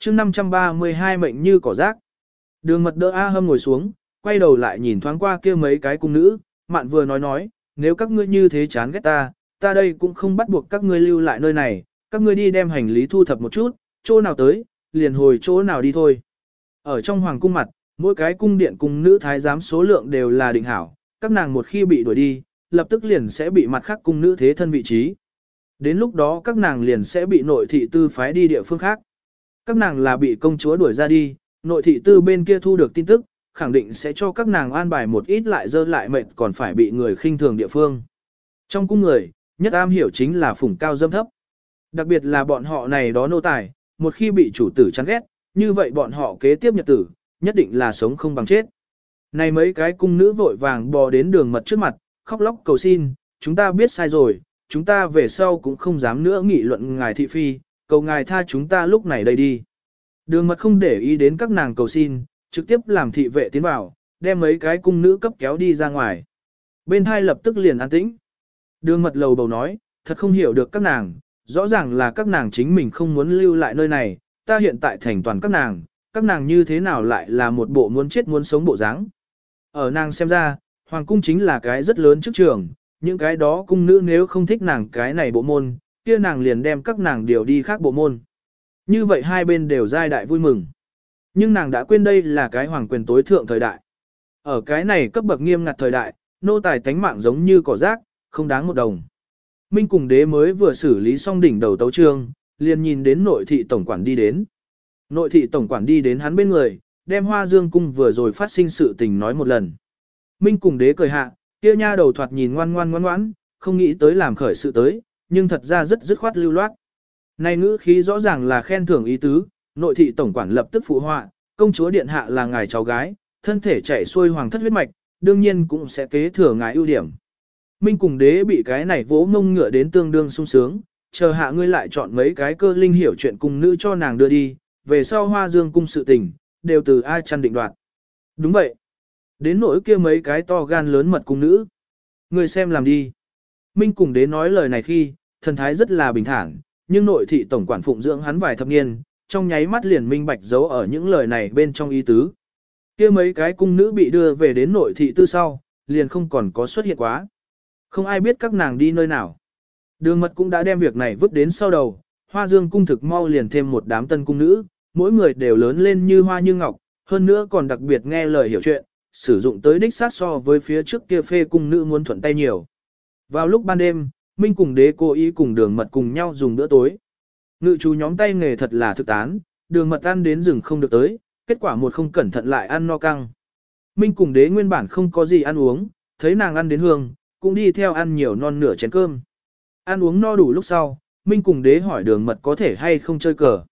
chương 532 mệnh như cỏ rác. Đường mật đỡ A hâm ngồi xuống, quay đầu lại nhìn thoáng qua kia mấy cái cung nữ, mạn vừa nói nói, nếu các ngươi như thế chán ghét ta, ta đây cũng không bắt buộc các ngươi lưu lại nơi này, các ngươi đi đem hành lý thu thập một chút, chỗ nào tới, liền hồi chỗ nào đi thôi. Ở trong hoàng cung mặt, mỗi cái cung điện cung nữ thái giám số lượng đều là định hảo, các nàng một khi bị đuổi đi, lập tức liền sẽ bị mặt khác cung nữ thế thân vị trí. Đến lúc đó các nàng liền sẽ bị nội thị tư phái đi địa phương khác. Các nàng là bị công chúa đuổi ra đi, nội thị tư bên kia thu được tin tức, khẳng định sẽ cho các nàng an bài một ít lại dơ lại mệnh còn phải bị người khinh thường địa phương. Trong cung người, nhất am hiểu chính là phủng cao dâm thấp. Đặc biệt là bọn họ này đó nô tài, một khi bị chủ tử chán ghét, như vậy bọn họ kế tiếp nhật tử, nhất định là sống không bằng chết. Này mấy cái cung nữ vội vàng bò đến đường mật trước mặt, khóc lóc cầu xin, chúng ta biết sai rồi, chúng ta về sau cũng không dám nữa nghị luận ngài thị phi, cầu ngài tha chúng ta lúc này đây đi. Đường mật không để ý đến các nàng cầu xin, trực tiếp làm thị vệ tiến vào, đem mấy cái cung nữ cấp kéo đi ra ngoài. Bên hai lập tức liền an tĩnh. Đường mật lầu bầu nói, thật không hiểu được các nàng, rõ ràng là các nàng chính mình không muốn lưu lại nơi này, ta hiện tại thành toàn các nàng, các nàng như thế nào lại là một bộ muốn chết muốn sống bộ dáng. Ở nàng xem ra, hoàng cung chính là cái rất lớn chức trường, những cái đó cung nữ nếu không thích nàng cái này bộ môn, kia nàng liền đem các nàng điều đi khác bộ môn. Như vậy hai bên đều giai đại vui mừng. Nhưng nàng đã quên đây là cái hoàng quyền tối thượng thời đại. Ở cái này cấp bậc nghiêm ngặt thời đại, nô tài tánh mạng giống như cỏ rác, không đáng một đồng. Minh cùng đế mới vừa xử lý xong đỉnh đầu tấu trương, liền nhìn đến nội thị tổng quản đi đến. Nội thị tổng quản đi đến hắn bên người, đem hoa dương cung vừa rồi phát sinh sự tình nói một lần. Minh cùng đế cười hạ, kia nha đầu thoạt nhìn ngoan ngoan ngoan ngoãn, không nghĩ tới làm khởi sự tới, nhưng thật ra rất dứt khoát lưu loát. Này ngữ khí rõ ràng là khen thưởng ý tứ, nội thị tổng quản lập tức phụ họa, công chúa điện hạ là ngài cháu gái, thân thể chảy xuôi hoàng thất huyết mạch, đương nhiên cũng sẽ kế thừa ngài ưu điểm. Minh cùng đế bị cái này vỗ ngông ngựa đến tương đương sung sướng, chờ hạ ngươi lại chọn mấy cái cơ linh hiểu chuyện cùng nữ cho nàng đưa đi, về sau hoa dương cung sự tình, đều từ ai chăn định đoạt. Đúng vậy. Đến nỗi kia mấy cái to gan lớn mật cung nữ. Ngươi xem làm đi. Minh cùng đế nói lời này khi, thần thái rất là bình thản, nhưng nội thị tổng quản phụng dưỡng hắn vài thập niên, trong nháy mắt liền minh bạch giấu ở những lời này bên trong ý tứ. kia mấy cái cung nữ bị đưa về đến nội thị tư sau, liền không còn có xuất hiện quá. Không ai biết các nàng đi nơi nào. Đường mật cũng đã đem việc này vứt đến sau đầu, hoa dương cung thực mau liền thêm một đám tân cung nữ, mỗi người đều lớn lên như hoa như ngọc, hơn nữa còn đặc biệt nghe lời hiểu chuyện, sử dụng tới đích sát so với phía trước kia phê cung nữ muốn thuận tay nhiều. Vào lúc ban đêm, Minh cùng đế cô ý cùng đường mật cùng nhau dùng bữa tối. Ngự chú nhóm tay nghề thật là thực tán, đường mật ăn đến rừng không được tới, kết quả một không cẩn thận lại ăn no căng. Minh cùng đế nguyên bản không có gì ăn uống, thấy nàng ăn đến hương, cũng đi theo ăn nhiều non nửa chén cơm. Ăn uống no đủ lúc sau, Minh cùng đế hỏi đường mật có thể hay không chơi cờ.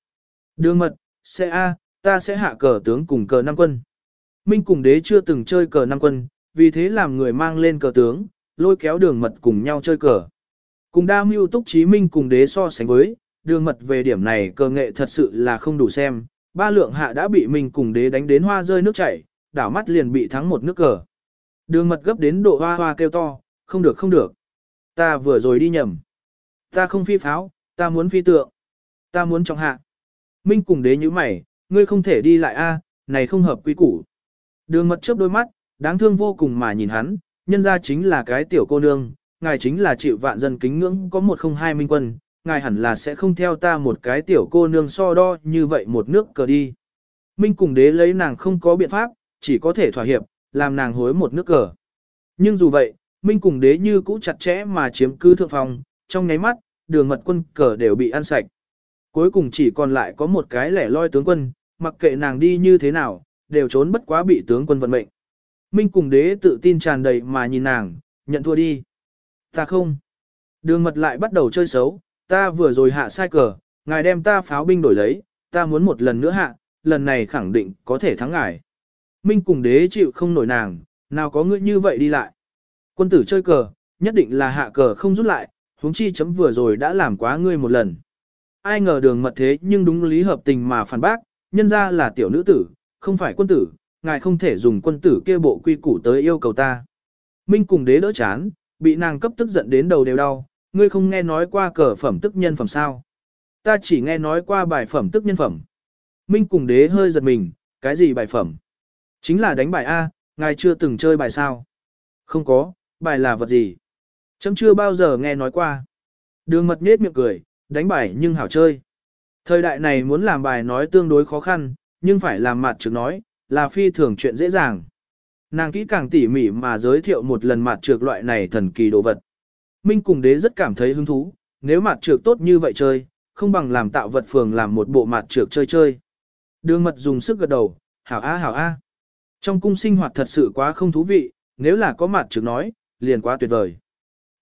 Đường mật, sẽ a, ta sẽ hạ cờ tướng cùng cờ năm quân. Minh cùng đế chưa từng chơi cờ năm quân, vì thế làm người mang lên cờ tướng, lôi kéo đường mật cùng nhau chơi cờ. Cùng đa mưu túc chí Minh cùng đế so sánh với, đường mật về điểm này cờ nghệ thật sự là không đủ xem. Ba lượng hạ đã bị Minh cùng đế đánh đến hoa rơi nước chảy, đảo mắt liền bị thắng một nước cờ. Đường mật gấp đến độ hoa hoa kêu to, không được không được. Ta vừa rồi đi nhầm. Ta không phi pháo, ta muốn phi tượng. Ta muốn trọng hạ. Minh cùng đế như mày, ngươi không thể đi lại a, à, này không hợp quy củ. Đường mật chớp đôi mắt, đáng thương vô cùng mà nhìn hắn, nhân ra chính là cái tiểu cô nương, ngài chính là chịu vạn dân kính ngưỡng có một không hai minh quân, ngài hẳn là sẽ không theo ta một cái tiểu cô nương so đo như vậy một nước cờ đi. Minh cùng đế lấy nàng không có biện pháp, chỉ có thể thỏa hiệp, làm nàng hối một nước cờ. Nhưng dù vậy, Minh cùng đế như cũ chặt chẽ mà chiếm cứ thượng phòng, trong nháy mắt, đường mật quân cờ đều bị ăn sạch. Cuối cùng chỉ còn lại có một cái lẻ loi tướng quân, mặc kệ nàng đi như thế nào, đều trốn bất quá bị tướng quân vận mệnh. Minh cùng đế tự tin tràn đầy mà nhìn nàng, nhận thua đi. Ta không. Đường mật lại bắt đầu chơi xấu, ta vừa rồi hạ sai cờ, ngài đem ta pháo binh đổi lấy, ta muốn một lần nữa hạ, lần này khẳng định có thể thắng ngài. Minh cùng đế chịu không nổi nàng, nào có ngươi như vậy đi lại. Quân tử chơi cờ, nhất định là hạ cờ không rút lại, huống chi chấm vừa rồi đã làm quá ngươi một lần. Ai ngờ đường mật thế nhưng đúng lý hợp tình mà phản bác, nhân ra là tiểu nữ tử, không phải quân tử, ngài không thể dùng quân tử kia bộ quy củ tới yêu cầu ta. Minh cùng đế đỡ chán, bị nàng cấp tức giận đến đầu đều đau, ngươi không nghe nói qua cờ phẩm tức nhân phẩm sao. Ta chỉ nghe nói qua bài phẩm tức nhân phẩm. Minh cùng đế hơi giật mình, cái gì bài phẩm? Chính là đánh bài A, ngài chưa từng chơi bài sao? Không có, bài là vật gì? Chấm chưa bao giờ nghe nói qua. Đường mật nết miệng cười, đánh bài nhưng hảo chơi. Thời đại này muốn làm bài nói tương đối khó khăn, nhưng phải làm mặt trực nói, là phi thường chuyện dễ dàng. Nàng kỹ càng tỉ mỉ mà giới thiệu một lần mặt trược loại này thần kỳ đồ vật. Minh cùng đế rất cảm thấy hứng thú, nếu mặt trược tốt như vậy chơi, không bằng làm tạo vật phường làm một bộ mặt trược chơi chơi. Đường mật dùng sức gật đầu, hảo a hảo a. Trong cung sinh hoạt thật sự quá không thú vị, nếu là có mặt trược nói, liền quá tuyệt vời.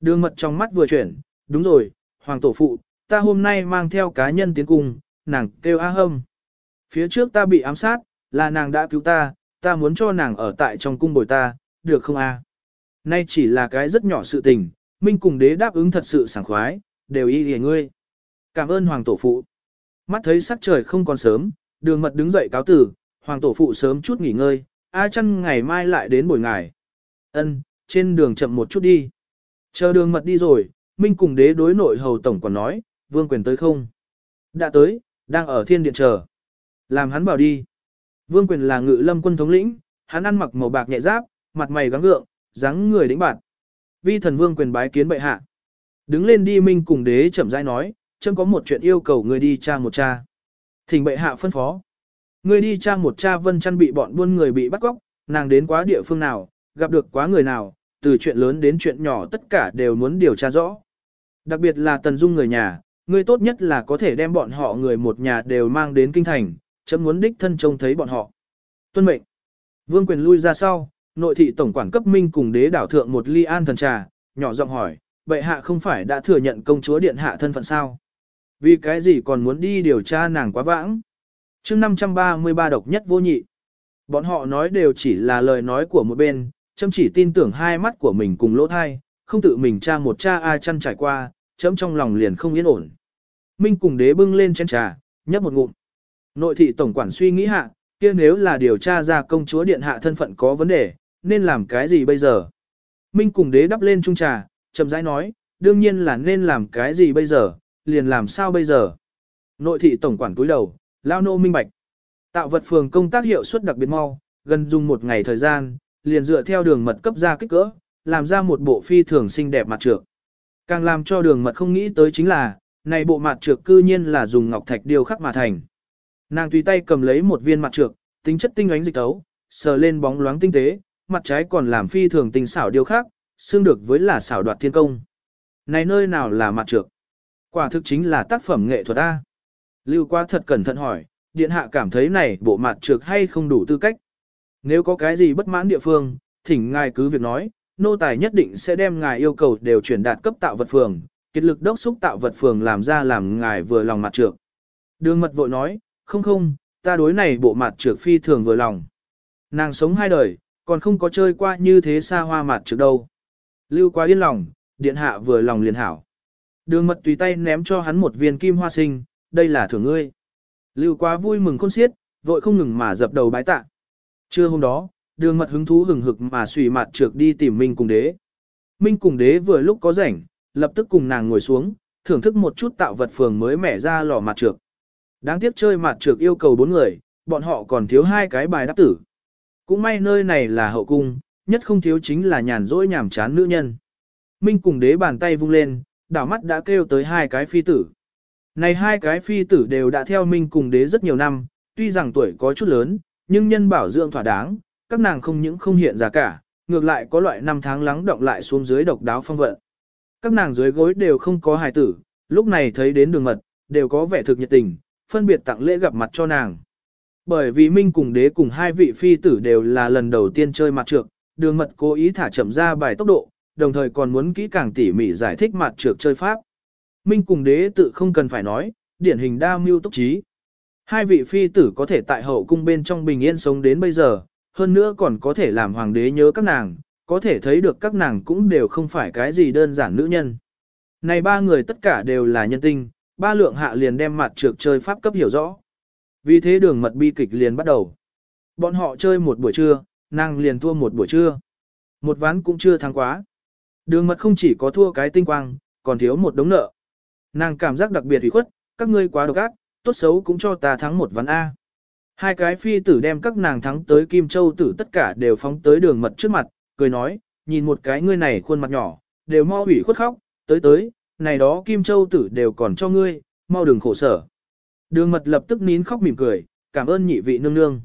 Đường mật trong mắt vừa chuyển, đúng rồi, hoàng tổ phụ, ta hôm nay mang theo cá nhân tiến cung, nàng kêu a hâm. Phía trước ta bị ám sát, là nàng đã cứu ta, ta muốn cho nàng ở tại trong cung bồi ta, được không a? Nay chỉ là cái rất nhỏ sự tình, Minh cùng đế đáp ứng thật sự sảng khoái, đều y hề ngươi. Cảm ơn hoàng tổ phụ. Mắt thấy sắc trời không còn sớm, đường mật đứng dậy cáo tử, hoàng tổ phụ sớm chút nghỉ ngơi, A chăn ngày mai lại đến buổi ngài. Ân, trên đường chậm một chút đi. Chờ đường mật đi rồi, Minh cùng đế đối nội hầu tổng còn nói, vương quyền tới không? Đã tới, đang ở thiên điện chờ. Làm hắn bảo đi. Vương quyền là ngự lâm quân thống lĩnh, hắn ăn mặc màu bạc nhẹ giáp, mặt mày gắng gượng, dáng người đĩnh bạn. Vi thần vương quyền bái kiến bệ hạ. Đứng lên đi Minh cùng đế chậm rãi nói, chấm có một chuyện yêu cầu người đi tra một cha. Thỉnh bệ hạ phân phó. Người đi tra một cha vân chăn bị bọn buôn người bị bắt cóc, nàng đến quá địa phương nào, gặp được quá người nào, từ chuyện lớn đến chuyện nhỏ tất cả đều muốn điều tra rõ. Đặc biệt là tần dung người nhà, người tốt nhất là có thể đem bọn họ người một nhà đều mang đến kinh thành, chấm muốn đích thân trông thấy bọn họ. Tuân mệnh. Vương quyền lui ra sau, nội thị tổng quản cấp minh cùng đế đảo thượng một ly an thần trà, nhỏ giọng hỏi, bệ hạ không phải đã thừa nhận công chúa điện hạ thân phận sao? Vì cái gì còn muốn đi điều tra nàng quá vãng? chương 533 độc nhất vô nhị. Bọn họ nói đều chỉ là lời nói của một bên, chấm chỉ tin tưởng hai mắt của mình cùng lỗ thai, không tự mình tra một cha ai chăn trải qua, chấm trong lòng liền không yên ổn. Minh cùng đế bưng lên chén trà, nhấp một ngụm. Nội thị tổng quản suy nghĩ hạ, kia nếu là điều tra ra công chúa điện hạ thân phận có vấn đề, nên làm cái gì bây giờ? Minh cùng đế đắp lên trung trà, chậm rãi nói, đương nhiên là nên làm cái gì bây giờ, liền làm sao bây giờ? Nội thị tổng quản cúi đầu, lao nô minh bạch. Tạo vật phường công tác hiệu suất đặc biệt mau, gần dùng một ngày thời gian, liền dựa theo đường mật cấp ra kích cỡ, làm ra một bộ phi thường xinh đẹp mặt trược. Càng làm cho đường mật không nghĩ tới chính là, này bộ mặt trược cư nhiên là dùng ngọc thạch điêu khắc mà thành. Nàng tùy tay cầm lấy một viên mặt trược, tính chất tinh ánh dịch tấu, sờ lên bóng loáng tinh tế, mặt trái còn làm phi thường tình xảo điều khác, xương được với là xảo đoạt thiên công. Này nơi nào là mặt trược? Quả thực chính là tác phẩm nghệ thuật A. Lưu qua thật cẩn thận hỏi, điện hạ cảm thấy này bộ mặt trược hay không đủ tư cách. Nếu có cái gì bất mãn địa phương, thỉnh ngài cứ việc nói, nô tài nhất định sẽ đem ngài yêu cầu đều chuyển đạt cấp tạo vật phường, kết lực đốc xúc tạo vật phường làm ra làm ngài vừa lòng mặt trược. Đường mật vội nói, không không, ta đối này bộ mặt trược phi thường vừa lòng. Nàng sống hai đời, còn không có chơi qua như thế xa hoa mặt trược đâu. Lưu quá yên lòng, điện hạ vừa lòng liền hảo. Đường mật tùy tay ném cho hắn một viên kim hoa sinh, đây là thưởng ngươi. Lưu quá vui mừng khôn xiết, vội không ngừng mà dập đầu bái tạ. Trưa hôm đó, đường mật hứng thú hừng hực mà xùy mặt trược đi tìm Minh cùng đế. Minh cùng đế vừa lúc có rảnh, lập tức cùng nàng ngồi xuống, thưởng thức một chút tạo vật phường mới mẻ ra lò mặt trược. Đáng tiếc chơi mặt trược yêu cầu bốn người, bọn họ còn thiếu hai cái bài đáp tử. Cũng may nơi này là hậu cung, nhất không thiếu chính là nhàn rỗi nhảm chán nữ nhân. Minh cùng đế bàn tay vung lên, đảo mắt đã kêu tới hai cái phi tử. Này hai cái phi tử đều đã theo Minh cùng đế rất nhiều năm, tuy rằng tuổi có chút lớn, nhưng nhân bảo dưỡng thỏa đáng, các nàng không những không hiện ra cả, ngược lại có loại năm tháng lắng động lại xuống dưới độc đáo phong vận. Các nàng dưới gối đều không có hài tử, lúc này thấy đến đường mật, đều có vẻ thực nhiệt tình, phân biệt tặng lễ gặp mặt cho nàng. Bởi vì Minh cùng đế cùng hai vị phi tử đều là lần đầu tiên chơi mặt trược, đường mật cố ý thả chậm ra bài tốc độ, đồng thời còn muốn kỹ càng tỉ mỉ giải thích mặt trược chơi pháp. Minh cùng đế tự không cần phải nói, điển hình đa mưu túc trí. Hai vị phi tử có thể tại hậu cung bên trong bình yên sống đến bây giờ, hơn nữa còn có thể làm hoàng đế nhớ các nàng, có thể thấy được các nàng cũng đều không phải cái gì đơn giản nữ nhân. Này ba người tất cả đều là nhân tinh, ba lượng hạ liền đem mặt trược chơi pháp cấp hiểu rõ. Vì thế đường mật bi kịch liền bắt đầu. Bọn họ chơi một buổi trưa, nàng liền thua một buổi trưa. Một ván cũng chưa thắng quá. Đường mật không chỉ có thua cái tinh quang, còn thiếu một đống nợ. Nàng cảm giác đặc biệt ủy khuất, các ngươi quá độc ác, tốt xấu cũng cho ta thắng một ván A. Hai cái phi tử đem các nàng thắng tới Kim Châu tử tất cả đều phóng tới đường mật trước mặt, cười nói, nhìn một cái ngươi này khuôn mặt nhỏ, đều mau hủy khuất khóc, tới tới, này đó Kim Châu tử đều còn cho ngươi, mau đừng khổ sở. Đường mật lập tức nín khóc mỉm cười, cảm ơn nhị vị nương nương.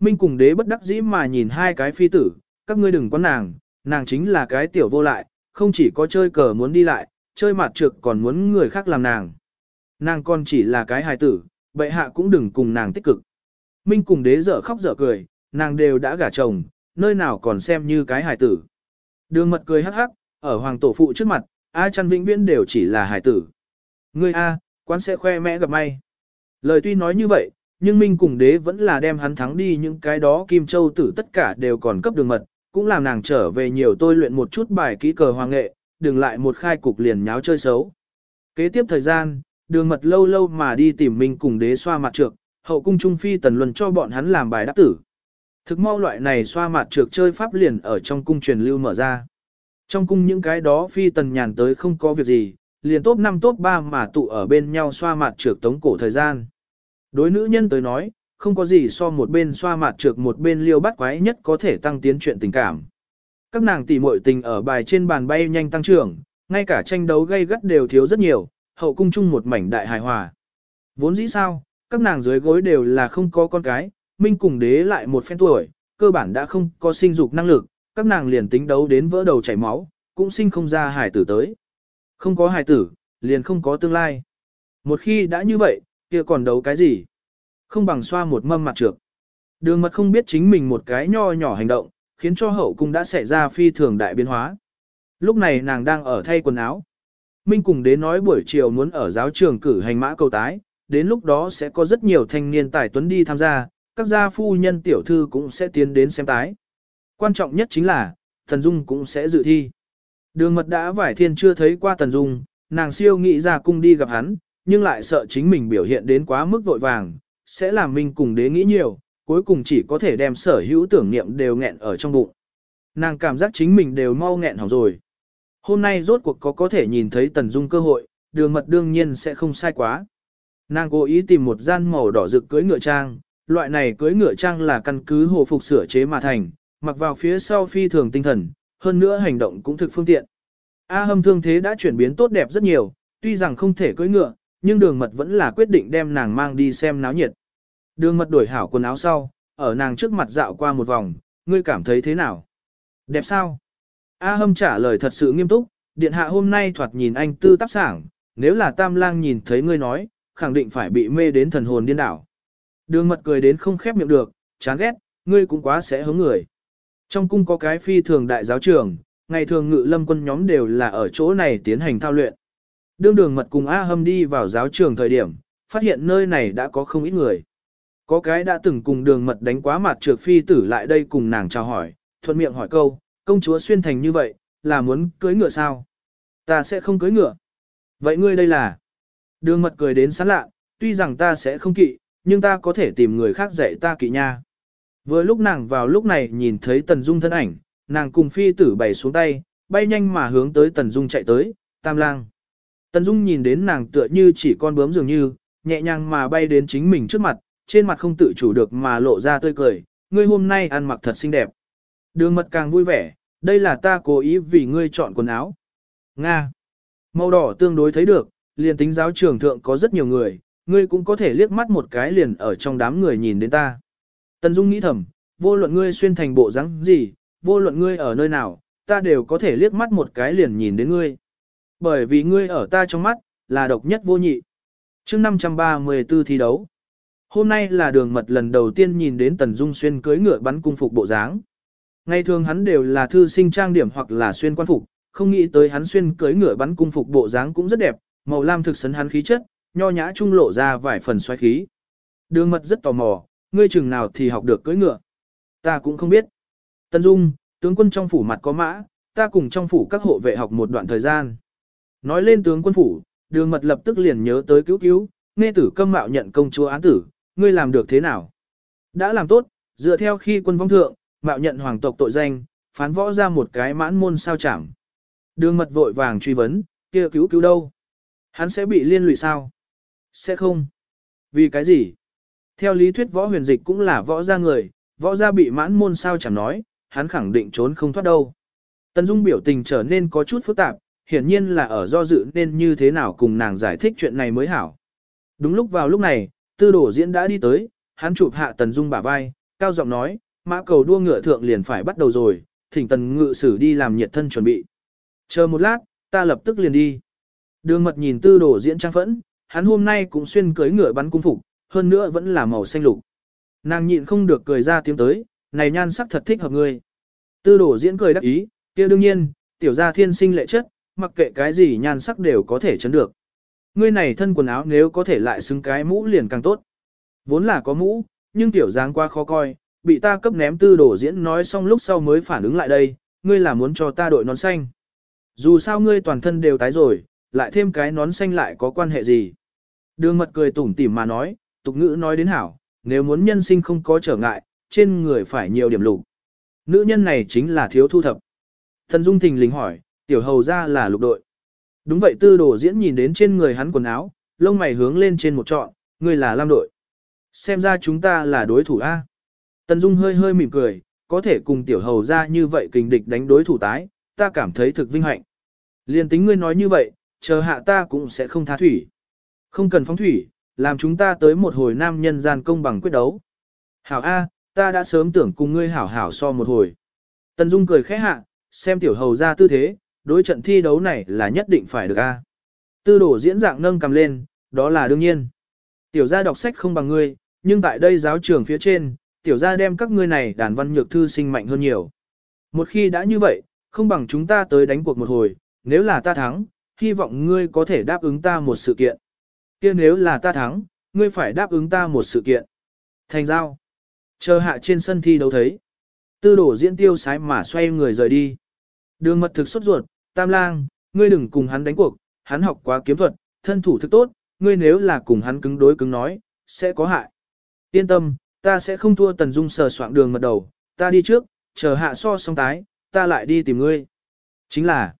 Minh cùng đế bất đắc dĩ mà nhìn hai cái phi tử, các ngươi đừng có nàng, nàng chính là cái tiểu vô lại, không chỉ có chơi cờ muốn đi lại, chơi mặt trược còn muốn người khác làm nàng. Nàng còn chỉ là cái hài tử, bệ hạ cũng đừng cùng nàng tích cực. Minh cùng đế dở khóc dở cười, nàng đều đã gả chồng, nơi nào còn xem như cái hài tử. Đường mật cười hắc hắc, ở hoàng tổ phụ trước mặt, A chăn vĩnh viễn đều chỉ là hải tử. Ngươi A, quán sẽ khoe mẽ gặp may. Lời tuy nói như vậy, nhưng Minh cùng đế vẫn là đem hắn thắng đi những cái đó Kim Châu tử tất cả đều còn cấp đường mật, cũng làm nàng trở về nhiều tôi luyện một chút bài kỹ cờ hoàng nghệ, đừng lại một khai cục liền nháo chơi xấu. Kế tiếp thời gian, đường mật lâu lâu mà đi tìm Minh cùng đế xoa mặt trược, hậu cung trung phi tần luân cho bọn hắn làm bài đáp tử. Thực mau loại này xoa mặt trược chơi pháp liền ở trong cung truyền lưu mở ra. Trong cung những cái đó phi tần nhàn tới không có việc gì, liền top 5 top 3 mà tụ ở bên nhau xoa mặt trược tống cổ thời gian. Đối nữ nhân tới nói, không có gì so một bên xoa mặt trược một bên liêu bắt quái nhất có thể tăng tiến chuyện tình cảm. Các nàng tỷ muội tình ở bài trên bàn bay nhanh tăng trưởng, ngay cả tranh đấu gây gắt đều thiếu rất nhiều, hậu cung chung một mảnh đại hài hòa. Vốn dĩ sao, các nàng dưới gối đều là không có con cái, minh cùng đế lại một phen tuổi, cơ bản đã không có sinh dục năng lực, các nàng liền tính đấu đến vỡ đầu chảy máu, cũng sinh không ra hải tử tới. Không có hải tử, liền không có tương lai. Một khi đã như vậy, kia còn đấu cái gì? Không bằng xoa một mâm mặt trược. Đường mật không biết chính mình một cái nho nhỏ hành động, khiến cho hậu cung đã xảy ra phi thường đại biến hóa. Lúc này nàng đang ở thay quần áo. Minh cùng đến nói buổi chiều muốn ở giáo trường cử hành mã cầu tái, đến lúc đó sẽ có rất nhiều thanh niên tài tuấn đi tham gia, các gia phu nhân tiểu thư cũng sẽ tiến đến xem tái. Quan trọng nhất chính là, Tần Dung cũng sẽ dự thi. Đường mật đã vải thiên chưa thấy qua Tần Dung, nàng siêu nghĩ ra cung đi gặp hắn, nhưng lại sợ chính mình biểu hiện đến quá mức vội vàng, sẽ làm mình cùng đế nghĩ nhiều, cuối cùng chỉ có thể đem sở hữu tưởng niệm đều nghẹn ở trong bụng. Nàng cảm giác chính mình đều mau nghẹn hỏng rồi. Hôm nay rốt cuộc có có thể nhìn thấy Tần Dung cơ hội, đường mật đương nhiên sẽ không sai quá. Nàng cố ý tìm một gian màu đỏ rực cưới ngựa trang, loại này cưới ngựa trang là căn cứ hồ phục sửa chế mà thành, mặc vào phía sau phi thường tinh thần, hơn nữa hành động cũng thực phương tiện. A hâm thương thế đã chuyển biến tốt đẹp rất nhiều, tuy rằng không thể cưỡi ngựa, nhưng đường mật vẫn là quyết định đem nàng mang đi xem náo nhiệt. Đường mật đổi hảo quần áo sau, ở nàng trước mặt dạo qua một vòng, ngươi cảm thấy thế nào? Đẹp sao? A hâm trả lời thật sự nghiêm túc, điện hạ hôm nay thoạt nhìn anh tư tác sảng, nếu là tam lang nhìn thấy ngươi nói, khẳng định phải bị mê đến thần hồn điên đảo. Đường mật cười đến không khép miệng được, chán ghét, ngươi cũng quá sẽ hướng người. Trong cung có cái phi thường đại giáo trường, ngày thường ngự lâm quân nhóm đều là ở chỗ này tiến hành thao luyện. Đương đường mật cùng A hâm đi vào giáo trường thời điểm, phát hiện nơi này đã có không ít người. Có cái đã từng cùng đường mật đánh quá mặt trược phi tử lại đây cùng nàng chào hỏi, thuận miệng hỏi câu, công chúa xuyên thành như vậy, là muốn cưới ngựa sao? Ta sẽ không cưới ngựa. Vậy ngươi đây là? Đường mật cười đến sán lạ, tuy rằng ta sẽ không kỵ, nhưng ta có thể tìm người khác dạy ta kỵ nha. Vừa lúc nàng vào lúc này nhìn thấy Tần Dung thân ảnh, nàng cùng phi tử bày xuống tay, bay nhanh mà hướng tới Tần Dung chạy tới, tam lang. Tần Dung nhìn đến nàng tựa như chỉ con bướm dường như, nhẹ nhàng mà bay đến chính mình trước mặt, trên mặt không tự chủ được mà lộ ra tươi cười, ngươi hôm nay ăn mặc thật xinh đẹp. Đường mật càng vui vẻ, đây là ta cố ý vì ngươi chọn quần áo. Nga. Màu đỏ tương đối thấy được, liền tính giáo trường thượng có rất nhiều người, ngươi cũng có thể liếc mắt một cái liền ở trong đám người nhìn đến ta. Tần Dung nghĩ thầm, vô luận ngươi xuyên thành bộ dáng gì, vô luận ngươi ở nơi nào, ta đều có thể liếc mắt một cái liền nhìn đến ngươi. Bởi vì ngươi ở ta trong mắt, là độc nhất vô nhị. chương 534 thi đấu. Hôm nay là đường mật lần đầu tiên nhìn đến Tần Dung xuyên cưới ngựa bắn cung phục bộ dáng. Ngày thường hắn đều là thư sinh trang điểm hoặc là xuyên quan phục, không nghĩ tới hắn xuyên cưới ngựa bắn cung phục bộ dáng cũng rất đẹp, màu lam thực sấn hắn khí chất, nho nhã trung lộ ra vài phần xoáy khí. Đường mật rất tò mò, ngươi chừng nào thì học được cưỡi ngựa. Ta cũng không biết. Tân Dung, tướng quân trong phủ mặt có mã, ta cùng trong phủ các hộ vệ học một đoạn thời gian. Nói lên tướng quân phủ, đường mật lập tức liền nhớ tới cứu cứu, nghe tử câm mạo nhận công chúa án tử, ngươi làm được thế nào? Đã làm tốt, dựa theo khi quân vong thượng, mạo nhận hoàng tộc tội danh, phán võ ra một cái mãn môn sao chẳng. Đường mật vội vàng truy vấn, kia cứu cứu đâu? Hắn sẽ bị liên lụy sao? Sẽ không. Vì cái gì? Theo lý thuyết võ huyền dịch cũng là võ gia người, võ gia bị mãn môn sao chẳng nói, hắn khẳng định trốn không thoát đâu. Tần Dung biểu tình trở nên có chút phức tạp, hiển nhiên là ở do dự nên như thế nào cùng nàng giải thích chuyện này mới hảo. Đúng lúc vào lúc này, tư đổ diễn đã đi tới, hắn chụp hạ Tần Dung bả vai, cao giọng nói, mã cầu đua ngựa thượng liền phải bắt đầu rồi, thỉnh Tần ngự sử đi làm nhiệt thân chuẩn bị. Chờ một lát, ta lập tức liền đi. Đường mật nhìn tư đổ diễn trang phẫn, hắn hôm nay cũng xuyên cưới ngựa bắn cung phục, hơn nữa vẫn là màu xanh lục. Nàng nhịn không được cười ra tiếng tới, này nhan sắc thật thích hợp ngươi. Tư đổ diễn cười đắc ý, kia đương nhiên, tiểu gia thiên sinh lệ chất, mặc kệ cái gì nhan sắc đều có thể chấn được. Ngươi này thân quần áo nếu có thể lại xứng cái mũ liền càng tốt. Vốn là có mũ, nhưng tiểu dáng quá khó coi, bị ta cấp ném tư đổ diễn nói xong lúc sau mới phản ứng lại đây, ngươi là muốn cho ta đội nón xanh. Dù sao ngươi toàn thân đều tái rồi, lại thêm cái nón xanh lại có quan hệ gì. Đường mật cười tủm tỉm mà nói, tục ngữ nói đến hảo, nếu muốn nhân sinh không có trở ngại, trên người phải nhiều điểm lục. Nữ nhân này chính là thiếu thu thập. Thần Dung Thình lính hỏi, tiểu hầu ra là lục đội. Đúng vậy tư đồ diễn nhìn đến trên người hắn quần áo, lông mày hướng lên trên một trọn, người là lam đội. Xem ra chúng ta là đối thủ A. Tần Dung hơi hơi mỉm cười, có thể cùng tiểu hầu ra như vậy kình địch đánh đối thủ tái, ta cảm thấy thực vinh hạnh. Liên tính ngươi nói như vậy, chờ hạ ta cũng sẽ không tha thủy. Không cần phóng thủy, làm chúng ta tới một hồi nam nhân gian công bằng quyết đấu. Hảo A, ta đã sớm tưởng cùng ngươi hảo hảo so một hồi. Tần Dung cười khẽ hạ, xem tiểu hầu ra tư thế, đối trận thi đấu này là nhất định phải được A. Tư đổ diễn dạng nâng cầm lên, đó là đương nhiên. Tiểu gia đọc sách không bằng ngươi, nhưng tại đây giáo trường phía trên, tiểu gia đem các ngươi này đàn văn nhược thư sinh mạnh hơn nhiều. Một khi đã như vậy, không bằng chúng ta tới đánh cuộc một hồi, nếu là ta thắng, hy vọng ngươi có thể đáp ứng ta một sự kiện kia nếu là ta thắng, ngươi phải đáp ứng ta một sự kiện. Thành giao. Chờ hạ trên sân thi đấu thấy. Tư đổ diễn tiêu sái mà xoay người rời đi. Đường mật thực xuất ruột, tam lang, ngươi đừng cùng hắn đánh cuộc, hắn học quá kiếm thuật, thân thủ thức tốt, ngươi nếu là cùng hắn cứng đối cứng nói, sẽ có hại. Yên tâm, ta sẽ không thua tần dung sờ soạn đường mật đầu, ta đi trước, chờ hạ so xong tái, ta lại đi tìm ngươi. Chính là,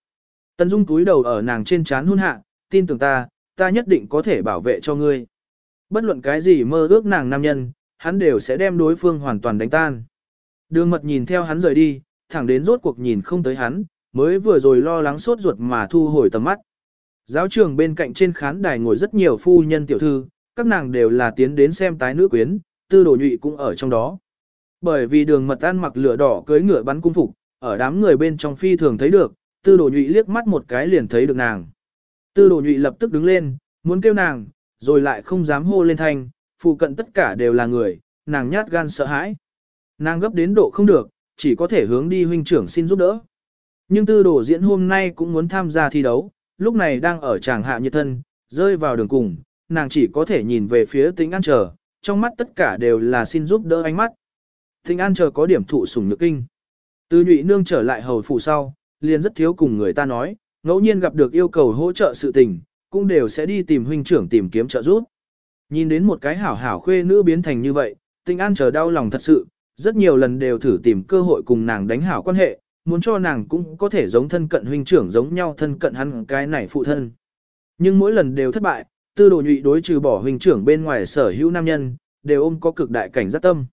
tần dung túi đầu ở nàng trên chán hôn hạ, tin tưởng ta, ta nhất định có thể bảo vệ cho ngươi. Bất luận cái gì mơ ước nàng nam nhân, hắn đều sẽ đem đối phương hoàn toàn đánh tan. Đường mật nhìn theo hắn rời đi, thẳng đến rốt cuộc nhìn không tới hắn, mới vừa rồi lo lắng sốt ruột mà thu hồi tầm mắt. Giáo trường bên cạnh trên khán đài ngồi rất nhiều phu nhân tiểu thư, các nàng đều là tiến đến xem tái nữ quyến, tư đồ nhụy cũng ở trong đó. Bởi vì đường mật ăn mặc lửa đỏ cưới ngựa bắn cung phục, ở đám người bên trong phi thường thấy được, tư đồ nhụy liếc mắt một cái liền thấy được nàng. Tư đồ nhụy lập tức đứng lên, muốn kêu nàng, rồi lại không dám hô lên thanh, phụ cận tất cả đều là người, nàng nhát gan sợ hãi. Nàng gấp đến độ không được, chỉ có thể hướng đi huynh trưởng xin giúp đỡ. Nhưng tư đồ diễn hôm nay cũng muốn tham gia thi đấu, lúc này đang ở tràng hạ nhiệt thân, rơi vào đường cùng, nàng chỉ có thể nhìn về phía tính an chờ, trong mắt tất cả đều là xin giúp đỡ ánh mắt. Tính an chờ có điểm thụ sủng nhược kinh. Tư nhụy nương trở lại hầu phủ sau, liền rất thiếu cùng người ta nói, ngẫu nhiên gặp được yêu cầu hỗ trợ sự tình, cũng đều sẽ đi tìm huynh trưởng tìm kiếm trợ giúp. Nhìn đến một cái hảo hảo khuê nữ biến thành như vậy, tình an chờ đau lòng thật sự, rất nhiều lần đều thử tìm cơ hội cùng nàng đánh hảo quan hệ, muốn cho nàng cũng có thể giống thân cận huynh trưởng giống nhau thân cận hắn cái này phụ thân. Nhưng mỗi lần đều thất bại, tư đồ nhụy đối trừ bỏ huynh trưởng bên ngoài sở hữu nam nhân, đều ôm có cực đại cảnh giác tâm.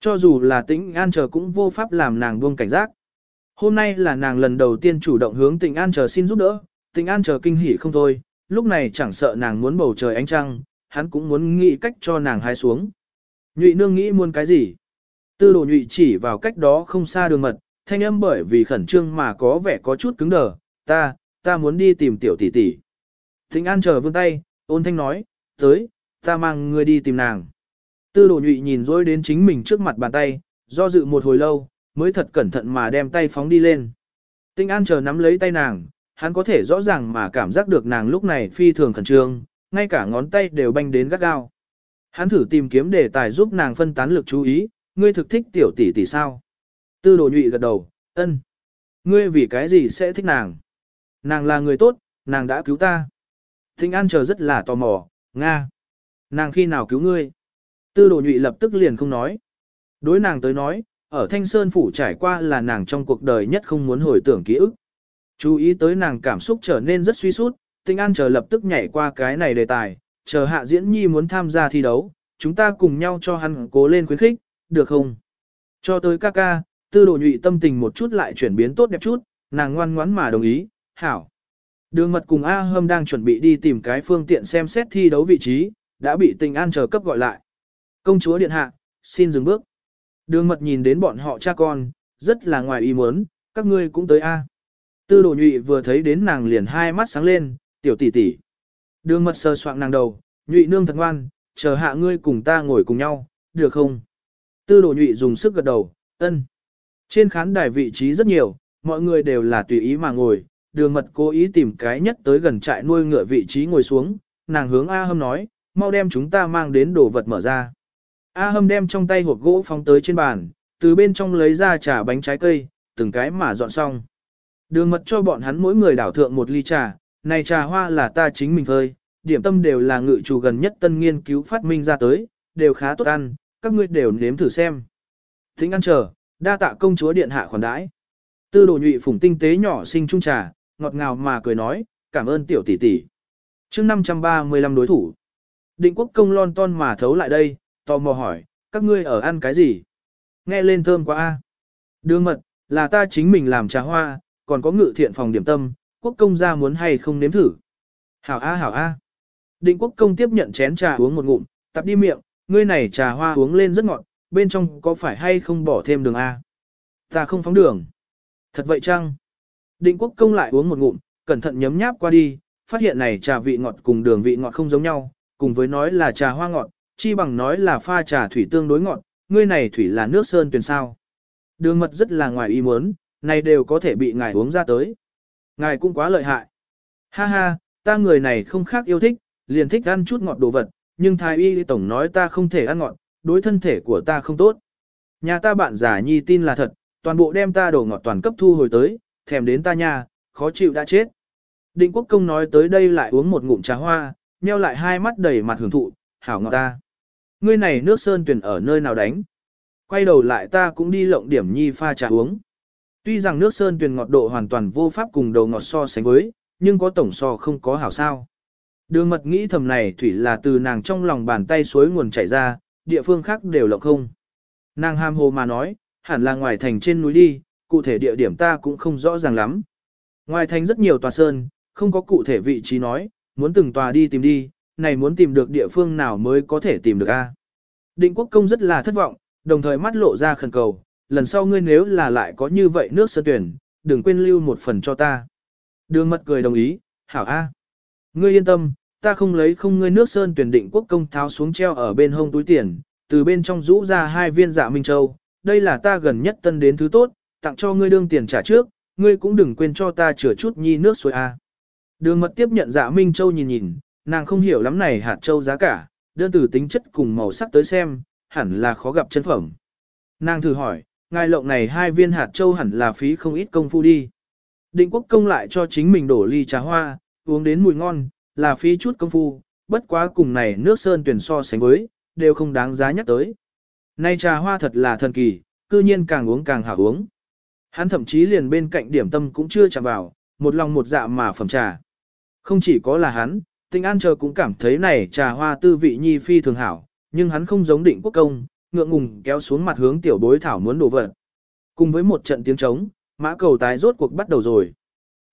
Cho dù là tĩnh an chờ cũng vô pháp làm nàng buông cảnh giác. Hôm nay là nàng lần đầu tiên chủ động hướng Tình an chờ xin giúp đỡ, Tình an chờ kinh hỉ không thôi, lúc này chẳng sợ nàng muốn bầu trời ánh trăng, hắn cũng muốn nghĩ cách cho nàng hái xuống. Nhụy nương nghĩ muốn cái gì? Tư đồ nhụy chỉ vào cách đó không xa đường mật, thanh âm bởi vì khẩn trương mà có vẻ có chút cứng đờ, ta, ta muốn đi tìm tiểu tỷ tỷ. Thịnh An chờ vươn tay, ôn thanh nói, tới, ta mang ngươi đi tìm nàng. Tư đồ nhụy nhìn dối đến chính mình trước mặt bàn tay, do dự một hồi lâu, mới thật cẩn thận mà đem tay phóng đi lên. Tinh An chờ nắm lấy tay nàng, hắn có thể rõ ràng mà cảm giác được nàng lúc này phi thường khẩn trương, ngay cả ngón tay đều banh đến gắt gao. Hắn thử tìm kiếm đề tài giúp nàng phân tán lực chú ý, ngươi thực thích tiểu tỷ tỷ sao? Tư đồ nhụy gật đầu, ân. Ngươi vì cái gì sẽ thích nàng? Nàng là người tốt, nàng đã cứu ta. Tinh An chờ rất là tò mò, Nga. Nàng khi nào cứu ngươi? Tư đồ nhụy lập tức liền không nói. Đối nàng tới nói, ở Thanh Sơn Phủ trải qua là nàng trong cuộc đời nhất không muốn hồi tưởng ký ức. Chú ý tới nàng cảm xúc trở nên rất suy sút, Tinh An chờ lập tức nhảy qua cái này đề tài, chờ hạ diễn nhi muốn tham gia thi đấu, chúng ta cùng nhau cho hắn cố lên khuyến khích, được không? Cho tới ca ca, tư đồ nhụy tâm tình một chút lại chuyển biến tốt đẹp chút, nàng ngoan ngoãn mà đồng ý, hảo. Đường mật cùng A Hâm đang chuẩn bị đi tìm cái phương tiện xem xét thi đấu vị trí, đã bị tình an chờ cấp gọi lại. Công chúa điện hạ, xin dừng bước. Đường mật nhìn đến bọn họ cha con, rất là ngoài ý muốn, các ngươi cũng tới A. Tư đồ nhụy vừa thấy đến nàng liền hai mắt sáng lên, tiểu tỷ tỷ. Đường mật sờ soạng nàng đầu, nhụy nương thật ngoan, chờ hạ ngươi cùng ta ngồi cùng nhau, được không? Tư đồ nhụy dùng sức gật đầu, ân. Trên khán đài vị trí rất nhiều, mọi người đều là tùy ý mà ngồi, đường mật cố ý tìm cái nhất tới gần trại nuôi ngựa vị trí ngồi xuống, nàng hướng A Hâm nói, mau đem chúng ta mang đến đồ vật mở ra. A Hâm đem trong tay hộp gỗ phóng tới trên bàn, từ bên trong lấy ra trà bánh trái cây, từng cái mà dọn xong. Đường mật cho bọn hắn mỗi người đảo thượng một ly trà, này trà hoa là ta chính mình phơi, điểm tâm đều là ngự chủ gần nhất tân nghiên cứu phát minh ra tới, đều khá tốt ăn, các ngươi đều nếm thử xem. Thính ăn chờ, đa tạ công chúa điện hạ khoản đãi. Tư đồ nhụy phủng tinh tế nhỏ sinh trung trà, ngọt ngào mà cười nói, cảm ơn tiểu tỷ tỷ. chương 535 đối thủ. Định quốc công lon ton mà thấu lại đây, tò mò hỏi, các ngươi ở ăn cái gì? Nghe lên thơm quá a. Đường mật, là ta chính mình làm trà hoa, còn có ngự thiện phòng điểm tâm, quốc công gia muốn hay không nếm thử. Hảo a hảo a. Định quốc công tiếp nhận chén trà uống một ngụm, tập đi miệng, ngươi này trà hoa uống lên rất ngọt, bên trong có phải hay không bỏ thêm đường a? Ta không phóng đường. Thật vậy chăng? Định quốc công lại uống một ngụm, cẩn thận nhấm nháp qua đi, phát hiện này trà vị ngọt cùng đường vị ngọt không giống nhau, cùng với nói là trà hoa ngọt, chi bằng nói là pha trà thủy tương đối ngọt, ngươi này thủy là nước sơn tuyền sao. Đường mật rất là ngoài ý muốn, này đều có thể bị ngài uống ra tới. Ngài cũng quá lợi hại. Ha ha, ta người này không khác yêu thích, liền thích ăn chút ngọt đồ vật, nhưng thái y tổng nói ta không thể ăn ngọt, đối thân thể của ta không tốt. Nhà ta bạn giả nhi tin là thật, toàn bộ đem ta đồ ngọt toàn cấp thu hồi tới, thèm đến ta nha, khó chịu đã chết. Định quốc công nói tới đây lại uống một ngụm trà hoa, nheo lại hai mắt đầy mặt hưởng thụ, hảo ngọt ta. Ngươi này nước sơn tuyển ở nơi nào đánh. Quay đầu lại ta cũng đi lộng điểm nhi pha trà uống. Tuy rằng nước sơn tuyển ngọt độ hoàn toàn vô pháp cùng đầu ngọt so sánh với, nhưng có tổng so không có hảo sao. Đường mật nghĩ thầm này thủy là từ nàng trong lòng bàn tay suối nguồn chảy ra, địa phương khác đều lộng không. Nàng ham hồ mà nói, hẳn là ngoài thành trên núi đi, cụ thể địa điểm ta cũng không rõ ràng lắm. Ngoài thành rất nhiều tòa sơn, không có cụ thể vị trí nói, muốn từng tòa đi tìm đi, này muốn tìm được địa phương nào mới có thể tìm được a. Định quốc công rất là thất vọng, đồng thời mắt lộ ra khẩn cầu, lần sau ngươi nếu là lại có như vậy nước sơn tuyển, đừng quên lưu một phần cho ta. Đường mật cười đồng ý, hảo a. Ngươi yên tâm, ta không lấy không ngươi nước sơn tuyển định quốc công tháo xuống treo ở bên hông túi tiền, từ bên trong rũ ra hai viên dạ minh châu, đây là ta gần nhất tân đến thứ tốt, tặng cho ngươi đương tiền trả trước, ngươi cũng đừng quên cho ta chữa chút nhi nước suối a. Đường mật tiếp nhận dạ minh châu nhìn nhìn, nàng không hiểu lắm này hạt châu giá cả, đơn từ tính chất cùng màu sắc tới xem, hẳn là khó gặp chân phẩm. Nàng thử hỏi, ngài lộng này hai viên hạt châu hẳn là phí không ít công phu đi. Định quốc công lại cho chính mình đổ ly trà hoa, uống đến mùi ngon, là phí chút công phu, bất quá cùng này nước sơn tuyển so sánh với, đều không đáng giá nhắc tới. Nay trà hoa thật là thần kỳ, cư nhiên càng uống càng hảo uống. Hắn thậm chí liền bên cạnh điểm tâm cũng chưa chạm vào, một lòng một dạ mà phẩm trà. Không chỉ có là hắn, tinh an chờ cũng cảm thấy này trà hoa tư vị nhi phi thường hảo, nhưng hắn không giống định quốc công, ngượng ngùng kéo xuống mặt hướng tiểu bối thảo muốn đổ vật. Cùng với một trận tiếng trống, mã cầu tái rốt cuộc bắt đầu rồi.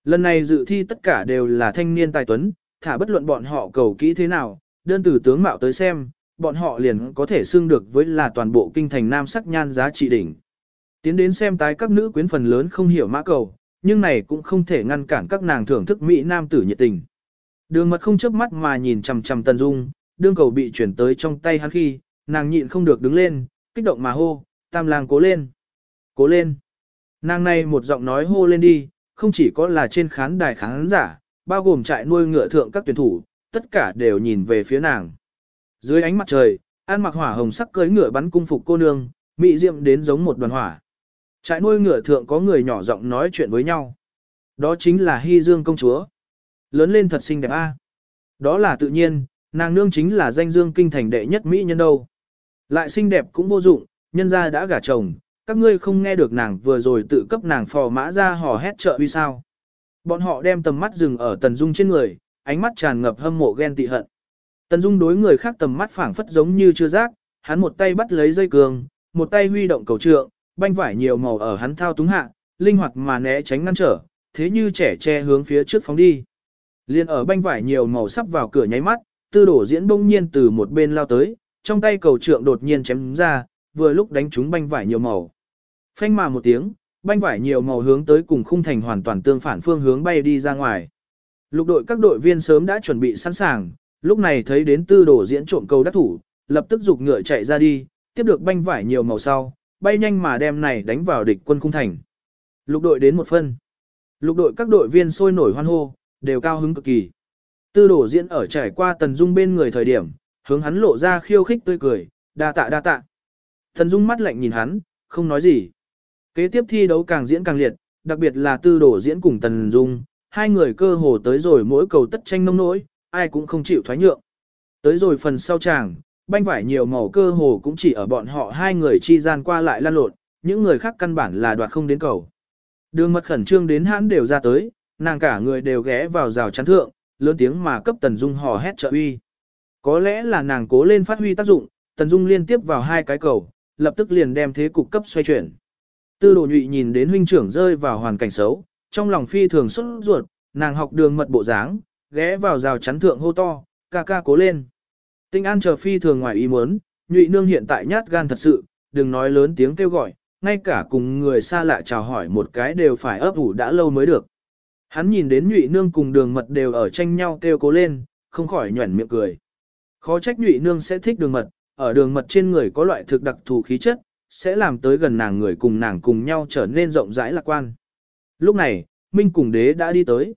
Lần này dự thi tất cả đều là thanh niên tài tuấn, thả bất luận bọn họ cầu kỹ thế nào, đơn từ tướng mạo tới xem, bọn họ liền có thể xưng được với là toàn bộ kinh thành nam sắc nhan giá trị đỉnh. Tiến đến xem tái các nữ quyến phần lớn không hiểu mã cầu, nhưng này cũng không thể ngăn cản các nàng thưởng thức mỹ nam tử nhiệt tình. Đường mật không chớp mắt mà nhìn chằm chằm Tần Dung, đương cầu bị chuyển tới trong tay hắn khi, nàng nhịn không được đứng lên, kích động mà hô, tam lang cố lên, cố lên. Nàng này một giọng nói hô lên đi, không chỉ có là trên khán đài khán giả, bao gồm trại nuôi ngựa thượng các tuyển thủ, tất cả đều nhìn về phía nàng. Dưới ánh mặt trời, An mặc hỏa hồng sắc cưới ngựa bắn cung phục cô nương, mị diệm đến giống một đoàn hỏa. Trại nuôi ngựa thượng có người nhỏ giọng nói chuyện với nhau. Đó chính là Hy Dương công chúa. Lớn lên thật xinh đẹp a. Đó là tự nhiên, nàng nương chính là danh dương kinh thành đệ nhất mỹ nhân đâu. Lại xinh đẹp cũng vô dụng, nhân gia đã gả chồng, các ngươi không nghe được nàng vừa rồi tự cấp nàng phò mã ra hò hét trợ uy sao. Bọn họ đem tầm mắt dừng ở Tần Dung trên người, ánh mắt tràn ngập hâm mộ ghen tị hận. Tần Dung đối người khác tầm mắt phảng phất giống như chưa giác, hắn một tay bắt lấy dây cường, một tay huy động cầu trượng, banh vải nhiều màu ở hắn thao túng hạ, linh hoạt mà né tránh ngăn trở, thế như trẻ che hướng phía trước phóng đi. Liên ở banh vải nhiều màu sắp vào cửa nháy mắt, tư đổ diễn bỗng nhiên từ một bên lao tới, trong tay cầu trượng đột nhiên chém ra, vừa lúc đánh trúng banh vải nhiều màu. Phanh mà một tiếng, banh vải nhiều màu hướng tới cùng khung thành hoàn toàn tương phản phương hướng bay đi ra ngoài. Lục đội các đội viên sớm đã chuẩn bị sẵn sàng, lúc này thấy đến tư đổ diễn trộm cầu đắc thủ, lập tức dục ngựa chạy ra đi, tiếp được banh vải nhiều màu sau, bay nhanh mà đem này đánh vào địch quân khung thành. Lục đội đến một phân. Lục đội các đội viên sôi nổi hoan hô, đều cao hứng cực kỳ. Tư đổ diễn ở trải qua Tần Dung bên người thời điểm, hướng hắn lộ ra khiêu khích tươi cười, đa tạ đa tạ. Tần Dung mắt lạnh nhìn hắn, không nói gì. Kế tiếp thi đấu càng diễn càng liệt, đặc biệt là tư đổ diễn cùng Tần Dung, hai người cơ hồ tới rồi mỗi cầu tất tranh nông nỗi, ai cũng không chịu thoái nhượng. Tới rồi phần sau chàng, banh vải nhiều màu cơ hồ cũng chỉ ở bọn họ hai người chi gian qua lại lan lộn, những người khác căn bản là đoạt không đến cầu. Đường mật khẩn trương đến hãn đều ra tới, nàng cả người đều ghé vào rào chắn thượng, lớn tiếng mà cấp Tần Dung hò hét trợ uy. Có lẽ là nàng cố lên phát huy tác dụng, Tần Dung liên tiếp vào hai cái cầu, lập tức liền đem thế cục cấp xoay chuyển. Tư đồ nhụy nhìn đến huynh trưởng rơi vào hoàn cảnh xấu, trong lòng phi thường xuất ruột, nàng học đường mật bộ dáng, ghé vào rào chắn thượng hô to, ca ca cố lên. Tinh an chờ phi thường ngoài ý muốn, nhụy nương hiện tại nhát gan thật sự, đừng nói lớn tiếng kêu gọi, ngay cả cùng người xa lạ chào hỏi một cái đều phải ấp ủ đã lâu mới được. Hắn nhìn đến nhụy nương cùng đường mật đều ở tranh nhau kêu cố lên, không khỏi nhuẩn miệng cười. Khó trách nhụy nương sẽ thích đường mật, ở đường mật trên người có loại thực đặc thù khí chất, sẽ làm tới gần nàng người cùng nàng cùng nhau trở nên rộng rãi lạc quan. Lúc này, Minh cùng đế đã đi tới.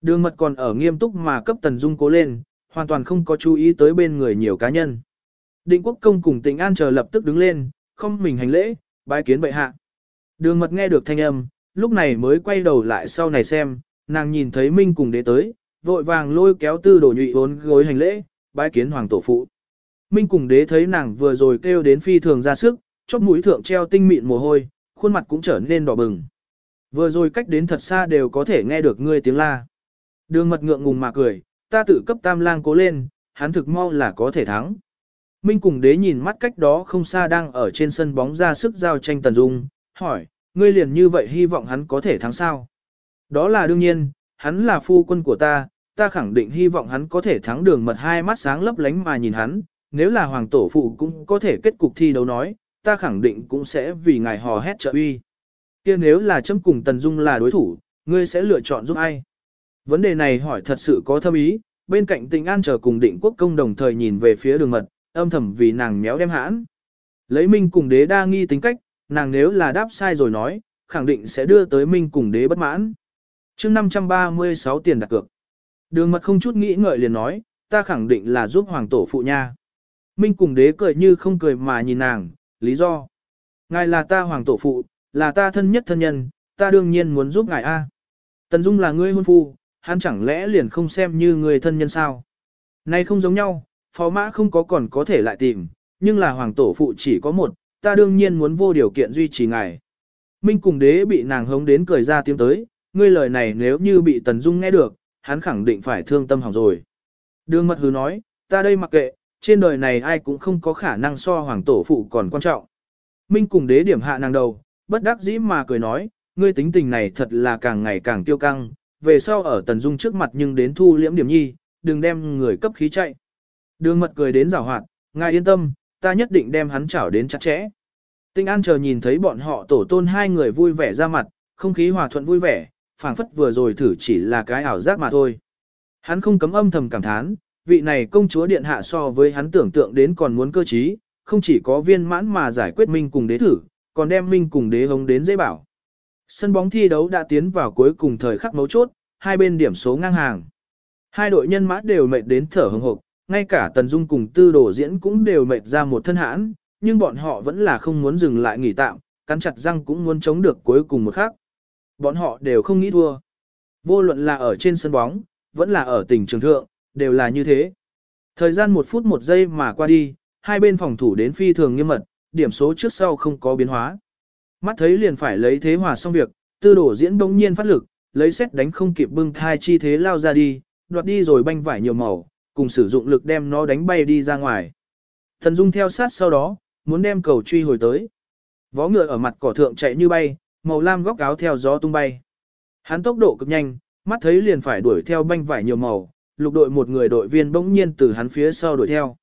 Đường mật còn ở nghiêm túc mà cấp tần dung cố lên, hoàn toàn không có chú ý tới bên người nhiều cá nhân. Định quốc công cùng tịnh an chờ lập tức đứng lên, không mình hành lễ, bái kiến bệ hạ. Đường mật nghe được thanh âm, lúc này mới quay đầu lại sau này xem, nàng nhìn thấy Minh cùng đế tới, vội vàng lôi kéo tư đổ nhụy bốn gối hành lễ, bái kiến hoàng tổ phụ. Minh cùng đế thấy nàng vừa rồi kêu đến phi thường ra sức, chóp mũi thượng treo tinh mịn mồ hôi, khuôn mặt cũng trở nên đỏ bừng. Vừa rồi cách đến thật xa đều có thể nghe được ngươi tiếng la. Đường mật ngượng ngùng mà cười, ta tự cấp tam lang cố lên, hắn thực mau là có thể thắng. Minh cùng đế nhìn mắt cách đó không xa đang ở trên sân bóng ra sức giao tranh tần dung, hỏi, ngươi liền như vậy hy vọng hắn có thể thắng sao? Đó là đương nhiên, hắn là phu quân của ta, ta khẳng định hy vọng hắn có thể thắng đường mật hai mắt sáng lấp lánh mà nhìn hắn, nếu là hoàng tổ phụ cũng có thể kết cục thi đấu nói, ta khẳng định cũng sẽ vì ngài hò hét trợ uy. kia nếu là chấm cùng Tần Dung là đối thủ, ngươi sẽ lựa chọn giúp ai? Vấn đề này hỏi thật sự có thâm ý, bên cạnh tình an chờ cùng định quốc công đồng thời nhìn về phía đường mật, âm thầm vì nàng méo đem hãn. Lấy minh cùng đế đa nghi tính cách, nàng nếu là đáp sai rồi nói, khẳng định sẽ đưa tới minh cùng đế bất mãn chương 536 tiền đặt cược. Đường mật không chút nghĩ ngợi liền nói, ta khẳng định là giúp hoàng tổ phụ nha. Minh cùng đế cười như không cười mà nhìn nàng, lý do. Ngài là ta hoàng tổ phụ, là ta thân nhất thân nhân, ta đương nhiên muốn giúp ngài A. Tần Dung là ngươi hôn phu, hắn chẳng lẽ liền không xem như người thân nhân sao? nay không giống nhau, phó mã không có còn có thể lại tìm, nhưng là hoàng tổ phụ chỉ có một, ta đương nhiên muốn vô điều kiện duy trì ngài. Minh cùng đế bị nàng hống đến cười ra tiếng tới, ngươi lời này nếu như bị Tần Dung nghe được, hắn khẳng định phải thương tâm hỏng rồi. Đường mật hứ nói, ta đây mặc kệ, trên đời này ai cũng không có khả năng so hoàng tổ phụ còn quan trọng. Minh cùng đế điểm hạ nàng đầu, bất đắc dĩ mà cười nói, ngươi tính tình này thật là càng ngày càng tiêu căng, về sau ở Tần Dung trước mặt nhưng đến thu liễm điểm nhi, đừng đem người cấp khí chạy. Đường mật cười đến rào hoạt, ngài yên tâm, ta nhất định đem hắn chảo đến chặt chẽ. Tinh An chờ nhìn thấy bọn họ tổ tôn hai người vui vẻ ra mặt, không khí hòa thuận vui vẻ, phảng phất vừa rồi thử chỉ là cái ảo giác mà thôi. Hắn không cấm âm thầm cảm thán, vị này công chúa điện hạ so với hắn tưởng tượng đến còn muốn cơ trí, không chỉ có viên mãn mà giải quyết minh cùng đế thử, còn đem minh cùng đế hống đến dễ bảo. Sân bóng thi đấu đã tiến vào cuối cùng thời khắc mấu chốt, hai bên điểm số ngang hàng. Hai đội nhân mã đều mệt đến thở hừng hực, ngay cả Tần Dung cùng Tư Đồ Diễn cũng đều mệt ra một thân hãn, nhưng bọn họ vẫn là không muốn dừng lại nghỉ tạm, cắn chặt răng cũng muốn chống được cuối cùng một khắc. Bọn họ đều không nghĩ thua. Vô luận là ở trên sân bóng, vẫn là ở tỉnh trường thượng, đều là như thế. Thời gian một phút một giây mà qua đi, hai bên phòng thủ đến phi thường nghiêm mật, điểm số trước sau không có biến hóa. Mắt thấy liền phải lấy thế hòa xong việc, tư đổ diễn đông nhiên phát lực, lấy xét đánh không kịp bưng thai chi thế lao ra đi, đoạt đi rồi banh vải nhiều màu, cùng sử dụng lực đem nó đánh bay đi ra ngoài. Thần Dung theo sát sau đó, muốn đem cầu truy hồi tới. Vó ngựa ở mặt cỏ thượng chạy như bay, màu lam góc áo theo gió tung bay. Hắn tốc độ cực nhanh, mắt thấy liền phải đuổi theo banh vải nhiều màu, lục đội một người đội viên bỗng nhiên từ hắn phía sau đuổi theo.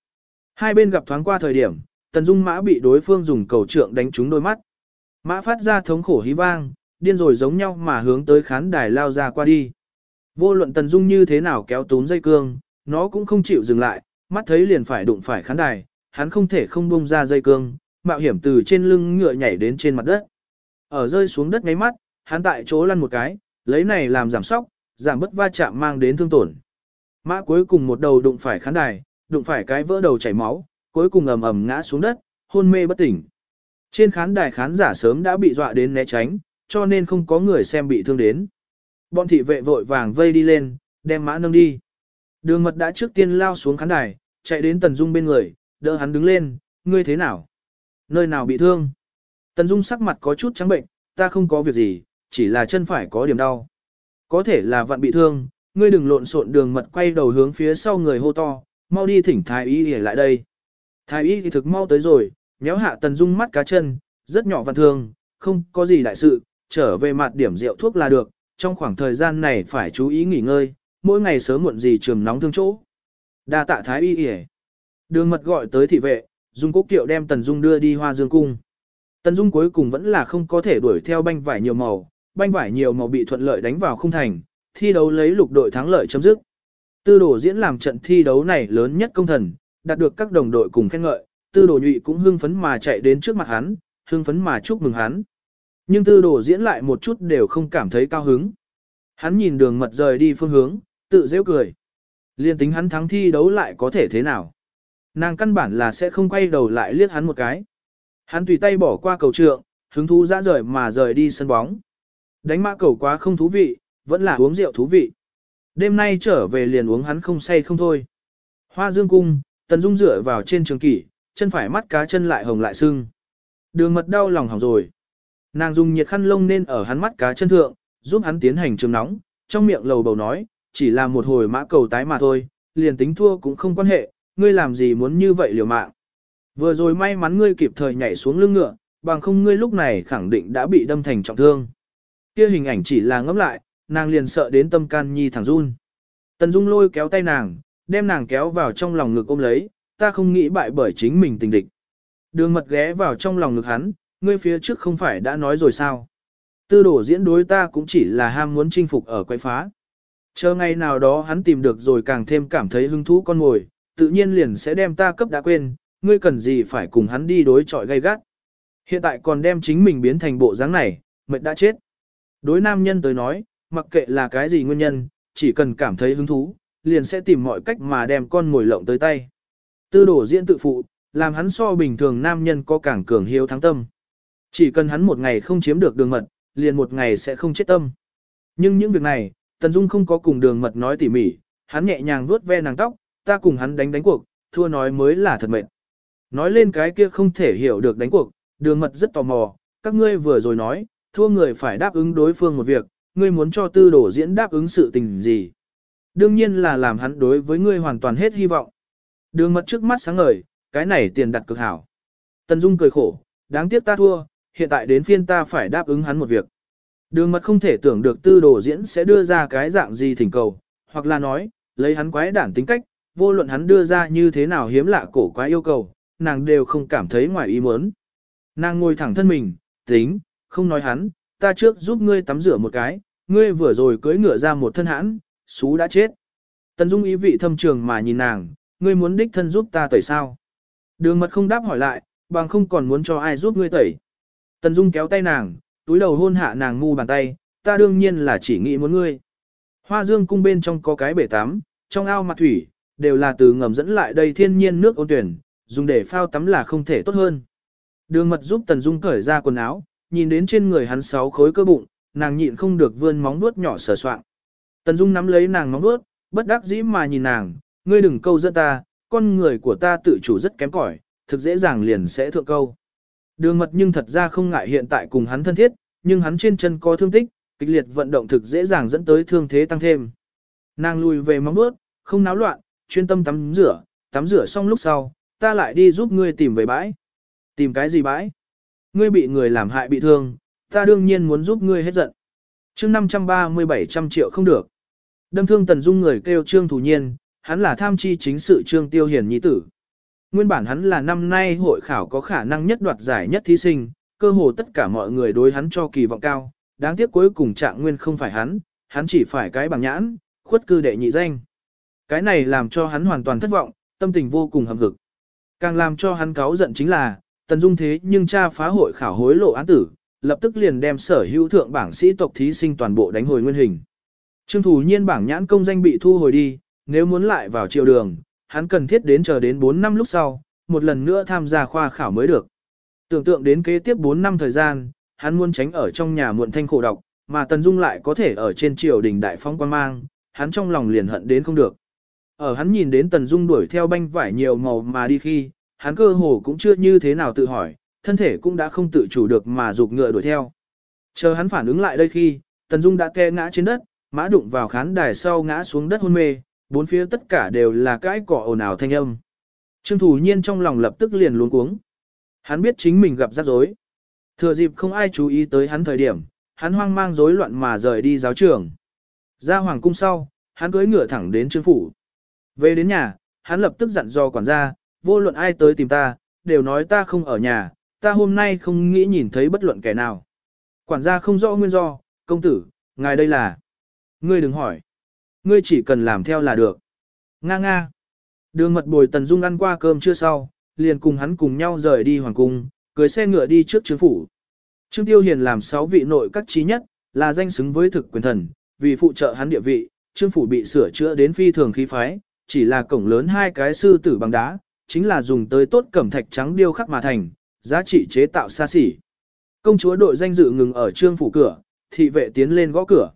Hai bên gặp thoáng qua thời điểm, Tần Dung Mã bị đối phương dùng cầu trượng đánh trúng đôi mắt. Mã phát ra thống khổ hí vang, điên rồi giống nhau mà hướng tới khán đài lao ra qua đi. Vô luận Tần Dung như thế nào kéo túm dây cương, nó cũng không chịu dừng lại, mắt thấy liền phải đụng phải khán đài, hắn không thể không bung ra dây cương, mạo hiểm từ trên lưng ngựa nhảy đến trên mặt đất. Ở rơi xuống đất ngáy mắt, hắn tại chỗ lăn một cái, lấy này làm giảm sóc, giảm bất va chạm mang đến thương tổn. Mã cuối cùng một đầu đụng phải khán đài, đụng phải cái vỡ đầu chảy máu, cuối cùng ầm ầm ngã xuống đất, hôn mê bất tỉnh. Trên khán đài khán giả sớm đã bị dọa đến né tránh, cho nên không có người xem bị thương đến. Bọn thị vệ vội vàng vây đi lên, đem mã nâng đi. Đường mật đã trước tiên lao xuống khán đài, chạy đến Tần Dung bên người, đỡ hắn đứng lên, ngươi thế nào? Nơi nào bị thương? Tần Dung sắc mặt có chút trắng bệnh, ta không có việc gì, chỉ là chân phải có điểm đau. Có thể là vặn bị thương, ngươi đừng lộn xộn đường mật quay đầu hướng phía sau người hô to, mau đi thỉnh thái y để lại đây. Thái y thì thực mau tới rồi, nhéo hạ Tần Dung mắt cá chân, rất nhỏ vặn thương, không có gì đại sự, trở về mặt điểm rượu thuốc là được, trong khoảng thời gian này phải chú ý nghỉ ngơi, mỗi ngày sớm muộn gì trường nóng thương chỗ. Đa tạ thái y y. Đường mật gọi tới thị vệ, dùng Cố Kiệu đem Tần Dung đưa đi Hoa Dương cung. Tần Dung cuối cùng vẫn là không có thể đuổi theo banh vải nhiều màu, banh vải nhiều màu bị thuận lợi đánh vào không thành, thi đấu lấy lục đội thắng lợi chấm dứt. Tư đồ diễn làm trận thi đấu này lớn nhất công thần, đạt được các đồng đội cùng khen ngợi, tư đồ nhụy cũng hưng phấn mà chạy đến trước mặt hắn, hưng phấn mà chúc mừng hắn. Nhưng tư đồ diễn lại một chút đều không cảm thấy cao hứng. Hắn nhìn đường mật rời đi phương hướng, tự rêu cười. Liên tính hắn thắng thi đấu lại có thể thế nào. Nàng căn bản là sẽ không quay đầu lại liếc hắn một cái. Hắn tùy tay bỏ qua cầu trượng, hứng thú dã rời mà rời đi sân bóng. Đánh mã cầu quá không thú vị, vẫn là uống rượu thú vị. Đêm nay trở về liền uống hắn không say không thôi. Hoa dương cung, tần dung dựa vào trên trường kỷ, chân phải mắt cá chân lại hồng lại sưng. Đường mật đau lòng hỏng rồi. Nàng dùng nhiệt khăn lông nên ở hắn mắt cá chân thượng, giúp hắn tiến hành trường nóng, trong miệng lầu bầu nói, chỉ là một hồi mã cầu tái mà thôi, liền tính thua cũng không quan hệ, ngươi làm gì muốn như vậy liều mạng. Vừa rồi may mắn ngươi kịp thời nhảy xuống lưng ngựa, bằng không ngươi lúc này khẳng định đã bị đâm thành trọng thương. Kia hình ảnh chỉ là ngẫm lại, nàng liền sợ đến tâm can nhi thẳng run. Tần Dung lôi kéo tay nàng, đem nàng kéo vào trong lòng ngực ôm lấy, ta không nghĩ bại bởi chính mình tình địch. Đường mật ghé vào trong lòng ngực hắn, ngươi phía trước không phải đã nói rồi sao. Tư đổ diễn đối ta cũng chỉ là ham muốn chinh phục ở quay phá. Chờ ngày nào đó hắn tìm được rồi càng thêm cảm thấy hứng thú con ngồi, tự nhiên liền sẽ đem ta cấp đã quên, ngươi cần gì phải cùng hắn đi đối chọi gay gắt. Hiện tại còn đem chính mình biến thành bộ dáng này, mệt đã chết. Đối nam nhân tới nói, mặc kệ là cái gì nguyên nhân, chỉ cần cảm thấy hứng thú, liền sẽ tìm mọi cách mà đem con ngồi lộng tới tay. Tư đổ diễn tự phụ, làm hắn so bình thường nam nhân có càng cường hiếu thắng tâm. Chỉ cần hắn một ngày không chiếm được đường mật, liền một ngày sẽ không chết tâm. Nhưng những việc này, Tần Dung không có cùng đường mật nói tỉ mỉ, hắn nhẹ nhàng vuốt ve nàng tóc, ta cùng hắn đánh đánh cuộc, thua nói mới là thật mệt. Nói lên cái kia không thể hiểu được đánh cuộc, đường mật rất tò mò, các ngươi vừa rồi nói, thua người phải đáp ứng đối phương một việc, ngươi muốn cho tư đổ diễn đáp ứng sự tình gì. Đương nhiên là làm hắn đối với ngươi hoàn toàn hết hy vọng. Đường mật trước mắt sáng ngời, cái này tiền đặt cực hảo. Tần Dung cười khổ, đáng tiếc ta thua, hiện tại đến phiên ta phải đáp ứng hắn một việc. Đường mật không thể tưởng được tư đồ diễn sẽ đưa ra cái dạng gì thỉnh cầu, hoặc là nói, lấy hắn quái đản tính cách, vô luận hắn đưa ra như thế nào hiếm lạ cổ quái yêu cầu, nàng đều không cảm thấy ngoài ý muốn. Nàng ngồi thẳng thân mình, tính, không nói hắn, ta trước giúp ngươi tắm rửa một cái, ngươi vừa rồi cưới ngựa ra một thân hãn, xú đã chết. Tần Dung ý vị thâm trường mà nhìn nàng, ngươi muốn đích thân giúp ta tẩy sao? Đường mật không đáp hỏi lại, bằng không còn muốn cho ai giúp ngươi tẩy. Tần Dung kéo tay nàng, túi đầu hôn hạ nàng ngu bàn tay, ta đương nhiên là chỉ nghĩ muốn ngươi. Hoa dương cung bên trong có cái bể tắm, trong ao mặt thủy, đều là từ ngầm dẫn lại đây thiên nhiên nước ôn tuyển, dùng để phao tắm là không thể tốt hơn. Đường mật giúp Tần Dung cởi ra quần áo, nhìn đến trên người hắn sáu khối cơ bụng, nàng nhịn không được vươn móng nuốt nhỏ sờ soạng. Tần Dung nắm lấy nàng móng nuốt, bất đắc dĩ mà nhìn nàng, ngươi đừng câu dẫn ta, con người của ta tự chủ rất kém cỏi, thực dễ dàng liền sẽ thượng câu. Đường mật nhưng thật ra không ngại hiện tại cùng hắn thân thiết, nhưng hắn trên chân có thương tích, kịch liệt vận động thực dễ dàng dẫn tới thương thế tăng thêm. Nàng lùi về móng nuốt, không náo loạn, chuyên tâm tắm rửa, tắm rửa xong lúc sau, ta lại đi giúp ngươi tìm về bãi. Tìm cái gì bãi? Ngươi bị người làm hại bị thương, ta đương nhiên muốn giúp ngươi hết giận. chương 537 trăm triệu không được. Đâm thương Tần Dung người kêu Trương Thủ Nhiên, hắn là tham chi chính sự Trương Tiêu Hiển Nhi Tử. Nguyên bản hắn là năm nay hội khảo có khả năng nhất đoạt giải nhất thí sinh, cơ hồ tất cả mọi người đối hắn cho kỳ vọng cao, đáng tiếc cuối cùng trạng nguyên không phải hắn, hắn chỉ phải cái bằng nhãn, khuất cư đệ nhị danh. Cái này làm cho hắn hoàn toàn thất vọng, tâm tình vô cùng hầm hực. Càng làm cho hắn cáo giận chính là, Tần Dung thế nhưng cha phá hội khảo hối lộ án tử, lập tức liền đem sở hữu thượng bảng sĩ tộc thí sinh toàn bộ đánh hồi nguyên hình. Trương thủ nhiên bảng nhãn công danh bị thu hồi đi, nếu muốn lại vào triều đường, hắn cần thiết đến chờ đến 4 năm lúc sau, một lần nữa tham gia khoa khảo mới được. Tưởng tượng đến kế tiếp 4 năm thời gian, hắn muốn tránh ở trong nhà muộn thanh khổ độc, mà Tần Dung lại có thể ở trên triều đình đại phong quan mang, hắn trong lòng liền hận đến không được. Ở hắn nhìn đến Tần Dung đuổi theo banh vải nhiều màu mà đi khi, hắn cơ hồ cũng chưa như thế nào tự hỏi, thân thể cũng đã không tự chủ được mà dục ngựa đuổi theo. Chờ hắn phản ứng lại đây khi, Tần Dung đã ke ngã trên đất, mã đụng vào khán đài sau ngã xuống đất hôn mê, bốn phía tất cả đều là cái cỏ ồn ào thanh âm. Trương Thủ Nhiên trong lòng lập tức liền luống cuống. Hắn biết chính mình gặp rắc rối. Thừa dịp không ai chú ý tới hắn thời điểm, hắn hoang mang rối loạn mà rời đi giáo trường. Ra hoàng cung sau, hắn cưỡi ngựa thẳng đến trương phủ. Về đến nhà, hắn lập tức dặn dò quản gia, vô luận ai tới tìm ta, đều nói ta không ở nhà, ta hôm nay không nghĩ nhìn thấy bất luận kẻ nào. Quản gia không rõ nguyên do, công tử, ngài đây là. Ngươi đừng hỏi. Ngươi chỉ cần làm theo là được. Nga nga. Đường mật bồi Tần Dung ăn qua cơm chưa sau, liền cùng hắn cùng nhau rời đi hoàng cung, cưới xe ngựa đi trước trương phủ. Trương Tiêu Hiền làm sáu vị nội các trí nhất, là danh xứng với thực quyền thần, vì phụ trợ hắn địa vị, trương phủ bị sửa chữa đến phi thường khí phái, chỉ là cổng lớn hai cái sư tử bằng đá, chính là dùng tới tốt cẩm thạch trắng điêu khắc mà thành, giá trị chế tạo xa xỉ. Công chúa đội danh dự ngừng ở trương phủ cửa, thị vệ tiến lên gõ cửa.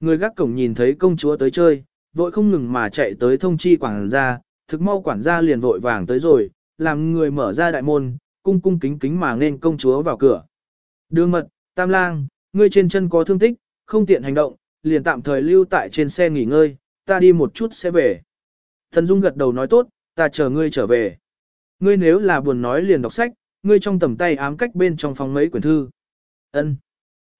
Người gác cổng nhìn thấy công chúa tới chơi, vội không ngừng mà chạy tới thông chi quản gia, thực mau quản gia liền vội vàng tới rồi, làm người mở ra đại môn, cung cung kính kính mà nên công chúa vào cửa. Đường mật, tam lang, ngươi trên chân có thương tích, không tiện hành động, liền tạm thời lưu tại trên xe nghỉ ngơi, ta đi một chút sẽ về. Thần Dung gật đầu nói tốt, ta chờ ngươi trở về. Ngươi nếu là buồn nói liền đọc sách, ngươi trong tầm tay ám cách bên trong phòng mấy quyển thư. Ân.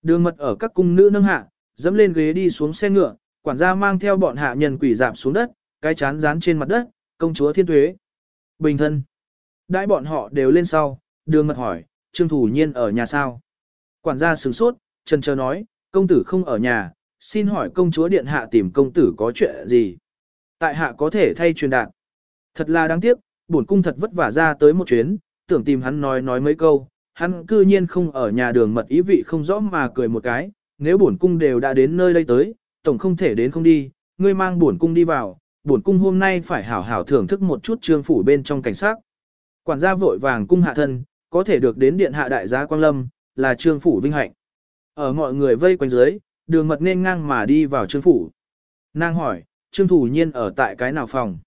Đường mật ở các cung nữ nâng hạ, dẫm lên ghế đi xuống xe ngựa, quản gia mang theo bọn hạ nhân quỷ dạp xuống đất, cái chán dán trên mặt đất, công chúa thiên tuế. Bình thân. Đãi bọn họ đều lên sau, đường mật hỏi, trương thủ nhiên ở nhà sao? Quản gia sửng sốt, trần chờ nói, công tử không ở nhà, xin hỏi công chúa điện hạ tìm công tử có chuyện gì? Tại hạ có thể thay truyền đạt. Thật là đáng tiếc, bổn cung thật vất vả ra tới một chuyến, tưởng tìm hắn nói nói mấy câu, hắn cư nhiên không ở nhà đường mật ý vị không rõ mà cười một cái, nếu bổn cung đều đã đến nơi đây tới, tổng không thể đến không đi, ngươi mang bổn cung đi vào, bổn cung hôm nay phải hảo hảo thưởng thức một chút trương phủ bên trong cảnh sát. Quản gia vội vàng cung hạ thân, có thể được đến điện hạ đại gia Quang Lâm, là trương phủ vinh hạnh. Ở mọi người vây quanh dưới, đường mật nên ngang mà đi vào trương phủ. Nàng hỏi, trương thủ nhiên ở tại cái nào phòng?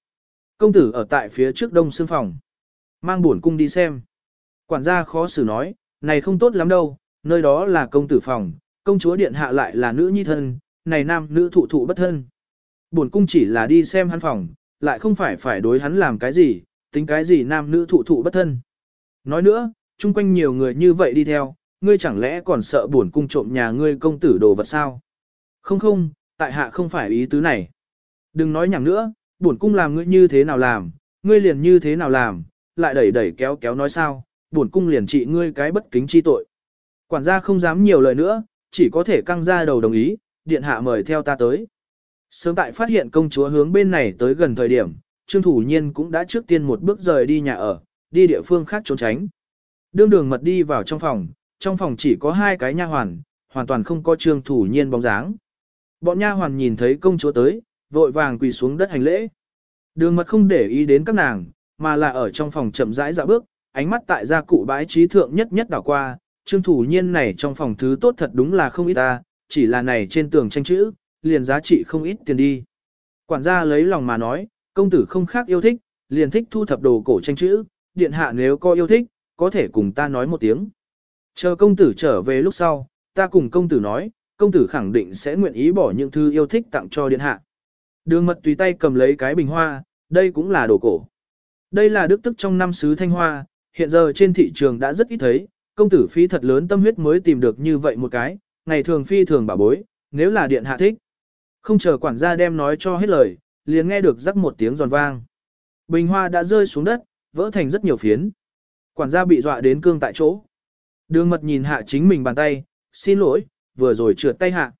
Công tử ở tại phía trước đông xương phòng. Mang buồn cung đi xem. Quản gia khó xử nói, này không tốt lắm đâu, nơi đó là công tử phòng, công chúa điện hạ lại là nữ nhi thân, này nam nữ thụ thụ bất thân. Buồn cung chỉ là đi xem hắn phòng, lại không phải phải đối hắn làm cái gì, tính cái gì nam nữ thụ thụ bất thân. Nói nữa, chung quanh nhiều người như vậy đi theo, ngươi chẳng lẽ còn sợ buồn cung trộm nhà ngươi công tử đồ vật sao? Không không, tại hạ không phải ý tứ này. Đừng nói nhảm nữa, bổn cung làm ngươi như thế nào làm, ngươi liền như thế nào làm, lại đẩy đẩy kéo kéo nói sao, bổn cung liền trị ngươi cái bất kính chi tội. Quản gia không dám nhiều lời nữa, chỉ có thể căng ra đầu đồng ý, điện hạ mời theo ta tới. Sớm tại phát hiện công chúa hướng bên này tới gần thời điểm, Trương Thủ Nhiên cũng đã trước tiên một bước rời đi nhà ở, đi địa phương khác trốn tránh. Đương đường mật đi vào trong phòng, trong phòng chỉ có hai cái nha hoàn, hoàn toàn không có Trương Thủ Nhiên bóng dáng. Bọn nha hoàn nhìn thấy công chúa tới, vội vàng quỳ xuống đất hành lễ. Đường mật không để ý đến các nàng, mà là ở trong phòng chậm rãi dạo bước, ánh mắt tại gia cụ bãi trí thượng nhất nhất đảo qua, Trương Thủ Nhiên này trong phòng thứ tốt thật đúng là không ít ta, chỉ là này trên tường tranh chữ, liền giá trị không ít tiền đi. Quản gia lấy lòng mà nói, công tử không khác yêu thích, liền thích thu thập đồ cổ tranh chữ, điện hạ nếu có yêu thích, có thể cùng ta nói một tiếng. Chờ công tử trở về lúc sau, ta cùng công tử nói, công tử khẳng định sẽ nguyện ý bỏ những thứ yêu thích tặng cho điện hạ. Đường mật tùy tay cầm lấy cái bình hoa, đây cũng là đồ cổ. Đây là đức tức trong năm sứ Thanh Hoa, hiện giờ trên thị trường đã rất ít thấy, công tử phi thật lớn tâm huyết mới tìm được như vậy một cái, ngày thường phi thường bảo bối, nếu là điện hạ thích. Không chờ quản gia đem nói cho hết lời, liền nghe được rắc một tiếng giòn vang. Bình hoa đã rơi xuống đất, vỡ thành rất nhiều phiến. Quản gia bị dọa đến cương tại chỗ. Đường mật nhìn hạ chính mình bàn tay, xin lỗi, vừa rồi trượt tay hạ.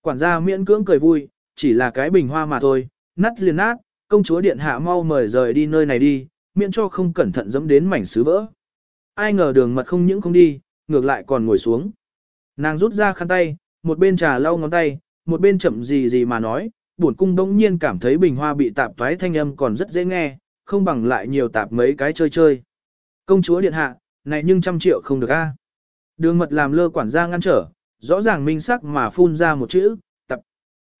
Quản gia miễn cưỡng cười vui, chỉ là cái bình hoa mà thôi, nát liền nát, công chúa điện hạ mau mời rời đi nơi này đi, miễn cho không cẩn thận dẫm đến mảnh sứ vỡ. Ai ngờ đường mật không những không đi, ngược lại còn ngồi xuống. Nàng rút ra khăn tay, một bên trà lau ngón tay, một bên chậm gì gì mà nói, buồn cung đông nhiên cảm thấy bình hoa bị tạp thoái thanh âm còn rất dễ nghe, không bằng lại nhiều tạp mấy cái chơi chơi. Công chúa điện hạ, này nhưng trăm triệu không được a. Đường mật làm lơ quản gia ngăn trở, rõ ràng minh sắc mà phun ra một chữ.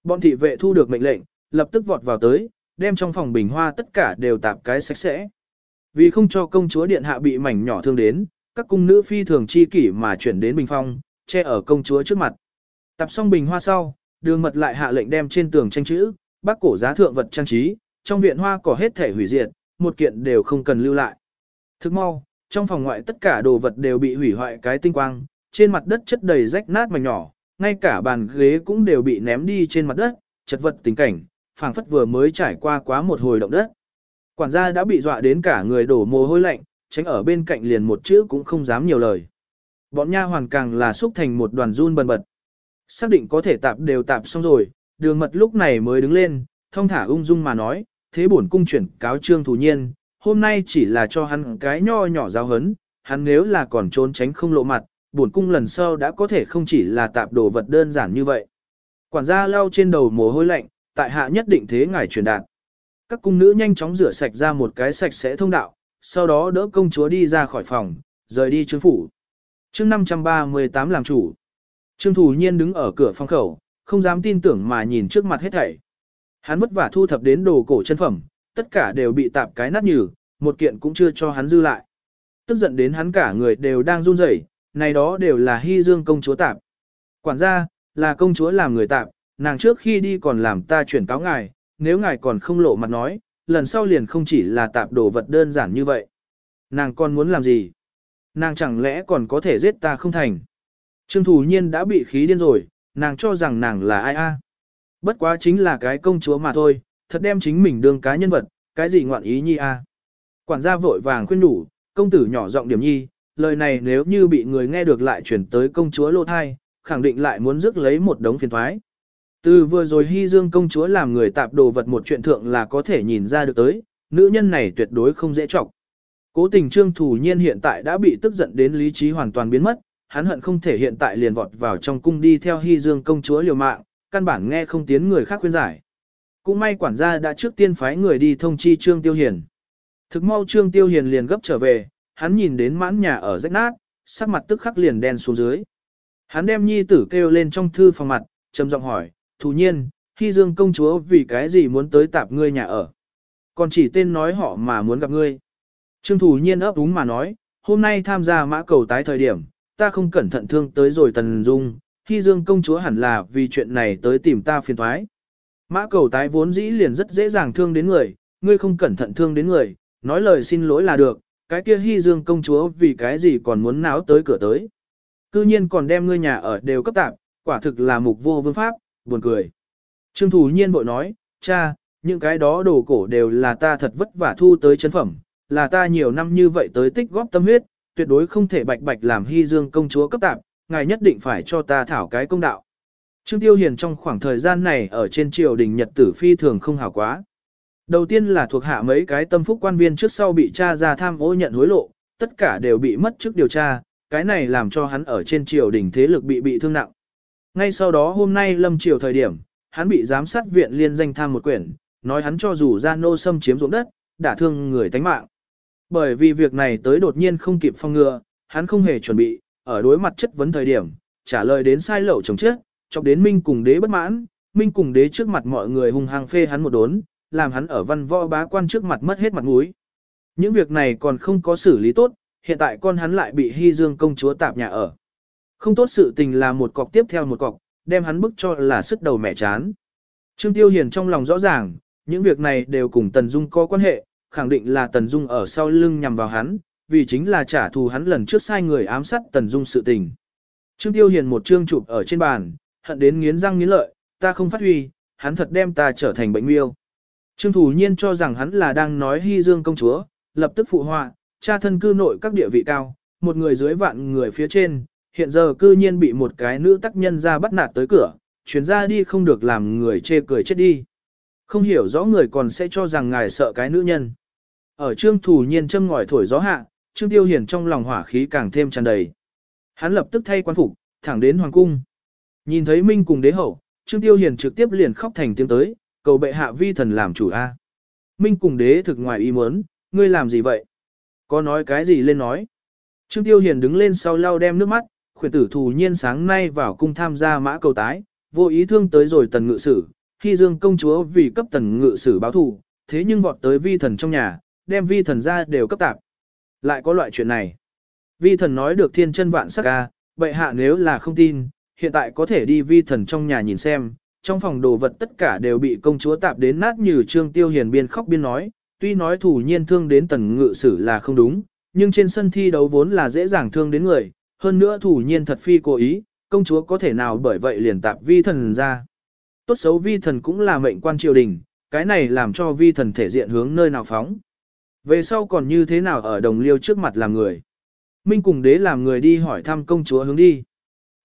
Bọn thị vệ thu được mệnh lệnh, lập tức vọt vào tới, đem trong phòng bình hoa tất cả đều tạp cái sạch sẽ. Vì không cho công chúa điện hạ bị mảnh nhỏ thương đến, các cung nữ phi thường chi kỷ mà chuyển đến bình phong, che ở công chúa trước mặt. Tạp xong bình hoa sau, đường mật lại hạ lệnh đem trên tường tranh chữ, bác cổ giá thượng vật trang trí, trong viện hoa cỏ hết thể hủy diệt, một kiện đều không cần lưu lại. Thức mau, trong phòng ngoại tất cả đồ vật đều bị hủy hoại cái tinh quang, trên mặt đất chất đầy rách nát mảnh nhỏ, ngay cả bàn ghế cũng đều bị ném đi trên mặt đất, chật vật tình cảnh, phảng phất vừa mới trải qua quá một hồi động đất. Quản gia đã bị dọa đến cả người đổ mồ hôi lạnh, tránh ở bên cạnh liền một chữ cũng không dám nhiều lời. Bọn nha hoàn càng là xúc thành một đoàn run bần bật. Xác định có thể tạp đều tạp xong rồi, đường mật lúc này mới đứng lên, thông thả ung dung mà nói, thế bổn cung chuyển cáo trương thủ nhiên, hôm nay chỉ là cho hắn cái nho nhỏ giáo hấn, hắn nếu là còn trốn tránh không lộ mặt, bổn cung lần sau đã có thể không chỉ là tạp đồ vật đơn giản như vậy. Quản gia lau trên đầu mồ hôi lạnh, tại hạ nhất định thế ngài truyền đạt. Các cung nữ nhanh chóng rửa sạch ra một cái sạch sẽ thông đạo, sau đó đỡ công chúa đi ra khỏi phòng, rời đi trương phủ. chương 538 làm chủ. Trương thủ nhiên đứng ở cửa phòng khẩu, không dám tin tưởng mà nhìn trước mặt hết thảy. Hắn vất vả thu thập đến đồ cổ chân phẩm, tất cả đều bị tạp cái nát nhừ, một kiện cũng chưa cho hắn dư lại. Tức giận đến hắn cả người đều đang run rẩy, này đó đều là hy dương công chúa tạp. Quản gia, là công chúa làm người tạp, nàng trước khi đi còn làm ta chuyển cáo ngài, nếu ngài còn không lộ mặt nói, lần sau liền không chỉ là tạp đồ vật đơn giản như vậy. Nàng còn muốn làm gì? Nàng chẳng lẽ còn có thể giết ta không thành? Trương thủ nhiên đã bị khí điên rồi, nàng cho rằng nàng là ai a? Bất quá chính là cái công chúa mà thôi, thật đem chính mình đương cá nhân vật, cái gì ngoạn ý nhi a? Quản gia vội vàng khuyên đủ, công tử nhỏ giọng điểm nhi, lời này nếu như bị người nghe được lại chuyển tới công chúa lô thai, khẳng định lại muốn rước lấy một đống phiền thoái. Từ vừa rồi Hy Dương công chúa làm người tạp đồ vật một chuyện thượng là có thể nhìn ra được tới, nữ nhân này tuyệt đối không dễ trọng. Cố tình trương thủ nhiên hiện tại đã bị tức giận đến lý trí hoàn toàn biến mất, hắn hận không thể hiện tại liền vọt vào trong cung đi theo Hy Dương công chúa liều mạng, căn bản nghe không tiến người khác khuyên giải. Cũng may quản gia đã trước tiên phái người đi thông chi Trương Tiêu Hiền. Thực mau Trương Tiêu Hiền liền gấp trở về, hắn nhìn đến mãn nhà ở rách nát, sắc mặt tức khắc liền đen xuống dưới. Hắn đem nhi tử kêu lên trong thư phòng mặt, trầm giọng hỏi, thù nhiên, khi Dương công chúa vì cái gì muốn tới tạp ngươi nhà ở. Còn chỉ tên nói họ mà muốn gặp ngươi. Trương thù nhiên ấp úng mà nói, hôm nay tham gia mã cầu tái thời điểm, ta không cẩn thận thương tới rồi tần dung, khi Dương công chúa hẳn là vì chuyện này tới tìm ta phiền thoái. Mã cầu tái vốn dĩ liền rất dễ dàng thương đến người, ngươi không cẩn thận thương đến người, nói lời xin lỗi là được, cái kia Hy Dương công chúa vì cái gì còn muốn náo tới cửa tới. Cư nhiên còn đem ngươi nhà ở đều cấp tạp, quả thực là mục vô vương pháp, buồn cười. Trương Thủ Nhiên bội nói, cha, những cái đó đồ cổ đều là ta thật vất vả thu tới chân phẩm, là ta nhiều năm như vậy tới tích góp tâm huyết, tuyệt đối không thể bạch bạch làm Hy Dương công chúa cấp tạp, ngài nhất định phải cho ta thảo cái công đạo. Trương Tiêu Hiền trong khoảng thời gian này ở trên triều đình Nhật tử phi thường không hảo quá. Đầu tiên là thuộc hạ mấy cái tâm phúc quan viên trước sau bị tra ra tham ô nhận hối lộ, tất cả đều bị mất trước điều tra, cái này làm cho hắn ở trên triều đình thế lực bị bị thương nặng. Ngay sau đó hôm nay lâm triều thời điểm, hắn bị giám sát viện liên danh tham một quyển, nói hắn cho dù ra nô xâm chiếm ruộng đất, đả thương người tánh mạng. Bởi vì việc này tới đột nhiên không kịp phong ngừa, hắn không hề chuẩn bị, ở đối mặt chất vấn thời điểm, trả lời đến sai lậu chồng chết, chọc đến Minh cùng đế bất mãn, Minh cùng đế trước mặt mọi người hung hăng phê hắn một đốn, làm hắn ở văn võ bá quan trước mặt mất hết mặt mũi. Những việc này còn không có xử lý tốt, hiện tại con hắn lại bị Hy Dương công chúa tạp nhà ở. Không tốt sự tình là một cọc tiếp theo một cọc, đem hắn bức cho là sức đầu mẹ chán. Trương Tiêu Hiền trong lòng rõ ràng, những việc này đều cùng Tần Dung có quan hệ, khẳng định là Tần Dung ở sau lưng nhằm vào hắn, vì chính là trả thù hắn lần trước sai người ám sát Tần Dung sự tình. Trương Tiêu Hiền một trương chụp ở trên bàn, hận đến nghiến răng nghiến lợi, ta không phát huy, hắn thật đem ta trở thành bệnh miêu. Trương Thủ Nhiên cho rằng hắn là đang nói Hy Dương công chúa, lập tức phụ họa, cha thân cư nội các địa vị cao, một người dưới vạn người phía trên, hiện giờ cư nhiên bị một cái nữ tác nhân ra bắt nạt tới cửa, chuyến ra đi không được làm người chê cười chết đi. Không hiểu rõ người còn sẽ cho rằng ngài sợ cái nữ nhân. Ở Trương Thủ Nhiên châm ngòi thổi gió hạ, Trương Tiêu Hiền trong lòng hỏa khí càng thêm tràn đầy. Hắn lập tức thay quan phục, thẳng đến hoàng cung. Nhìn thấy Minh cùng đế hậu, Trương Tiêu Hiền trực tiếp liền khóc thành tiếng tới, cầu bệ hạ vi thần làm chủ a. Minh cùng đế thực ngoài ý muốn, ngươi làm gì vậy? Có nói cái gì lên nói? Trương Tiêu Hiền đứng lên sau lau đem nước mắt, khuyển tử thù nhiên sáng nay vào cung tham gia mã cầu tái, vô ý thương tới rồi tần ngự sử, khi dương công chúa vì cấp tần ngự sử báo thù, thế nhưng vọt tới vi thần trong nhà, đem vi thần ra đều cấp tạp. Lại có loại chuyện này. Vi thần nói được thiên chân vạn sắc ca, bệ hạ nếu là không tin, hiện tại có thể đi vi thần trong nhà nhìn xem, trong phòng đồ vật tất cả đều bị công chúa tạp đến nát như trương tiêu hiền biên khóc biên nói, tuy nói thủ nhiên thương đến tần ngự sử là không đúng, nhưng trên sân thi đấu vốn là dễ dàng thương đến người, hơn nữa thủ nhiên thật phi cố ý, công chúa có thể nào bởi vậy liền tạp vi thần ra. Tốt xấu vi thần cũng là mệnh quan triều đình, cái này làm cho vi thần thể diện hướng nơi nào phóng. Về sau còn như thế nào ở đồng liêu trước mặt làm người. Minh cùng đế làm người đi hỏi thăm công chúa hướng đi.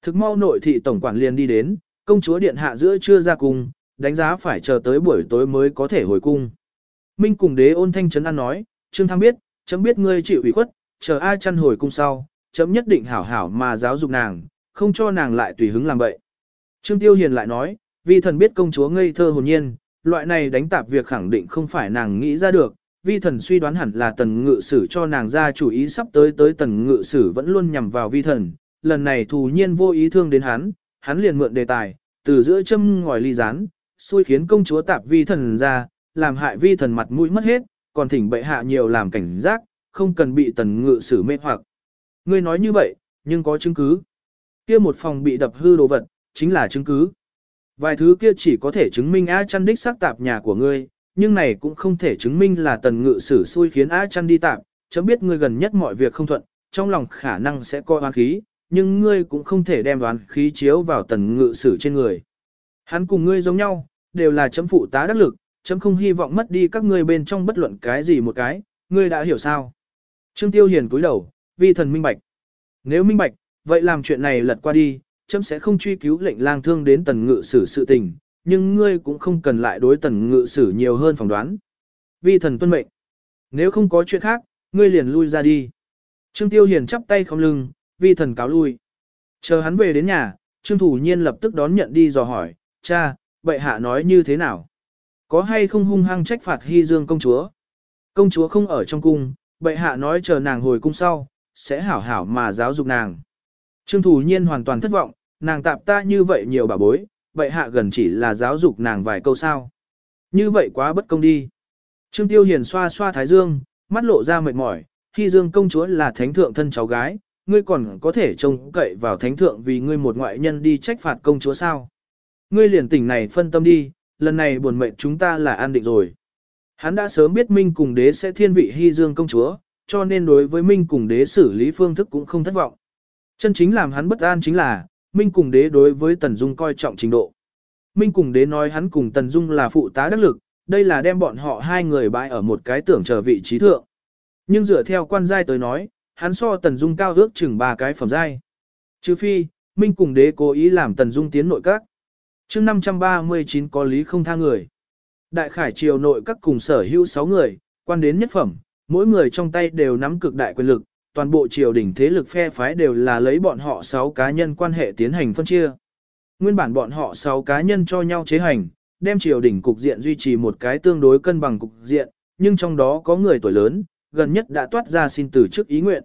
Thực mau nội thị tổng quản liền đi đến, công chúa điện hạ giữa chưa ra cung, đánh giá phải chờ tới buổi tối mới có thể hồi cung. Minh cùng đế ôn thanh trấn an nói, Trương thăng biết, chấm biết ngươi chịu ủy khuất, chờ ai chăn hồi cung sau, chấm nhất định hảo hảo mà giáo dục nàng, không cho nàng lại tùy hứng làm bậy. Trương Tiêu Hiền lại nói, vi thần biết công chúa ngây thơ hồn nhiên, loại này đánh tạp việc khẳng định không phải nàng nghĩ ra được, vi thần suy đoán hẳn là tần ngự sử cho nàng ra chủ ý sắp tới tới tần ngự sử vẫn luôn nhằm vào vi thần, lần này thù nhiên vô ý thương đến hắn, hắn liền mượn đề tài, từ giữa châm ngòi ly rán, xui khiến công chúa tạp vi thần ra, làm hại vi thần mặt mũi mất hết, còn thỉnh bệ hạ nhiều làm cảnh giác, không cần bị tần ngự sử mê hoặc. Ngươi nói như vậy, nhưng có chứng cứ. Kia một phòng bị đập hư đồ vật, chính là chứng cứ. Vài thứ kia chỉ có thể chứng minh A chăn đích xác tạp nhà của ngươi, nhưng này cũng không thể chứng minh là tần ngự sử xui khiến A chăn đi tạp, chấm biết ngươi gần nhất mọi việc không thuận, trong lòng khả năng sẽ coi oán khí, nhưng ngươi cũng không thể đem đoán khí chiếu vào tần ngự sử trên người. Hắn cùng ngươi giống nhau, đều là chấm phụ tá đắc lực, chấm không hy vọng mất đi các ngươi bên trong bất luận cái gì một cái, ngươi đã hiểu sao. Trương Tiêu Hiền cúi đầu, vi thần minh bạch. Nếu minh bạch, vậy làm chuyện này lật qua đi, chấm sẽ không truy cứu lệnh lang thương đến tần ngự sử sự tình, nhưng ngươi cũng không cần lại đối tần ngự sử nhiều hơn phỏng đoán. Vi thần tuân mệnh. Nếu không có chuyện khác, ngươi liền lui ra đi. Trương Tiêu Hiền chắp tay không lưng, vi thần cáo lui. Chờ hắn về đến nhà, Trương Thủ Nhiên lập tức đón nhận đi dò hỏi, cha, bệ hạ nói như thế nào? Có hay không hung hăng trách phạt Hy Dương công chúa? Công chúa không ở trong cung, bệ hạ nói chờ nàng hồi cung sau, sẽ hảo hảo mà giáo dục nàng. Trương Thủ Nhiên hoàn toàn thất vọng, nàng tạp ta như vậy nhiều bà bối, bệ hạ gần chỉ là giáo dục nàng vài câu sao. Như vậy quá bất công đi. Trương Tiêu Hiền xoa xoa thái dương, mắt lộ ra mệt mỏi, Hy Dương công chúa là thánh thượng thân cháu gái, ngươi còn có thể trông cậy vào thánh thượng vì ngươi một ngoại nhân đi trách phạt công chúa sao. Ngươi liền tỉnh này phân tâm đi, lần này buồn mệnh chúng ta là an định rồi. Hắn đã sớm biết Minh cùng đế sẽ thiên vị hy dương công chúa, cho nên đối với Minh cùng đế xử lý phương thức cũng không thất vọng. Chân chính làm hắn bất an chính là, Minh cùng đế đối với Tần Dung coi trọng trình độ. Minh cùng đế nói hắn cùng Tần Dung là phụ tá đắc lực, đây là đem bọn họ hai người bãi ở một cái tưởng chờ vị trí thượng. Nhưng dựa theo quan giai tới nói, hắn so Tần Dung cao ước chừng ba cái phẩm giai. Trừ phi, Minh cùng đế cố ý làm Tần Dung tiến nội các. chương 539 có lý không tha người. Đại khải triều nội các cùng sở hữu 6 người, quan đến nhất phẩm, mỗi người trong tay đều nắm cực đại quyền lực, toàn bộ triều đình thế lực phe phái đều là lấy bọn họ 6 cá nhân quan hệ tiến hành phân chia. Nguyên bản bọn họ 6 cá nhân cho nhau chế hành, đem triều đình cục diện duy trì một cái tương đối cân bằng cục diện, nhưng trong đó có người tuổi lớn, gần nhất đã toát ra xin từ chức ý nguyện.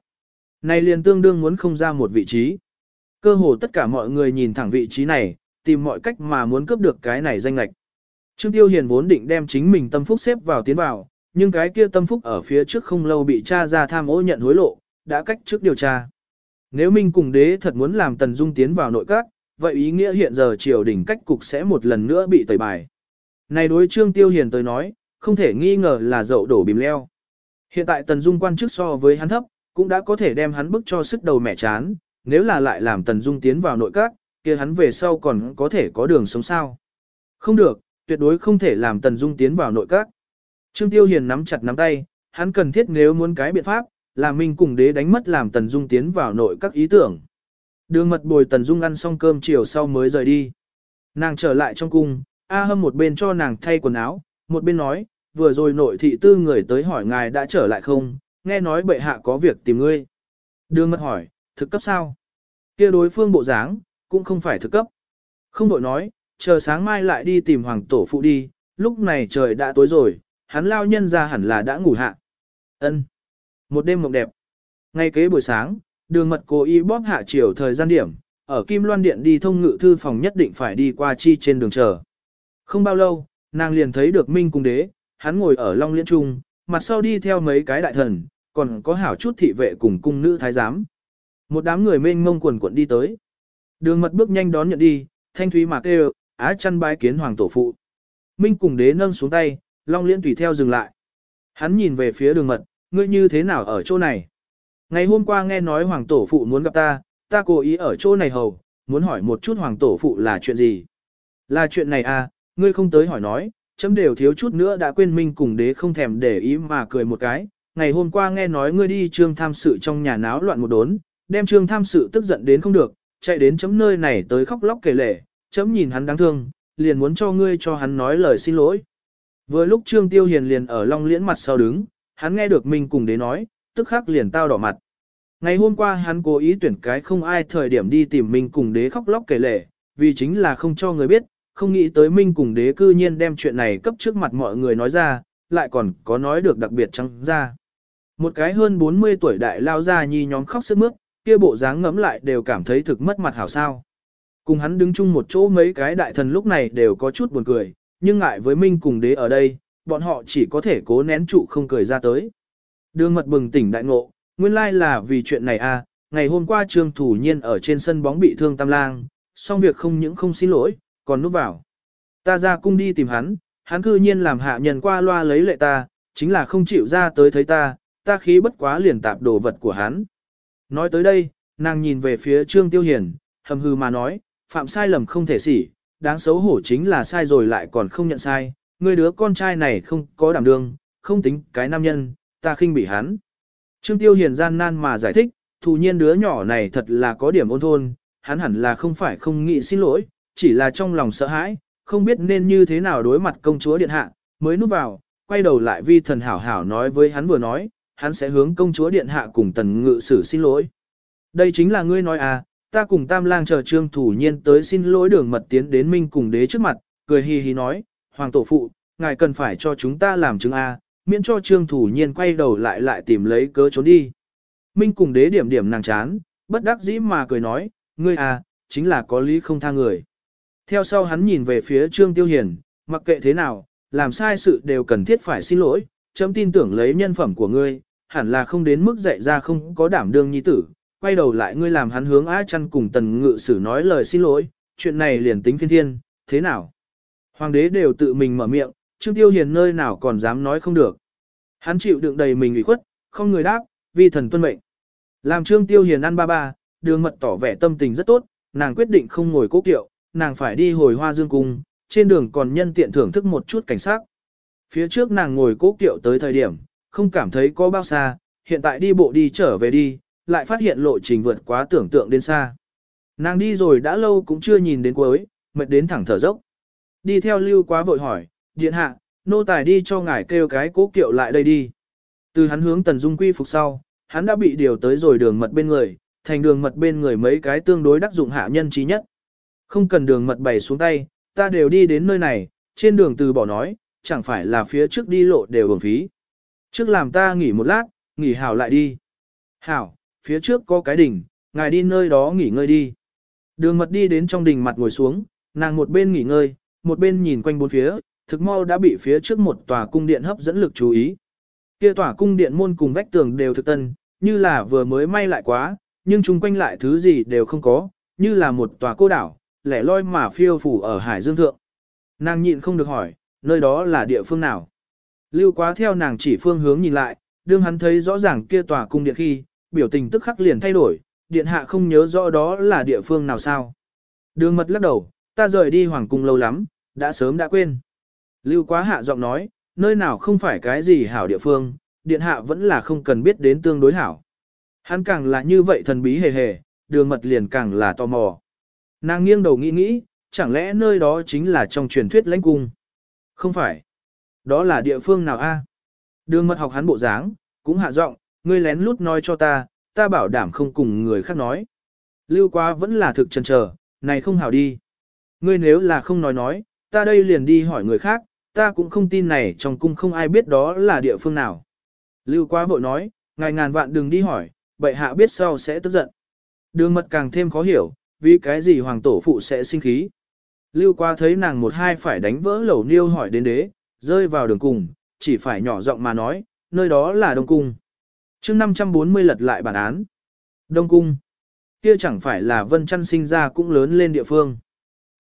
Này liền tương đương muốn không ra một vị trí. Cơ hồ tất cả mọi người nhìn thẳng vị trí này, tìm mọi cách mà muốn cướp được cái này danh lệch. Trương Tiêu Hiền vốn định đem chính mình tâm phúc xếp vào tiến vào, nhưng cái kia tâm phúc ở phía trước không lâu bị cha ra tham ô nhận hối lộ, đã cách trước điều tra. Nếu Minh cùng đế thật muốn làm Tần Dung tiến vào nội các, vậy ý nghĩa hiện giờ triều đình cách cục sẽ một lần nữa bị tẩy bài. Này đối Trương Tiêu Hiền tới nói, không thể nghi ngờ là dậu đổ bìm leo. Hiện tại Tần Dung quan chức so với hắn thấp, cũng đã có thể đem hắn bức cho sức đầu mẹ chán, nếu là lại làm Tần Dung tiến vào nội các, kia hắn về sau còn có thể có đường sống sao. Không được, tuyệt đối không thể làm Tần Dung tiến vào nội các. Trương Tiêu Hiền nắm chặt nắm tay, hắn cần thiết nếu muốn cái biện pháp, là mình cùng đế đánh mất làm Tần Dung tiến vào nội các ý tưởng. Đường mật bồi Tần Dung ăn xong cơm chiều sau mới rời đi. Nàng trở lại trong cung, A Hâm một bên cho nàng thay quần áo, một bên nói, vừa rồi nội thị tư người tới hỏi ngài đã trở lại không, nghe nói bệ hạ có việc tìm ngươi. Đường mật hỏi, thực cấp sao? kia đối phương bộ dáng, cũng không phải thực cấp. Không đội nói, chờ sáng mai lại đi tìm hoàng tổ phụ đi, lúc này trời đã tối rồi, hắn lao nhân ra hẳn là đã ngủ hạ. ân Một đêm mộng đẹp. Ngay kế buổi sáng, đường mật cố ý bóp hạ chiều thời gian điểm, ở Kim Loan Điện đi thông ngự thư phòng nhất định phải đi qua chi trên đường chờ. Không bao lâu, nàng liền thấy được Minh Cung Đế, hắn ngồi ở Long Liên Trung, mặt sau đi theo mấy cái đại thần, còn có hảo chút thị vệ cùng cung nữ thái giám. Một đám người mênh mông quần quận đi tới. Đường mật bước nhanh đón nhận đi, thanh thúy mạc kêu, á chăn bái kiến hoàng tổ phụ. Minh cùng đế nâng xuống tay, Long Liên tùy theo dừng lại. Hắn nhìn về phía đường mật, ngươi như thế nào ở chỗ này? Ngày hôm qua nghe nói hoàng tổ phụ muốn gặp ta, ta cố ý ở chỗ này hầu, muốn hỏi một chút hoàng tổ phụ là chuyện gì? Là chuyện này à, ngươi không tới hỏi nói, chấm đều thiếu chút nữa đã quên minh cùng đế không thèm để ý mà cười một cái. Ngày hôm qua nghe nói ngươi đi trương tham sự trong nhà náo loạn một đốn, đem trương tham sự tức giận đến không được, chạy đến chấm nơi này tới khóc lóc kể lể, chấm nhìn hắn đáng thương, liền muốn cho ngươi cho hắn nói lời xin lỗi. Vừa lúc trương tiêu hiền liền ở long liễn mặt sau đứng, hắn nghe được mình cùng đế nói, tức khắc liền tao đỏ mặt. Ngày hôm qua hắn cố ý tuyển cái không ai thời điểm đi tìm mình cùng đế khóc lóc kể lể, vì chính là không cho người biết, không nghĩ tới Minh cùng đế cư nhiên đem chuyện này cấp trước mặt mọi người nói ra, lại còn có nói được đặc biệt trắng ra. Một cái hơn 40 tuổi đại lao ra nhi nhóm khóc sức mướt, kia bộ dáng ngấm lại đều cảm thấy thực mất mặt hảo sao. Cùng hắn đứng chung một chỗ mấy cái đại thần lúc này đều có chút buồn cười, nhưng ngại với Minh cùng đế ở đây, bọn họ chỉ có thể cố nén trụ không cười ra tới. Đường mật bừng tỉnh đại ngộ, nguyên lai là vì chuyện này à, ngày hôm qua trương thủ nhiên ở trên sân bóng bị thương tam lang, xong việc không những không xin lỗi, còn núp vào. Ta ra cung đi tìm hắn, hắn cư nhiên làm hạ nhân qua loa lấy lệ ta, chính là không chịu ra tới thấy ta, ta khí bất quá liền tạp đồ vật của hắn. Nói tới đây, nàng nhìn về phía Trương Tiêu Hiền, hầm hư mà nói, phạm sai lầm không thể xỉ, đáng xấu hổ chính là sai rồi lại còn không nhận sai, người đứa con trai này không có đảm đương, không tính cái nam nhân, ta khinh bị hắn. Trương Tiêu Hiền gian nan mà giải thích, thù nhiên đứa nhỏ này thật là có điểm ôn thôn, hắn hẳn là không phải không nghĩ xin lỗi, chỉ là trong lòng sợ hãi, không biết nên như thế nào đối mặt công chúa điện hạ, mới núp vào, quay đầu lại vi thần hảo hảo nói với hắn vừa nói, hắn sẽ hướng công chúa điện hạ cùng tần ngự sử xin lỗi. Đây chính là ngươi nói à, ta cùng tam lang chờ trương thủ nhiên tới xin lỗi đường mật tiến đến minh cùng đế trước mặt, cười hì hì nói, hoàng tổ phụ, ngài cần phải cho chúng ta làm chứng a, à, miễn cho trương thủ nhiên quay đầu lại lại tìm lấy cớ trốn đi. Minh cùng đế điểm điểm nàng chán, bất đắc dĩ mà cười nói, ngươi à, chính là có lý không tha người. Theo sau hắn nhìn về phía trương tiêu hiền, mặc kệ thế nào, làm sai sự đều cần thiết phải xin lỗi, chấm tin tưởng lấy nhân phẩm của ngươi, hẳn là không đến mức dạy ra không có đảm đương nhi tử, quay đầu lại ngươi làm hắn hướng á chăn cùng tần ngự sử nói lời xin lỗi, chuyện này liền tính phiên thiên, thế nào? Hoàng đế đều tự mình mở miệng, Trương Tiêu Hiền nơi nào còn dám nói không được. Hắn chịu đựng đầy mình ủy khuất, không người đáp, vì thần tuân mệnh. Làm Trương Tiêu Hiền ăn ba ba, đường mật tỏ vẻ tâm tình rất tốt, nàng quyết định không ngồi cố kiệu, nàng phải đi hồi hoa dương cung, trên đường còn nhân tiện thưởng thức một chút cảnh sát. Phía trước nàng ngồi cố kiệu tới thời điểm, không cảm thấy có bao xa, hiện tại đi bộ đi trở về đi, lại phát hiện lộ trình vượt quá tưởng tượng đến xa. Nàng đi rồi đã lâu cũng chưa nhìn đến cuối, mệt đến thẳng thở dốc. Đi theo lưu quá vội hỏi, điện hạ, nô tài đi cho ngài kêu cái cố kiệu lại đây đi. Từ hắn hướng tần dung quy phục sau, hắn đã bị điều tới rồi đường mật bên người, thành đường mật bên người mấy cái tương đối đắc dụng hạ nhân trí nhất. Không cần đường mật bày xuống tay, ta đều đi đến nơi này, trên đường từ bỏ nói, chẳng phải là phía trước đi lộ đều bổng phí. Trước làm ta nghỉ một lát, nghỉ hảo lại đi. Hảo, phía trước có cái đỉnh, ngài đi nơi đó nghỉ ngơi đi. Đường mật đi đến trong đình mặt ngồi xuống, nàng một bên nghỉ ngơi, một bên nhìn quanh bốn phía, thực mau đã bị phía trước một tòa cung điện hấp dẫn lực chú ý. Kia tòa cung điện môn cùng vách tường đều thực tân, như là vừa mới may lại quá, nhưng chung quanh lại thứ gì đều không có, như là một tòa cô đảo, lẻ loi mà phiêu phủ ở hải dương thượng. Nàng nhịn không được hỏi, nơi đó là địa phương nào. Lưu quá theo nàng chỉ phương hướng nhìn lại, đương hắn thấy rõ ràng kia tòa cung điện khi, biểu tình tức khắc liền thay đổi, điện hạ không nhớ rõ đó là địa phương nào sao. Đường mật lắc đầu, ta rời đi hoàng cung lâu lắm, đã sớm đã quên. Lưu quá hạ giọng nói, nơi nào không phải cái gì hảo địa phương, điện hạ vẫn là không cần biết đến tương đối hảo. Hắn càng là như vậy thần bí hề hề, đường mật liền càng là tò mò. Nàng nghiêng đầu nghĩ nghĩ, chẳng lẽ nơi đó chính là trong truyền thuyết lãnh cung? Không phải. Đó là địa phương nào a? Đường mật học hắn bộ dáng, cũng hạ giọng, ngươi lén lút nói cho ta, ta bảo đảm không cùng người khác nói. Lưu quá vẫn là thực chần chờ, này không hảo đi. Ngươi nếu là không nói nói, ta đây liền đi hỏi người khác, ta cũng không tin này trong cung không ai biết đó là địa phương nào. Lưu quá vội nói, ngài ngàn vạn đừng đi hỏi, bệ hạ biết sau sẽ tức giận. Đường mật càng thêm khó hiểu, vì cái gì hoàng tổ phụ sẽ sinh khí. Lưu Qua thấy nàng một hai phải đánh vỡ lẩu niêu hỏi đến đế, rơi vào đường cùng, chỉ phải nhỏ giọng mà nói, nơi đó là Đông Cung. chương 540 lật lại bản án. Đông Cung. Kia chẳng phải là vân Trăn sinh ra cũng lớn lên địa phương.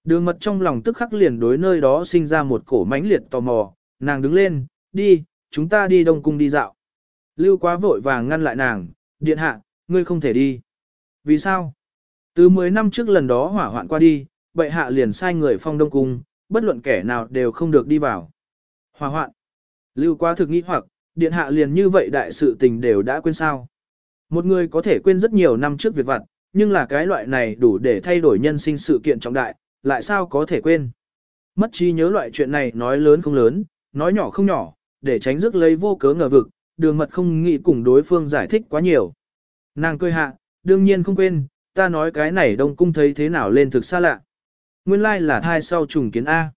Đường mật trong lòng tức khắc liền đối nơi đó sinh ra một cổ mãnh liệt tò mò, nàng đứng lên, đi, chúng ta đi Đông Cung đi dạo. Lưu quá vội vàng ngăn lại nàng, điện hạ, ngươi không thể đi. Vì sao? Từ 10 năm trước lần đó hỏa hoạn qua đi, bệ hạ liền sai người phong Đông Cung, bất luận kẻ nào đều không được đi vào. Hỏa hoạn. Lưu quá thực nghĩ hoặc, điện hạ liền như vậy đại sự tình đều đã quên sao. Một người có thể quên rất nhiều năm trước việc vặt, nhưng là cái loại này đủ để thay đổi nhân sinh sự kiện trọng đại, lại sao có thể quên. Mất trí nhớ loại chuyện này nói lớn không lớn, nói nhỏ không nhỏ, để tránh rước lấy vô cớ ngờ vực, đường mật không nghĩ cùng đối phương giải thích quá nhiều. Nàng cười hạ, đương nhiên không quên, ta nói cái này đông cung thấy thế nào lên thực xa lạ. Nguyên lai là thai sau trùng kiến A.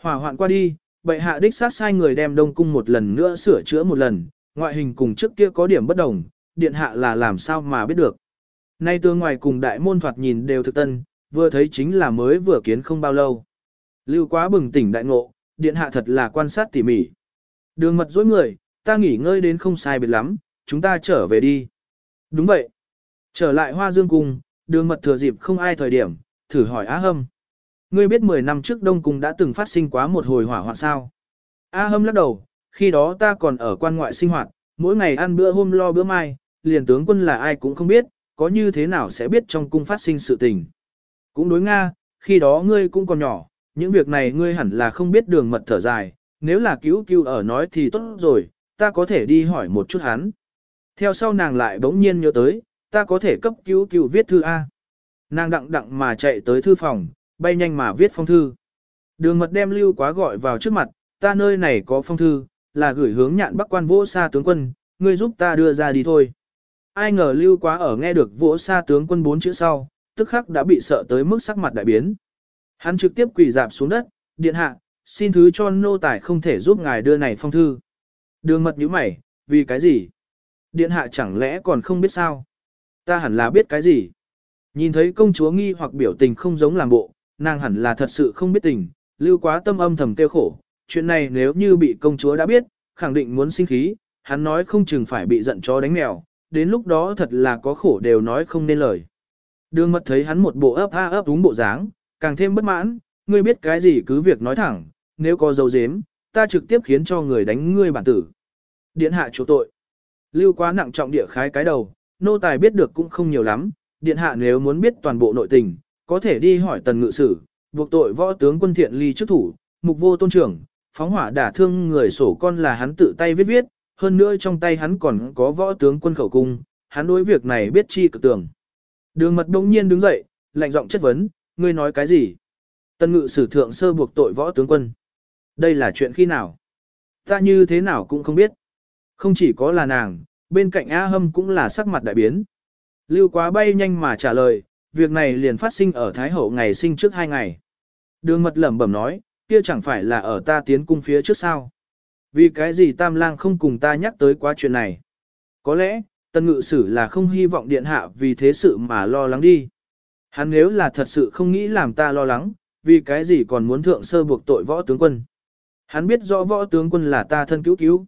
Hỏa hoạn qua đi, bệ hạ đích sát sai người đem đông cung một lần nữa sửa chữa một lần, ngoại hình cùng trước kia có điểm bất đồng, điện hạ là làm sao mà biết được. Nay tương ngoài cùng đại môn thoạt nhìn đều thực tân, vừa thấy chính là mới vừa kiến không bao lâu. Lưu quá bừng tỉnh đại ngộ, điện hạ thật là quan sát tỉ mỉ. Đường mật dối người, ta nghỉ ngơi đến không sai biệt lắm, chúng ta trở về đi. Đúng vậy. Trở lại hoa dương cung, đường mật thừa dịp không ai thời điểm, thử hỏi Á Hâm. Ngươi biết 10 năm trước Đông Cung đã từng phát sinh quá một hồi hỏa hoạn sao? A Hâm lắc đầu, khi đó ta còn ở quan ngoại sinh hoạt, mỗi ngày ăn bữa hôm lo bữa mai, liền tướng quân là ai cũng không biết, có như thế nào sẽ biết trong cung phát sinh sự tình. Cũng đối Nga, khi đó ngươi cũng còn nhỏ, những việc này ngươi hẳn là không biết đường mật thở dài, nếu là cứu cứu ở nói thì tốt rồi, ta có thể đi hỏi một chút hắn. Theo sau nàng lại bỗng nhiên nhớ tới, ta có thể cấp cứu cứu viết thư A. Nàng đặng đặng mà chạy tới thư phòng, bay nhanh mà viết phong thư. Đường mật đem lưu quá gọi vào trước mặt, ta nơi này có phong thư, là gửi hướng nhạn bắc quan vỗ xa tướng quân, ngươi giúp ta đưa ra đi thôi. Ai ngờ lưu quá ở nghe được vỗ xa tướng quân bốn chữ sau, tức khắc đã bị sợ tới mức sắc mặt đại biến. Hắn trực tiếp quỳ dạp xuống đất, điện hạ, xin thứ cho nô tài không thể giúp ngài đưa này phong thư. Đường mật nhíu mày, vì cái gì? Điện hạ chẳng lẽ còn không biết sao? Ta hẳn là biết cái gì? Nhìn thấy công chúa nghi hoặc biểu tình không giống làm bộ, nàng hẳn là thật sự không biết tình, lưu quá tâm âm thầm tiêu khổ. Chuyện này nếu như bị công chúa đã biết, khẳng định muốn sinh khí, hắn nói không chừng phải bị giận chó đánh mèo, đến lúc đó thật là có khổ đều nói không nên lời. Đường mật thấy hắn một bộ ấp a ấp đúng bộ dáng, càng thêm bất mãn, ngươi biết cái gì cứ việc nói thẳng, nếu có dấu dếm, ta trực tiếp khiến cho người đánh ngươi bản tử. Điện hạ chỗ tội. Lưu quá nặng trọng địa khái cái đầu, nô tài biết được cũng không nhiều lắm, điện hạ nếu muốn biết toàn bộ nội tình, có thể đi hỏi tần ngự sử, buộc tội võ tướng quân thiện ly trước thủ, mục vô tôn trưởng, phóng hỏa đả thương người sổ con là hắn tự tay viết viết, hơn nữa trong tay hắn còn có võ tướng quân khẩu cung, hắn đối việc này biết chi cực tưởng. Đường mật đông nhiên đứng dậy, lạnh giọng chất vấn, ngươi nói cái gì? Tân ngự sử thượng sơ buộc tội võ tướng quân. Đây là chuyện khi nào? Ta như thế nào cũng không biết. Không chỉ có là nàng, bên cạnh A Hâm cũng là sắc mặt đại biến. Lưu quá bay nhanh mà trả lời, việc này liền phát sinh ở Thái Hậu ngày sinh trước hai ngày. Đường mật lẩm bẩm nói, kia chẳng phải là ở ta tiến cung phía trước sao. Vì cái gì Tam Lang không cùng ta nhắc tới quá chuyện này? Có lẽ, Tân ngự sử là không hy vọng điện hạ vì thế sự mà lo lắng đi. Hắn nếu là thật sự không nghĩ làm ta lo lắng, vì cái gì còn muốn thượng sơ buộc tội võ tướng quân. Hắn biết rõ võ tướng quân là ta thân cứu cứu.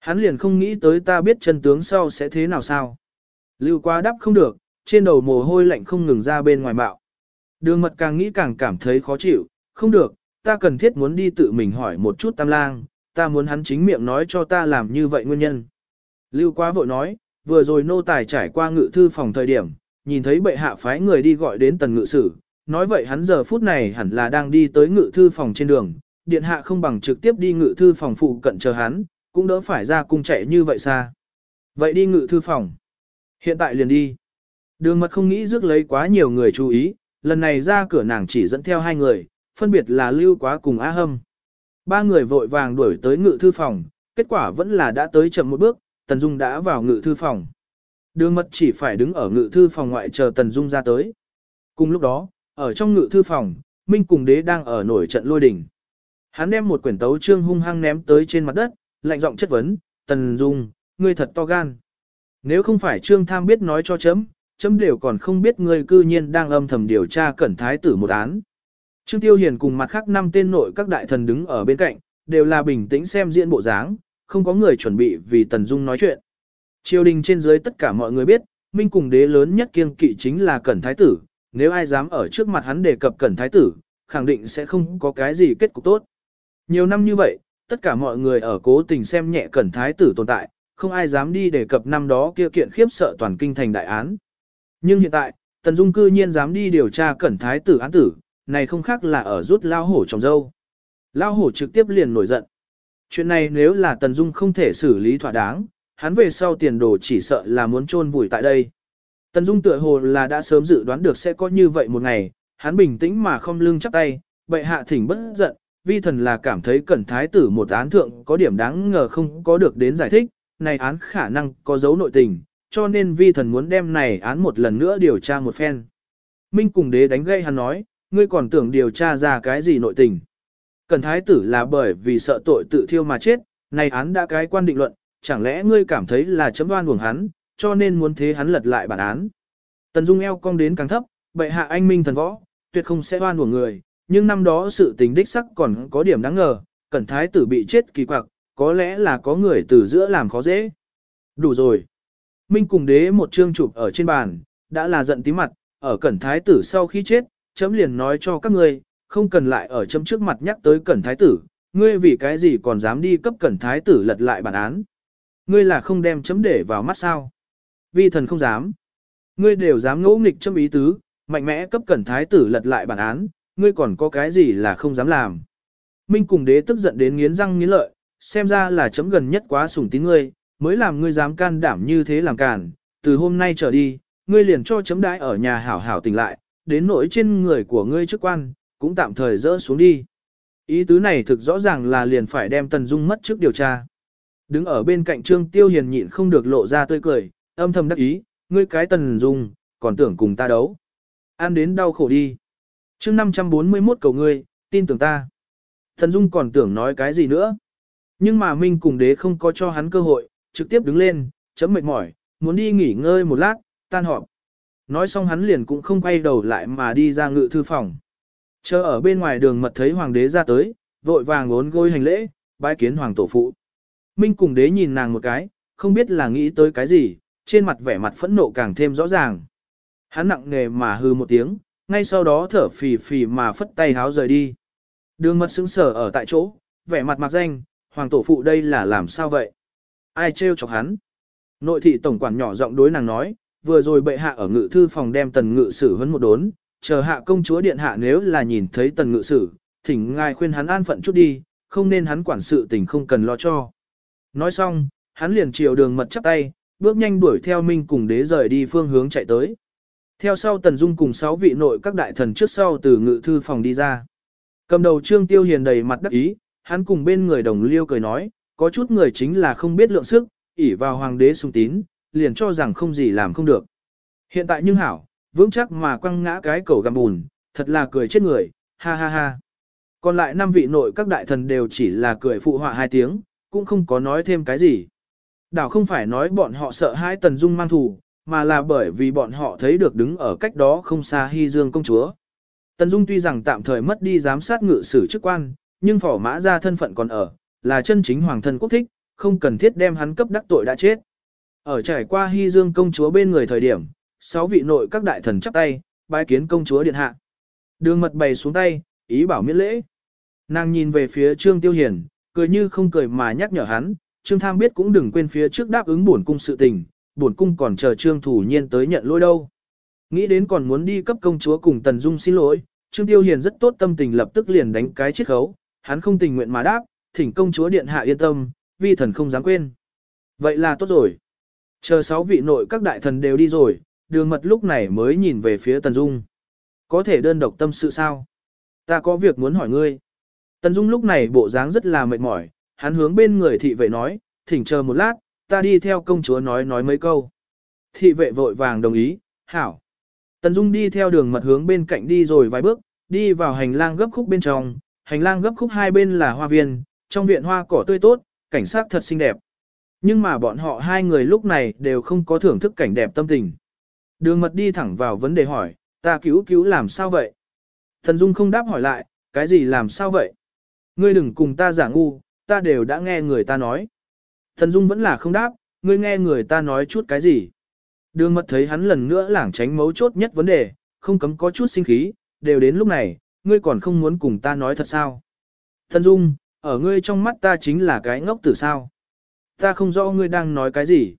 Hắn liền không nghĩ tới ta biết chân tướng sau sẽ thế nào sao. Lưu quá đắp không được, trên đầu mồ hôi lạnh không ngừng ra bên ngoài bạo. Đường mật càng nghĩ càng cảm thấy khó chịu, không được, ta cần thiết muốn đi tự mình hỏi một chút tam lang, ta muốn hắn chính miệng nói cho ta làm như vậy nguyên nhân. Lưu quá vội nói, vừa rồi nô tài trải qua ngự thư phòng thời điểm, nhìn thấy bệ hạ phái người đi gọi đến tần ngự sử, nói vậy hắn giờ phút này hẳn là đang đi tới ngự thư phòng trên đường, điện hạ không bằng trực tiếp đi ngự thư phòng phụ cận chờ hắn, cũng đỡ phải ra cung chạy như vậy xa. Vậy đi ngự thư phòng. Hiện tại liền đi. Đường mật không nghĩ rước lấy quá nhiều người chú ý, lần này ra cửa nàng chỉ dẫn theo hai người, phân biệt là Lưu Quá cùng A Hâm. Ba người vội vàng đuổi tới ngự thư phòng, kết quả vẫn là đã tới chậm một bước, Tần Dung đã vào ngự thư phòng. Đường mật chỉ phải đứng ở ngự thư phòng ngoại chờ Tần Dung ra tới. Cùng lúc đó, ở trong ngự thư phòng, Minh cùng đế đang ở nổi trận lôi đỉnh. Hắn đem một quyển tấu trương hung hăng ném tới trên mặt đất, lạnh giọng chất vấn, Tần Dung, ngươi thật to gan. Nếu không phải trương tham biết nói cho chấm, chấm đều còn không biết ngươi cư nhiên đang âm thầm điều tra cẩn thái tử một án. Trương Tiêu Hiền cùng mặt khác năm tên nội các đại thần đứng ở bên cạnh, đều là bình tĩnh xem diễn bộ dáng, không có người chuẩn bị vì Tần Dung nói chuyện. Triều đình trên dưới tất cả mọi người biết, Minh cùng đế lớn nhất kiêng kỵ chính là Cẩn Thái Tử, nếu ai dám ở trước mặt hắn đề cập Cẩn Thái Tử, khẳng định sẽ không có cái gì kết cục tốt. Nhiều năm như vậy, tất cả mọi người ở cố tình xem nhẹ Cẩn Thái Tử tồn tại, không ai dám đi đề cập năm đó kia kiện khiếp sợ toàn kinh thành đại án. Nhưng hiện tại, Tần Dung cư nhiên dám đi điều tra Cẩn Thái Tử án tử, này không khác là ở rút lao hổ trồng dâu. Lao hổ trực tiếp liền nổi giận. Chuyện này nếu là Tần Dung không thể xử lý thỏa đáng, hắn về sau tiền đồ chỉ sợ là muốn chôn vùi tại đây. Tần Dung tựa hồ là đã sớm dự đoán được sẽ có như vậy một ngày, hắn bình tĩnh mà không lưng chắp tay, bệ hạ thỉnh bất giận, vi thần là cảm thấy cẩn thái tử một án thượng có điểm đáng ngờ không có được đến giải thích, này án khả năng có dấu nội tình, cho nên vi thần muốn đem này án một lần nữa điều tra một phen. Minh cùng đế đánh gây hắn nói, ngươi còn tưởng điều tra ra cái gì nội tình. Cẩn thái tử là bởi vì sợ tội tự thiêu mà chết, này án đã cái quan định luận, chẳng lẽ ngươi cảm thấy là chấm đoan buồng hắn, cho nên muốn thế hắn lật lại bản án. Tần Dung eo cong đến càng thấp, bệ hạ anh minh thần võ, tuyệt không sẽ đoan buồng người, nhưng năm đó sự tình đích sắc còn có điểm đáng ngờ, cẩn thái tử bị chết kỳ quặc, có lẽ là có người từ giữa làm khó dễ. Đủ rồi. Minh cùng đế một chương chụp ở trên bàn, đã là giận tí mặt, ở cẩn thái tử sau khi chết, chấm liền nói cho các ngươi, không cần lại ở chấm trước mặt nhắc tới cẩn thái tử, ngươi vì cái gì còn dám đi cấp cẩn thái tử lật lại bản án. Ngươi là không đem chấm để vào mắt sao. Vi thần không dám. Ngươi đều dám ngỗ nghịch chấm ý tứ, mạnh mẽ cấp cẩn thái tử lật lại bản án, ngươi còn có cái gì là không dám làm. Minh cùng đế tức giận đến nghiến răng nghiến lợi, xem ra là chấm gần nhất quá sủng tín ngươi, mới làm ngươi dám can đảm như thế làm càn, từ hôm nay trở đi, ngươi liền cho chấm đãi ở nhà hảo hảo tỉnh lại, đến nỗi trên người của ngươi chức quan, cũng tạm thời dỡ xuống đi. Ý tứ này thực rõ ràng là liền phải đem Tần Dung mất trước điều tra. Đứng ở bên cạnh Trương Tiêu Hiền nhịn không được lộ ra tươi cười, âm thầm đắc ý, ngươi cái Tần Dung, còn tưởng cùng ta đấu. Ăn đến đau khổ đi. chương 541 cầu ngươi, tin tưởng ta. Tần Dung còn tưởng nói cái gì nữa. Nhưng mà Minh cùng đế không có cho hắn cơ hội, trực tiếp đứng lên, chấm mệt mỏi, muốn đi nghỉ ngơi một lát, tan họp. Nói xong hắn liền cũng không quay đầu lại mà đi ra ngự thư phòng. Chờ ở bên ngoài đường mật thấy hoàng đế ra tới, vội vàng ốn gối hành lễ, bái kiến hoàng tổ phụ. Minh cùng đế nhìn nàng một cái, không biết là nghĩ tới cái gì, trên mặt vẻ mặt phẫn nộ càng thêm rõ ràng. Hắn nặng nề mà hư một tiếng, ngay sau đó thở phì phì mà phất tay háo rời đi. Đường mật sững sờ ở tại chỗ, vẻ mặt mặc danh, hoàng tổ phụ đây là làm sao vậy? Ai trêu chọc hắn? Nội thị tổng quản nhỏ giọng đối nàng nói, vừa rồi bệ hạ ở ngự thư phòng đem tần ngự sử huấn một đốn, chờ hạ công chúa điện hạ nếu là nhìn thấy tần ngự sử, thỉnh ngài khuyên hắn an phận chút đi, không nên hắn quản sự tình không cần lo cho. Nói xong, hắn liền chiều đường mật chắp tay, bước nhanh đuổi theo Minh cùng đế rời đi phương hướng chạy tới. Theo sau Tần Dung cùng sáu vị nội các đại thần trước sau từ ngự thư phòng đi ra. Cầm đầu Trương Tiêu Hiền đầy mặt đắc ý, hắn cùng bên người đồng liêu cười nói, có chút người chính là không biết lượng sức, ỷ vào hoàng đế sung tín, liền cho rằng không gì làm không được. Hiện tại nhưng hảo, vững chắc mà quăng ngã cái cầu găm bùn, thật là cười chết người, ha ha ha. Còn lại năm vị nội các đại thần đều chỉ là cười phụ họa hai tiếng, cũng không có nói thêm cái gì. Đảo không phải nói bọn họ sợ hai tần dung mang thù, mà là bởi vì bọn họ thấy được đứng ở cách đó không xa Hy Dương công chúa. Tần Dung tuy rằng tạm thời mất đi giám sát ngự sử chức quan, nhưng phỏ mã ra thân phận còn ở, là chân chính hoàng thân quốc thích, không cần thiết đem hắn cấp đắc tội đã chết. Ở trải qua Hy Dương công chúa bên người thời điểm, sáu vị nội các đại thần chắp tay, bái kiến công chúa điện hạ. Đường mật bày xuống tay, ý bảo miễn lễ. Nàng nhìn về phía Trương Tiêu Hiền, cười như không cười mà nhắc nhở hắn, Trương Tham biết cũng đừng quên phía trước đáp ứng bổn cung sự tình, bổn cung còn chờ Trương Thủ Nhiên tới nhận lỗi đâu. Nghĩ đến còn muốn đi cấp công chúa cùng Tần Dung xin lỗi, Trương Tiêu Hiền rất tốt tâm tình lập tức liền đánh cái chiếc khấu, hắn không tình nguyện mà đáp, thỉnh công chúa điện hạ yên tâm, vi thần không dám quên. Vậy là tốt rồi. Chờ sáu vị nội các đại thần đều đi rồi, đường mật lúc này mới nhìn về phía Tần Dung. Có thể đơn độc tâm sự sao? Ta có việc muốn hỏi ngươi. Tần Dung lúc này bộ dáng rất là mệt mỏi, hắn hướng bên người thị vệ nói, thỉnh chờ một lát, ta đi theo công chúa nói nói mấy câu. Thị vệ vội vàng đồng ý, hảo. Tần Dung đi theo đường mật hướng bên cạnh đi rồi vài bước, đi vào hành lang gấp khúc bên trong, hành lang gấp khúc hai bên là hoa viên, trong viện hoa cỏ tươi tốt, cảnh sát thật xinh đẹp. Nhưng mà bọn họ hai người lúc này đều không có thưởng thức cảnh đẹp tâm tình. Đường mật đi thẳng vào vấn đề hỏi, ta cứu cứu làm sao vậy? Thần Dung không đáp hỏi lại, cái gì làm sao vậy? Ngươi đừng cùng ta giả ngu, ta đều đã nghe người ta nói. Thần Dung vẫn là không đáp, ngươi nghe người ta nói chút cái gì? Đường mật thấy hắn lần nữa lảng tránh mấu chốt nhất vấn đề, không cấm có chút sinh khí, đều đến lúc này, ngươi còn không muốn cùng ta nói thật sao? Thần Dung, ở ngươi trong mắt ta chính là cái ngốc tử sao? Ta không rõ ngươi đang nói cái gì.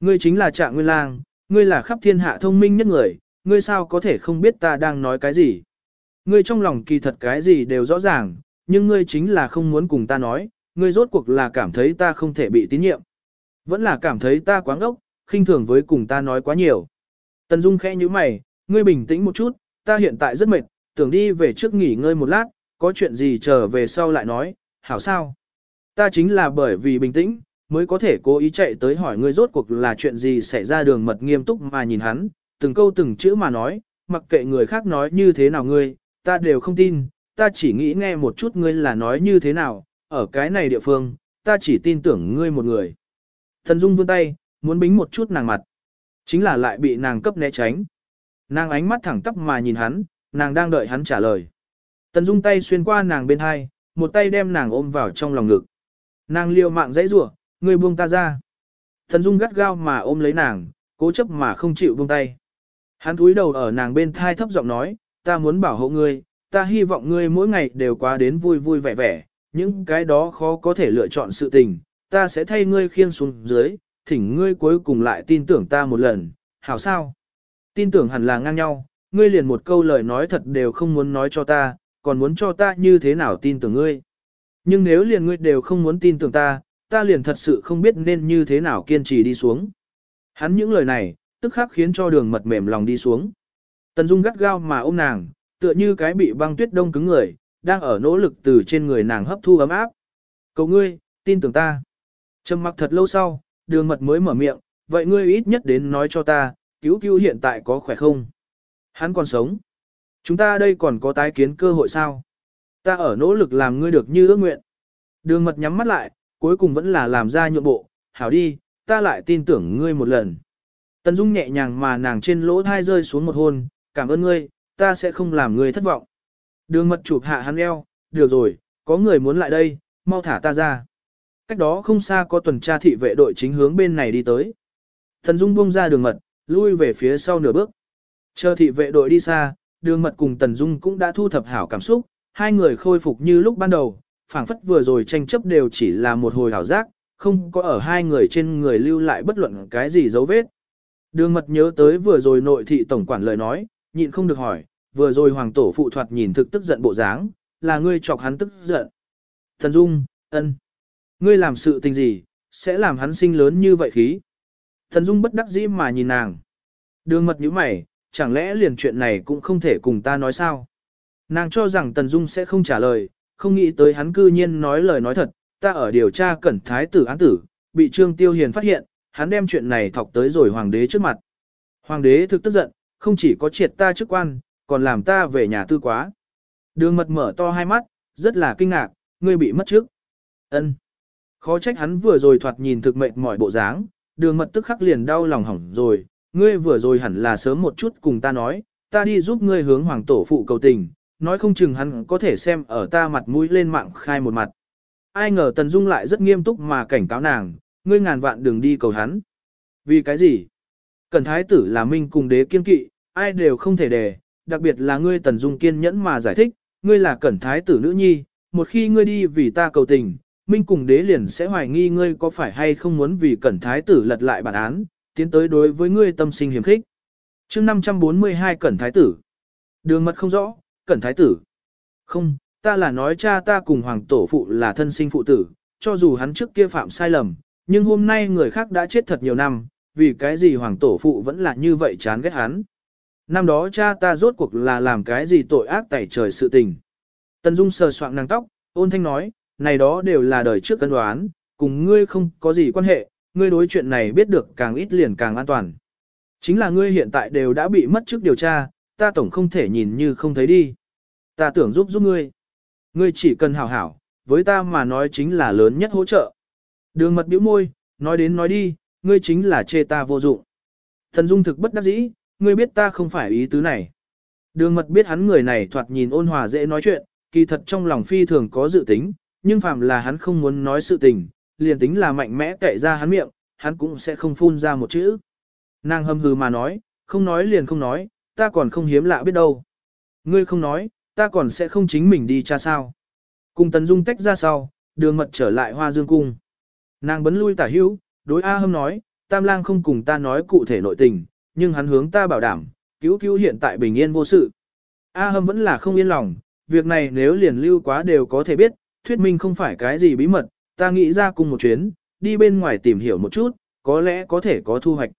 Ngươi chính là trạng nguyên lang, ngươi là khắp thiên hạ thông minh nhất người, ngươi sao có thể không biết ta đang nói cái gì. Ngươi trong lòng kỳ thật cái gì đều rõ ràng, nhưng ngươi chính là không muốn cùng ta nói, ngươi rốt cuộc là cảm thấy ta không thể bị tín nhiệm. Vẫn là cảm thấy ta quá ngốc, khinh thường với cùng ta nói quá nhiều. Tần Dung khẽ như mày, ngươi bình tĩnh một chút, ta hiện tại rất mệt, tưởng đi về trước nghỉ ngơi một lát, có chuyện gì trở về sau lại nói, hảo sao? Ta chính là bởi vì bình tĩnh, mới có thể cố ý chạy tới hỏi ngươi rốt cuộc là chuyện gì xảy ra đường mật nghiêm túc mà nhìn hắn, từng câu từng chữ mà nói, mặc kệ người khác nói như thế nào ngươi, ta đều không tin, ta chỉ nghĩ nghe một chút ngươi là nói như thế nào, ở cái này địa phương, ta chỉ tin tưởng ngươi một người. Thần Dung vươn tay, muốn bính một chút nàng mặt, chính là lại bị nàng cấp né tránh. Nàng ánh mắt thẳng tắp mà nhìn hắn, nàng đang đợi hắn trả lời. Tần Dung tay xuyên qua nàng bên hai, một tay đem nàng ôm vào trong lòng ngực. Nàng liều mạng dãy rủa, ngươi buông ta ra. Thần Dung gắt gao mà ôm lấy nàng, cố chấp mà không chịu buông tay. Hắn cúi đầu ở nàng bên thai thấp giọng nói, ta muốn bảo hộ ngươi, ta hy vọng ngươi mỗi ngày đều quá đến vui vui vẻ vẻ, những cái đó khó có thể lựa chọn sự tình, ta sẽ thay ngươi khiêng xuống dưới, thỉnh ngươi cuối cùng lại tin tưởng ta một lần, hảo sao? Tin tưởng hẳn là ngang nhau, ngươi liền một câu lời nói thật đều không muốn nói cho ta, còn muốn cho ta như thế nào tin tưởng ngươi. Nhưng nếu liền ngươi đều không muốn tin tưởng ta, ta liền thật sự không biết nên như thế nào kiên trì đi xuống. Hắn những lời này, tức khắc khiến cho đường mật mềm lòng đi xuống. Tần Dung gắt gao mà ôm nàng, tựa như cái bị băng tuyết đông cứng người, đang ở nỗ lực từ trên người nàng hấp thu ấm áp. Cầu ngươi, tin tưởng ta. Trầm mặc thật lâu sau, đường mật mới mở miệng, vậy ngươi ít nhất đến nói cho ta, cứu cứu hiện tại có khỏe không? Hắn còn sống. Chúng ta đây còn có tái kiến cơ hội sao? Ta ở nỗ lực làm ngươi được như ước nguyện. Đường mật nhắm mắt lại, cuối cùng vẫn là làm ra nhượng bộ, hảo đi, ta lại tin tưởng ngươi một lần. Tần Dung nhẹ nhàng mà nàng trên lỗ thai rơi xuống một hôn, cảm ơn ngươi, ta sẽ không làm ngươi thất vọng. Đường mật chụp hạ hắn eo, được rồi, có người muốn lại đây, mau thả ta ra. Cách đó không xa có tuần tra thị vệ đội chính hướng bên này đi tới. Tần Dung buông ra đường mật, lui về phía sau nửa bước. Chờ thị vệ đội đi xa, đường mật cùng Tần Dung cũng đã thu thập hảo cảm xúc, hai người khôi phục như lúc ban đầu, phảng phất vừa rồi tranh chấp đều chỉ là một hồi hảo giác, không có ở hai người trên người lưu lại bất luận cái gì dấu vết. Đường mật nhớ tới vừa rồi nội thị tổng quản lời nói, nhịn không được hỏi, vừa rồi hoàng tổ phụ thoạt nhìn thực tức giận bộ dáng, là ngươi chọc hắn tức giận. Thần Dung, ân, ngươi làm sự tình gì, sẽ làm hắn sinh lớn như vậy khí. Thần Dung bất đắc dĩ mà nhìn nàng. Đường mật như mày, chẳng lẽ liền chuyện này cũng không thể cùng ta nói sao? Nàng cho rằng Tần Dung sẽ không trả lời, không nghĩ tới hắn cư nhiên nói lời nói thật, ta ở điều tra cẩn thái tử án tử, bị Trương Tiêu Hiền phát hiện, hắn đem chuyện này thọc tới rồi hoàng đế trước mặt. Hoàng đế thực tức giận, không chỉ có triệt ta chức quan, còn làm ta về nhà tư quá. Đường mật mở to hai mắt, rất là kinh ngạc, ngươi bị mất trước. ân Khó trách hắn vừa rồi thoạt nhìn thực mệt mỏi bộ dáng, đường mật tức khắc liền đau lòng hỏng rồi, ngươi vừa rồi hẳn là sớm một chút cùng ta nói, ta đi giúp ngươi hướng hoàng tổ phụ cầu tình, nói không chừng hắn có thể xem ở ta mặt mũi lên mạng khai một mặt. Ai ngờ Tần Dung lại rất nghiêm túc mà cảnh cáo nàng, ngươi ngàn vạn đừng đi cầu hắn. Vì cái gì? Cẩn thái tử là minh cùng đế kiên kỵ, ai đều không thể đề, đặc biệt là ngươi Tần Dung kiên nhẫn mà giải thích, ngươi là cẩn thái tử nữ nhi, một khi ngươi đi vì ta cầu tình, Minh cùng đế liền sẽ hoài nghi ngươi có phải hay không muốn vì cẩn thái tử lật lại bản án, tiến tới đối với ngươi tâm sinh hiểm khích. chương 542 cẩn thái tử. Đường mật không rõ, cẩn thái tử. Không, ta là nói cha ta cùng hoàng tổ phụ là thân sinh phụ tử, cho dù hắn trước kia phạm sai lầm, nhưng hôm nay người khác đã chết thật nhiều năm, vì cái gì hoàng tổ phụ vẫn là như vậy chán ghét hắn. Năm đó cha ta rốt cuộc là làm cái gì tội ác tẩy trời sự tình. Tần Dung sờ soạng nàng tóc, ôn thanh nói, này đó đều là đời trước cân đoán, cùng ngươi không có gì quan hệ, ngươi đối chuyện này biết được càng ít liền càng an toàn. Chính là ngươi hiện tại đều đã bị mất trước điều tra, ta tổng không thể nhìn như không thấy đi. Ta tưởng giúp giúp ngươi. Ngươi chỉ cần hảo hảo, với ta mà nói chính là lớn nhất hỗ trợ. Đường mật bĩu môi, nói đến nói đi, ngươi chính là chê ta vô dụng. Thần dung thực bất đắc dĩ, ngươi biết ta không phải ý tứ này. Đường mật biết hắn người này thoạt nhìn ôn hòa dễ nói chuyện, kỳ thật trong lòng phi thường có dự tính, nhưng phạm là hắn không muốn nói sự tình, liền tính là mạnh mẽ cậy ra hắn miệng, hắn cũng sẽ không phun ra một chữ. Nàng hâm hừ mà nói, không nói liền không nói, ta còn không hiếm lạ biết đâu. Ngươi không nói, ta còn sẽ không chính mình đi cha sao. Cùng Tần Dung tách ra sau, đường mật trở lại hoa dương cung. Nàng bấn lui tả hữu, đối A Hâm nói, Tam Lang không cùng ta nói cụ thể nội tình, nhưng hắn hướng ta bảo đảm, cứu cứu hiện tại bình yên vô sự. A Hâm vẫn là không yên lòng, việc này nếu liền lưu quá đều có thể biết, thuyết minh không phải cái gì bí mật, ta nghĩ ra cùng một chuyến, đi bên ngoài tìm hiểu một chút, có lẽ có thể có thu hoạch.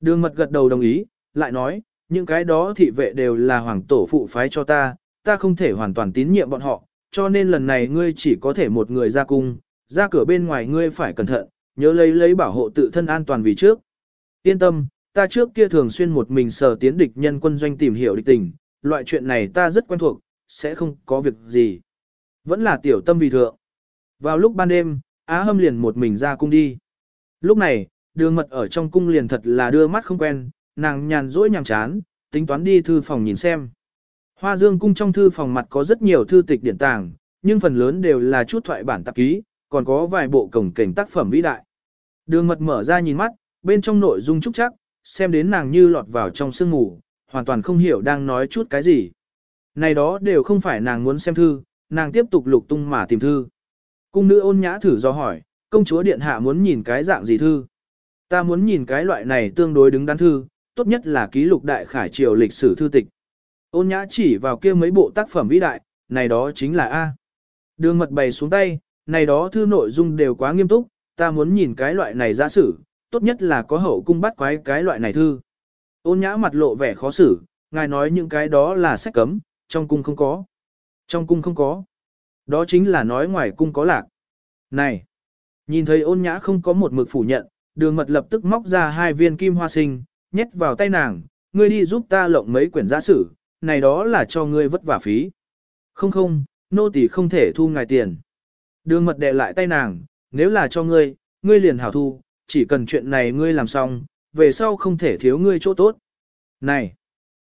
Đường mật gật đầu đồng ý, lại nói, những cái đó thị vệ đều là hoàng tổ phụ phái cho ta, ta không thể hoàn toàn tín nhiệm bọn họ, cho nên lần này ngươi chỉ có thể một người ra cung, ra cửa bên ngoài ngươi phải cẩn thận, nhớ lấy lấy bảo hộ tự thân an toàn vì trước. Yên tâm, ta trước kia thường xuyên một mình sở tiến địch nhân quân doanh tìm hiểu địch tình, loại chuyện này ta rất quen thuộc, sẽ không có việc gì. Vẫn là tiểu tâm vì thượng. Vào lúc ban đêm, Á Hâm liền một mình ra cung đi. Lúc này, đường mật ở trong cung liền thật là đưa mắt không quen, nàng nhàn rỗi nhàm chán, tính toán đi thư phòng nhìn xem. Hoa dương cung trong thư phòng mặt có rất nhiều thư tịch điển tàng, nhưng phần lớn đều là chút thoại bản tạp ký, còn có vài bộ cổng cảnh tác phẩm vĩ đại. Đường mật mở ra nhìn mắt, bên trong nội dung trúc chắc, xem đến nàng như lọt vào trong sương ngủ, hoàn toàn không hiểu đang nói chút cái gì. Này đó đều không phải nàng muốn xem thư, nàng tiếp tục lục tung mà tìm thư. Cung nữ ôn nhã thử do hỏi, công chúa điện hạ muốn nhìn cái dạng gì thư. Ta muốn nhìn cái loại này tương đối đứng đắn thư, tốt nhất là ký lục đại khải triều lịch sử thư tịch. Ôn nhã chỉ vào kia mấy bộ tác phẩm vĩ đại, này đó chính là A. Đường mật bày xuống tay, này đó thư nội dung đều quá nghiêm túc, ta muốn nhìn cái loại này giả sử, tốt nhất là có hậu cung bắt quái cái loại này thư. Ôn nhã mặt lộ vẻ khó xử, ngài nói những cái đó là sách cấm, trong cung không có. Trong cung không có. Đó chính là nói ngoài cung có lạc. Này! Nhìn thấy ôn nhã không có một mực phủ nhận, đường mật lập tức móc ra hai viên kim hoa sinh, nhét vào tay nàng, ngươi đi giúp ta lộng mấy quyển giả sử, này đó là cho ngươi vất vả phí. Không không, nô tỳ không thể thu ngài tiền. Đường mật đệ lại tay nàng, nếu là cho ngươi, ngươi liền hảo thu, chỉ cần chuyện này ngươi làm xong, về sau không thể thiếu ngươi chỗ tốt. Này!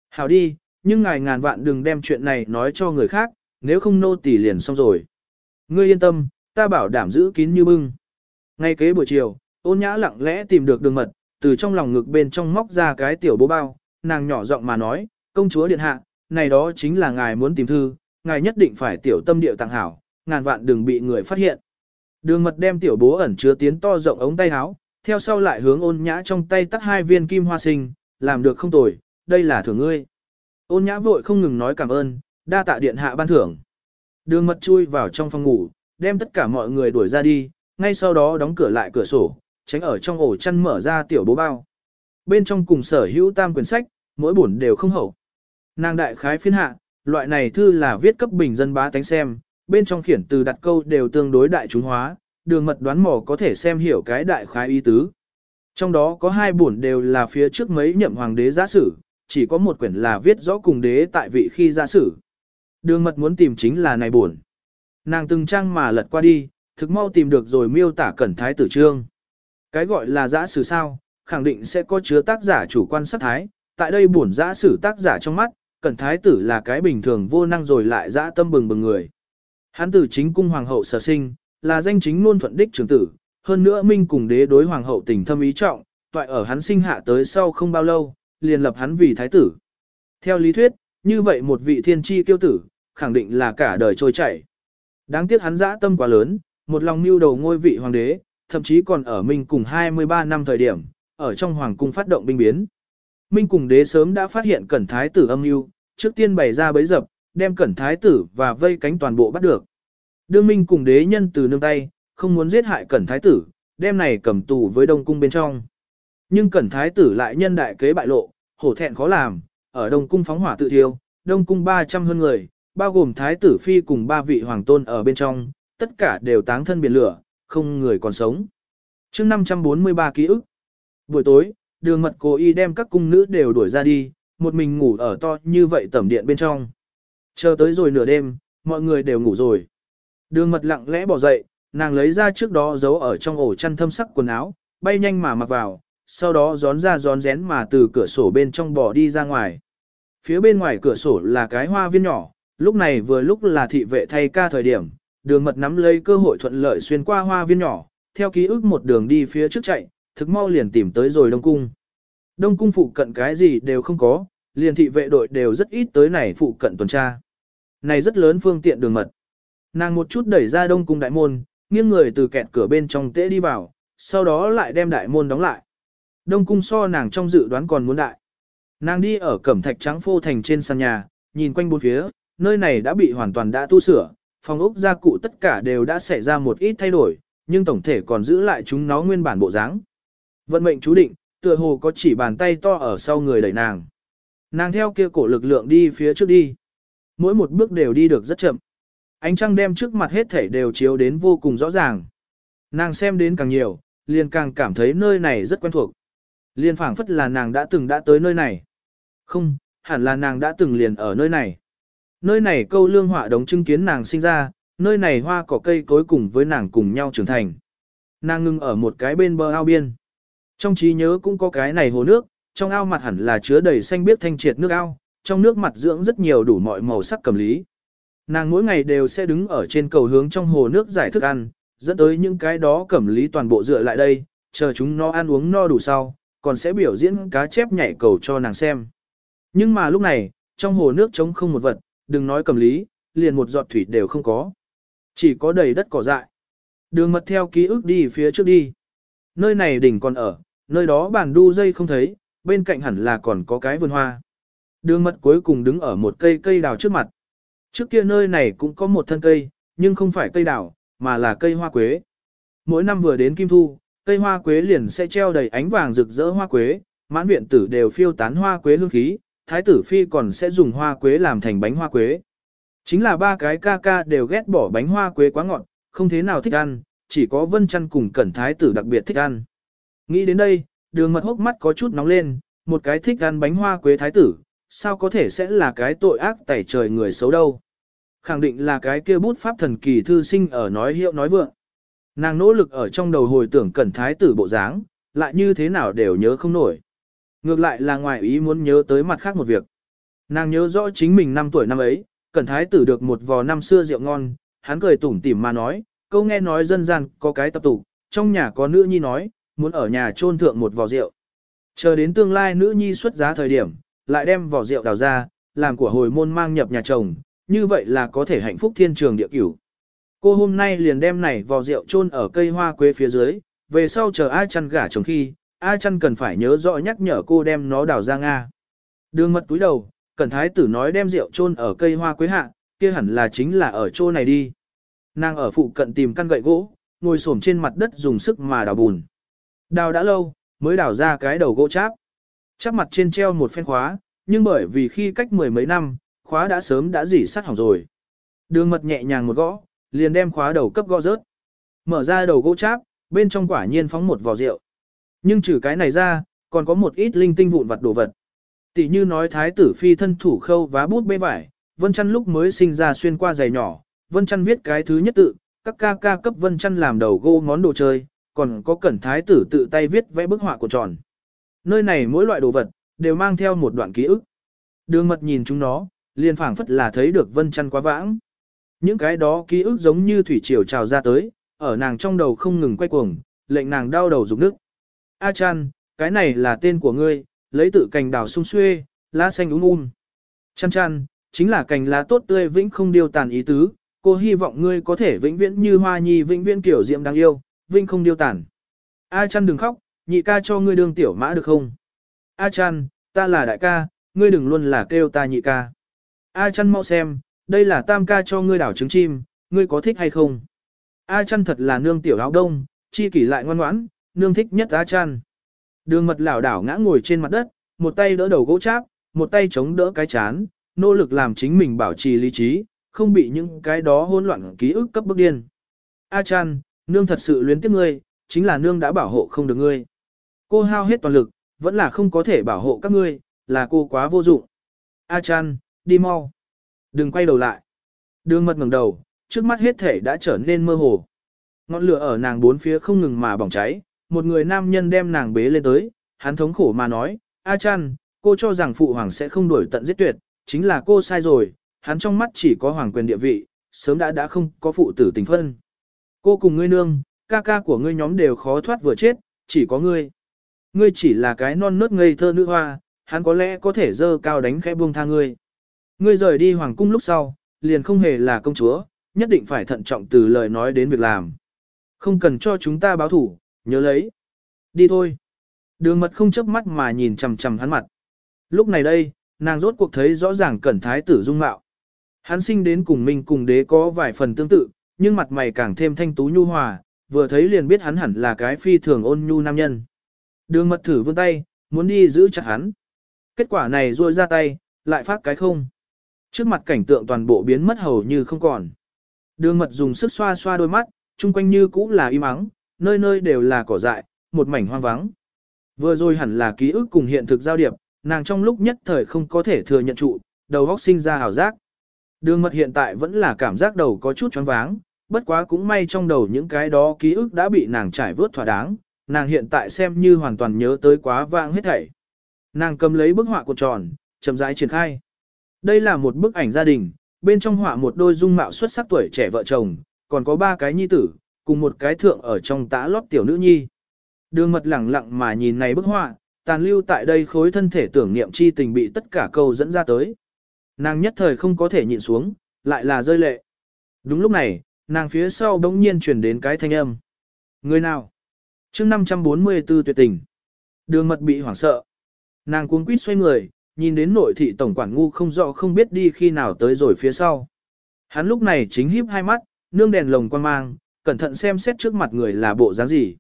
Hảo đi, nhưng ngài ngàn vạn đừng đem chuyện này nói cho người khác, nếu không nô tỳ liền xong rồi. Ngươi yên tâm, ta bảo đảm giữ kín như bưng. Ngay kế buổi chiều, ôn nhã lặng lẽ tìm được đường mật, từ trong lòng ngực bên trong móc ra cái tiểu bố bao, nàng nhỏ giọng mà nói, công chúa điện hạ, này đó chính là ngài muốn tìm thư, ngài nhất định phải tiểu tâm điệu tặng hảo, ngàn vạn đừng bị người phát hiện. Đường mật đem tiểu bố ẩn chứa tiến to rộng ống tay áo, theo sau lại hướng ôn nhã trong tay tắt hai viên kim hoa sinh, làm được không tồi, đây là thưởng ngươi. Ôn nhã vội không ngừng nói cảm ơn, đa tạ điện hạ ban thưởng. Đường mật chui vào trong phòng ngủ, đem tất cả mọi người đuổi ra đi, ngay sau đó đóng cửa lại cửa sổ, tránh ở trong ổ chăn mở ra tiểu bố bao. Bên trong cùng sở hữu tam quyển sách, mỗi bổn đều không hậu. Nàng đại khái phiên hạ, loại này thư là viết cấp bình dân bá tánh xem, bên trong khiển từ đặt câu đều tương đối đại chúng hóa, đường mật đoán mò có thể xem hiểu cái đại khái ý tứ. Trong đó có hai bổn đều là phía trước mấy nhậm hoàng đế giả sử, chỉ có một quyển là viết rõ cùng đế tại vị khi giả sử. Đường mật muốn tìm chính là này buồn Nàng từng trang mà lật qua đi, thực mau tìm được rồi miêu tả cẩn thái tử trương. Cái gọi là giả sử sao, khẳng định sẽ có chứa tác giả chủ quan sát thái, tại đây buồn giả sử tác giả trong mắt, cẩn thái tử là cái bình thường vô năng rồi lại dã tâm bừng bừng người. Hắn tử chính cung hoàng hậu sở sinh, là danh chính luôn thuận đích trưởng tử, hơn nữa minh cùng đế đối hoàng hậu tình thâm ý trọng, toại ở hắn sinh hạ tới sau không bao lâu, liền lập hắn vì thái tử. Theo lý thuyết, như vậy một vị thiên tri tiêu tử, khẳng định là cả đời trôi chảy. Đáng tiếc hắn dã tâm quá lớn, một lòng mưu đầu ngôi vị hoàng đế, thậm chí còn ở Minh cùng 23 năm thời điểm, ở trong hoàng cung phát động binh biến. Minh cùng đế sớm đã phát hiện cẩn thái tử âm mưu, trước tiên bày ra bấy dập, đem cẩn thái tử và vây cánh toàn bộ bắt được. Đương Minh cùng đế nhân từ nương tay, không muốn giết hại cẩn thái tử, đem này cầm tù với đông cung bên trong. Nhưng cẩn thái tử lại nhân đại kế bại lộ, hổ thẹn khó làm, ở đông cung phóng hỏa tự thiêu, đông cung 300 hơn người, bao gồm thái tử phi cùng ba vị hoàng tôn ở bên trong, tất cả đều táng thân biển lửa, không người còn sống. chương 543 ký ức. Buổi tối, đường mật cố y đem các cung nữ đều đuổi ra đi, một mình ngủ ở to như vậy tẩm điện bên trong. Chờ tới rồi nửa đêm, mọi người đều ngủ rồi. Đường mật lặng lẽ bỏ dậy, nàng lấy ra trước đó giấu ở trong ổ chăn thâm sắc quần áo, bay nhanh mà mặc vào, sau đó gión ra gión rén mà từ cửa sổ bên trong bỏ đi ra ngoài. Phía bên ngoài cửa sổ là cái hoa viên nhỏ, lúc này vừa lúc là thị vệ thay ca thời điểm, đường mật nắm lấy cơ hội thuận lợi xuyên qua hoa viên nhỏ, theo ký ức một đường đi phía trước chạy, thực mau liền tìm tới rồi Đông Cung. Đông Cung phụ cận cái gì đều không có, liền thị vệ đội đều rất ít tới này phụ cận tuần tra. Này rất lớn phương tiện đường mật. Nàng một chút đẩy ra Đông Cung đại môn, nghiêng người từ kẹt cửa bên trong tễ đi vào, sau đó lại đem đại môn đóng lại. Đông Cung so nàng trong dự đoán còn muốn đại. Nàng đi ở cẩm thạch trắng phô thành trên sàn nhà, nhìn quanh bốn phía, nơi này đã bị hoàn toàn đã tu sửa, phòng ốc gia cụ tất cả đều đã xảy ra một ít thay đổi, nhưng tổng thể còn giữ lại chúng nó nguyên bản bộ dáng. Vận mệnh chú định, tựa hồ có chỉ bàn tay to ở sau người đẩy nàng. Nàng theo kia cổ lực lượng đi phía trước đi. Mỗi một bước đều đi được rất chậm. Ánh trăng đem trước mặt hết thảy đều chiếu đến vô cùng rõ ràng. Nàng xem đến càng nhiều, liền càng cảm thấy nơi này rất quen thuộc liên phảng phất là nàng đã từng đã tới nơi này. Không, hẳn là nàng đã từng liền ở nơi này. Nơi này câu lương họa đống chứng kiến nàng sinh ra, nơi này hoa cỏ cây cối cùng với nàng cùng nhau trưởng thành. Nàng ngưng ở một cái bên bờ ao biên. Trong trí nhớ cũng có cái này hồ nước, trong ao mặt hẳn là chứa đầy xanh biếc thanh triệt nước ao, trong nước mặt dưỡng rất nhiều đủ mọi màu sắc cầm lý. Nàng mỗi ngày đều sẽ đứng ở trên cầu hướng trong hồ nước giải thức ăn, dẫn tới những cái đó cẩm lý toàn bộ dựa lại đây, chờ chúng nó ăn uống no đủ sau, còn sẽ biểu diễn cá chép nhảy cầu cho nàng xem. Nhưng mà lúc này, trong hồ nước trống không một vật, đừng nói cầm lý, liền một giọt thủy đều không có. Chỉ có đầy đất cỏ dại. Đường mật theo ký ức đi phía trước đi. Nơi này đỉnh còn ở, nơi đó bàn đu dây không thấy, bên cạnh hẳn là còn có cái vườn hoa. Đường mật cuối cùng đứng ở một cây cây đào trước mặt. Trước kia nơi này cũng có một thân cây, nhưng không phải cây đào, mà là cây hoa quế. Mỗi năm vừa đến kim thu, cây hoa quế liền sẽ treo đầy ánh vàng rực rỡ hoa quế, mãn viện tử đều phiêu tán hoa quế hương khí, thái tử phi còn sẽ dùng hoa quế làm thành bánh hoa quế. Chính là ba cái ca ca đều ghét bỏ bánh hoa quế quá ngọt, không thế nào thích ăn, chỉ có vân chăn cùng cẩn thái tử đặc biệt thích ăn. Nghĩ đến đây, đường mật hốc mắt có chút nóng lên, một cái thích ăn bánh hoa quế thái tử, sao có thể sẽ là cái tội ác tẩy trời người xấu đâu. Khẳng định là cái kia bút pháp thần kỳ thư sinh ở nói hiệu nói vượng. Nàng nỗ lực ở trong đầu hồi tưởng cẩn thái tử bộ dáng, lại như thế nào đều nhớ không nổi. Ngược lại là ngoài ý muốn nhớ tới mặt khác một việc. Nàng nhớ rõ chính mình năm tuổi năm ấy, cẩn thái tử được một vò năm xưa rượu ngon, hắn cười tủm tỉm mà nói, câu nghe nói dân gian có cái tập tụ, trong nhà có nữ nhi nói, muốn ở nhà trôn thượng một vò rượu. Chờ đến tương lai nữ nhi xuất giá thời điểm, lại đem vỏ rượu đào ra, làm của hồi môn mang nhập nhà chồng, như vậy là có thể hạnh phúc thiên trường địa cửu. Cô hôm nay liền đem này vò rượu chôn ở cây hoa quế phía dưới, về sau chờ A chăn gả chồng khi, A chăn cần phải nhớ rõ nhắc nhở cô đem nó đào ra Nga. Đường mật túi đầu, cẩn thái tử nói đem rượu chôn ở cây hoa quế hạ, kia hẳn là chính là ở chỗ này đi. Nàng ở phụ cận tìm căn gậy gỗ, ngồi xổm trên mặt đất dùng sức mà đào bùn. Đào đã lâu, mới đào ra cái đầu gỗ cháp. Chắp mặt trên treo một phen khóa, nhưng bởi vì khi cách mười mấy năm, khóa đã sớm đã dỉ sắt hỏng rồi. Đường mật nhẹ nhàng một gõ, liền đem khóa đầu cấp gõ rớt. Mở ra đầu gỗ cháp, bên trong quả nhiên phóng một vò rượu. Nhưng trừ cái này ra, còn có một ít linh tinh vụn vặt đồ vật. Tỷ như nói thái tử phi thân thủ khâu vá bút bê vải, Vân Chăn lúc mới sinh ra xuyên qua giày nhỏ, Vân Chăn viết cái thứ nhất tự, các ca ca cấp Vân Chăn làm đầu gỗ ngón đồ chơi, còn có cẩn thái tử tự tay viết vẽ bức họa của tròn. Nơi này mỗi loại đồ vật, đều mang theo một đoạn ký ức. Đường mật nhìn chúng nó, liền phảng phất là thấy được Vân Chăn quá vãng. Những cái đó ký ức giống như thủy triều trào ra tới, ở nàng trong đầu không ngừng quay cuồng, lệnh nàng đau đầu rụng nước. A Chan, cái này là tên của ngươi, lấy tự cành đào sung xuê, lá xanh úng um. Chăn chăn, chính là cành lá tốt tươi vĩnh không điêu tàn ý tứ, cô hy vọng ngươi có thể vĩnh viễn như hoa nhi vĩnh viễn kiểu diệm đáng yêu, vĩnh không điêu tàn A chăn đừng khóc, nhị ca cho ngươi đương tiểu mã được không? A chăn, ta là đại ca, ngươi đừng luôn là kêu ta nhị ca. A chăn mau xem, đây là tam ca cho ngươi đảo trứng chim, ngươi có thích hay không? A chăn thật là nương tiểu áo đông, chi kỷ lại ngoan ngoãn, nương thích nhất A chăn. Đường mật lảo đảo ngã ngồi trên mặt đất, một tay đỡ đầu gỗ cháp, một tay chống đỡ cái chán, nỗ lực làm chính mình bảo trì lý trí, không bị những cái đó hỗn loạn ký ức cấp bức điên. A chăn, nương thật sự luyến tiếc ngươi, chính là nương đã bảo hộ không được ngươi. Cô hao hết toàn lực, vẫn là không có thể bảo hộ các ngươi, là cô quá vô dụng. A chăn, đi mau. Đừng quay đầu lại. Đường mật ngẩng đầu, trước mắt hết thể đã trở nên mơ hồ. Ngọn lửa ở nàng bốn phía không ngừng mà bỏng cháy, một người nam nhân đem nàng bế lên tới, hắn thống khổ mà nói, A chăn, cô cho rằng phụ hoàng sẽ không đuổi tận giết tuyệt, chính là cô sai rồi, hắn trong mắt chỉ có hoàng quyền địa vị, sớm đã đã không có phụ tử tình phân. Cô cùng ngươi nương, ca ca của ngươi nhóm đều khó thoát vừa chết, chỉ có ngươi. Ngươi chỉ là cái non nớt ngây thơ nữ hoa, hắn có lẽ có thể dơ cao đánh khẽ buông tha ngươi. Ngươi rời đi hoàng cung lúc sau, liền không hề là công chúa, nhất định phải thận trọng từ lời nói đến việc làm. Không cần cho chúng ta báo thủ, nhớ lấy. Đi thôi. Đường mật không chớp mắt mà nhìn chằm chằm hắn mặt. Lúc này đây, nàng rốt cuộc thấy rõ ràng cẩn thái tử dung mạo. Hắn sinh đến cùng mình cùng đế có vài phần tương tự, nhưng mặt mày càng thêm thanh tú nhu hòa, vừa thấy liền biết hắn hẳn là cái phi thường ôn nhu nam nhân. Đường mật thử vươn tay, muốn đi giữ chặt hắn. Kết quả này ruôi ra tay, lại phát cái không. Trước mặt cảnh tượng toàn bộ biến mất hầu như không còn. Đường mật dùng sức xoa xoa đôi mắt, chung quanh như cũ là im ắng, nơi nơi đều là cỏ dại, một mảnh hoang vắng. Vừa rồi hẳn là ký ức cùng hiện thực giao điệp, nàng trong lúc nhất thời không có thể thừa nhận trụ, đầu óc sinh ra hào giác. Đường mật hiện tại vẫn là cảm giác đầu có chút choáng váng, bất quá cũng may trong đầu những cái đó ký ức đã bị nàng trải vớt thỏa đáng, nàng hiện tại xem như hoàn toàn nhớ tới quá vang hết thảy. Nàng cầm lấy bức họa cuộn tròn, chậm rãi triển khai. Đây là một bức ảnh gia đình, bên trong họa một đôi dung mạo xuất sắc tuổi trẻ vợ chồng, còn có ba cái nhi tử, cùng một cái thượng ở trong tã lót tiểu nữ nhi. Đường mật lẳng lặng mà nhìn này bức họa, tàn lưu tại đây khối thân thể tưởng niệm chi tình bị tất cả câu dẫn ra tới. Nàng nhất thời không có thể nhịn xuống, lại là rơi lệ. Đúng lúc này, nàng phía sau bỗng nhiên truyền đến cái thanh âm. Người nào? chương 544 tuyệt tình. Đường mật bị hoảng sợ. Nàng cuống quýt xoay người, nhìn đến nội thị tổng quản ngu không rõ không biết đi khi nào tới rồi phía sau. Hắn lúc này chính híp hai mắt, nương đèn lồng quan mang, cẩn thận xem xét trước mặt người là bộ dáng gì.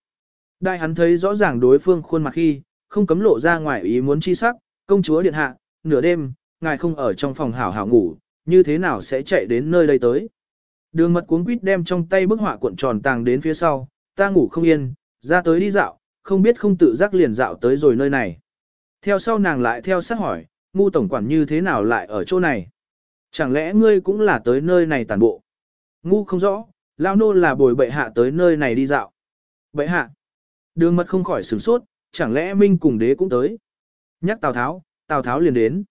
Đại hắn thấy rõ ràng đối phương khuôn mặt khi, không cấm lộ ra ngoài ý muốn chi sắc, công chúa điện hạ, nửa đêm, ngài không ở trong phòng hảo hảo ngủ, như thế nào sẽ chạy đến nơi đây tới. Đường mật cuống quýt đem trong tay bức họa cuộn tròn tàng đến phía sau, ta ngủ không yên, ra tới đi dạo, không biết không tự giác liền dạo tới rồi nơi này. Theo sau nàng lại theo sát hỏi, ngu tổng quản như thế nào lại ở chỗ này? Chẳng lẽ ngươi cũng là tới nơi này tàn bộ? Ngu không rõ, lao nô là bồi bệ hạ tới nơi này đi dạo. Bệ hạ. Đường mật không khỏi sửng sốt, chẳng lẽ Minh cùng đế cũng tới? Nhắc Tào Tháo, Tào Tháo liền đến.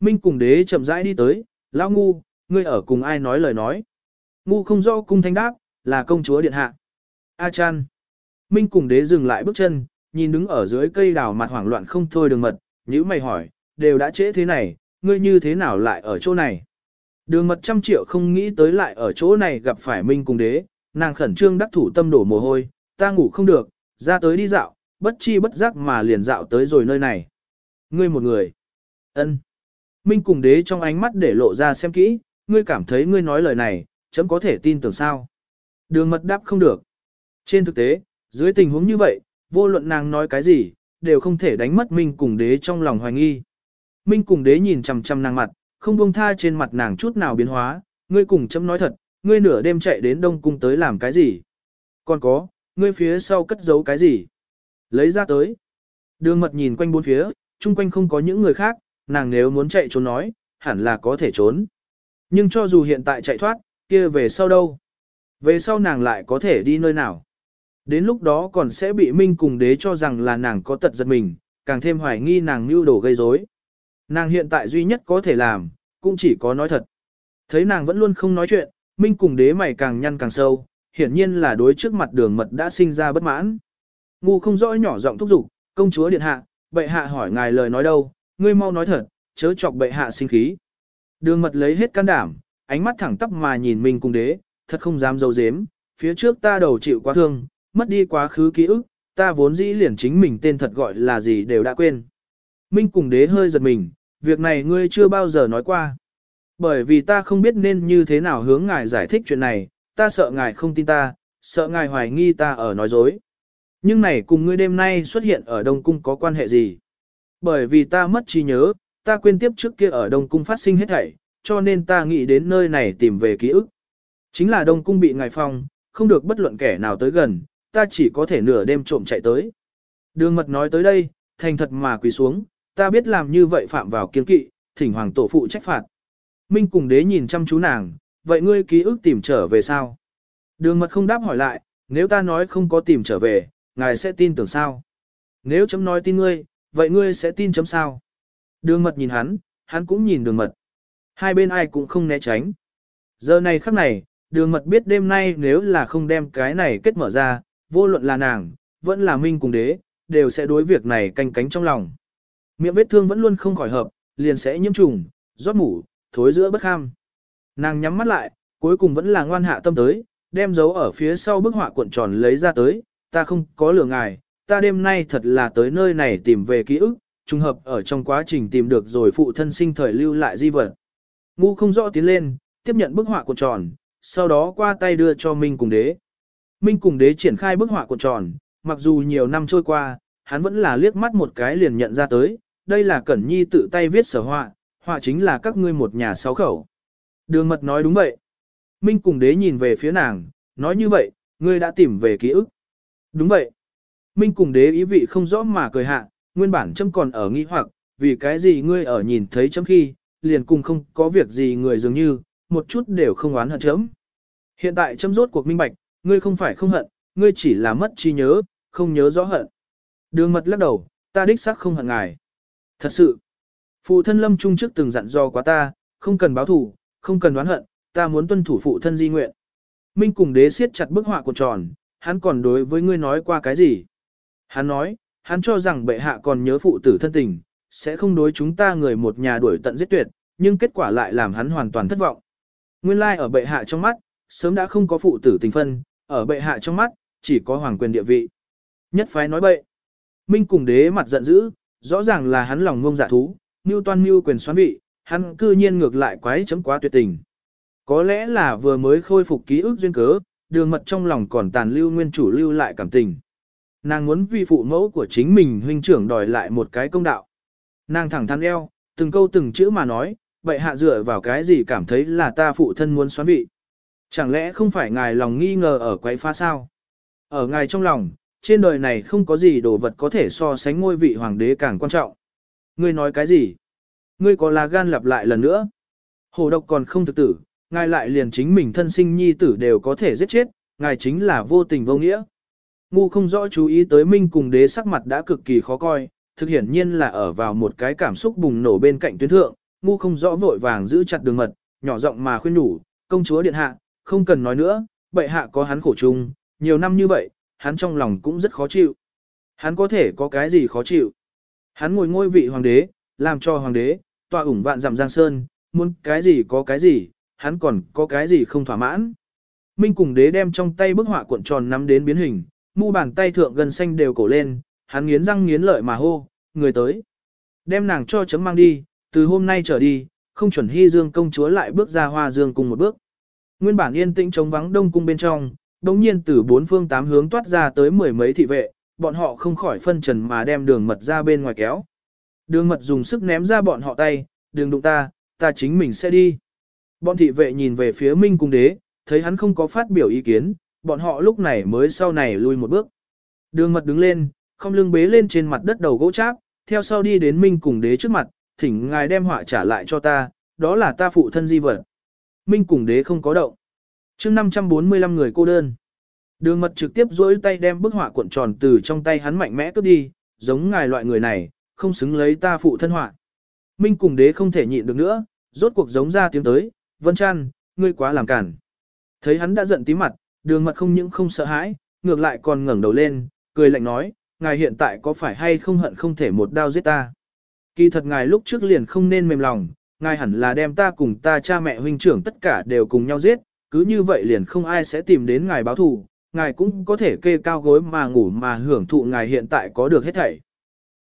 Minh cùng đế chậm rãi đi tới, lão ngu, ngươi ở cùng ai nói lời nói. Ngu không rõ cung thanh đáp, là công chúa điện hạ. A chan. Minh cùng đế dừng lại bước chân, nhìn đứng ở dưới cây đào mặt hoảng loạn không thôi đường mật, nhữ mày hỏi, đều đã trễ thế này, ngươi như thế nào lại ở chỗ này? Đường mật trăm triệu không nghĩ tới lại ở chỗ này gặp phải Minh cùng đế, nàng khẩn trương đắc thủ tâm đổ mồ hôi, ta ngủ không được, ra tới đi dạo, bất chi bất giác mà liền dạo tới rồi nơi này. Ngươi một người. ân. Minh cùng đế trong ánh mắt để lộ ra xem kỹ, ngươi cảm thấy ngươi nói lời này, chấm có thể tin tưởng sao. Đường mật đáp không được. Trên thực tế, dưới tình huống như vậy, vô luận nàng nói cái gì, đều không thể đánh mất Minh cùng đế trong lòng hoài nghi. Minh cùng đế nhìn chằm chằm nàng mặt, không buông tha trên mặt nàng chút nào biến hóa, ngươi cùng chấm nói thật, ngươi nửa đêm chạy đến Đông Cung tới làm cái gì? Còn có, ngươi phía sau cất giấu cái gì? Lấy ra tới. Đường mật nhìn quanh bốn phía, chung quanh không có những người khác, nàng nếu muốn chạy trốn nói, hẳn là có thể trốn. Nhưng cho dù hiện tại chạy thoát, kia về sau đâu? Về sau nàng lại có thể đi nơi nào? Đến lúc đó còn sẽ bị Minh cùng đế cho rằng là nàng có tật giật mình, càng thêm hoài nghi nàng mưu đồ gây rối. Nàng hiện tại duy nhất có thể làm, cũng chỉ có nói thật. Thấy nàng vẫn luôn không nói chuyện, Minh cùng đế mày càng nhăn càng sâu, hiển nhiên là đối trước mặt đường mật đã sinh ra bất mãn. Ngu không rõ nhỏ giọng thúc giục, công chúa điện hạ, bệ hạ hỏi ngài lời nói đâu, ngươi mau nói thật, chớ chọc bệ hạ sinh khí. Đường mật lấy hết can đảm, ánh mắt thẳng tắp mà nhìn Minh Cung Đế, thật không dám dâu dếm, phía trước ta đầu chịu quá thương, mất đi quá khứ ký ức, ta vốn dĩ liền chính mình tên thật gọi là gì đều đã quên. Minh Cung Đế hơi giật mình, việc này ngươi chưa bao giờ nói qua. Bởi vì ta không biết nên như thế nào hướng ngài giải thích chuyện này, ta sợ ngài không tin ta, sợ ngài hoài nghi ta ở nói dối. Nhưng này cùng ngươi đêm nay xuất hiện ở Đông Cung có quan hệ gì? Bởi vì ta mất trí nhớ, ta quên tiếp trước kia ở Đông Cung phát sinh hết thảy, cho nên ta nghĩ đến nơi này tìm về ký ức. Chính là Đông Cung bị ngài phong, không được bất luận kẻ nào tới gần, ta chỉ có thể nửa đêm trộm chạy tới. Đường mật nói tới đây, thành thật mà quỳ xuống, ta biết làm như vậy phạm vào kiên kỵ, thỉnh hoàng tổ phụ trách phạt. Minh cùng đế nhìn chăm chú nàng, vậy ngươi ký ức tìm trở về sao? Đường mật không đáp hỏi lại, nếu ta nói không có tìm trở về, ngài sẽ tin tưởng sao? Nếu chấm nói tin ngươi, vậy ngươi sẽ tin chấm sao? Đường mật nhìn hắn, hắn cũng nhìn đường mật. Hai bên ai cũng không né tránh. Giờ này khắc này, đường mật biết đêm nay nếu là không đem cái này kết mở ra, vô luận là nàng, vẫn là minh cùng đế, đều sẽ đối việc này canh cánh trong lòng. Miệng vết thương vẫn luôn không khỏi hợp, liền sẽ nhiễm trùng, rót mủ, thối giữa bất kham. Nàng nhắm mắt lại, cuối cùng vẫn là ngoan hạ tâm tới, đem dấu ở phía sau bức họa cuộn tròn lấy ra tới, ta không có lừa ngài, ta đêm nay thật là tới nơi này tìm về ký ức, trùng hợp ở trong quá trình tìm được rồi phụ thân sinh thời lưu lại di vật. Ngu không rõ tiến lên, tiếp nhận bức họa cuộn tròn, sau đó qua tay đưa cho Minh cùng đế. Minh cùng đế triển khai bức họa cuộn tròn, mặc dù nhiều năm trôi qua, hắn vẫn là liếc mắt một cái liền nhận ra tới, đây là Cẩn Nhi tự tay viết sở họa, họa chính là các ngươi một nhà sáu khẩu. Đường mật nói đúng vậy. Minh cùng đế nhìn về phía nàng, nói như vậy, ngươi đã tìm về ký ức. Đúng vậy. Minh cùng đế ý vị không rõ mà cười hạ, nguyên bản châm còn ở nghi hoặc, vì cái gì ngươi ở nhìn thấy chấm khi, liền cùng không có việc gì người dường như, một chút đều không oán hận chấm. Hiện tại châm rốt cuộc minh bạch, ngươi không phải không hận, ngươi chỉ là mất trí nhớ, không nhớ rõ hận. Đường mật lắc đầu, ta đích xác không hận ngài. Thật sự, phụ thân lâm trung trước từng dặn dò quá ta, không cần báo thủ, không cần đoán hận, ta muốn tuân thủ phụ thân di nguyện. Minh cùng đế siết chặt bức họa của tròn, hắn còn đối với ngươi nói qua cái gì? Hắn nói, hắn cho rằng bệ hạ còn nhớ phụ tử thân tình, sẽ không đối chúng ta người một nhà đuổi tận giết tuyệt, nhưng kết quả lại làm hắn hoàn toàn thất vọng. Nguyên lai like ở bệ hạ trong mắt, sớm đã không có phụ tử tình phân, ở bệ hạ trong mắt, chỉ có hoàng quyền địa vị. Nhất phái nói bậy. Minh cùng đế mặt giận dữ, rõ ràng là hắn lòng ngông dạ thú, mưu toan mưu quyền xoán vị, hắn cư nhiên ngược lại quái chấm quá tuyệt tình. Có lẽ là vừa mới khôi phục ký ức duyên cớ, đường mật trong lòng còn tàn lưu nguyên chủ lưu lại cảm tình. Nàng muốn vi phụ mẫu của chính mình huynh trưởng đòi lại một cái công đạo. Nàng thẳng thắn eo, từng câu từng chữ mà nói, vậy hạ dựa vào cái gì cảm thấy là ta phụ thân muốn xoán vị. Chẳng lẽ không phải ngài lòng nghi ngờ ở quấy phá sao? Ở ngài trong lòng, trên đời này không có gì đồ vật có thể so sánh ngôi vị hoàng đế càng quan trọng. Ngươi nói cái gì? Ngươi có là gan lặp lại lần nữa. Hồ độc còn không thực tử, ngài lại liền chính mình thân sinh nhi tử đều có thể giết chết, ngài chính là vô tình vô nghĩa. Ngu không rõ chú ý tới Minh cùng đế sắc mặt đã cực kỳ khó coi, thực hiển nhiên là ở vào một cái cảm xúc bùng nổ bên cạnh tuyến thượng, ngu không rõ vội vàng giữ chặt đường mật, nhỏ giọng mà khuyên nhủ, công chúa điện hạ, không cần nói nữa, bệ hạ có hắn khổ chung, nhiều năm như vậy, hắn trong lòng cũng rất khó chịu. Hắn có thể có cái gì khó chịu? Hắn ngồi ngôi vị hoàng đế, làm cho hoàng đế, tọa ủng vạn dặm giang sơn, muốn cái gì có cái gì, hắn còn có cái gì không thỏa mãn. Minh cùng đế đem trong tay bức họa cuộn tròn nắm đến biến hình, mu bàn tay thượng gần xanh đều cổ lên, hắn nghiến răng nghiến lợi mà hô, người tới. Đem nàng cho chấm mang đi, từ hôm nay trở đi, không chuẩn hy dương công chúa lại bước ra hoa dương cùng một bước. Nguyên bản yên tĩnh trống vắng đông cung bên trong, đống nhiên từ bốn phương tám hướng toát ra tới mười mấy thị vệ, bọn họ không khỏi phân trần mà đem đường mật ra bên ngoài kéo. Đường mật dùng sức ném ra bọn họ tay, đường đụng ta, ta chính mình sẽ đi. Bọn thị vệ nhìn về phía Minh Cung Đế, thấy hắn không có phát biểu ý kiến, bọn họ lúc này mới sau này lui một bước. Đường mật đứng lên, không lưng bế lên trên mặt đất đầu gỗ cháp, theo sau đi đến Minh Cung Đế trước mặt, thỉnh ngài đem họa trả lại cho ta, đó là ta phụ thân di vật. Minh Cung Đế không có động. chương 545 người cô đơn. Đường mật trực tiếp dối tay đem bức họa cuộn tròn từ trong tay hắn mạnh mẽ cướp đi, giống ngài loại người này, không xứng lấy ta phụ thân họa. Minh cùng đế không thể nhịn được nữa, rốt cuộc giống ra tiếng tới, Vân chăn, ngươi quá làm cản. Thấy hắn đã giận tí mặt, đường mật không những không sợ hãi, ngược lại còn ngẩng đầu lên, cười lạnh nói, ngài hiện tại có phải hay không hận không thể một đao giết ta. Kỳ thật ngài lúc trước liền không nên mềm lòng, ngài hẳn là đem ta cùng ta cha mẹ huynh trưởng tất cả đều cùng nhau giết, cứ như vậy liền không ai sẽ tìm đến ngài báo thù, ngài cũng có thể kê cao gối mà ngủ mà hưởng thụ ngài hiện tại có được hết thảy.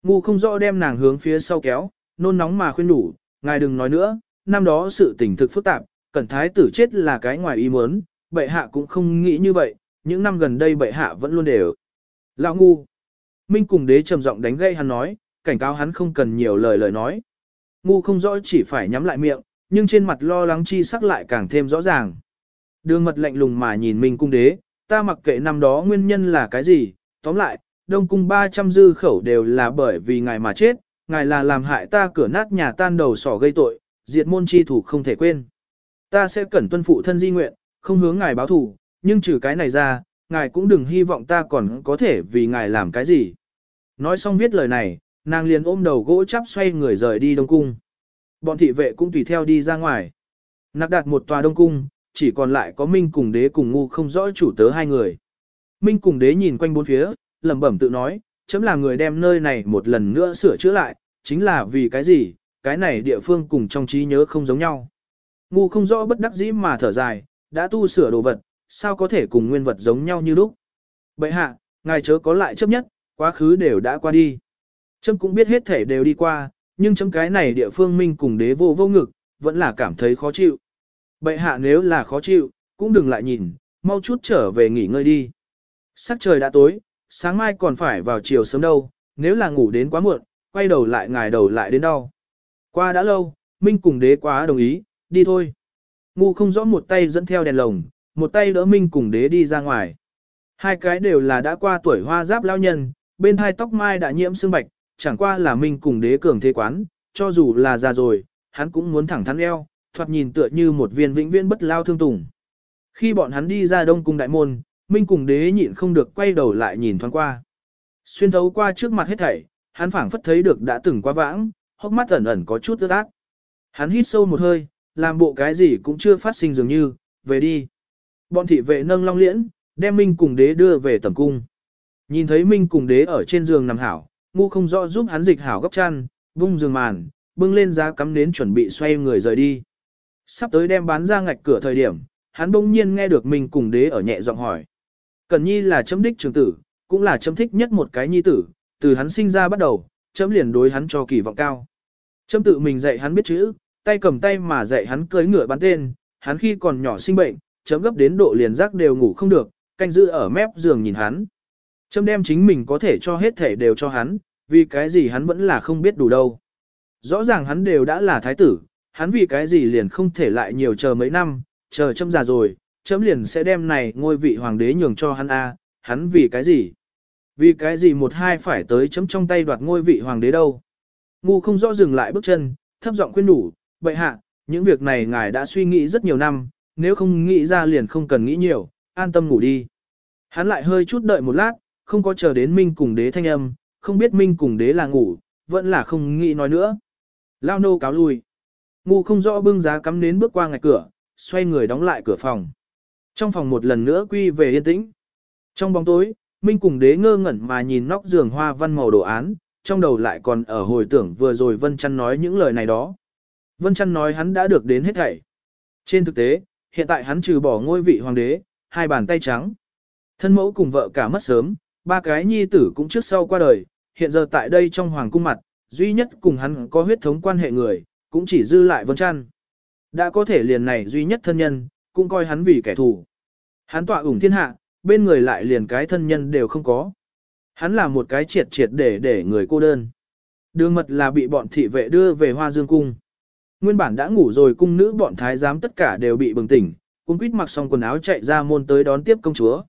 Ngu không rõ đem nàng hướng phía sau kéo, nôn nóng mà khuyên đủ, ngài đừng nói nữa, năm đó sự tình thực phức tạp, cẩn thái tử chết là cái ngoài ý muốn, bệ hạ cũng không nghĩ như vậy, những năm gần đây bệ hạ vẫn luôn đều. Lão ngu. Minh cùng đế trầm giọng đánh gây hắn nói, cảnh cáo hắn không cần nhiều lời lời nói. Ngu không rõ chỉ phải nhắm lại miệng, nhưng trên mặt lo lắng chi sắc lại càng thêm rõ ràng. Đường mật lạnh lùng mà nhìn Minh cung đế, ta mặc kệ năm đó nguyên nhân là cái gì, tóm lại, đông cung 300 dư khẩu đều là bởi vì ngài mà chết, ngài là làm hại ta cửa nát nhà tan đầu sỏ gây tội, diệt môn chi thủ không thể quên. Ta sẽ cẩn tuân phụ thân di nguyện, không hướng ngài báo thù, nhưng trừ cái này ra, ngài cũng đừng hy vọng ta còn có thể vì ngài làm cái gì. Nói xong viết lời này, nàng liền ôm đầu gỗ chắp xoay người rời đi đông cung. Bọn thị vệ cũng tùy theo đi ra ngoài. Nạc đạt một tòa đông cung, chỉ còn lại có Minh cùng đế cùng ngu không rõ chủ tớ hai người. Minh cùng đế nhìn quanh bốn phía, lẩm bẩm tự nói, chấm là người đem nơi này một lần nữa sửa chữa lại, chính là vì cái gì, cái này địa phương cùng trong trí nhớ không giống nhau. Ngu không rõ bất đắc dĩ mà thở dài, đã tu sửa đồ vật, sao có thể cùng nguyên vật giống nhau như lúc. Bệ hạ, ngài chớ có lại chấp nhất, quá khứ đều đã qua đi. Chấm cũng biết hết thể đều đi qua, nhưng chấm cái này địa phương minh cùng đế vô vô ngực, vẫn là cảm thấy khó chịu. Bệ hạ nếu là khó chịu, cũng đừng lại nhìn, mau chút trở về nghỉ ngơi đi. Sắc trời đã tối, sáng mai còn phải vào chiều sớm đâu, nếu là ngủ đến quá muộn, quay đầu lại ngài đầu lại đến đâu. Qua đã lâu, Minh cùng đế quá đồng ý, đi thôi. Ngu không rõ một tay dẫn theo đèn lồng, một tay đỡ Minh cùng đế đi ra ngoài. Hai cái đều là đã qua tuổi hoa giáp lao nhân, bên hai tóc mai đã nhiễm sương bạch, chẳng qua là Minh cùng đế cường thế quán, cho dù là già rồi, hắn cũng muốn thẳng thắn eo, thoạt nhìn tựa như một viên vĩnh viễn bất lao thương tùng. Khi bọn hắn đi ra đông cung đại môn, Minh cùng đế nhịn không được quay đầu lại nhìn thoáng qua. Xuyên thấu qua trước mặt hết thảy, hắn phảng phất thấy được đã từng qua vãng, hốc mắt ẩn ẩn có chút ướt át. Hắn hít sâu một hơi, làm bộ cái gì cũng chưa phát sinh dường như, về đi. Bọn thị vệ nâng long liễn, đem Minh cùng đế đưa về tầm cung. Nhìn thấy Minh cùng đế ở trên giường nằm hảo, ngu không rõ giúp hắn dịch hảo gấp chăn, bung giường màn, bưng lên giá cắm nến chuẩn bị xoay người rời đi. Sắp tới đem bán ra ngạch cửa thời điểm, hắn bỗng nhiên nghe được mình cùng đế ở nhẹ giọng hỏi. Cần nhi là chấm đích trường tử, cũng là chấm thích nhất một cái nhi tử, từ hắn sinh ra bắt đầu, chấm liền đối hắn cho kỳ vọng cao. Chấm tự mình dạy hắn biết chữ, tay cầm tay mà dạy hắn cưới ngựa bán tên, hắn khi còn nhỏ sinh bệnh, chấm gấp đến độ liền giác đều ngủ không được, canh giữ ở mép giường nhìn hắn. Trâm đem chính mình có thể cho hết thể đều cho hắn, vì cái gì hắn vẫn là không biết đủ đâu. Rõ ràng hắn đều đã là thái tử, hắn vì cái gì liền không thể lại nhiều chờ mấy năm, chờ Trâm già rồi, Trâm liền sẽ đem này ngôi vị hoàng đế nhường cho hắn a, hắn vì cái gì? Vì cái gì một hai phải tới chấm trong tay đoạt ngôi vị hoàng đế đâu? Ngu không rõ dừng lại bước chân, thấp giọng khuyên đủ, bệ hạ, những việc này ngài đã suy nghĩ rất nhiều năm, nếu không nghĩ ra liền không cần nghĩ nhiều, an tâm ngủ đi. Hắn lại hơi chút đợi một lát, không có chờ đến Minh cùng đế thanh âm, không biết Minh cùng đế là ngủ, vẫn là không nghĩ nói nữa. Lao nô cáo lui. Ngu không rõ bưng giá cắm nến bước qua ngạch cửa, xoay người đóng lại cửa phòng. Trong phòng một lần nữa quy về yên tĩnh. Trong bóng tối, Minh cùng đế ngơ ngẩn mà nhìn nóc giường hoa văn màu đồ án, trong đầu lại còn ở hồi tưởng vừa rồi Vân Chăn nói những lời này đó. Vân Chăn nói hắn đã được đến hết thảy. Trên thực tế, hiện tại hắn trừ bỏ ngôi vị hoàng đế, hai bàn tay trắng. Thân mẫu cùng vợ cả mất sớm, ba cái nhi tử cũng trước sau qua đời, hiện giờ tại đây trong hoàng cung mặt, duy nhất cùng hắn có huyết thống quan hệ người, cũng chỉ dư lại Vân Trăn. Đã có thể liền này duy nhất thân nhân, cũng coi hắn vì kẻ thù. Hắn tọa ủng thiên hạ, bên người lại liền cái thân nhân đều không có. Hắn là một cái triệt triệt để để người cô đơn. Đường mật là bị bọn thị vệ đưa về hoa dương cung. Nguyên bản đã ngủ rồi cung nữ bọn thái giám tất cả đều bị bừng tỉnh, cung quýt mặc xong quần áo chạy ra môn tới đón tiếp công chúa.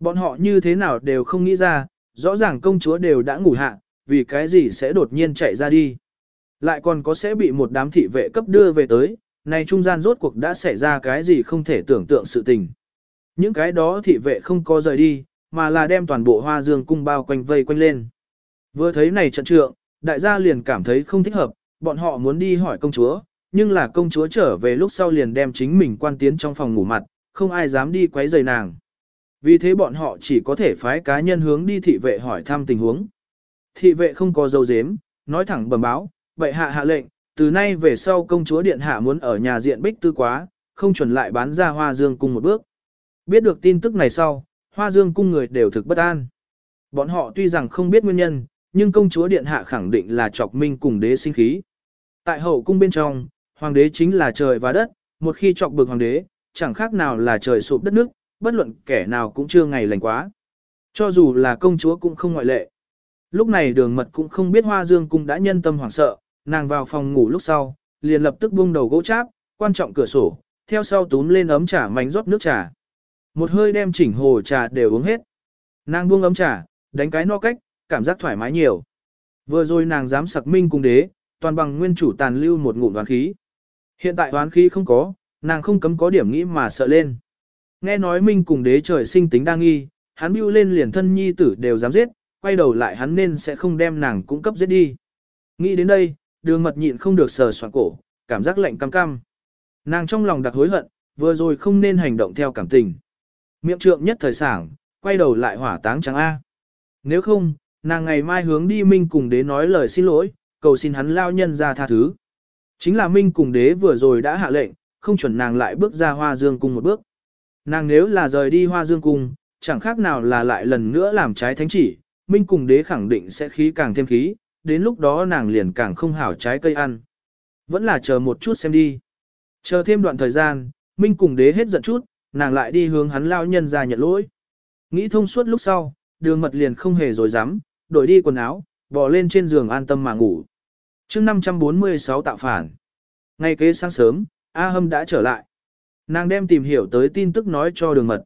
Bọn họ như thế nào đều không nghĩ ra, rõ ràng công chúa đều đã ngủ hạ, vì cái gì sẽ đột nhiên chạy ra đi. Lại còn có sẽ bị một đám thị vệ cấp đưa về tới, này trung gian rốt cuộc đã xảy ra cái gì không thể tưởng tượng sự tình. Những cái đó thị vệ không có rời đi, mà là đem toàn bộ hoa dương cung bao quanh vây quanh lên. Vừa thấy này trận trượng, đại gia liền cảm thấy không thích hợp, bọn họ muốn đi hỏi công chúa, nhưng là công chúa trở về lúc sau liền đem chính mình quan tiến trong phòng ngủ mặt, không ai dám đi quấy rầy nàng. Vì thế bọn họ chỉ có thể phái cá nhân hướng đi thị vệ hỏi thăm tình huống. Thị vệ không có dấu dếm, nói thẳng bẩm báo, vậy hạ hạ lệnh, Từ nay về sau công chúa điện hạ muốn ở nhà diện bích tư quá, không chuẩn lại bán ra hoa dương cung một bước. Biết được tin tức này sau, hoa dương cung người đều thực bất an. Bọn họ tuy rằng không biết nguyên nhân, nhưng công chúa điện hạ khẳng định là chọc minh cùng đế sinh khí. Tại hậu cung bên trong, hoàng đế chính là trời và đất, một khi chọc bực hoàng đế, chẳng khác nào là trời sụp đất nước, bất luận kẻ nào cũng chưa ngày lành quá. Cho dù là công chúa cũng không ngoại lệ. Lúc này đường mật cũng không biết hoa dương cung đã nhân tâm hoảng sợ, nàng vào phòng ngủ lúc sau, liền lập tức buông đầu gỗ cháp, quan trọng cửa sổ, theo sau túm lên ấm trà mảnh rót nước trà. Một hơi đem chỉnh hồ trà đều uống hết. Nàng buông ấm trà, đánh cái no cách, cảm giác thoải mái nhiều. Vừa rồi nàng dám sặc minh Cung đế, toàn bằng nguyên chủ tàn lưu một ngụm đoán khí. Hiện tại đoán khí không có, nàng không cấm có điểm nghĩ mà sợ lên. Nghe nói minh cùng đế trời sinh tính đang nghi, hắn bưu lên liền thân nhi tử đều dám giết, quay đầu lại hắn nên sẽ không đem nàng cung cấp giết đi. Nghĩ đến đây, đường mật nhịn không được sờ soạn cổ, cảm giác lạnh cam cam. Nàng trong lòng đặc hối hận, vừa rồi không nên hành động theo cảm tình. Miệng trượng nhất thời sảng, quay đầu lại hỏa táng trắng A. Nếu không, nàng ngày mai hướng đi Minh cùng đế nói lời xin lỗi, cầu xin hắn lao nhân ra tha thứ. Chính là Minh cùng đế vừa rồi đã hạ lệnh, không chuẩn nàng lại bước ra hoa dương cùng một bước. Nàng nếu là rời đi hoa dương cung, chẳng khác nào là lại lần nữa làm trái thánh chỉ, Minh cùng đế khẳng định sẽ khí càng thêm khí, đến lúc đó nàng liền càng không hảo trái cây ăn. Vẫn là chờ một chút xem đi. Chờ thêm đoạn thời gian, Minh cùng đế hết giận chút, nàng lại đi hướng hắn lao nhân ra nhận lỗi. Nghĩ thông suốt lúc sau, đường mật liền không hề rồi dám, đổi đi quần áo, bò lên trên giường an tâm mà ngủ. chương 546 tạo phản. Ngay kế sáng sớm, A Hâm đã trở lại. Nàng đem tìm hiểu tới tin tức nói cho đường mật.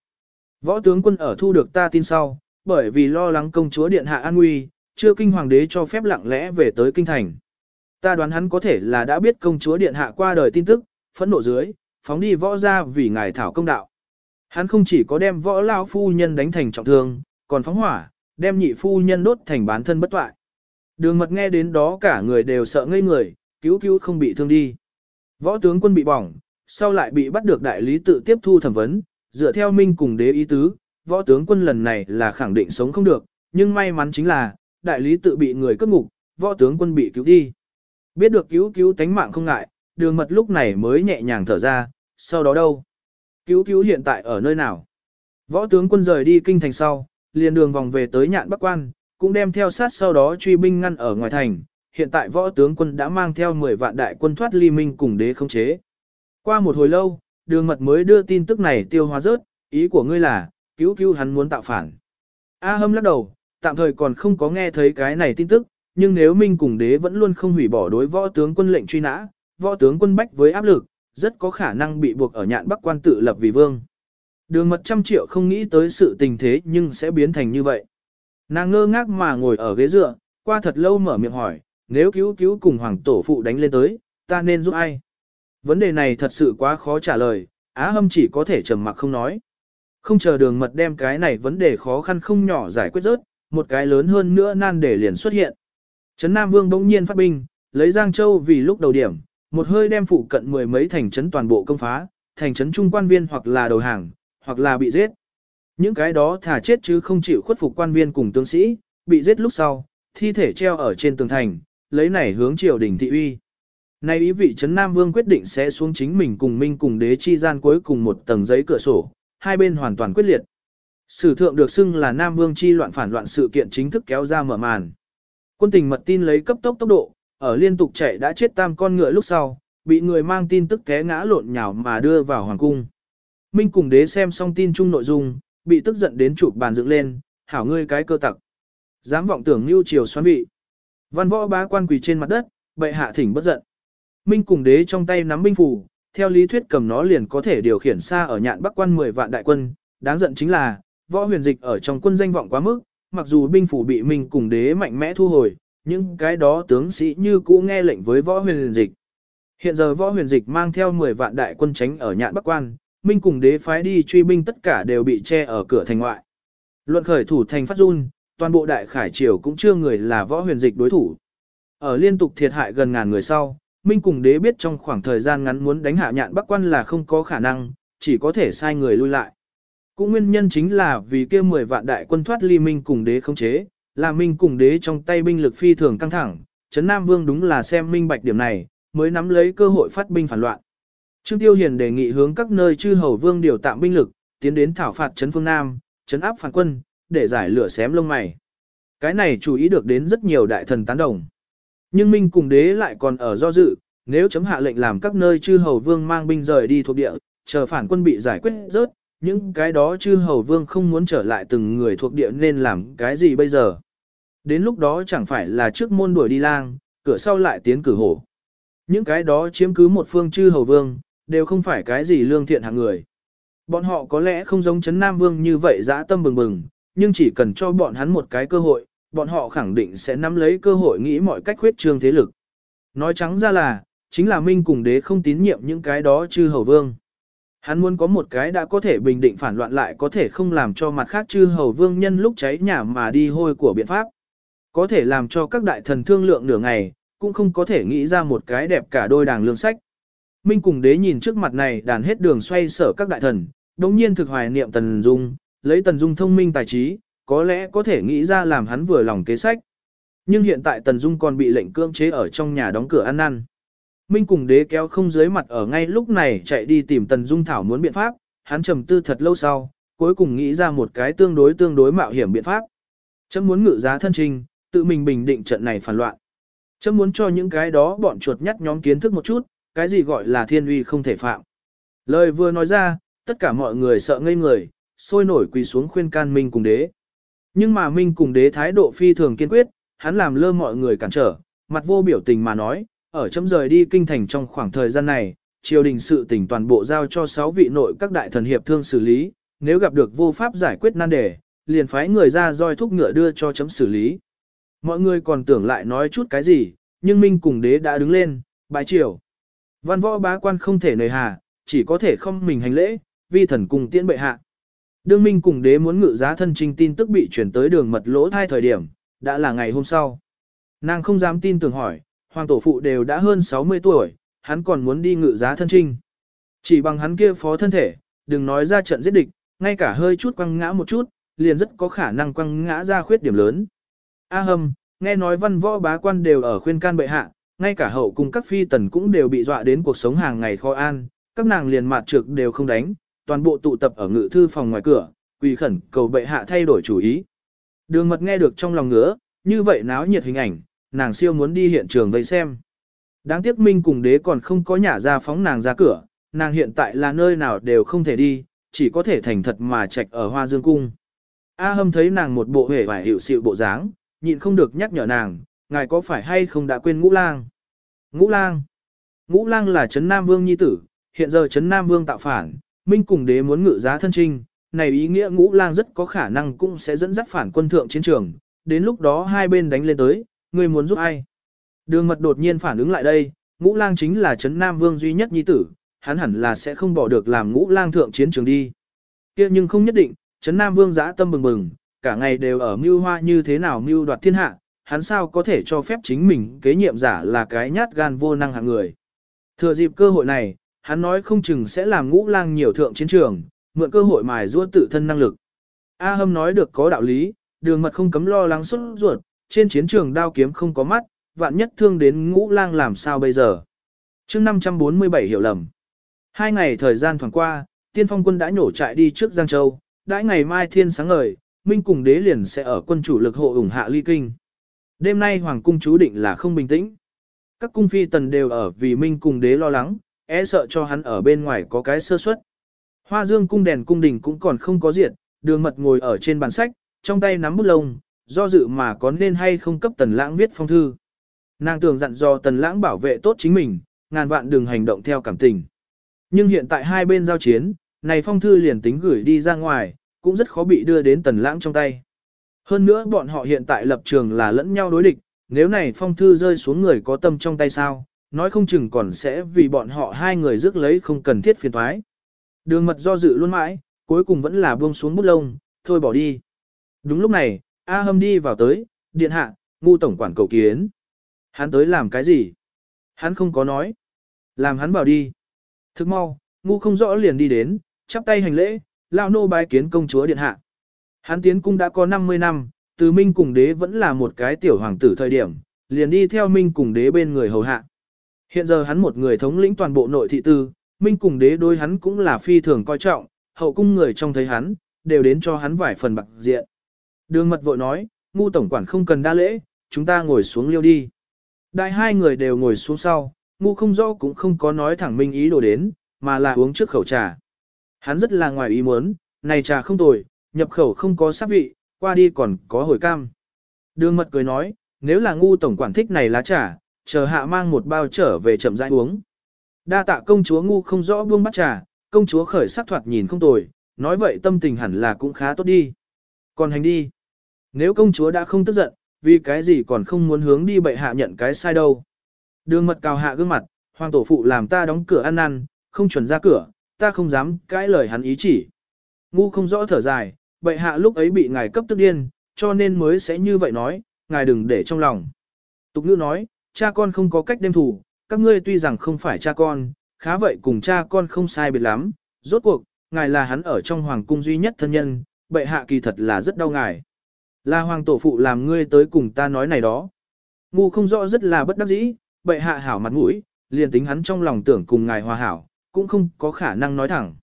Võ tướng quân ở thu được ta tin sau, bởi vì lo lắng công chúa điện hạ an nguy, chưa kinh hoàng đế cho phép lặng lẽ về tới kinh thành. Ta đoán hắn có thể là đã biết công chúa điện hạ qua đời tin tức, phẫn nộ dưới, phóng đi võ ra vì ngài thảo công đạo. Hắn không chỉ có đem võ lao phu nhân đánh thành trọng thương, còn phóng hỏa, đem nhị phu nhân đốt thành bán thân bất toại. Đường mật nghe đến đó cả người đều sợ ngây người, cứu cứu không bị thương đi. Võ tướng quân bị bỏng, sau lại bị bắt được đại lý tự tiếp thu thẩm vấn, dựa theo minh cùng đế ý tứ, võ tướng quân lần này là khẳng định sống không được, nhưng may mắn chính là, đại lý tự bị người cướp ngục, võ tướng quân bị cứu đi. Biết được cứu cứu tánh mạng không ngại, đường mật lúc này mới nhẹ nhàng thở ra, sau đó đâu? Cứu cứu hiện tại ở nơi nào? Võ tướng quân rời đi kinh thành sau, liền đường vòng về tới nhạn bắc quan, cũng đem theo sát sau đó truy binh ngăn ở ngoài thành. Hiện tại võ tướng quân đã mang theo 10 vạn đại quân thoát ly minh cùng đế không chế. Qua một hồi lâu, đường mật mới đưa tin tức này tiêu hóa rớt, ý của ngươi là, cứu cứu hắn muốn tạo phản. A hâm lắc đầu, tạm thời còn không có nghe thấy cái này tin tức, nhưng nếu Minh cùng đế vẫn luôn không hủy bỏ đối võ tướng quân lệnh truy nã, võ tướng quân bách với áp lực, rất có khả năng bị buộc ở nhạn bắc quan tự lập vì vương. Đường mật trăm triệu không nghĩ tới sự tình thế nhưng sẽ biến thành như vậy. Nàng ngơ ngác mà ngồi ở ghế dựa, qua thật lâu mở miệng hỏi, nếu cứu cứu cùng hoàng tổ phụ đánh lên tới, ta nên giúp ai? Vấn đề này thật sự quá khó trả lời, Á Hâm chỉ có thể trầm mặc không nói. Không chờ đường mật đem cái này vấn đề khó khăn không nhỏ giải quyết rớt, một cái lớn hơn nữa nan để liền xuất hiện. Trấn Nam Vương bỗng nhiên phát binh, lấy Giang Châu vì lúc đầu điểm, một hơi đem phụ cận mười mấy thành trấn toàn bộ công phá, thành trấn trung quan viên hoặc là đầu hàng, hoặc là bị giết. Những cái đó thả chết chứ không chịu khuất phục quan viên cùng tướng sĩ, bị giết lúc sau, thi thể treo ở trên tường thành, lấy này hướng triều đình thị uy. Nay ý vị Trấn Nam Vương quyết định sẽ xuống chính mình cùng Minh cùng đế chi gian cuối cùng một tầng giấy cửa sổ, hai bên hoàn toàn quyết liệt. Sử thượng được xưng là Nam Vương chi loạn phản loạn sự kiện chính thức kéo ra mở màn. Quân tình mật tin lấy cấp tốc tốc độ, ở liên tục chạy đã chết tam con ngựa lúc sau, bị người mang tin tức té ngã lộn nhào mà đưa vào hoàng cung. Minh cùng đế xem xong tin chung nội dung, bị tức giận đến chụp bàn dựng lên, hảo ngươi cái cơ tặc. Dám vọng tưởng lưu triều xoắn vị. Văn võ bá quan quỳ trên mặt đất, bệ hạ thỉnh bất giận. Minh cùng đế trong tay nắm binh phủ, theo lý thuyết cầm nó liền có thể điều khiển xa ở nhạn bắc quan 10 vạn đại quân, đáng giận chính là, võ huyền dịch ở trong quân danh vọng quá mức, mặc dù binh phủ bị Minh cùng đế mạnh mẽ thu hồi, nhưng cái đó tướng sĩ như cũ nghe lệnh với võ huyền dịch. Hiện giờ võ huyền dịch mang theo 10 vạn đại quân tránh ở nhạn bắc quan, Minh cùng đế phái đi truy binh tất cả đều bị che ở cửa thành ngoại. Luận khởi thủ thành phát run, toàn bộ đại khải triều cũng chưa người là võ huyền dịch đối thủ. Ở liên tục thiệt hại gần ngàn người sau, Minh cùng đế biết trong khoảng thời gian ngắn muốn đánh hạ nhạn bắc quan là không có khả năng, chỉ có thể sai người lui lại. Cũng nguyên nhân chính là vì kia 10 vạn đại quân thoát ly Minh cùng đế không chế, là Minh cùng đế trong tay binh lực phi thường căng thẳng, Trấn Nam Vương đúng là xem minh bạch điểm này, mới nắm lấy cơ hội phát binh phản loạn. Trương Tiêu Hiền đề nghị hướng các nơi chư hầu vương điều tạm binh lực, tiến đến thảo phạt trấn phương Nam, trấn áp phản quân, để giải lửa xém lông mày. Cái này chú ý được đến rất nhiều đại thần tán đồng. Nhưng Minh cùng đế lại còn ở do dự, nếu chấm hạ lệnh làm các nơi chư hầu vương mang binh rời đi thuộc địa, chờ phản quân bị giải quyết rớt, những cái đó chư hầu vương không muốn trở lại từng người thuộc địa nên làm cái gì bây giờ. Đến lúc đó chẳng phải là trước môn đuổi đi lang, cửa sau lại tiến cử hổ. Những cái đó chiếm cứ một phương chư hầu vương, đều không phải cái gì lương thiện hạng người. Bọn họ có lẽ không giống chấn Nam Vương như vậy dã tâm bừng bừng, nhưng chỉ cần cho bọn hắn một cái cơ hội, bọn họ khẳng định sẽ nắm lấy cơ hội nghĩ mọi cách khuyết trương thế lực. Nói trắng ra là, chính là Minh cùng đế không tín nhiệm những cái đó chư hầu vương. Hắn muốn có một cái đã có thể bình định phản loạn lại có thể không làm cho mặt khác chư hầu vương nhân lúc cháy nhà mà đi hôi của biện pháp. Có thể làm cho các đại thần thương lượng nửa ngày, cũng không có thể nghĩ ra một cái đẹp cả đôi đàng lương sách. Minh cùng đế nhìn trước mặt này đàn hết đường xoay sở các đại thần, đống nhiên thực hoài niệm Tần Dung, lấy Tần Dung thông minh tài trí, có lẽ có thể nghĩ ra làm hắn vừa lòng kế sách. Nhưng hiện tại Tần Dung còn bị lệnh cưỡng chế ở trong nhà đóng cửa ăn năn. Minh cùng đế kéo không dưới mặt ở ngay lúc này chạy đi tìm Tần Dung thảo muốn biện pháp, hắn trầm tư thật lâu sau, cuối cùng nghĩ ra một cái tương đối tương đối mạo hiểm biện pháp. Chấm muốn ngự giá thân trình, tự mình bình định trận này phản loạn. Chấm muốn cho những cái đó bọn chuột nhắt nhóm kiến thức một chút, cái gì gọi là thiên uy không thể phạm. Lời vừa nói ra, tất cả mọi người sợ ngây người, sôi nổi quỳ xuống khuyên can Minh cùng đế. Nhưng mà Minh cùng đế thái độ phi thường kiên quyết, hắn làm lơ mọi người cản trở, mặt vô biểu tình mà nói, ở chấm rời đi kinh thành trong khoảng thời gian này, triều đình sự tỉnh toàn bộ giao cho 6 vị nội các đại thần hiệp thương xử lý, nếu gặp được vô pháp giải quyết nan đề, liền phái người ra roi thúc ngựa đưa cho chấm xử lý. Mọi người còn tưởng lại nói chút cái gì, nhưng Minh cùng đế đã đứng lên, bái triều. Văn võ bá quan không thể nề hà, chỉ có thể không mình hành lễ, vi thần cùng tiễn bệ hạ. Đương Minh cùng đế muốn ngự giá thân trinh tin tức bị chuyển tới đường mật lỗ thai thời điểm, đã là ngày hôm sau. Nàng không dám tin tưởng hỏi, hoàng tổ phụ đều đã hơn 60 tuổi, hắn còn muốn đi ngự giá thân trinh. Chỉ bằng hắn kia phó thân thể, đừng nói ra trận giết địch, ngay cả hơi chút quăng ngã một chút, liền rất có khả năng quăng ngã ra khuyết điểm lớn. A hâm, nghe nói văn võ bá quan đều ở khuyên can bệ hạ, ngay cả hậu cùng các phi tần cũng đều bị dọa đến cuộc sống hàng ngày khó an, các nàng liền mạt trược đều không đánh, toàn bộ tụ tập ở ngự thư phòng ngoài cửa, quỳ khẩn cầu bệ hạ thay đổi chủ ý. Đường mật nghe được trong lòng ngứa, như vậy náo nhiệt hình ảnh, nàng siêu muốn đi hiện trường vây xem. Đáng tiếc Minh cùng đế còn không có nhả ra phóng nàng ra cửa, nàng hiện tại là nơi nào đều không thể đi, chỉ có thể thành thật mà trạch ở hoa dương cung. A hâm thấy nàng một bộ hề vải hiệu xịu bộ dáng, nhịn không được nhắc nhở nàng, ngài có phải hay không đã quên ngũ lang? Ngũ lang. Ngũ lang là Trấn Nam Vương Nhi Tử, hiện giờ Trấn Nam Vương tạo phản, Minh cùng đế muốn ngự giá thân trinh, này ý nghĩa ngũ lang rất có khả năng cũng sẽ dẫn dắt phản quân thượng chiến trường, đến lúc đó hai bên đánh lên tới, người muốn giúp ai? Đường mật đột nhiên phản ứng lại đây, ngũ lang chính là Trấn Nam Vương duy nhất Nhi Tử, hắn hẳn là sẽ không bỏ được làm ngũ lang thượng chiến trường đi. kia nhưng không nhất định, Trấn Nam Vương giã tâm bừng bừng, cả ngày đều ở mưu hoa như thế nào mưu đoạt thiên hạ, hắn sao có thể cho phép chính mình kế nhiệm giả là cái nhát gan vô năng hạng người. Thừa dịp cơ hội này, hắn nói không chừng sẽ làm ngũ lang nhiều thượng chiến trường, mượn cơ hội mài giũa tự thân năng lực. A Hâm nói được có đạo lý, đường mật không cấm lo lắng xuất ruột, trên chiến trường đao kiếm không có mắt, vạn nhất thương đến ngũ lang làm sao bây giờ. chương 547 hiểu lầm. Hai ngày thời gian thoảng qua, tiên phong quân đã nhổ trại đi trước Giang Châu, đãi ngày mai thiên sáng ngời, Minh cùng đế liền sẽ ở quân chủ lực hộ ủng hạ ly kinh. Đêm nay hoàng cung chú định là không bình tĩnh. Các cung phi tần đều ở vì Minh cùng đế lo lắng, e sợ cho hắn ở bên ngoài có cái sơ suất. Hoa dương cung đèn cung đình cũng còn không có diệt, đường mật ngồi ở trên bàn sách, trong tay nắm bút lông, do dự mà có nên hay không cấp tần lãng viết phong thư. Nàng tưởng dặn do tần lãng bảo vệ tốt chính mình, ngàn vạn đừng hành động theo cảm tình. Nhưng hiện tại hai bên giao chiến, này phong thư liền tính gửi đi ra ngoài, cũng rất khó bị đưa đến tần lãng trong tay. Hơn nữa bọn họ hiện tại lập trường là lẫn nhau đối địch, nếu này phong thư rơi xuống người có tâm trong tay sao, nói không chừng còn sẽ vì bọn họ hai người rước lấy không cần thiết phiền thoái. Đường mật do dự luôn mãi, cuối cùng vẫn là buông xuống bút lông, thôi bỏ đi. Đúng lúc này, A Hâm đi vào tới, điện hạ, ngu tổng quản cầu kiến. Hắn tới làm cái gì? Hắn không có nói. Làm hắn bảo đi. Thức mau, ngu không rõ liền đi đến, chắp tay hành lễ, lao nô bái kiến công chúa điện hạ. Hắn tiến cung đã có 50 năm, từ Minh cùng đế vẫn là một cái tiểu hoàng tử thời điểm, liền đi theo Minh cùng đế bên người hầu hạ. Hiện giờ hắn một người thống lĩnh toàn bộ nội thị tư, minh cùng đế đối hắn cũng là phi thường coi trọng, hậu cung người trong thấy hắn, đều đến cho hắn vài phần bạc diện. Đường mật vội nói, ngu tổng quản không cần đa lễ, chúng ta ngồi xuống liêu đi. Đại hai người đều ngồi xuống sau, ngu không rõ cũng không có nói thẳng minh ý đồ đến, mà là uống trước khẩu trà. Hắn rất là ngoài ý muốn, này trà không tồi, nhập khẩu không có sắc vị, qua đi còn có hồi cam. Đường mật cười nói, nếu là ngu tổng quản thích này lá trà, chờ hạ mang một bao trở về chậm rãi uống. Đa tạ công chúa ngu không rõ buông bắt trà, công chúa khởi sắc thoạt nhìn không tồi, nói vậy tâm tình hẳn là cũng khá tốt đi. Còn hành đi. Nếu công chúa đã không tức giận, vì cái gì còn không muốn hướng đi bệ hạ nhận cái sai đâu. Đường mật cào hạ gương mặt, hoàng tổ phụ làm ta đóng cửa ăn năn, không chuẩn ra cửa, ta không dám cãi lời hắn ý chỉ. Ngu không rõ thở dài, bệ hạ lúc ấy bị ngài cấp tức điên, cho nên mới sẽ như vậy nói, ngài đừng để trong lòng. Tục ngữ nói, cha con không có cách đem thủ, các ngươi tuy rằng không phải cha con, khá vậy cùng cha con không sai biệt lắm, rốt cuộc, ngài là hắn ở trong hoàng cung duy nhất thân nhân, bệ hạ kỳ thật là rất đau ngài. Là hoàng tổ phụ làm ngươi tới cùng ta nói này đó. Ngu không rõ rất là bất đắc dĩ, bệ hạ hảo mặt mũi, liền tính hắn trong lòng tưởng cùng ngài hòa hảo, cũng không có khả năng nói thẳng.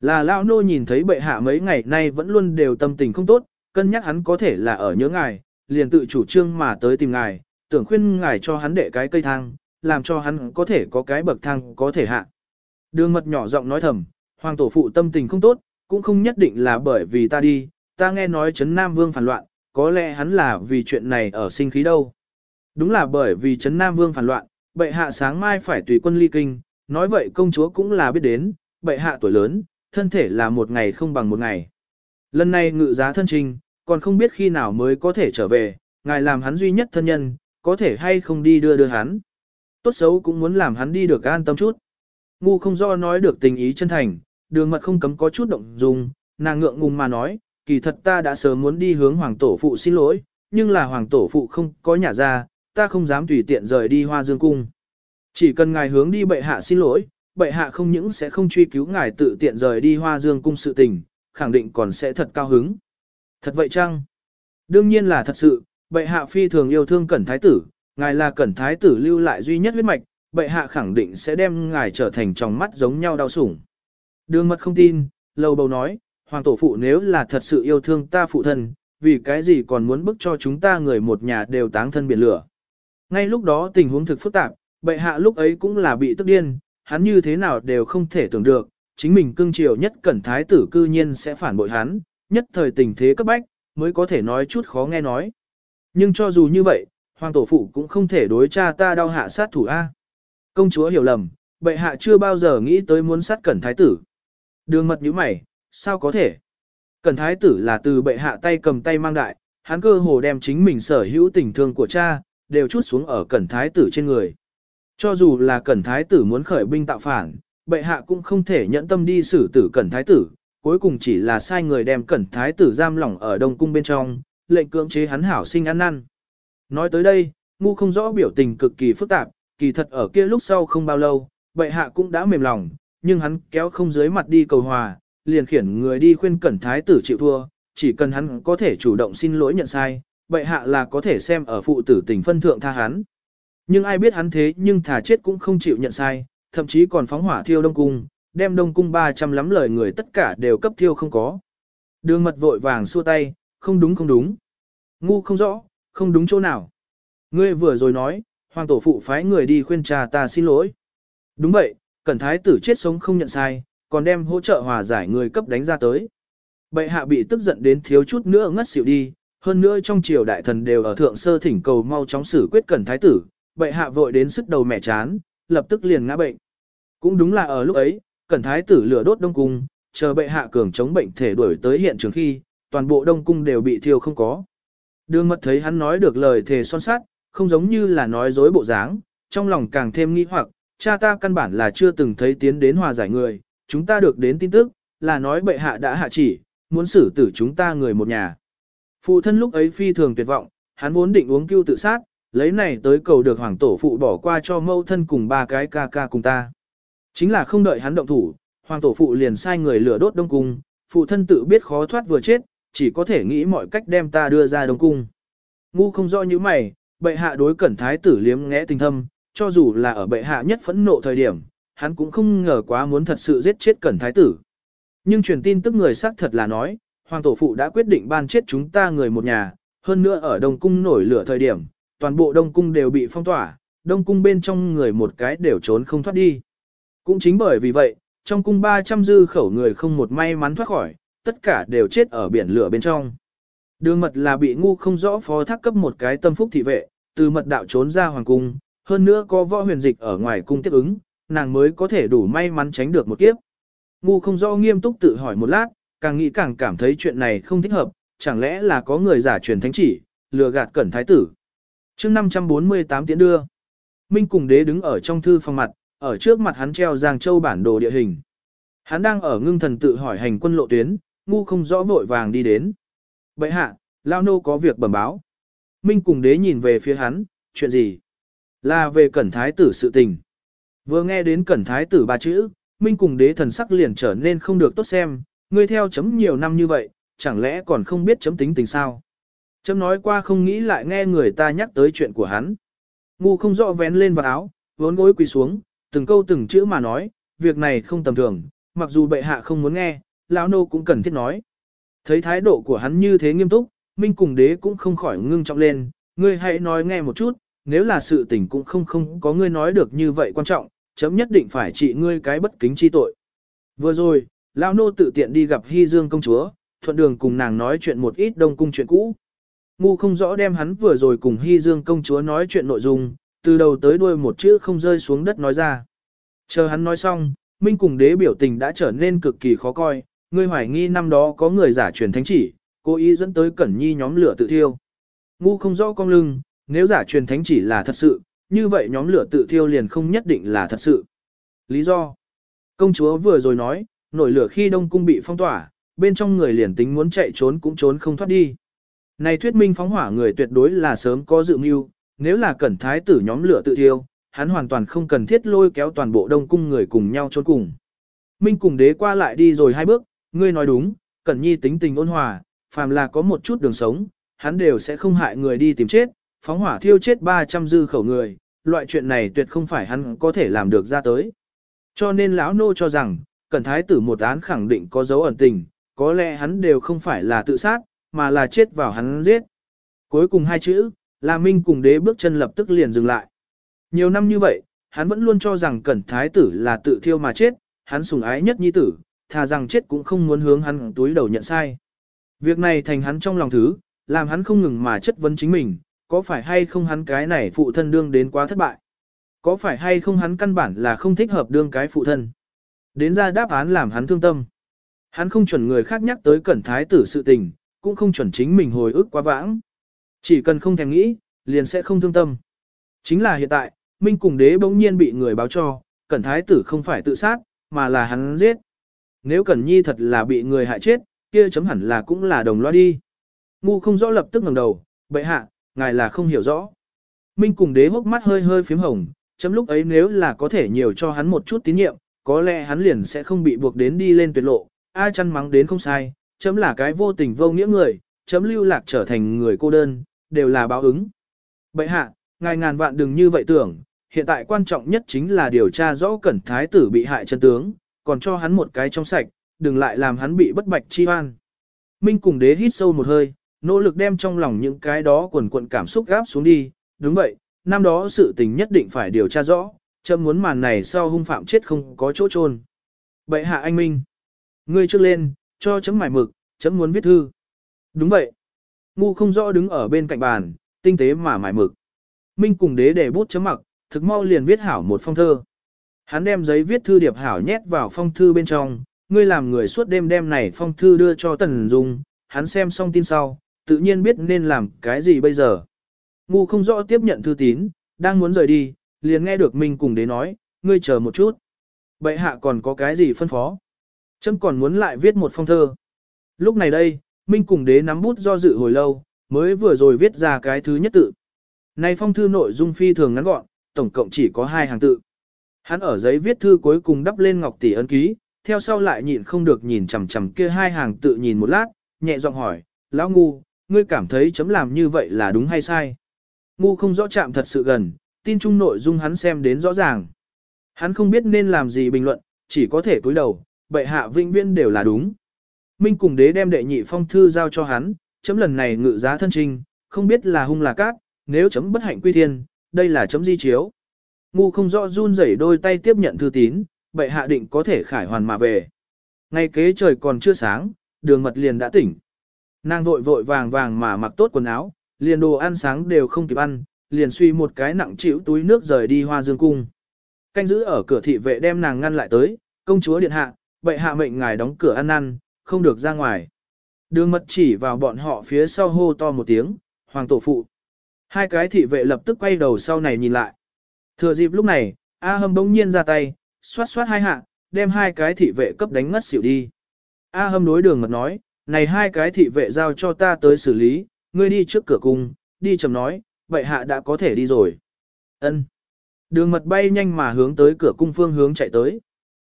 Là Lao Nô nhìn thấy bệ hạ mấy ngày nay vẫn luôn đều tâm tình không tốt, cân nhắc hắn có thể là ở nhớ ngài, liền tự chủ trương mà tới tìm ngài, tưởng khuyên ngài cho hắn đệ cái cây thang, làm cho hắn có thể có cái bậc thang có thể hạ. Đường mật nhỏ giọng nói thầm, hoàng tổ phụ tâm tình không tốt, cũng không nhất định là bởi vì ta đi, ta nghe nói Trấn Nam Vương phản loạn, có lẽ hắn là vì chuyện này ở sinh khí đâu. Đúng là bởi vì Trấn Nam Vương phản loạn, bệ hạ sáng mai phải tùy quân ly kinh, nói vậy công chúa cũng là biết đến, bệ hạ tuổi lớn, thân thể là một ngày không bằng một ngày. Lần này ngự giá thân trình, còn không biết khi nào mới có thể trở về, ngài làm hắn duy nhất thân nhân, có thể hay không đi đưa đưa hắn. Tốt xấu cũng muốn làm hắn đi được an tâm chút. Ngu không do nói được tình ý chân thành, đường mật không cấm có chút động dung, nàng ngượng ngùng mà nói, kỳ thật ta đã sớm muốn đi hướng hoàng tổ phụ xin lỗi, nhưng là hoàng tổ phụ không có nhà ra, ta không dám tùy tiện rời đi hoa dương cung. Chỉ cần ngài hướng đi bệ hạ xin lỗi, bệ hạ không những sẽ không truy cứu ngài tự tiện rời đi hoa dương cung sự tình, khẳng định còn sẽ thật cao hứng. Thật vậy chăng? Đương nhiên là thật sự, bệ hạ phi thường yêu thương cẩn thái tử, ngài là cẩn thái tử lưu lại duy nhất huyết mạch, bệ hạ khẳng định sẽ đem ngài trở thành trong mắt giống nhau đau sủng. Đường mật không tin, lâu bầu nói, hoàng tổ phụ nếu là thật sự yêu thương ta phụ thân, vì cái gì còn muốn bức cho chúng ta người một nhà đều táng thân biển lửa. Ngay lúc đó tình huống thực phức tạp, bệ hạ lúc ấy cũng là bị tức điên, hắn như thế nào đều không thể tưởng được, chính mình cưng chiều nhất cẩn thái tử cư nhiên sẽ phản bội hắn, nhất thời tình thế cấp bách, mới có thể nói chút khó nghe nói. Nhưng cho dù như vậy, hoàng tổ phụ cũng không thể đối cha ta đau hạ sát thủ A. Công chúa hiểu lầm, bệ hạ chưa bao giờ nghĩ tới muốn sát cẩn thái tử. Đường mật như mày, sao có thể? Cẩn thái tử là từ bệ hạ tay cầm tay mang đại, hắn cơ hồ đem chính mình sở hữu tình thương của cha, đều chút xuống ở cẩn thái tử trên người. Cho dù là cẩn thái tử muốn khởi binh tạo phản, bệ hạ cũng không thể nhẫn tâm đi xử tử cẩn thái tử, cuối cùng chỉ là sai người đem cẩn thái tử giam lỏng ở đông cung bên trong, lệnh cưỡng chế hắn hảo sinh ăn năn. Nói tới đây, ngu không rõ biểu tình cực kỳ phức tạp, kỳ thật ở kia lúc sau không bao lâu, bệ hạ cũng đã mềm lòng, nhưng hắn kéo không dưới mặt đi cầu hòa, liền khiển người đi khuyên cẩn thái tử chịu thua, chỉ cần hắn có thể chủ động xin lỗi nhận sai, bệ hạ là có thể xem ở phụ tử tình phân thượng tha hắn. Nhưng ai biết hắn thế nhưng thả chết cũng không chịu nhận sai, thậm chí còn phóng hỏa thiêu đông cung, đem đông cung 300 lắm lời người tất cả đều cấp thiêu không có. Đường mật vội vàng xua tay, không đúng không đúng. Ngu không rõ, không đúng chỗ nào. Ngươi vừa rồi nói, hoàng tổ phụ phái người đi khuyên trà ta xin lỗi. Đúng vậy, cẩn thái tử chết sống không nhận sai, còn đem hỗ trợ hòa giải người cấp đánh ra tới. Bệ hạ bị tức giận đến thiếu chút nữa ngất xỉu đi, hơn nữa trong triều đại thần đều ở thượng sơ thỉnh cầu mau chóng xử quyết cẩn thái tử, bệ hạ vội đến sức đầu mẹ chán, lập tức liền ngã bệnh. Cũng đúng là ở lúc ấy, cẩn thái tử lửa đốt đông cung, chờ bệ hạ cường chống bệnh thể đuổi tới hiện trường khi, toàn bộ đông cung đều bị thiêu không có. Đường mật thấy hắn nói được lời thề son sát, không giống như là nói dối bộ dáng, trong lòng càng thêm nghi hoặc, cha ta căn bản là chưa từng thấy tiến đến hòa giải người, chúng ta được đến tin tức, là nói bệ hạ đã hạ chỉ, muốn xử tử chúng ta người một nhà. Phụ thân lúc ấy phi thường tuyệt vọng, hắn vốn định uống cưu tự sát, lấy này tới cầu được hoàng tổ phụ bỏ qua cho mâu thân cùng ba cái ca ca cùng ta. Chính là không đợi hắn động thủ, hoàng tổ phụ liền sai người lửa đốt đông cung, phụ thân tự biết khó thoát vừa chết, chỉ có thể nghĩ mọi cách đem ta đưa ra đông cung. Ngu không rõ như mày, bệ hạ đối cẩn thái tử liếm ngẽ tình thâm, cho dù là ở bệ hạ nhất phẫn nộ thời điểm, hắn cũng không ngờ quá muốn thật sự giết chết cẩn thái tử. Nhưng truyền tin tức người xác thật là nói, hoàng tổ phụ đã quyết định ban chết chúng ta người một nhà, hơn nữa ở Đông Cung nổi lửa thời điểm, toàn bộ Đông Cung đều bị phong tỏa, Đông Cung bên trong người một cái đều trốn không thoát đi. Cũng chính bởi vì vậy, trong cung 300 dư khẩu người không một may mắn thoát khỏi, tất cả đều chết ở biển lửa bên trong. Đường mật là bị ngu không rõ phó thác cấp một cái tâm phúc thị vệ, từ mật đạo trốn ra hoàng cung, hơn nữa có võ huyền dịch ở ngoài cung tiếp ứng, nàng mới có thể đủ may mắn tránh được một kiếp. Ngu không rõ nghiêm túc tự hỏi một lát, càng nghĩ càng cảm thấy chuyện này không thích hợp, chẳng lẽ là có người giả truyền thánh chỉ, lừa gạt cẩn thái tử. chương 548 tiến đưa, Minh cùng đế đứng ở trong thư phòng mặt, ở trước mặt hắn treo Giang Châu bản đồ địa hình. Hắn đang ở ngưng thần tự hỏi hành quân lộ tuyến, ngu không rõ vội vàng đi đến. Bậy hạ, Lao Nô có việc bẩm báo. Minh cùng đế nhìn về phía hắn, chuyện gì? Là về cẩn thái tử sự tình. Vừa nghe đến cẩn thái tử ba chữ, Minh cùng đế thần sắc liền trở nên không được tốt xem, ngươi theo chấm nhiều năm như vậy, chẳng lẽ còn không biết chấm tính tình sao? Chấm nói qua không nghĩ lại nghe người ta nhắc tới chuyện của hắn. Ngu không rõ vén lên vào áo, vốn gối quỳ xuống, từng câu từng chữ mà nói, việc này không tầm thường, mặc dù bệ hạ không muốn nghe, lão nô cũng cần thiết nói. Thấy thái độ của hắn như thế nghiêm túc, Minh cùng đế cũng không khỏi ngưng trọng lên, ngươi hãy nói nghe một chút, nếu là sự tình cũng không không có ngươi nói được như vậy quan trọng, chấm nhất định phải trị ngươi cái bất kính chi tội. Vừa rồi, lão nô tự tiện đi gặp Hy Dương công chúa, thuận đường cùng nàng nói chuyện một ít đông cung chuyện cũ. Ngu không rõ đem hắn vừa rồi cùng Hy Dương công chúa nói chuyện nội dung, từ đầu tới đuôi một chữ không rơi xuống đất nói ra. Chờ hắn nói xong, Minh cùng đế biểu tình đã trở nên cực kỳ khó coi, ngươi hoài nghi năm đó có người giả truyền thánh chỉ, cố ý dẫn tới Cẩn Nhi nhóm lửa tự thiêu. Ngu không rõ con lưng, nếu giả truyền thánh chỉ là thật sự, như vậy nhóm lửa tự thiêu liền không nhất định là thật sự. Lý do Công chúa vừa rồi nói, nổi lửa khi Đông Cung bị phong tỏa, bên trong người liền tính muốn chạy trốn cũng trốn không thoát đi. Này thuyết minh phóng hỏa người tuyệt đối là sớm có dự mưu, nếu là cẩn thái tử nhóm lửa tự thiêu, hắn hoàn toàn không cần thiết lôi kéo toàn bộ đông cung người cùng nhau trốn cùng. Minh cùng đế qua lại đi rồi hai bước, ngươi nói đúng, cẩn nhi tính tình ôn hòa, phàm là có một chút đường sống, hắn đều sẽ không hại người đi tìm chết, phóng hỏa thiêu chết 300 dư khẩu người, loại chuyện này tuyệt không phải hắn có thể làm được ra tới. Cho nên lão nô cho rằng, cẩn thái tử một án khẳng định có dấu ẩn tình, có lẽ hắn đều không phải là tự sát, mà là chết vào hắn giết. Cuối cùng hai chữ, là Minh cùng đế bước chân lập tức liền dừng lại. Nhiều năm như vậy, hắn vẫn luôn cho rằng cẩn thái tử là tự thiêu mà chết, hắn sùng ái nhất nhi tử, thà rằng chết cũng không muốn hướng hắn túi đầu nhận sai. Việc này thành hắn trong lòng thứ, làm hắn không ngừng mà chất vấn chính mình, có phải hay không hắn cái này phụ thân đương đến quá thất bại? Có phải hay không hắn căn bản là không thích hợp đương cái phụ thân? Đến ra đáp án làm hắn thương tâm. Hắn không chuẩn người khác nhắc tới cẩn thái tử sự tình, cũng không chuẩn chính mình hồi ức quá vãng. Chỉ cần không thèm nghĩ, liền sẽ không thương tâm. Chính là hiện tại, Minh cùng đế bỗng nhiên bị người báo cho, cẩn thái tử không phải tự sát, mà là hắn giết. Nếu cẩn nhi thật là bị người hại chết, kia chấm hẳn là cũng là đồng loa đi. Ngu không rõ lập tức ngẩng đầu, bệ hạ, ngài là không hiểu rõ. Minh cùng đế hốc mắt hơi hơi phím hồng, chấm lúc ấy nếu là có thể nhiều cho hắn một chút tín nhiệm, có lẽ hắn liền sẽ không bị buộc đến đi lên tuyệt lộ, ai chăn mắng đến không sai, chấm là cái vô tình vô nghĩa người, chấm lưu lạc trở thành người cô đơn, đều là báo ứng. Bệ hạ, ngài ngàn vạn đừng như vậy tưởng, hiện tại quan trọng nhất chính là điều tra rõ cẩn thái tử bị hại chân tướng, còn cho hắn một cái trong sạch, đừng lại làm hắn bị bất bạch chi oan. Minh cùng đế hít sâu một hơi, nỗ lực đem trong lòng những cái đó quần quận cảm xúc gáp xuống đi, đúng vậy, năm đó sự tình nhất định phải điều tra rõ, chậm muốn màn này sau hung phạm chết không có chỗ chôn. Bệ hạ anh Minh, ngươi trước lên, cho chấm mải mực, chấm muốn viết thư. Đúng vậy. Ngu không rõ đứng ở bên cạnh bàn, tinh tế mà mải mực. Minh cùng đế để bút chấm mặc, thực mau liền viết hảo một phong thơ. Hắn đem giấy viết thư điệp hảo nhét vào phong thư bên trong, ngươi làm người suốt đêm đêm này phong thư đưa cho Tần Dung, hắn xem xong tin sau, tự nhiên biết nên làm cái gì bây giờ. Ngu không rõ tiếp nhận thư tín, đang muốn rời đi, liền nghe được Minh cùng đế nói, ngươi chờ một chút. Bệ hạ còn có cái gì phân phó? Trâm còn muốn lại viết một phong thơ. Lúc này đây, Minh cùng đế nắm bút do dự hồi lâu, mới vừa rồi viết ra cái thứ nhất tự. Này phong thư nội dung phi thường ngắn gọn, tổng cộng chỉ có hai hàng tự. Hắn ở giấy viết thư cuối cùng đắp lên ngọc tỷ ấn ký, theo sau lại nhịn không được nhìn chằm chằm kia hai hàng tự nhìn một lát, nhẹ giọng hỏi, lão ngu, ngươi cảm thấy chấm làm như vậy là đúng hay sai? Ngu không rõ chạm thật sự gần, tin chung nội dung hắn xem đến rõ ràng. Hắn không biết nên làm gì bình luận, chỉ có thể cúi đầu, bệ hạ vĩnh viễn đều là đúng. Minh cùng đế đem đệ nhị phong thư giao cho hắn, chấm lần này ngự giá thân trình, không biết là hung là cát, nếu chấm bất hạnh quy thiên, đây là chấm di chiếu. Ngu không rõ run rẩy đôi tay tiếp nhận thư tín, bệ hạ định có thể khải hoàn mà về. Ngay kế trời còn chưa sáng, đường mật liền đã tỉnh. Nàng vội vội vàng vàng mà mặc tốt quần áo, liền đồ ăn sáng đều không kịp ăn, liền suy một cái nặng chịu túi nước rời đi hoa dương cung. Canh giữ ở cửa thị vệ đem nàng ngăn lại tới, công chúa điện hạ, bệ hạ mệnh ngài đóng cửa ăn ăn, không được ra ngoài. Đường mật chỉ vào bọn họ phía sau hô to một tiếng, hoàng tổ phụ. Hai cái thị vệ lập tức quay đầu sau này nhìn lại. Thừa dịp lúc này, A hâm bỗng nhiên ra tay, xoát xoát hai hạ, đem hai cái thị vệ cấp đánh ngất xỉu đi. A hâm đối đường mật nói, này hai cái thị vệ giao cho ta tới xử lý, ngươi đi trước cửa cung, đi chầm nói, vậy hạ đã có thể đi rồi. Ân. Đường mật bay nhanh mà hướng tới cửa cung phương hướng chạy tới.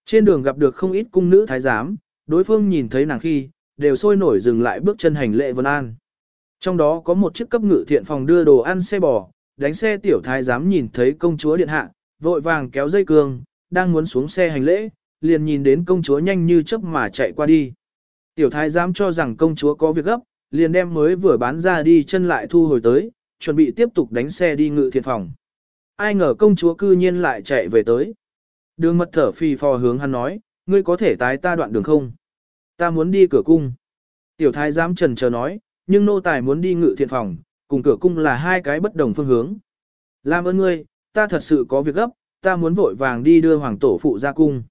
Trên đường gặp được không ít cung nữ thái giám, đối phương nhìn thấy nàng khi, đều sôi nổi dừng lại bước chân hành lệ vân an. Trong đó có một chiếc cấp ngự thiện phòng đưa đồ ăn xe bò, đánh xe tiểu thái dám nhìn thấy công chúa điện hạ, vội vàng kéo dây cương, đang muốn xuống xe hành lễ, liền nhìn đến công chúa nhanh như chớp mà chạy qua đi. Tiểu thái dám cho rằng công chúa có việc gấp, liền đem mới vừa bán ra đi chân lại thu hồi tới, chuẩn bị tiếp tục đánh xe đi ngự thiện phòng. Ai ngờ công chúa cư nhiên lại chạy về tới. Đường mật thở phì phò hướng hắn nói, ngươi có thể tái ta đoạn đường không? Ta muốn đi cửa cung. Tiểu thái giám trần chờ nói, nhưng nô tài muốn đi ngự thiện phòng, cùng cửa cung là hai cái bất đồng phương hướng. Làm ơn ngươi, ta thật sự có việc gấp, ta muốn vội vàng đi đưa hoàng tổ phụ ra cung.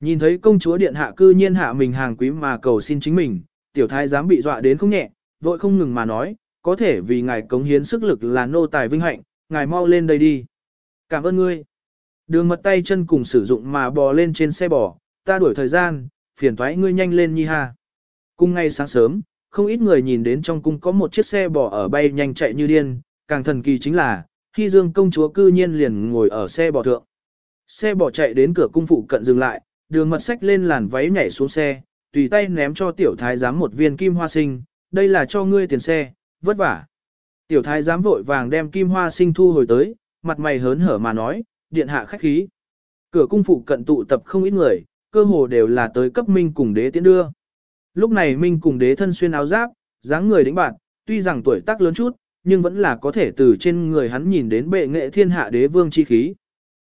Nhìn thấy công chúa điện hạ cư nhiên hạ mình hàng quý mà cầu xin chính mình, tiểu thái giám bị dọa đến không nhẹ, vội không ngừng mà nói, có thể vì ngài cống hiến sức lực là nô tài vinh hạnh, ngài mau lên đây đi. Cảm ơn ngươi. Đường mật tay chân cùng sử dụng mà bò lên trên xe bò, ta đuổi thời gian, phiền thoái ngươi nhanh lên nhi ha. cùng ngay sáng sớm, không ít người nhìn đến trong cung có một chiếc xe bò ở bay nhanh chạy như điên, càng thần kỳ chính là, khi dương công chúa cư nhiên liền ngồi ở xe bò thượng. Xe bò chạy đến cửa cung phụ cận dừng lại, đường mật sách lên làn váy nhảy xuống xe, tùy tay ném cho tiểu thái giám một viên kim hoa sinh, đây là cho ngươi tiền xe, vất vả. Tiểu thái giám vội vàng đem kim hoa sinh thu hồi tới, mặt mày hớn hở mà nói, điện hạ khách khí. Cửa cung phụ cận tụ tập không ít người, cơ hồ đều là tới cấp minh cùng đế tiến đưa. Lúc này minh cùng đế thân xuyên áo giáp, dáng người đánh bạn, tuy rằng tuổi tác lớn chút, nhưng vẫn là có thể từ trên người hắn nhìn đến bệ nghệ thiên hạ đế vương chi khí.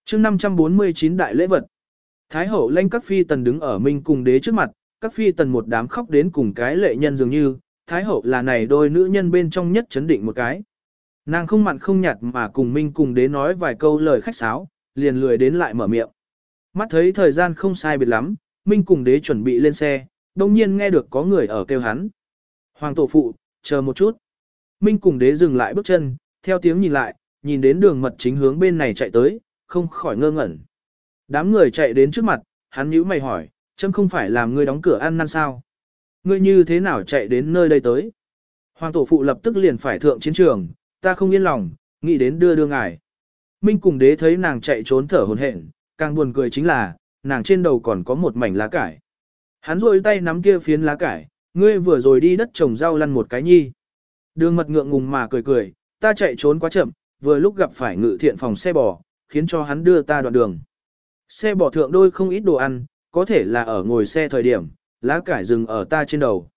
chương 549 đại lễ vật. Thái hậu lanh các phi tần đứng ở minh cùng đế trước mặt, các phi tần một đám khóc đến cùng cái lệ nhân dường như, thái hậu là này đôi nữ nhân bên trong nhất chấn định một cái. Nàng không mặn không nhạt mà cùng minh cùng đế nói vài câu lời khách sáo, liền lười đến lại mở miệng. Mắt thấy thời gian không sai biệt lắm, minh cùng đế chuẩn bị lên xe, đông nhiên nghe được có người ở kêu hắn. Hoàng tổ phụ, chờ một chút. Minh cùng đế dừng lại bước chân, theo tiếng nhìn lại, nhìn đến đường mật chính hướng bên này chạy tới, không khỏi ngơ ngẩn. Đám người chạy đến trước mặt, hắn nhíu mày hỏi, chấm không phải làm ngươi đóng cửa ăn năn sao? Ngươi như thế nào chạy đến nơi đây tới? Hoàng tổ phụ lập tức liền phải thượng chiến trường, ta không yên lòng, nghĩ đến đưa đưa ngài. Minh cùng đế thấy nàng chạy trốn thở hổn hển, càng buồn cười chính là, nàng trên đầu còn có một mảnh lá cải. Hắn rôi tay nắm kia phiến lá cải, ngươi vừa rồi đi đất trồng rau lăn một cái nhi. Đường mật ngượng ngùng mà cười cười, ta chạy trốn quá chậm, vừa lúc gặp phải ngự thiện phòng xe bò, khiến cho hắn đưa ta đoạn đường. Xe bò thượng đôi không ít đồ ăn, có thể là ở ngồi xe thời điểm, lá cải dừng ở ta trên đầu.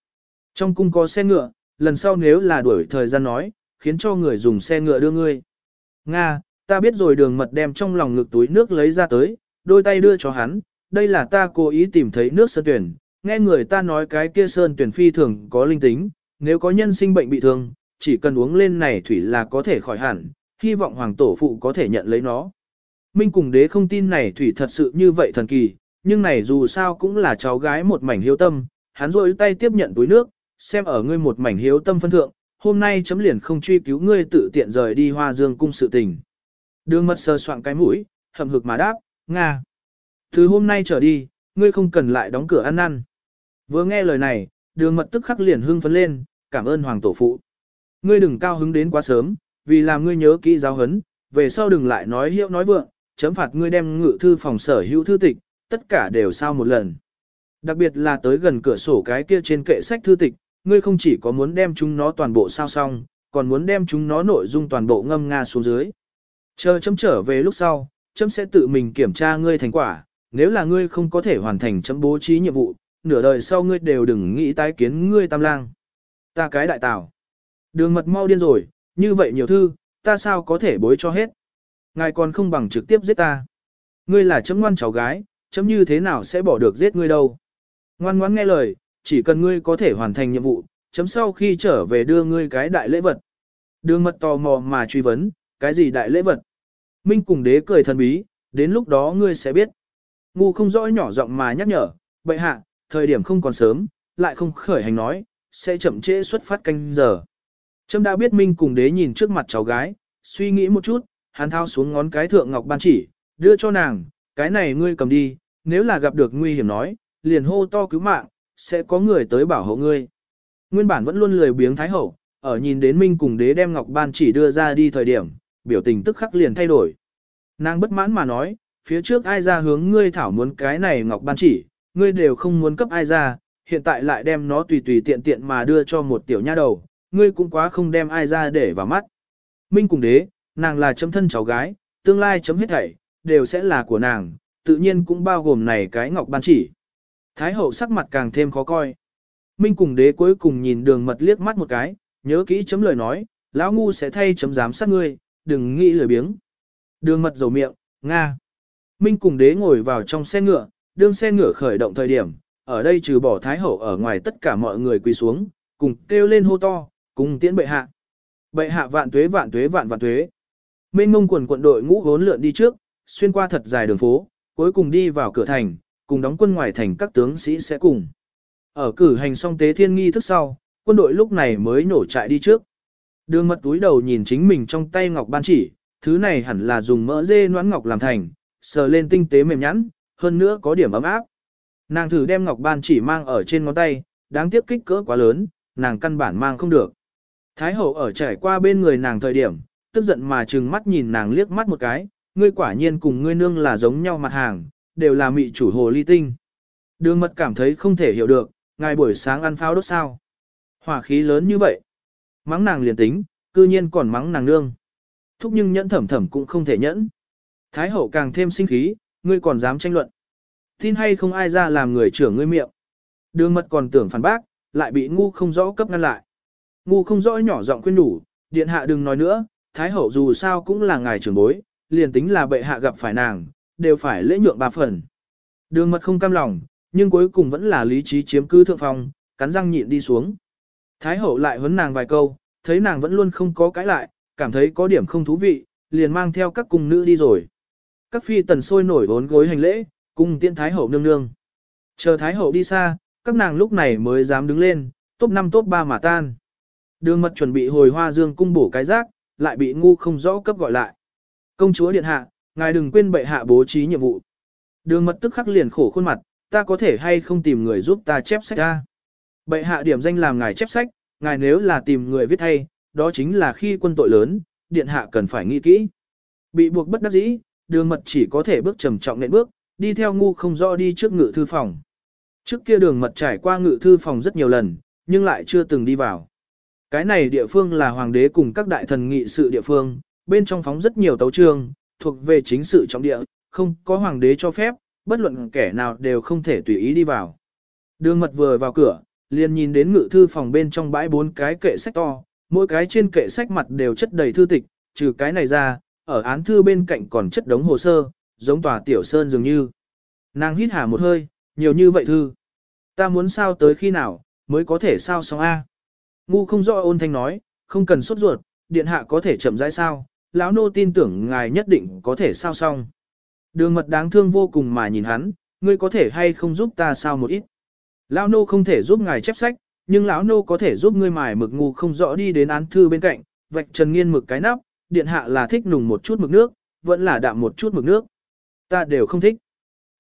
Trong cung có xe ngựa, lần sau nếu là đuổi thời gian nói, khiến cho người dùng xe ngựa đưa ngươi. Nga, ta biết rồi đường mật đem trong lòng ngực túi nước lấy ra tới, đôi tay đưa cho hắn, đây là ta cố ý tìm thấy nước sơn tuyển, nghe người ta nói cái kia sơn tuyển phi thường có linh tính, nếu có nhân sinh bệnh bị thương, chỉ cần uống lên này thủy là có thể khỏi hẳn, hy vọng hoàng tổ phụ có thể nhận lấy nó. Minh cùng đế không tin này thủy thật sự như vậy thần kỳ, nhưng này dù sao cũng là cháu gái một mảnh hiếu tâm, hắn rôi tay tiếp nhận túi nước, xem ở ngươi một mảnh hiếu tâm phân thượng, hôm nay chấm liền không truy cứu ngươi tự tiện rời đi hoa dương cung sự tình. Đường mật sơ soạn cái mũi, hậm hực mà đáp, Nga. Từ hôm nay trở đi, ngươi không cần lại đóng cửa ăn năn. Vừa nghe lời này, đường mật tức khắc liền hưng phấn lên, cảm ơn hoàng tổ phụ. Ngươi đừng cao hứng đến quá sớm, vì làm ngươi nhớ kỹ giáo hấn, về sau đừng lại nói hiệu nói vượng, chấm phạt ngươi đem ngự thư phòng sở hữu thư tịch, tất cả đều sao một lần. Đặc biệt là tới gần cửa sổ cái kia trên kệ sách thư tịch, ngươi không chỉ có muốn đem chúng nó toàn bộ sao xong, còn muốn đem chúng nó nội dung toàn bộ ngâm nga xuống dưới. Chờ chấm trở về lúc sau, chấm sẽ tự mình kiểm tra ngươi thành quả, nếu là ngươi không có thể hoàn thành chấm bố trí nhiệm vụ, nửa đời sau ngươi đều đừng nghĩ tái kiến ngươi tam lang. Ta cái đại tảo. Đường mật mau điên rồi, như vậy nhiều thư, ta sao có thể bối cho hết. Ngài còn không bằng trực tiếp giết ta. Ngươi là chấm ngoan cháu gái, chấm như thế nào sẽ bỏ được giết ngươi đâu. Ngoan ngoãn nghe lời, chỉ cần ngươi có thể hoàn thành nhiệm vụ, chấm sau khi trở về đưa ngươi cái đại lễ vật. Đường mật tò mò mà truy vấn, cái gì đại lễ vật? Minh cùng đế cười thần bí, đến lúc đó ngươi sẽ biết. Ngu không rõ nhỏ giọng mà nhắc nhở, bệ hạ, thời điểm không còn sớm, lại không khởi hành nói, sẽ chậm trễ xuất phát canh giờ. Trâm đã biết Minh cùng đế nhìn trước mặt cháu gái, suy nghĩ một chút, hắn thao xuống ngón cái thượng ngọc ban chỉ, đưa cho nàng, cái này ngươi cầm đi, nếu là gặp được nguy hiểm nói, liền hô to cứu mạng, sẽ có người tới bảo hộ ngươi. Nguyên bản vẫn luôn lười biếng thái hậu, ở nhìn đến Minh cùng đế đem ngọc ban chỉ đưa ra đi thời điểm, biểu tình tức khắc liền thay đổi. Nàng bất mãn mà nói, phía trước ai ra hướng ngươi thảo muốn cái này ngọc ban chỉ, ngươi đều không muốn cấp ai ra, hiện tại lại đem nó tùy tùy tiện tiện mà đưa cho một tiểu nha đầu, ngươi cũng quá không đem ai ra để vào mắt. Minh cùng đế, nàng là chấm thân cháu gái, tương lai chấm hết thảy, đều sẽ là của nàng, tự nhiên cũng bao gồm này cái ngọc ban chỉ. Thái hậu sắc mặt càng thêm khó coi. Minh cùng đế cuối cùng nhìn đường mật liếc mắt một cái, nhớ kỹ chấm lời nói, lão ngu sẽ thay chấm giám sát ngươi, đừng nghĩ lười biếng. Đường mật dầu miệng, Nga. Minh cùng đế ngồi vào trong xe ngựa, đương xe ngựa khởi động thời điểm, ở đây trừ bỏ Thái Hậu ở ngoài tất cả mọi người quỳ xuống, cùng kêu lên hô to, cùng tiễn bệ hạ. Bệ hạ vạn tuế vạn tuế vạn vạn tuế. Minh mông quần quận đội ngũ vốn lượn đi trước, xuyên qua thật dài đường phố, cuối cùng đi vào cửa thành, cùng đóng quân ngoài thành các tướng sĩ sẽ cùng. Ở cử hành xong tế thiên nghi thức sau, quân đội lúc này mới nổ trại đi trước. Đường mật túi đầu nhìn chính mình trong tay ngọc ban chỉ, thứ này hẳn là dùng mỡ dê noãn ngọc làm thành, sờ lên tinh tế mềm nhẵn, hơn nữa có điểm ấm áp. Nàng thử đem ngọc ban chỉ mang ở trên ngón tay, đáng tiếc kích cỡ quá lớn, nàng căn bản mang không được. Thái hậu ở trải qua bên người nàng thời điểm, tức giận mà trừng mắt nhìn nàng liếc mắt một cái, ngươi quả nhiên cùng ngươi nương là giống nhau mặt hàng, đều là mị chủ hồ ly tinh. Đường mật cảm thấy không thể hiểu được, ngài buổi sáng ăn pháo đốt sao. Hỏa khí lớn như vậy. Mắng nàng liền tính, cư nhiên còn mắng nàng nương. Thúc nhưng nhẫn thẩm thẩm cũng không thể nhẫn. Thái hậu càng thêm sinh khí, ngươi còn dám tranh luận. Tin hay không ai ra làm người trưởng ngươi miệng. Đường mật còn tưởng phản bác, lại bị ngu không rõ cấp ngăn lại. Ngu không rõ nhỏ giọng khuyên đủ, điện hạ đừng nói nữa, thái hậu dù sao cũng là ngài trưởng bối, liền tính là bệ hạ gặp phải nàng, đều phải lễ nhượng ba phần. Đường mật không cam lòng, nhưng cuối cùng vẫn là lý trí chiếm cứ thượng phong, cắn răng nhịn đi xuống. Thái hậu lại huấn nàng vài câu, thấy nàng vẫn luôn không có cãi lại, cảm thấy có điểm không thú vị, liền mang theo các cung nữ đi rồi. Các phi tần sôi nổi bốn gối hành lễ, cung tiễn Thái hậu nương nương. Chờ Thái hậu đi xa, các nàng lúc này mới dám đứng lên, top 5 top 3 mà tan. Đường mật chuẩn bị hồi hoa dương cung bổ cái rác, lại bị ngu không rõ cấp gọi lại. Công chúa điện hạ, ngài đừng quên bệ hạ bố trí nhiệm vụ. Đường mật tức khắc liền khổ khuôn mặt, ta có thể hay không tìm người giúp ta chép sách ra. Bệ hạ điểm danh làm ngài chép sách, ngài nếu là tìm người viết thay, đó chính là khi quân tội lớn, điện hạ cần phải nghĩ kỹ. Bị buộc bất đắc dĩ, đường mật chỉ có thể bước trầm trọng nện bước, đi theo ngu không rõ đi trước ngự thư phòng. Trước kia đường mật trải qua ngự thư phòng rất nhiều lần, nhưng lại chưa từng đi vào. Cái này địa phương là hoàng đế cùng các đại thần nghị sự địa phương, bên trong phóng rất nhiều tấu trương, thuộc về chính sự trọng địa, không có hoàng đế cho phép, bất luận kẻ nào đều không thể tùy ý đi vào. Đường mật vừa vào cửa, liền nhìn đến ngự thư phòng bên trong bãi bốn cái kệ sách to, mỗi cái trên kệ sách mặt đều chất đầy thư tịch, trừ cái này ra, ở án thư bên cạnh còn chất đống hồ sơ, giống tòa tiểu sơn dường như. Nàng hít hà một hơi, nhiều như vậy thư. Ta muốn sao tới khi nào, mới có thể sao xong A. Ngu không rõ ôn thanh nói, không cần sốt ruột, điện hạ có thể chậm rãi sao, lão nô tin tưởng ngài nhất định có thể sao xong. Đường mật đáng thương vô cùng mà nhìn hắn, ngươi có thể hay không giúp ta sao một ít. Lão nô không thể giúp ngài chép sách, nhưng lão nô có thể giúp ngươi mài mực ngu không rõ đi đến án thư bên cạnh, vạch trần nghiên mực cái nắp, điện hạ là thích nùng một chút mực nước, vẫn là đạm một chút mực nước. Ta đều không thích.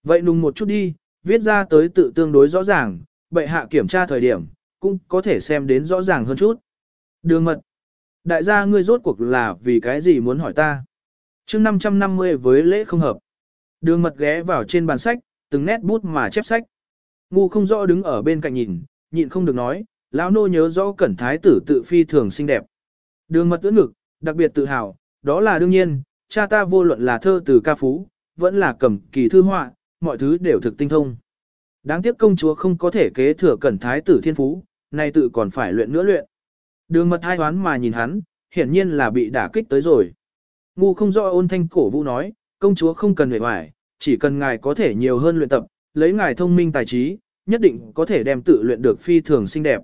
Vậy nùng một chút đi, viết ra tới tự tương đối rõ ràng, bệ hạ kiểm tra thời điểm, cũng có thể xem đến rõ ràng hơn chút. Đường mật. Đại gia ngươi rốt cuộc là vì cái gì muốn hỏi ta? chương 550 với lễ không hợp. Đường mật ghé vào trên bàn sách, từng nét bút mà chép sách. Ngu không rõ đứng ở bên cạnh nhìn, nhịn không được nói, lão nô nhớ rõ cẩn thái tử tự phi thường xinh đẹp. Đường mật ưỡn ngực, đặc biệt tự hào, đó là đương nhiên, cha ta vô luận là thơ từ ca phú, vẫn là cầm kỳ thư họa, mọi thứ đều thực tinh thông. Đáng tiếc công chúa không có thể kế thừa cẩn thái tử thiên phú, nay tự còn phải luyện nữa luyện. Đường mật hai toán mà nhìn hắn, hiển nhiên là bị đả kích tới rồi. Ngu không rõ ôn thanh cổ vũ nói, công chúa không cần hề hoài, chỉ cần ngài có thể nhiều hơn luyện tập, lấy ngài thông minh tài trí, nhất định có thể đem tự luyện được phi thường xinh đẹp.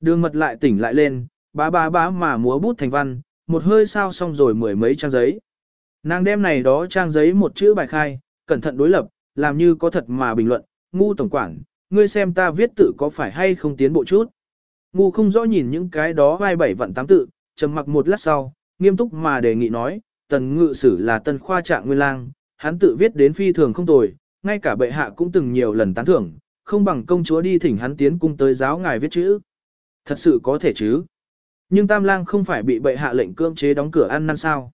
Đường mật lại tỉnh lại lên, bá bá bá mà múa bút thành văn, một hơi sao xong rồi mười mấy trang giấy. Nàng đem này đó trang giấy một chữ bài khai, cẩn thận đối lập, làm như có thật mà bình luận, ngu tổng quản, ngươi xem ta viết tự có phải hay không tiến bộ chút. Ngu không rõ nhìn những cái đó vai bảy vận tám tự, trầm mặc một lát sau, nghiêm túc mà đề nghị nói, tần ngự sử là tần khoa trạng nguyên lang, hắn tự viết đến phi thường không tồi, ngay cả bệ hạ cũng từng nhiều lần tán thưởng, không bằng công chúa đi thỉnh hắn tiến cung tới giáo ngài viết chữ. Thật sự có thể chứ. Nhưng Tam Lang không phải bị bệ hạ lệnh cưỡng chế đóng cửa ăn năn sao.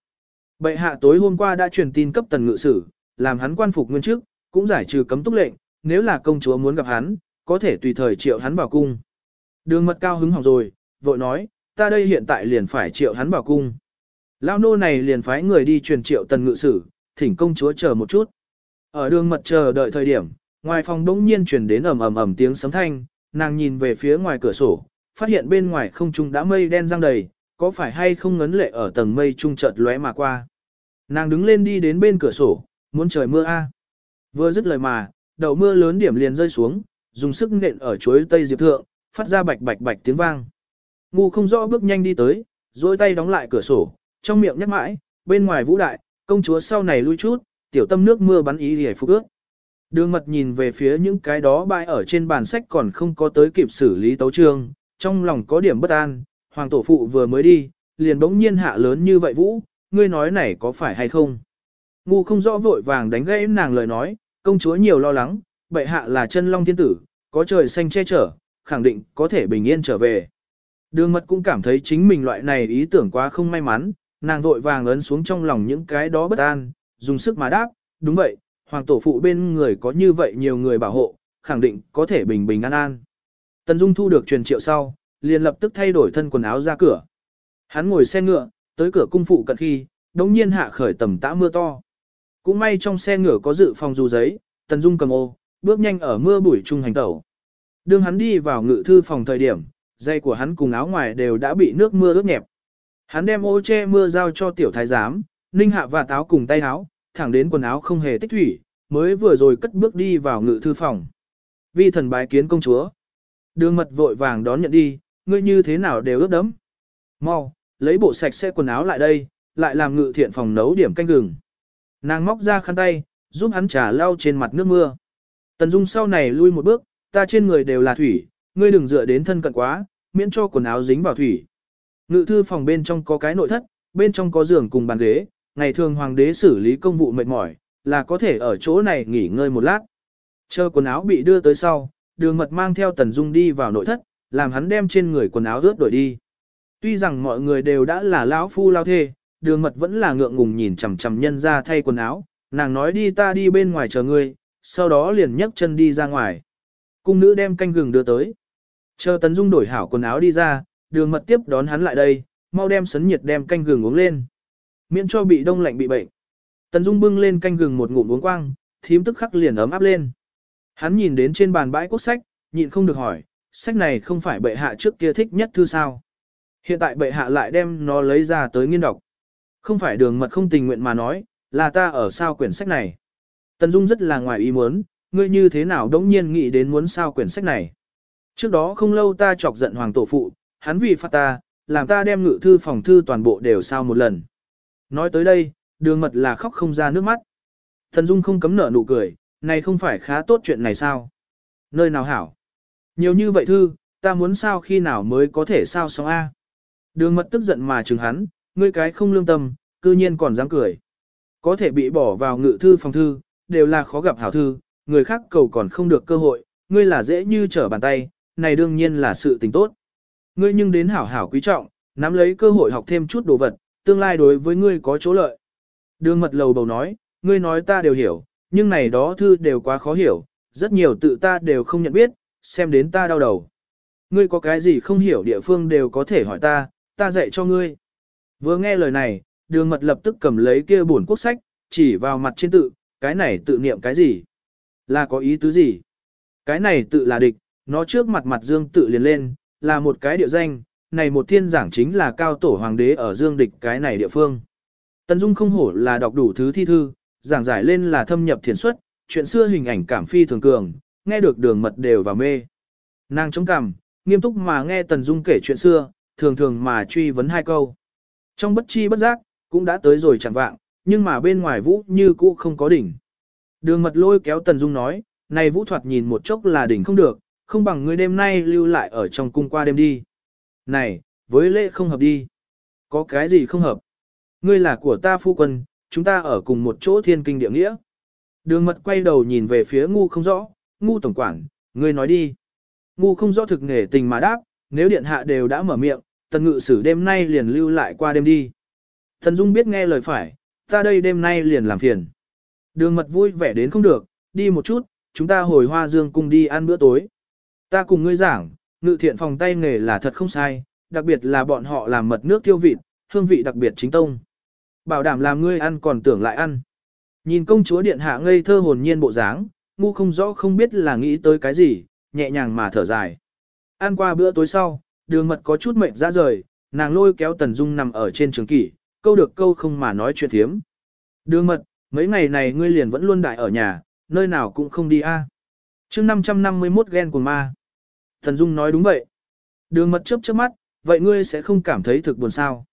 Bệ hạ tối hôm qua đã truyền tin cấp tần ngự sử, làm hắn quan phục nguyên chức, cũng giải trừ cấm túc lệnh, nếu là công chúa muốn gặp hắn, có thể tùy thời triệu hắn vào cung. Đường mật cao hứng hỏng rồi, vội nói, ta đây hiện tại liền phải triệu hắn vào cung. Lao nô này liền phái người đi truyền triệu tần ngự sử, thỉnh công chúa chờ một chút. Ở đường mật chờ đợi thời điểm, ngoài phòng đống nhiên truyền đến ầm ầm ầm tiếng sấm thanh, nàng nhìn về phía ngoài cửa sổ, phát hiện bên ngoài không trung đã mây đen răng đầy, có phải hay không ngấn lệ ở tầng mây trung chợt lóe mà qua. Nàng đứng lên đi đến bên cửa sổ, muốn trời mưa a. À. Vừa dứt lời mà, đầu mưa lớn điểm liền rơi xuống, dùng sức nện ở chuối tây diệp thượng, phát ra bạch bạch bạch tiếng vang. Ngu không rõ bước nhanh đi tới, duỗi tay đóng lại cửa sổ, trong miệng nhắc mãi, bên ngoài vũ đại, công chúa sau này lui chút, tiểu tâm nước mưa bắn ý hề phục ước. Đường mật nhìn về phía những cái đó bãi ở trên bàn sách còn không có tới kịp xử lý tấu trương, trong lòng có điểm bất an, hoàng tổ phụ vừa mới đi, liền bỗng nhiên hạ lớn như vậy vũ, ngươi nói này có phải hay không? Ngu không rõ vội vàng đánh gãy nàng lời nói, công chúa nhiều lo lắng, bệ hạ là chân long thiên tử, có trời xanh che chở, khẳng định có thể bình yên trở về. Đường mật cũng cảm thấy chính mình loại này ý tưởng quá không may mắn, nàng vội vàng ấn xuống trong lòng những cái đó bất an, dùng sức mà đáp, đúng vậy, hoàng tổ phụ bên người có như vậy nhiều người bảo hộ, khẳng định có thể bình bình an an. Tần Dung thu được truyền triệu sau, liền lập tức thay đổi thân quần áo ra cửa. Hắn ngồi xe ngựa, tới cửa cung phụ cận khi, đống nhiên hạ khởi tầm tã mưa to. Cũng may trong xe ngựa có dự phòng dù giấy, Tần Dung cầm ô, bước nhanh ở mưa bụi trung hành tẩu. Đường hắn đi vào ngự thư phòng thời điểm, dây của hắn cùng áo ngoài đều đã bị nước mưa ướt nhẹp. Hắn đem ô che mưa giao cho tiểu thái giám, ninh hạ và táo cùng tay áo, thẳng đến quần áo không hề tích thủy, mới vừa rồi cất bước đi vào ngự thư phòng. Vi thần bái kiến công chúa. Đường mật vội vàng đón nhận đi, ngươi như thế nào đều ướt đẫm. Mau, lấy bộ sạch sẽ quần áo lại đây, lại làm ngự thiện phòng nấu điểm canh gừng. Nàng móc ra khăn tay, giúp hắn trà lau trên mặt nước mưa. Tần Dung sau này lui một bước, ta trên người đều là thủy, ngươi đừng dựa đến thân cận quá, miễn cho quần áo dính vào thủy. Ngự thư phòng bên trong có cái nội thất, bên trong có giường cùng bàn ghế, ngày thường hoàng đế xử lý công vụ mệt mỏi, là có thể ở chỗ này nghỉ ngơi một lát. Chờ quần áo bị đưa tới sau, đường mật mang theo Tần Dung đi vào nội thất, làm hắn đem trên người quần áo ướt đổi đi. Tuy rằng mọi người đều đã là lão phu lao thê, đường mật vẫn là ngượng ngùng nhìn chằm chằm nhân ra thay quần áo, nàng nói đi ta đi bên ngoài chờ ngươi, sau đó liền nhấc chân đi ra ngoài. Cung nữ đem canh gừng đưa tới. Chờ Tần Dung đổi hảo quần áo đi ra, đường mật tiếp đón hắn lại đây, mau đem sấn nhiệt đem canh gừng uống lên. Miễn cho bị đông lạnh bị bệnh. Tần Dung bưng lên canh gừng một ngụm uống quang, thím tức khắc liền ấm áp lên. Hắn nhìn đến trên bàn bãi quốc sách, nhịn không được hỏi, sách này không phải bệ hạ trước kia thích nhất thư sao. Hiện tại bệ hạ lại đem nó lấy ra tới nghiên đọc. Không phải đường mật không tình nguyện mà nói, là ta ở sao quyển sách này. Tần Dung rất là ngoài ý muốn, ngươi như thế nào đống nhiên nghĩ đến muốn sao quyển sách này. Trước đó không lâu ta chọc giận hoàng tổ phụ, hắn vì phạt ta, làm ta đem ngự thư phòng thư toàn bộ đều sao một lần. Nói tới đây, đường mật là khóc không ra nước mắt. Tần Dung không cấm nở nụ cười, này không phải khá tốt chuyện này sao? Nơi nào hảo? Nhiều như vậy thư, ta muốn sao khi nào mới có thể sao xong A? Đường mật tức giận mà chừng hắn, ngươi cái không lương tâm, cư nhiên còn dám cười. Có thể bị bỏ vào ngự thư phòng thư, đều là khó gặp hảo thư, người khác cầu còn không được cơ hội, ngươi là dễ như trở bàn tay, này đương nhiên là sự tình tốt. Ngươi nhưng đến hảo hảo quý trọng, nắm lấy cơ hội học thêm chút đồ vật, tương lai đối với ngươi có chỗ lợi. Đường mật lầu bầu nói, ngươi nói ta đều hiểu, nhưng này đó thư đều quá khó hiểu, rất nhiều tự ta đều không nhận biết, xem đến ta đau đầu. Ngươi có cái gì không hiểu địa phương đều có thể hỏi ta, ta dạy cho ngươi. Vừa nghe lời này, đường mật lập tức cầm lấy kia bổn quốc sách, chỉ vào mặt trên tự, cái này tự niệm cái gì? Là có ý tứ gì? Cái này tự là địch, nó trước mặt mặt dương tự liền lên, là một cái địa danh, này một thiên giảng chính là cao tổ hoàng đế ở dương địch cái này địa phương. Tần Dung không hổ là đọc đủ thứ thi thư, giảng giải lên là thâm nhập thiền xuất, chuyện xưa hình ảnh cảm phi thường cường, nghe được đường mật đều vào mê. Nàng chống cằm, nghiêm túc mà nghe Tần Dung kể chuyện xưa, thường thường mà truy vấn hai câu. Trong bất chi bất giác, cũng đã tới rồi chẳng vạng, nhưng mà bên ngoài vũ như cũ không có đỉnh. Đường mật lôi kéo Tần Dung nói, này vũ thoạt nhìn một chốc là đỉnh không được, không bằng ngươi đêm nay lưu lại ở trong cung qua đêm đi. Này, với lễ không hợp đi. Có cái gì không hợp? Ngươi là của ta phu quân, chúng ta ở cùng một chỗ thiên kinh địa nghĩa. Đường mật quay đầu nhìn về phía ngu không rõ, ngu tổng quản, ngươi nói đi. Ngu không rõ thực nghề tình mà đáp, nếu điện hạ đều đã mở miệng, tần ngự sử đêm nay liền lưu lại qua đêm đi. Thần Dung biết nghe lời phải, ta đây đêm nay liền làm phiền. Đường mật vui vẻ đến không được, đi một chút, chúng ta hồi hoa dương cùng đi ăn bữa tối. Ta cùng ngươi giảng, ngự thiện phòng tay nghề là thật không sai, đặc biệt là bọn họ làm mật nước tiêu vịt, hương vị đặc biệt chính tông. Bảo đảm làm ngươi ăn còn tưởng lại ăn. Nhìn công chúa điện hạ ngây thơ hồn nhiên bộ dáng, ngu không rõ không biết là nghĩ tới cái gì, nhẹ nhàng mà thở dài. Ăn qua bữa tối sau, đường mật có chút mệt ra rời, nàng lôi kéo Tần Dung nằm ở trên trường kỷ, câu được câu không mà nói chuyện thiếm. Đường mật, mấy ngày này ngươi liền vẫn luôn đại ở nhà, nơi nào cũng không đi a. À. chương 551 ghen của ma. Tần Dung nói đúng vậy. Đường mật chớp chớp mắt, vậy ngươi sẽ không cảm thấy thực buồn sao.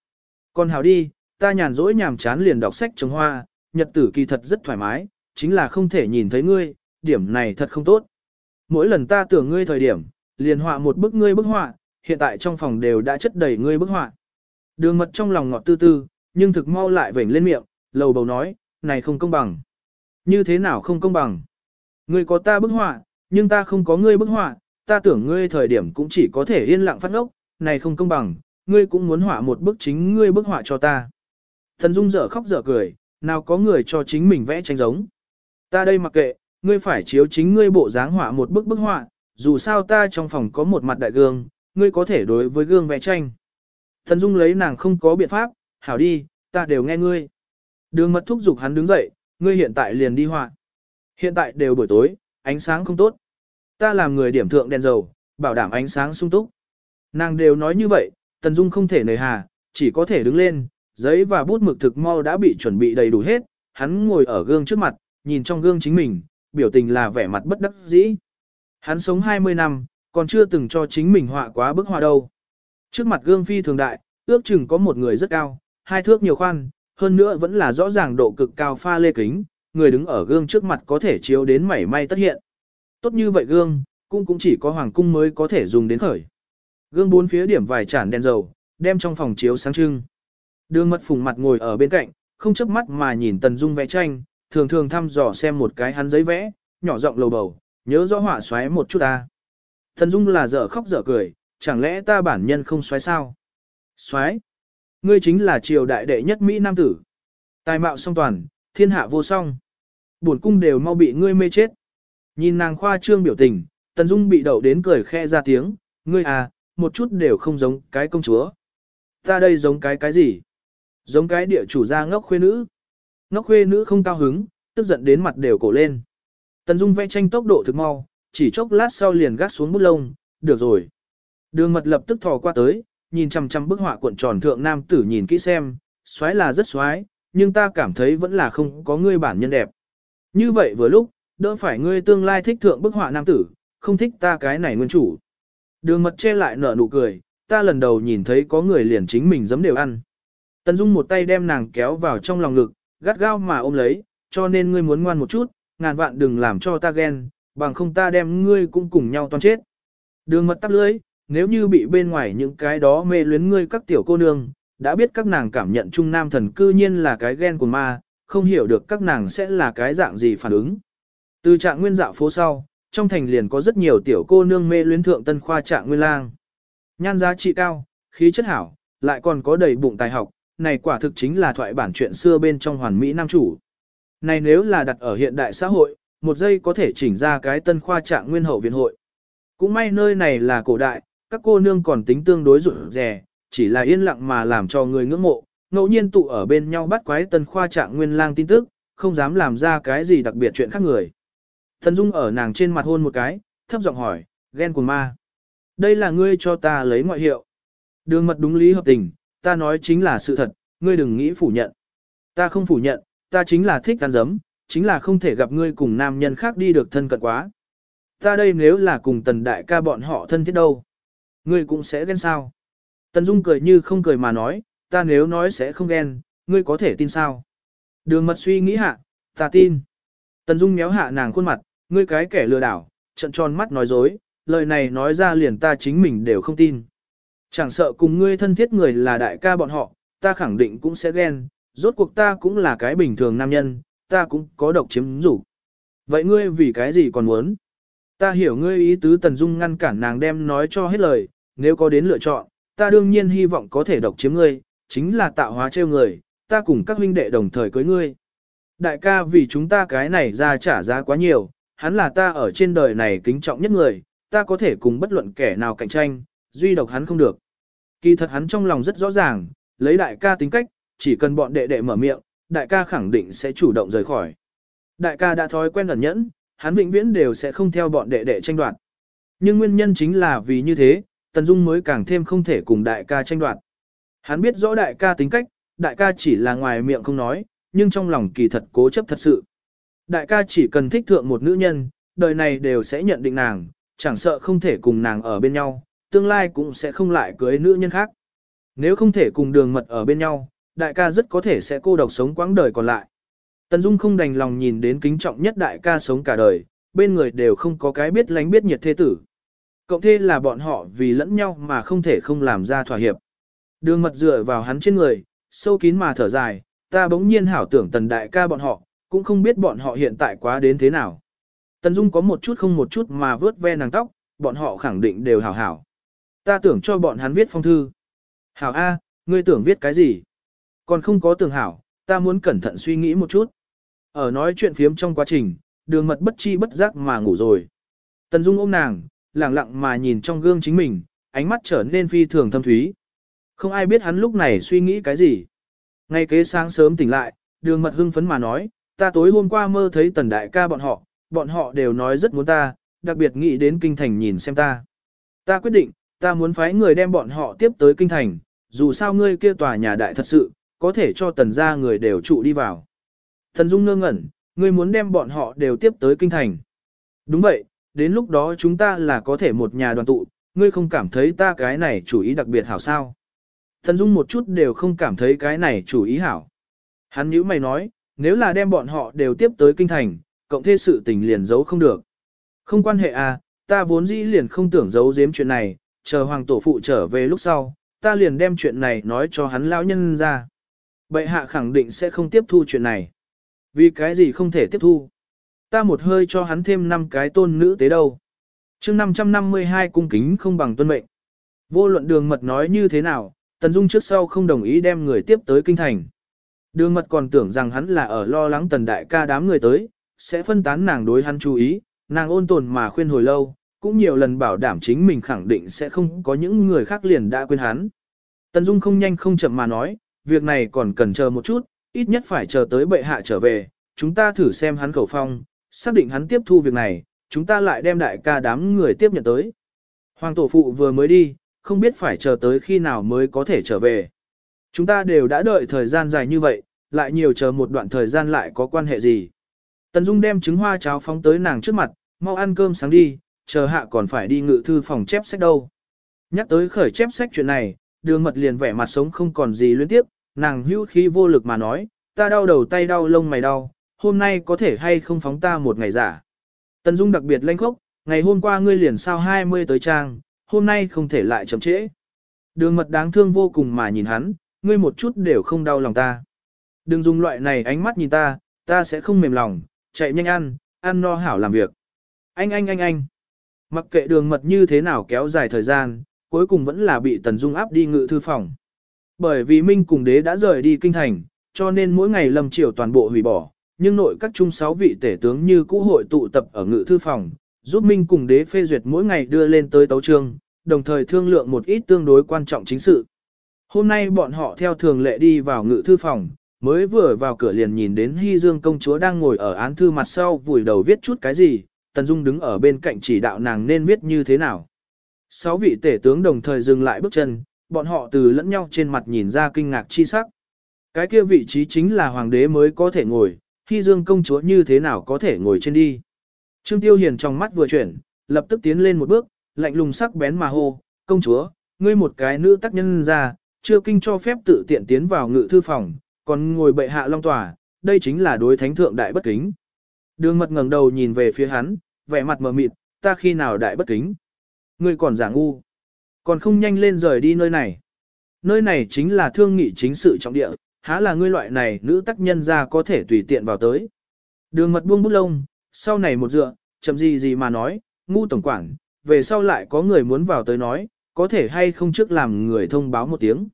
Còn hảo đi, ta nhàn rỗi nhàm chán liền đọc sách trồng hoa, nhật tử kỳ thật rất thoải mái, chính là không thể nhìn thấy ngươi, điểm này thật không tốt. Mỗi lần ta tưởng ngươi thời điểm, liền họa một bức ngươi bức họa, hiện tại trong phòng đều đã chất đầy ngươi bức họa. Đường mật trong lòng ngọt tư tư, nhưng thực mau lại vểnh lên miệng, lầu bầu nói, này không công bằng. Như thế nào không công bằng? Ngươi có ta bức họa, nhưng ta không có ngươi bức họa, ta tưởng ngươi thời điểm cũng chỉ có thể yên lặng phát ngốc, này không công bằng, ngươi cũng muốn họa một bức chính ngươi bức họa cho ta. Thần Dung dở khóc dở cười, nào có người cho chính mình vẽ tranh giống. Ta đây mặc kệ, ngươi phải chiếu chính ngươi bộ dáng họa một bức bức họa, dù sao ta trong phòng có một mặt đại gương, ngươi có thể đối với gương vẽ tranh. Thần Dung lấy nàng không có biện pháp, hảo đi, ta đều nghe ngươi. Đường mật thúc giục hắn đứng dậy, ngươi hiện tại liền đi họa. Hiện tại đều buổi tối, ánh sáng không tốt. Ta làm người điểm thượng đèn dầu, bảo đảm ánh sáng sung túc. Nàng đều nói như vậy, Tần Dung không thể nời hà, chỉ có thể đứng lên, giấy và bút mực thực mau đã bị chuẩn bị đầy đủ hết, hắn ngồi ở gương trước mặt, nhìn trong gương chính mình, biểu tình là vẻ mặt bất đắc dĩ. Hắn sống 20 năm, còn chưa từng cho chính mình họa quá bức họa đâu. Trước mặt gương phi thường đại, ước chừng có một người rất cao, hai thước nhiều khoan, hơn nữa vẫn là rõ ràng độ cực cao pha lê kính, người đứng ở gương trước mặt có thể chiếu đến mảy may tất hiện. Tốt như vậy gương, cũng cũng chỉ có hoàng cung mới có thể dùng đến khởi. Gương bốn phía điểm vài chản đèn dầu, đem trong phòng chiếu sáng trưng. Đường mật phùng mặt ngồi ở bên cạnh, không chớp mắt mà nhìn Tần Dung vẽ tranh, thường thường thăm dò xem một cái hắn giấy vẽ, nhỏ giọng lầu bầu, nhớ rõ họa xoáy một chút ta. Tần Dung là dở khóc dở cười, chẳng lẽ ta bản nhân không xoáy sao? Xoáy? Ngươi chính là triều đại đệ nhất Mỹ Nam tử. Tài mạo song toàn, thiên hạ vô song. Buồn cung đều mau bị ngươi mê chết. Nhìn nàng khoa trương biểu tình, Tần Dung bị đậu đến cười khe ra tiếng, ngươi à, một chút đều không giống cái công chúa. Ta đây giống cái cái gì? Giống cái địa chủ gia ngốc khuê nữ. Ngốc khuê nữ không cao hứng, tức giận đến mặt đều cổ lên. Tần Dung vẽ tranh tốc độ thực mau, chỉ chốc lát sau liền gác xuống bút lông, được rồi. Đường mật lập tức thò qua tới, nhìn chằm chằm bức họa cuộn tròn thượng nam tử nhìn kỹ xem, xoái là rất xoái, nhưng ta cảm thấy vẫn là không có ngươi bản nhân đẹp. Như vậy vừa lúc, đỡ phải ngươi tương lai thích thượng bức họa nam tử, không thích ta cái này nguyên chủ. Đường mật che lại nở nụ cười, ta lần đầu nhìn thấy có người liền chính mình giấm đều ăn. Tần Dung một tay đem nàng kéo vào trong lòng ngực, gắt gao mà ôm lấy, cho nên ngươi muốn ngoan một chút, ngàn vạn đừng làm cho ta ghen, bằng không ta đem ngươi cũng cùng nhau toàn chết. Đường mật tắp lưới, nếu như bị bên ngoài những cái đó mê luyến ngươi các tiểu cô nương, đã biết các nàng cảm nhận trung nam thần cư nhiên là cái ghen của ma, không hiểu được các nàng sẽ là cái dạng gì phản ứng. Từ trạng nguyên dạo phố sau, trong thành liền có rất nhiều tiểu cô nương mê luyến thượng tân khoa trạng nguyên lang. Nhan giá trị cao, khí chất hảo, lại còn có đầy bụng tài học, này quả thực chính là thoại bản chuyện xưa bên trong hoàn mỹ nam chủ. Này nếu là đặt ở hiện đại xã hội, một giây có thể chỉnh ra cái tân khoa trạng nguyên hậu viện hội. Cũng may nơi này là cổ đại, các cô nương còn tính tương đối rụt rè, chỉ là yên lặng mà làm cho người ngưỡng mộ, ngẫu nhiên tụ ở bên nhau bắt quái tân khoa trạng nguyên lang tin tức, không dám làm ra cái gì đặc biệt chuyện khác người. Thần Dung ở nàng trên mặt hôn một cái, thấp giọng hỏi, ghen của ma. Đây là ngươi cho ta lấy ngoại hiệu. Đường mật đúng lý hợp tình, ta nói chính là sự thật, ngươi đừng nghĩ phủ nhận. Ta không phủ nhận, ta chính là thích ăn dấm, chính là không thể gặp ngươi cùng nam nhân khác đi được thân cận quá. Ta đây nếu là cùng tần đại ca bọn họ thân thiết đâu. Ngươi cũng sẽ ghen sao. Tần Dung cười như không cười mà nói, ta nếu nói sẽ không ghen, ngươi có thể tin sao. Đường mật suy nghĩ hạ, ta tin. Tần Dung méo hạ nàng khuôn mặt, ngươi cái kẻ lừa đảo, trận tròn mắt nói dối, lời này nói ra liền ta chính mình đều không tin. Chẳng sợ cùng ngươi thân thiết người là đại ca bọn họ, ta khẳng định cũng sẽ ghen, rốt cuộc ta cũng là cái bình thường nam nhân, ta cũng có độc chiếm rủ. Vậy ngươi vì cái gì còn muốn? Ta hiểu ngươi ý tứ Tần Dung ngăn cản nàng đem nói cho hết lời, nếu có đến lựa chọn, ta đương nhiên hy vọng có thể độc chiếm ngươi, chính là tạo hóa trêu người, ta cùng các huynh đệ đồng thời cưới ngươi. Đại ca vì chúng ta cái này ra trả giá quá nhiều, hắn là ta ở trên đời này kính trọng nhất người, ta có thể cùng bất luận kẻ nào cạnh tranh, duy độc hắn không được. Kỳ thật hắn trong lòng rất rõ ràng, lấy đại ca tính cách, chỉ cần bọn đệ đệ mở miệng, đại ca khẳng định sẽ chủ động rời khỏi. Đại ca đã thói quen ẩn nhẫn, hắn vĩnh viễn đều sẽ không theo bọn đệ đệ tranh đoạt. Nhưng nguyên nhân chính là vì như thế, Tần Dung mới càng thêm không thể cùng đại ca tranh đoạt. Hắn biết rõ đại ca tính cách, đại ca chỉ là ngoài miệng không nói, nhưng trong lòng kỳ thật cố chấp thật sự. Đại ca chỉ cần thích thượng một nữ nhân, đời này đều sẽ nhận định nàng, chẳng sợ không thể cùng nàng ở bên nhau, tương lai cũng sẽ không lại cưới nữ nhân khác. Nếu không thể cùng đường mật ở bên nhau, đại ca rất có thể sẽ cô độc sống quãng đời còn lại. Tần Dung không đành lòng nhìn đến kính trọng nhất đại ca sống cả đời, bên người đều không có cái biết lánh biết nhiệt thế tử. Cộng thế là bọn họ vì lẫn nhau mà không thể không làm ra thỏa hiệp. Đường mật dựa vào hắn trên người, sâu kín mà thở dài, ta bỗng nhiên hảo tưởng tần đại ca bọn họ, cũng không biết bọn họ hiện tại quá đến thế nào. Tần Dung có một chút không một chút mà vớt ve nàng tóc, bọn họ khẳng định đều hảo hảo. Ta tưởng cho bọn hắn viết phong thư. Hảo A, ngươi tưởng viết cái gì? Còn không có tưởng hảo, ta muốn cẩn thận suy nghĩ một chút. Ở nói chuyện phiếm trong quá trình, đường mật bất chi bất giác mà ngủ rồi. Tần Dung ôm nàng, lặng lặng mà nhìn trong gương chính mình, ánh mắt trở nên phi thường thâm thúy. Không ai biết hắn lúc này suy nghĩ cái gì. Ngay kế sáng sớm tỉnh lại, đường mật hưng phấn mà nói, ta tối hôm qua mơ thấy tần đại ca bọn họ, bọn họ đều nói rất muốn ta, đặc biệt nghĩ đến kinh thành nhìn xem ta. Ta quyết định, ta muốn phái người đem bọn họ tiếp tới kinh thành, dù sao ngươi kia tòa nhà đại thật sự, có thể cho tần gia người đều trụ đi vào. Thần Dung ngơ ngẩn, ngươi muốn đem bọn họ đều tiếp tới kinh thành. Đúng vậy, đến lúc đó chúng ta là có thể một nhà đoàn tụ, ngươi không cảm thấy ta cái này chủ ý đặc biệt hảo sao. Thần Dung một chút đều không cảm thấy cái này chủ ý hảo. Hắn nhữ mày nói, nếu là đem bọn họ đều tiếp tới kinh thành, cộng thêm sự tình liền giấu không được. Không quan hệ à, ta vốn dĩ liền không tưởng giấu giếm chuyện này, chờ hoàng tổ phụ trở về lúc sau, ta liền đem chuyện này nói cho hắn lão nhân ra. Bệ hạ khẳng định sẽ không tiếp thu chuyện này. Vì cái gì không thể tiếp thu? Ta một hơi cho hắn thêm 5 cái tôn nữ tế đâu. chương 552 cung kính không bằng tuân mệnh. Vô luận đường mật nói như thế nào, Tần Dung trước sau không đồng ý đem người tiếp tới kinh thành. Đường mật còn tưởng rằng hắn là ở lo lắng tần đại ca đám người tới, sẽ phân tán nàng đối hắn chú ý, nàng ôn tồn mà khuyên hồi lâu, cũng nhiều lần bảo đảm chính mình khẳng định sẽ không có những người khác liền đã quên hắn. Tần Dung không nhanh không chậm mà nói, việc này còn cần chờ một chút, ít nhất phải chờ tới bệ hạ trở về, chúng ta thử xem hắn khẩu phong, xác định hắn tiếp thu việc này, chúng ta lại đem đại ca đám người tiếp nhận tới. Hoàng tổ phụ vừa mới đi, không biết phải chờ tới khi nào mới có thể trở về. Chúng ta đều đã đợi thời gian dài như vậy, lại nhiều chờ một đoạn thời gian lại có quan hệ gì. Tần Dung đem trứng hoa cháo phóng tới nàng trước mặt, mau ăn cơm sáng đi, chờ hạ còn phải đi ngự thư phòng chép sách đâu. Nhắc tới khởi chép sách chuyện này, đường mật liền vẻ mặt sống không còn gì luyến tiếp, nàng hữu khí vô lực mà nói, ta đau đầu tay đau lông mày đau, hôm nay có thể hay không phóng ta một ngày giả. Tần Dung đặc biệt lanh khốc, ngày hôm qua ngươi liền sao 20 tới trang, hôm nay không thể lại chậm trễ. Đường mật đáng thương vô cùng mà nhìn hắn, ngươi một chút đều không đau lòng ta. Đừng dùng loại này ánh mắt nhìn ta, ta sẽ không mềm lòng, chạy nhanh ăn, ăn no hảo làm việc. Anh anh anh anh. Mặc kệ đường mật như thế nào kéo dài thời gian, cuối cùng vẫn là bị Tần Dung áp đi ngự thư phòng. Bởi vì Minh cùng đế đã rời đi kinh thành, cho nên mỗi ngày lâm triều toàn bộ hủy bỏ, nhưng nội các trung sáu vị tể tướng như cũ hội tụ tập ở ngự thư phòng, giúp Minh cùng đế phê duyệt mỗi ngày đưa lên tới tấu trương, đồng thời thương lượng một ít tương đối quan trọng chính sự. Hôm nay bọn họ theo thường lệ đi vào ngự thư phòng, mới vừa vào cửa liền nhìn đến Hy Dương công chúa đang ngồi ở án thư mặt sau vùi đầu viết chút cái gì, Tần Dung đứng ở bên cạnh chỉ đạo nàng nên viết như thế nào. Sáu vị tể tướng đồng thời dừng lại bước chân, bọn họ từ lẫn nhau trên mặt nhìn ra kinh ngạc chi sắc. Cái kia vị trí chính là hoàng đế mới có thể ngồi, khi Dương công chúa như thế nào có thể ngồi trên đi. Trương Tiêu Hiền trong mắt vừa chuyển, lập tức tiến lên một bước, lạnh lùng sắc bén mà hô, công chúa, ngươi một cái nữ tác nhân ra, chưa kinh cho phép tự tiện tiến vào ngự thư phòng, còn ngồi bệ hạ long tòa, đây chính là đối thánh thượng đại bất kính. Đường mật ngẩng đầu nhìn về phía hắn, vẻ mặt mờ mịt, ta khi nào đại bất kính. Ngươi còn giả ngu, còn không nhanh lên rời đi nơi này. Nơi này chính là thương nghị chính sự trọng địa, há là ngươi loại này nữ tác nhân ra có thể tùy tiện vào tới. Đường mật buông bút lông, sau này một dựa, chậm gì gì mà nói, ngu tổng quản, về sau lại có người muốn vào tới nói, có thể hay không trước làm người thông báo một tiếng.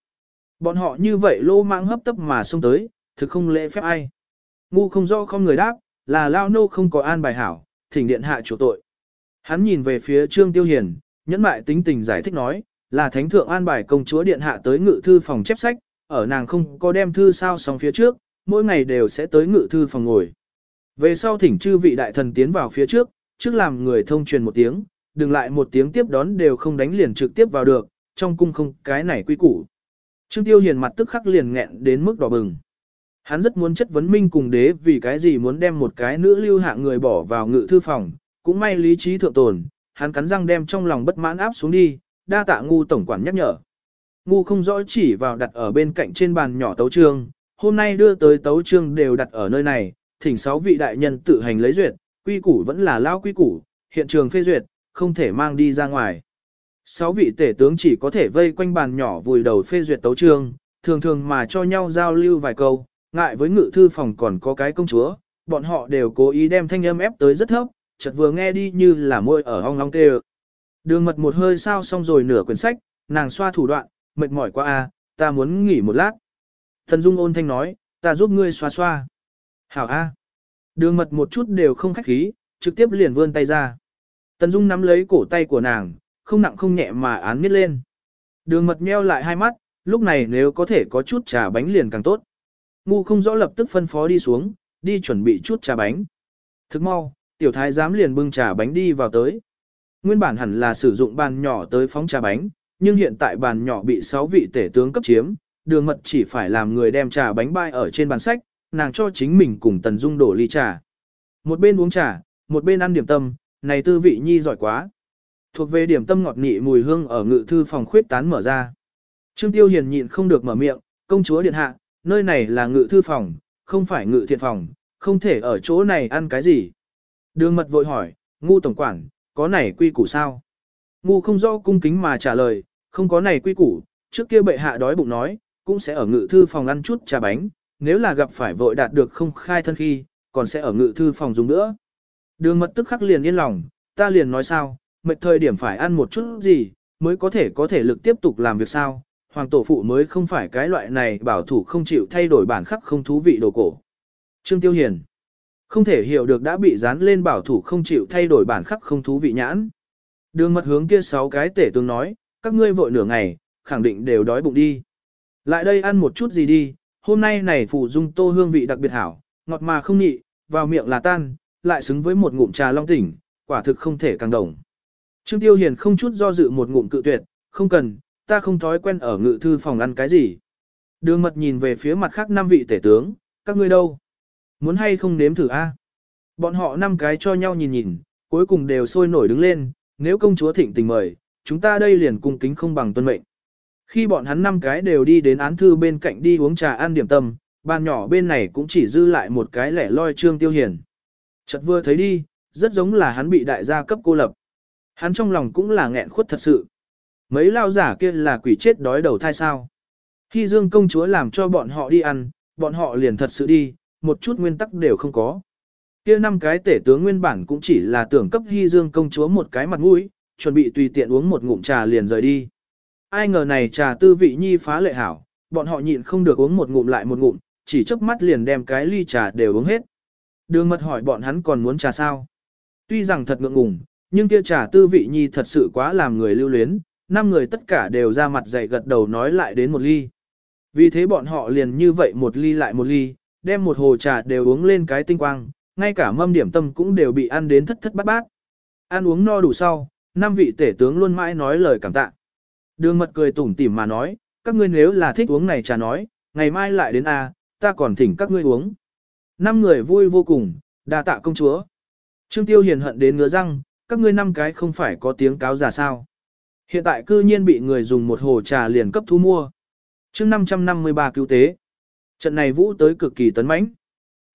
Bọn họ như vậy lô mạng hấp tấp mà xông tới, thực không lễ phép ai. Ngu không rõ không người đáp, là lao nô không có an bài hảo, thỉnh điện hạ chủ tội. Hắn nhìn về phía Trương Tiêu Hiền, nhẫn mại tính tình giải thích nói, là thánh thượng an bài công chúa điện hạ tới ngự thư phòng chép sách, ở nàng không có đem thư sao xong phía trước, mỗi ngày đều sẽ tới ngự thư phòng ngồi. Về sau thỉnh chư vị đại thần tiến vào phía trước, trước làm người thông truyền một tiếng, đừng lại một tiếng tiếp đón đều không đánh liền trực tiếp vào được, trong cung không cái này quy củ. Trương Tiêu Hiền mặt tức khắc liền nghẹn đến mức đỏ bừng. Hắn rất muốn chất vấn minh cùng đế vì cái gì muốn đem một cái nữ lưu hạ người bỏ vào ngự thư phòng, cũng may lý trí thượng tồn, hắn cắn răng đem trong lòng bất mãn áp xuống đi, đa tạ ngu tổng quản nhắc nhở. Ngu không rõ chỉ vào đặt ở bên cạnh trên bàn nhỏ tấu trương, hôm nay đưa tới tấu trương đều đặt ở nơi này, thỉnh sáu vị đại nhân tự hành lấy duyệt, quy củ vẫn là lao quy củ, hiện trường phê duyệt, không thể mang đi ra ngoài. Sáu vị tể tướng chỉ có thể vây quanh bàn nhỏ vùi đầu phê duyệt tấu trương, thường thường mà cho nhau giao lưu vài câu, ngại với ngự thư phòng còn có cái công chúa, bọn họ đều cố ý đem thanh âm ép tới rất thấp, chợt vừa nghe đi như là môi ở ong long tê Đường mật một hơi sao xong rồi nửa quyển sách, nàng xoa thủ đoạn, mệt mỏi quá a, ta muốn nghỉ một lát. Thần Dung ôn thanh nói, ta giúp ngươi xoa xoa. Hảo a. Đường mật một chút đều không khách khí, trực tiếp liền vươn tay ra. Tần Dung nắm lấy cổ tay của nàng, không nặng không nhẹ mà án miết lên. Đường mật meo lại hai mắt, lúc này nếu có thể có chút trà bánh liền càng tốt. Ngu không rõ lập tức phân phó đi xuống, đi chuẩn bị chút trà bánh. Thức mau, tiểu thái giám liền bưng trà bánh đi vào tới. Nguyên bản hẳn là sử dụng bàn nhỏ tới phóng trà bánh, nhưng hiện tại bàn nhỏ bị 6 vị tể tướng cấp chiếm, đường mật chỉ phải làm người đem trà bánh bay ở trên bàn sách, nàng cho chính mình cùng Tần Dung đổ ly trà. Một bên uống trà, một bên ăn điểm tâm, này tư vị nhi giỏi quá. Thuộc về điểm tâm ngọt nị mùi hương ở ngự thư phòng khuyết tán mở ra. Trương Tiêu Hiền nhịn không được mở miệng, công chúa điện hạ, nơi này là ngự thư phòng, không phải ngự thiện phòng, không thể ở chỗ này ăn cái gì. Đường mật vội hỏi, ngu tổng quản, có này quy củ sao? Ngu không rõ cung kính mà trả lời, không có này quy củ, trước kia bệ hạ đói bụng nói, cũng sẽ ở ngự thư phòng ăn chút trà bánh, nếu là gặp phải vội đạt được không khai thân khi, còn sẽ ở ngự thư phòng dùng nữa. Đường mật tức khắc liền yên lòng, ta liền nói sao, mệt thời điểm phải ăn một chút gì, mới có thể có thể lực tiếp tục làm việc sao. Hoàng tổ phụ mới không phải cái loại này bảo thủ không chịu thay đổi bản khắc không thú vị đồ cổ. Trương Tiêu Hiền không thể hiểu được đã bị dán lên bảo thủ không chịu thay đổi bản khắc không thú vị nhãn. Đường mật hướng kia sáu cái tể tướng nói, các ngươi vội nửa ngày, khẳng định đều đói bụng đi. Lại đây ăn một chút gì đi, hôm nay này phụ dung tô hương vị đặc biệt hảo, ngọt mà không nhị, vào miệng là tan, lại xứng với một ngụm trà long tỉnh, quả thực không thể càng đồng. Trương Tiêu Hiền không chút do dự một ngụm cự tuyệt, không cần, ta không thói quen ở ngự thư phòng ăn cái gì. Đường mật nhìn về phía mặt khác năm vị tể tướng, các ngươi đâu? Muốn hay không nếm thử a? Bọn họ năm cái cho nhau nhìn nhìn, cuối cùng đều sôi nổi đứng lên, nếu công chúa thịnh tình mời, chúng ta đây liền cung kính không bằng tuân mệnh. Khi bọn hắn năm cái đều đi đến án thư bên cạnh đi uống trà ăn điểm tâm, bàn nhỏ bên này cũng chỉ dư lại một cái lẻ loi trương tiêu hiền. Chợt vừa thấy đi, rất giống là hắn bị đại gia cấp cô lập. Hắn trong lòng cũng là nghẹn khuất thật sự. Mấy lao giả kia là quỷ chết đói đầu thai sao. Khi dương công chúa làm cho bọn họ đi ăn, bọn họ liền thật sự đi, một chút nguyên tắc đều không có. Kia năm cái tể tướng nguyên bản cũng chỉ là tưởng cấp Hy Dương công chúa một cái mặt mũi, chuẩn bị tùy tiện uống một ngụm trà liền rời đi. Ai ngờ này trà tư vị nhi phá lệ hảo, bọn họ nhịn không được uống một ngụm lại một ngụm, chỉ chớp mắt liền đem cái ly trà đều uống hết. Đường mật hỏi bọn hắn còn muốn trà sao? Tuy rằng thật ngượng ngùng, nhưng kia trà tư vị nhi thật sự quá làm người lưu luyến, năm người tất cả đều ra mặt dày gật đầu nói lại đến một ly. Vì thế bọn họ liền như vậy một ly lại một ly, đem một hồ trà đều uống lên cái tinh quang, ngay cả mâm điểm tâm cũng đều bị ăn đến thất thất bát bát. Ăn uống no đủ sau, năm vị tể tướng luôn mãi nói lời cảm tạ. Đường mật cười tủm tỉm mà nói, các ngươi nếu là thích uống này trà nói, ngày mai lại đến A, ta còn thỉnh các ngươi uống. Năm người vui vô cùng, đa tạ công chúa. Trương Tiêu hiền hận đến ngứa răng, các ngươi năm cái không phải có tiếng cáo giả sao. Hiện tại cư nhiên bị người dùng một hồ trà liền cấp thu mua. chương 553 cứu tế. Trận này vũ tới cực kỳ tấn mãnh.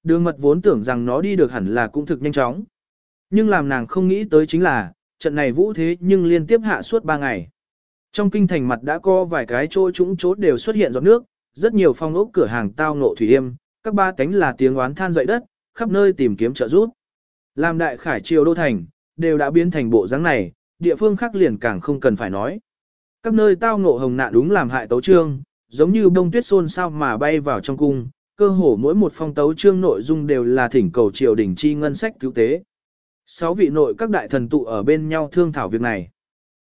Đường mật vốn tưởng rằng nó đi được hẳn là cũng thực nhanh chóng. Nhưng làm nàng không nghĩ tới chính là, trận này vũ thế nhưng liên tiếp hạ suốt 3 ngày. Trong kinh thành mặt đã có vài cái chỗ trũng chốt đều xuất hiện giọt nước, rất nhiều phong ốc cửa hàng tao ngộ thủy yêm, các ba cánh là tiếng oán than dậy đất, khắp nơi tìm kiếm trợ giúp. Làm đại khải triều đô thành, đều đã biến thành bộ dáng này, địa phương khác liền càng không cần phải nói. Các nơi tao ngộ hồng nạn đúng làm hại tấu trương, giống như bông tuyết xôn sao mà bay vào trong cung, cơ hồ mỗi một phong tấu trương nội dung đều là thỉnh cầu triều đình chi ngân sách cứu tế. Sáu vị nội các đại thần tụ ở bên nhau thương thảo việc này.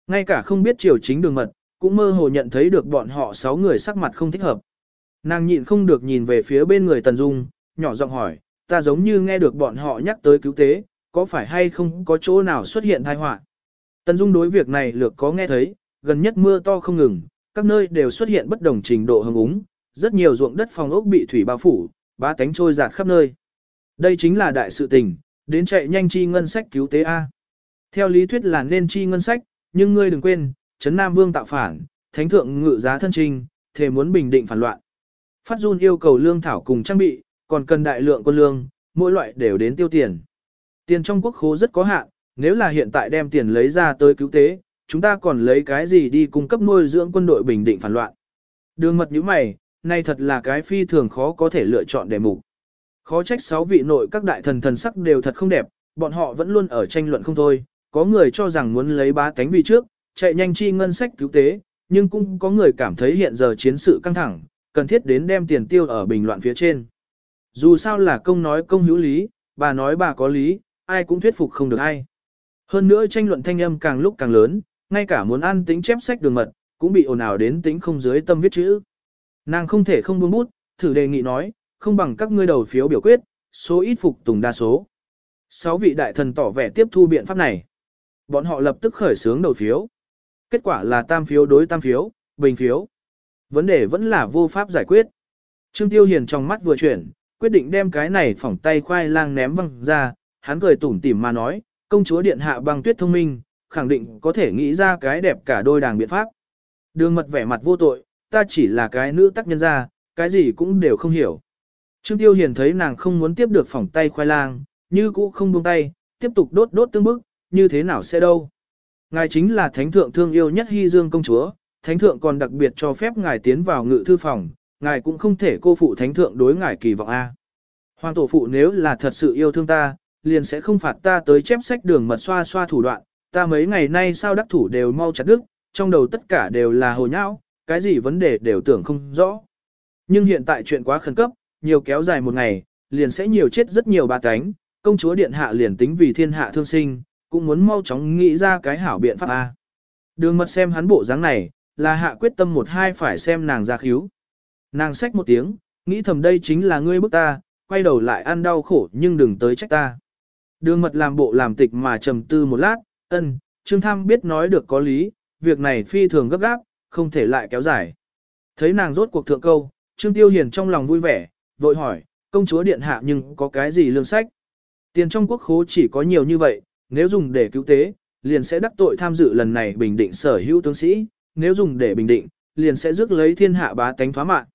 Ngay cả không biết triều chính đường mật, cũng mơ hồ nhận thấy được bọn họ sáu người sắc mặt không thích hợp. Nàng nhịn không được nhìn về phía bên người Tần Dung, nhỏ giọng hỏi, ta giống như nghe được bọn họ nhắc tới cứu tế, có phải hay không có chỗ nào xuất hiện tai họa? Tần Dung đối việc này lược có nghe thấy, gần nhất mưa to không ngừng, các nơi đều xuất hiện bất đồng trình độ hứng úng, rất nhiều ruộng đất phòng ốc bị thủy bao phủ, ba tánh trôi giạt khắp nơi. Đây chính là đại sự tình, đến chạy nhanh chi ngân sách cứu tế A. Theo lý thuyết là nên chi ngân sách, nhưng ngươi đừng quên, Trấn Nam Vương tạo phản, Thánh Thượng ngự giá thân trinh, thề muốn bình định phản loạn. Phát run yêu cầu lương thảo cùng trang bị, còn cần đại lượng quân lương, mỗi loại đều đến tiêu tiền. Tiền trong quốc khố rất có hạn, nếu là hiện tại đem tiền lấy ra tới cứu tế, chúng ta còn lấy cái gì đi cung cấp nuôi dưỡng quân đội bình định phản loạn. Đường mật như mày, nay thật là cái phi thường khó có thể lựa chọn đề mục. Khó trách sáu vị nội các đại thần thần sắc đều thật không đẹp, bọn họ vẫn luôn ở tranh luận không thôi, có người cho rằng muốn lấy Bá cánh vì trước, chạy nhanh chi ngân sách cứu tế, nhưng cũng có người cảm thấy hiện giờ chiến sự căng thẳng, cần thiết đến đem tiền tiêu ở bình loạn phía trên. Dù sao là công nói công hữu lý, bà nói bà có lý, ai cũng thuyết phục không được ai. Hơn nữa tranh luận thanh âm càng lúc càng lớn, ngay cả muốn ăn tính chép sách đường mật, cũng bị ồn ào đến tính không dưới tâm viết chữ. Nàng không thể không buông bút, thử đề nghị nói, không bằng các ngươi đầu phiếu biểu quyết, số ít phục tùng đa số. Sáu vị đại thần tỏ vẻ tiếp thu biện pháp này. Bọn họ lập tức khởi xướng đầu phiếu. Kết quả là tam phiếu đối tam phiếu, bình phiếu. Vấn đề vẫn là vô pháp giải quyết. Trương Tiêu Hiền trong mắt vừa chuyển, quyết định đem cái này phỏng tay khoai lang ném văng ra, hắn cười tủm tỉm mà nói, công chúa điện hạ băng tuyết thông minh, khẳng định có thể nghĩ ra cái đẹp cả đôi đàng biện pháp. Đường mật vẻ mặt vô tội, ta chỉ là cái nữ tác nhân ra, cái gì cũng đều không hiểu. Trương Tiêu Hiền thấy nàng không muốn tiếp được phỏng tay khoai lang, như cũ không buông tay, tiếp tục đốt đốt tương bức, như thế nào sẽ đâu. Ngài chính là thánh thượng thương yêu nhất hy dương công chúa, thánh thượng còn đặc biệt cho phép ngài tiến vào ngự thư phòng, ngài cũng không thể cô phụ thánh thượng đối ngài kỳ vọng A. Hoàng tổ phụ nếu là thật sự yêu thương ta, liền sẽ không phạt ta tới chép sách đường mật xoa xoa thủ đoạn, ta mấy ngày nay sao đắc thủ đều mau chặt đứt, trong đầu tất cả đều là hồ nhão, cái gì vấn đề đều tưởng không rõ. Nhưng hiện tại chuyện quá khẩn cấp, nhiều kéo dài một ngày, liền sẽ nhiều chết rất nhiều ba cánh, công chúa điện hạ liền tính vì thiên hạ thương sinh, cũng muốn mau chóng nghĩ ra cái hảo biện pháp A. Đường mật xem hắn bộ dáng này, là hạ quyết tâm một hai phải xem nàng ra khíu. Nàng xách một tiếng, nghĩ thầm đây chính là ngươi bức ta, quay đầu lại ăn đau khổ nhưng đừng tới trách ta. Đường mật làm bộ làm tịch mà trầm tư một lát, ân, Trương Tham biết nói được có lý, việc này phi thường gấp gáp, không thể lại kéo dài. Thấy nàng rốt cuộc thượng câu, Trương Tiêu Hiền trong lòng vui vẻ, vội hỏi, công chúa điện hạ nhưng có cái gì lương sách? Tiền trong quốc khố chỉ có nhiều như vậy, nếu dùng để cứu tế, liền sẽ đắc tội tham dự lần này bình định sở hữu tướng sĩ, nếu dùng để bình định, liền sẽ rước lấy thiên hạ bá tánh thoá mạng.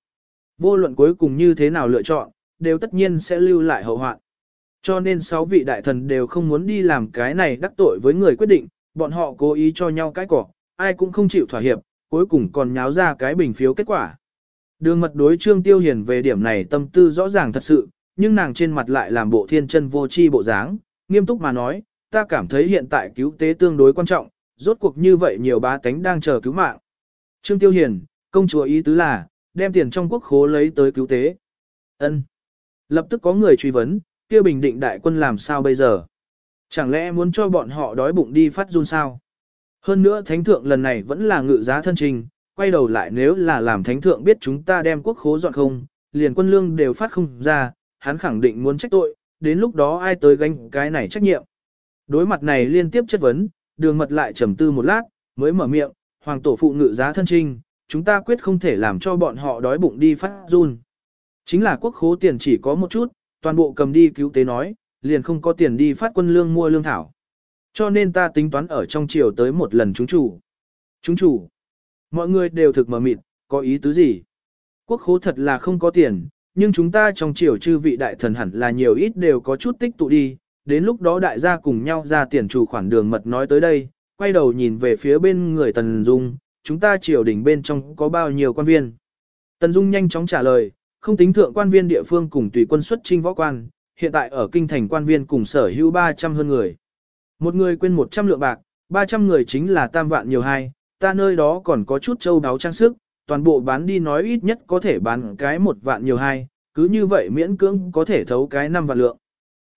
Vô luận cuối cùng như thế nào lựa chọn, đều tất nhiên sẽ lưu lại hậu hoạn. Cho nên sáu vị đại thần đều không muốn đi làm cái này đắc tội với người quyết định, bọn họ cố ý cho nhau cái cỏ, ai cũng không chịu thỏa hiệp, cuối cùng còn nháo ra cái bình phiếu kết quả. Đường mật đối trương tiêu hiền về điểm này tâm tư rõ ràng thật sự, nhưng nàng trên mặt lại làm bộ thiên chân vô chi bộ dáng, nghiêm túc mà nói, ta cảm thấy hiện tại cứu tế tương đối quan trọng, rốt cuộc như vậy nhiều bá tánh đang chờ cứu mạng. Trương Tiêu Hiền, công chúa ý tứ là, đem tiền trong quốc khố lấy tới cứu tế. Ân. Lập tức có người truy vấn, kia bình định đại quân làm sao bây giờ? Chẳng lẽ muốn cho bọn họ đói bụng đi phát run sao? Hơn nữa thánh thượng lần này vẫn là ngự giá thân trình, quay đầu lại nếu là làm thánh thượng biết chúng ta đem quốc khố dọn không, liền quân lương đều phát không ra, hắn khẳng định muốn trách tội, đến lúc đó ai tới gánh cái này trách nhiệm. Đối mặt này liên tiếp chất vấn, đường mật lại trầm tư một lát, mới mở miệng, hoàng tổ phụ ngự giá thân trinh, chúng ta quyết không thể làm cho bọn họ đói bụng đi phát run. Chính là quốc khố tiền chỉ có một chút, toàn bộ cầm đi cứu tế nói, liền không có tiền đi phát quân lương mua lương thảo. Cho nên ta tính toán ở trong chiều tới một lần chúng chủ. Chúng chủ. Mọi người đều thực mở mịt, có ý tứ gì? Quốc khố thật là không có tiền, nhưng chúng ta trong chiều chư vị đại thần hẳn là nhiều ít đều có chút tích tụ đi. Đến lúc đó đại gia cùng nhau ra tiền chủ khoản đường mật nói tới đây, quay đầu nhìn về phía bên người Tần Dung, chúng ta triều đình bên trong có bao nhiêu quan viên. Tần Dung nhanh chóng trả lời, không tính thượng quan viên địa phương cùng tùy quân xuất trinh võ quan, hiện tại ở kinh thành quan viên cùng sở hữu 300 hơn người. Một người quên 100 lượng bạc, 300 người chính là tam vạn nhiều hai, ta nơi đó còn có chút châu đáo trang sức, toàn bộ bán đi nói ít nhất có thể bán cái một vạn nhiều hai, cứ như vậy miễn cưỡng có thể thấu cái năm vạn lượng.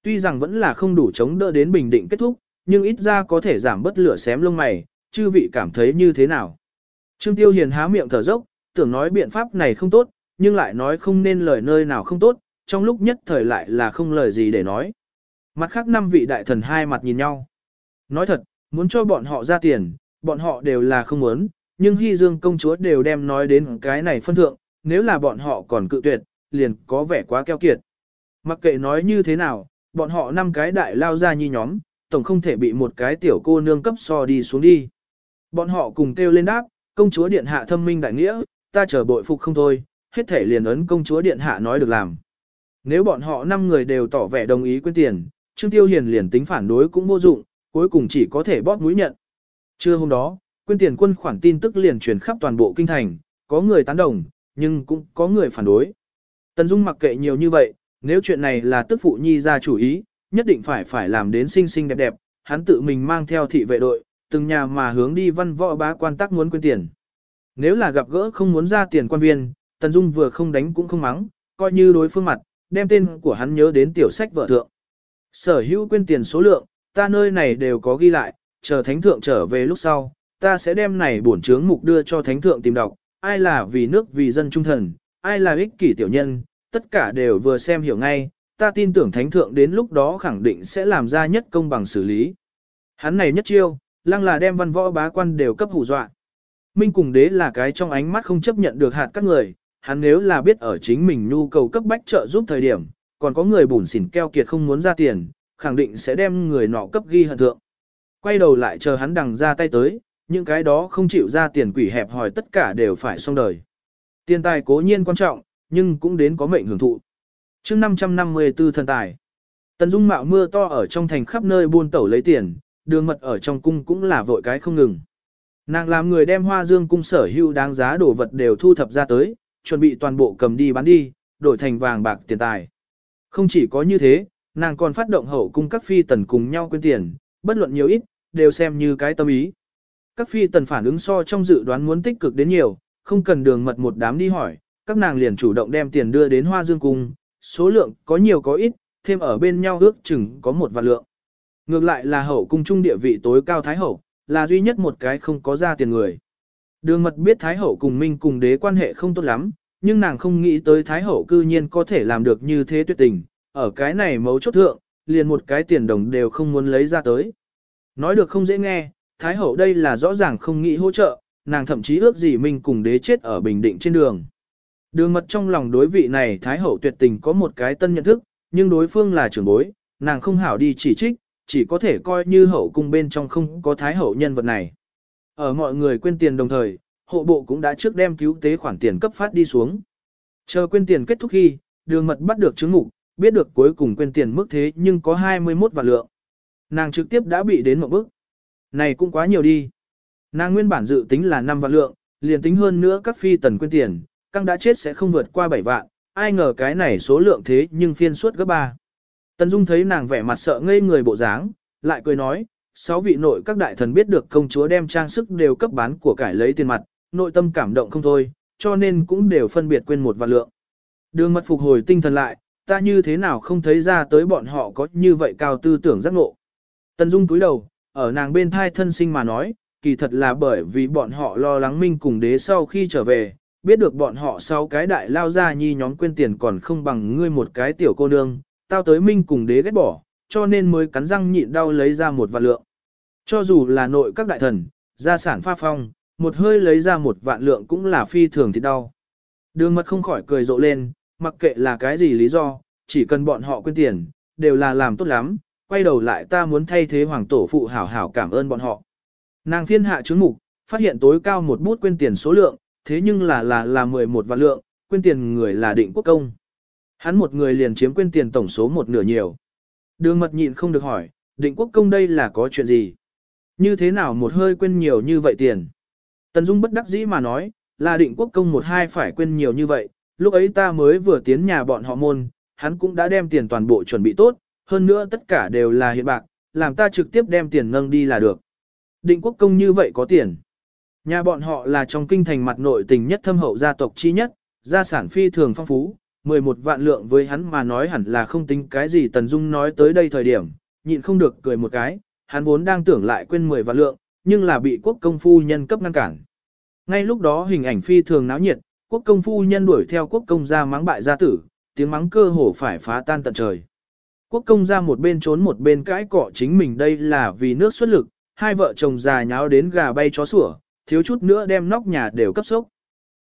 Tuy rằng vẫn là không đủ chống đỡ đến bình định kết thúc, nhưng ít ra có thể giảm bớt lửa xém lông mày, chư vị cảm thấy như thế nào. Trương Tiêu Hiền há miệng thở dốc, tưởng nói biện pháp này không tốt, nhưng lại nói không nên lời nơi nào không tốt, trong lúc nhất thời lại là không lời gì để nói. Mặt khác năm vị đại thần hai mặt nhìn nhau. Nói thật, muốn cho bọn họ ra tiền, bọn họ đều là không muốn, nhưng Hy Dương công chúa đều đem nói đến cái này phân thượng, nếu là bọn họ còn cự tuyệt, liền có vẻ quá keo kiệt. Mặc kệ nói như thế nào, bọn họ năm cái đại lao ra như nhóm, tổng không thể bị một cái tiểu cô nương cấp so đi xuống đi. Bọn họ cùng kêu lên đáp, công chúa điện hạ thâm minh đại nghĩa, ta chờ bội phục không thôi, hết thể liền ấn công chúa điện hạ nói được làm. Nếu bọn họ năm người đều tỏ vẻ đồng ý quên tiền, Trương Tiêu Hiền liền tính phản đối cũng vô dụng, cuối cùng chỉ có thể bóp mũi nhận. Trưa hôm đó, quên tiền quân khoản tin tức liền truyền khắp toàn bộ kinh thành, có người tán đồng, nhưng cũng có người phản đối. Tần Dung mặc kệ nhiều như vậy, nếu chuyện này là tức phụ nhi ra chủ ý, nhất định phải phải làm đến xinh xinh đẹp đẹp, hắn tự mình mang theo thị vệ đội, từng nhà mà hướng đi văn võ bá quan tác muốn quên tiền. Nếu là gặp gỡ không muốn ra tiền quan viên, Tần Dung vừa không đánh cũng không mắng, coi như đối phương mặt, đem tên của hắn nhớ đến tiểu sách vợ thượng. Sở hữu quên tiền số lượng, ta nơi này đều có ghi lại, chờ thánh thượng trở về lúc sau, ta sẽ đem này bổn chướng mục đưa cho thánh thượng tìm đọc, ai là vì nước vì dân trung thần, ai là ích kỷ tiểu nhân, tất cả đều vừa xem hiểu ngay, ta tin tưởng thánh thượng đến lúc đó khẳng định sẽ làm ra nhất công bằng xử lý. Hắn này nhất chiêu, lăng là đem văn võ bá quan đều cấp hù dọa. Minh cùng đế là cái trong ánh mắt không chấp nhận được hạt các người, hắn nếu là biết ở chính mình nhu cầu cấp bách trợ giúp thời điểm, còn có người bùn xỉn keo kiệt không muốn ra tiền, khẳng định sẽ đem người nọ cấp ghi hận thượng. Quay đầu lại chờ hắn đằng ra tay tới, những cái đó không chịu ra tiền quỷ hẹp hỏi tất cả đều phải xong đời. Tiền tài cố nhiên quan trọng, nhưng cũng đến có mệnh hưởng thụ. chương 554 thần tài. Tần Dung mạo mưa to ở trong thành khắp nơi buôn tẩu lấy tiền, đường mật ở trong cung cũng là vội cái không ngừng. Nàng làm người đem hoa dương cung sở hữu đáng giá đồ vật đều thu thập ra tới, chuẩn bị toàn bộ cầm đi bán đi, đổi thành vàng bạc tiền tài. Không chỉ có như thế, nàng còn phát động hậu cung các phi tần cùng nhau quyên tiền, bất luận nhiều ít, đều xem như cái tâm ý. Các phi tần phản ứng so trong dự đoán muốn tích cực đến nhiều, không cần đường mật một đám đi hỏi, các nàng liền chủ động đem tiền đưa đến hoa dương cung, số lượng có nhiều có ít, thêm ở bên nhau ước chừng có một vạn lượng. Ngược lại là hậu cung trung địa vị tối cao thái hậu, là duy nhất một cái không có ra tiền người. Đường mật biết thái hậu cùng minh cùng đế quan hệ không tốt lắm, nhưng nàng không nghĩ tới thái hậu cư nhiên có thể làm được như thế tuyệt tình, ở cái này mấu chốt thượng, liền một cái tiền đồng đều không muốn lấy ra tới. Nói được không dễ nghe, thái hậu đây là rõ ràng không nghĩ hỗ trợ, nàng thậm chí ước gì minh cùng đế chết ở bình định trên đường. Đường mật trong lòng đối vị này thái hậu tuyệt tình có một cái tân nhận thức, nhưng đối phương là trưởng bối, nàng không hảo đi chỉ trích, chỉ có thể coi như hậu cung bên trong không có thái hậu nhân vật này. Ở mọi người quên tiền đồng thời, hộ bộ cũng đã trước đem cứu tế khoản tiền cấp phát đi xuống. Chờ quên tiền kết thúc khi, đường mật bắt được chứng ngục, biết được cuối cùng quên tiền mức thế nhưng có 21 vạn lượng. Nàng trực tiếp đã bị đến một bước. Này cũng quá nhiều đi. Nàng nguyên bản dự tính là 5 vạn lượng, liền tính hơn nữa các phi tần quên tiền, căng đã chết sẽ không vượt qua 7 vạn, ai ngờ cái này số lượng thế nhưng phiên suốt gấp 3. Tần Dung thấy nàng vẻ mặt sợ ngây người bộ dáng, lại cười nói, sáu vị nội các đại thần biết được công chúa đem trang sức đều cấp bán của cải lấy tiền mặt, nội tâm cảm động không thôi, cho nên cũng đều phân biệt quên một vạn lượng. Đường mật phục hồi tinh thần lại, ta như thế nào không thấy ra tới bọn họ có như vậy cao tư tưởng giác ngộ. Tần Dung túi đầu, ở nàng bên thai thân sinh mà nói, kỳ thật là bởi vì bọn họ lo lắng minh cùng đế sau khi trở về, biết được bọn họ sau cái đại lao ra nhi nhóm quên tiền còn không bằng ngươi một cái tiểu cô nương, tao tới minh cùng đế ghét bỏ, cho nên mới cắn răng nhịn đau lấy ra một vạn lượng. Cho dù là nội các đại thần, gia sản pha phong, một hơi lấy ra một vạn lượng cũng là phi thường thì đau. Đường mật không khỏi cười rộ lên, mặc kệ là cái gì lý do, chỉ cần bọn họ quên tiền, đều là làm tốt lắm, quay đầu lại ta muốn thay thế hoàng tổ phụ hảo hảo cảm ơn bọn họ. Nàng phiên hạ chứng mục, phát hiện tối cao một bút quên tiền số lượng, thế nhưng là là là 11 vạn lượng, quên tiền người là định quốc công. Hắn một người liền chiếm quên tiền tổng số một nửa nhiều. Đường mật nhịn không được hỏi, định quốc công đây là có chuyện gì? Như thế nào một hơi quên nhiều như vậy tiền? Tần Dung bất đắc dĩ mà nói, là định quốc công một hai phải quên nhiều như vậy, lúc ấy ta mới vừa tiến nhà bọn họ môn, hắn cũng đã đem tiền toàn bộ chuẩn bị tốt, hơn nữa tất cả đều là hiện bạc, làm ta trực tiếp đem tiền nâng đi là được. Định quốc công như vậy có tiền. Nhà bọn họ là trong kinh thành mặt nội tình nhất thâm hậu gia tộc chi nhất, gia sản phi thường phong phú, 11 vạn lượng với hắn mà nói hẳn là không tính cái gì Tần Dung nói tới đây thời điểm, nhịn không được cười một cái, hắn vốn đang tưởng lại quên 10 vạn lượng, nhưng là bị quốc công phu nhân cấp ngăn cản. Ngay lúc đó hình ảnh phi thường náo nhiệt, quốc công phu nhân đuổi theo quốc công ra mắng bại gia tử, tiếng mắng cơ hồ phải phá tan tận trời. Quốc công gia một bên trốn một bên cãi cọ chính mình đây là vì nước xuất lực, hai vợ chồng già nháo đến gà bay chó sủa, thiếu chút nữa đem nóc nhà đều cấp sốc.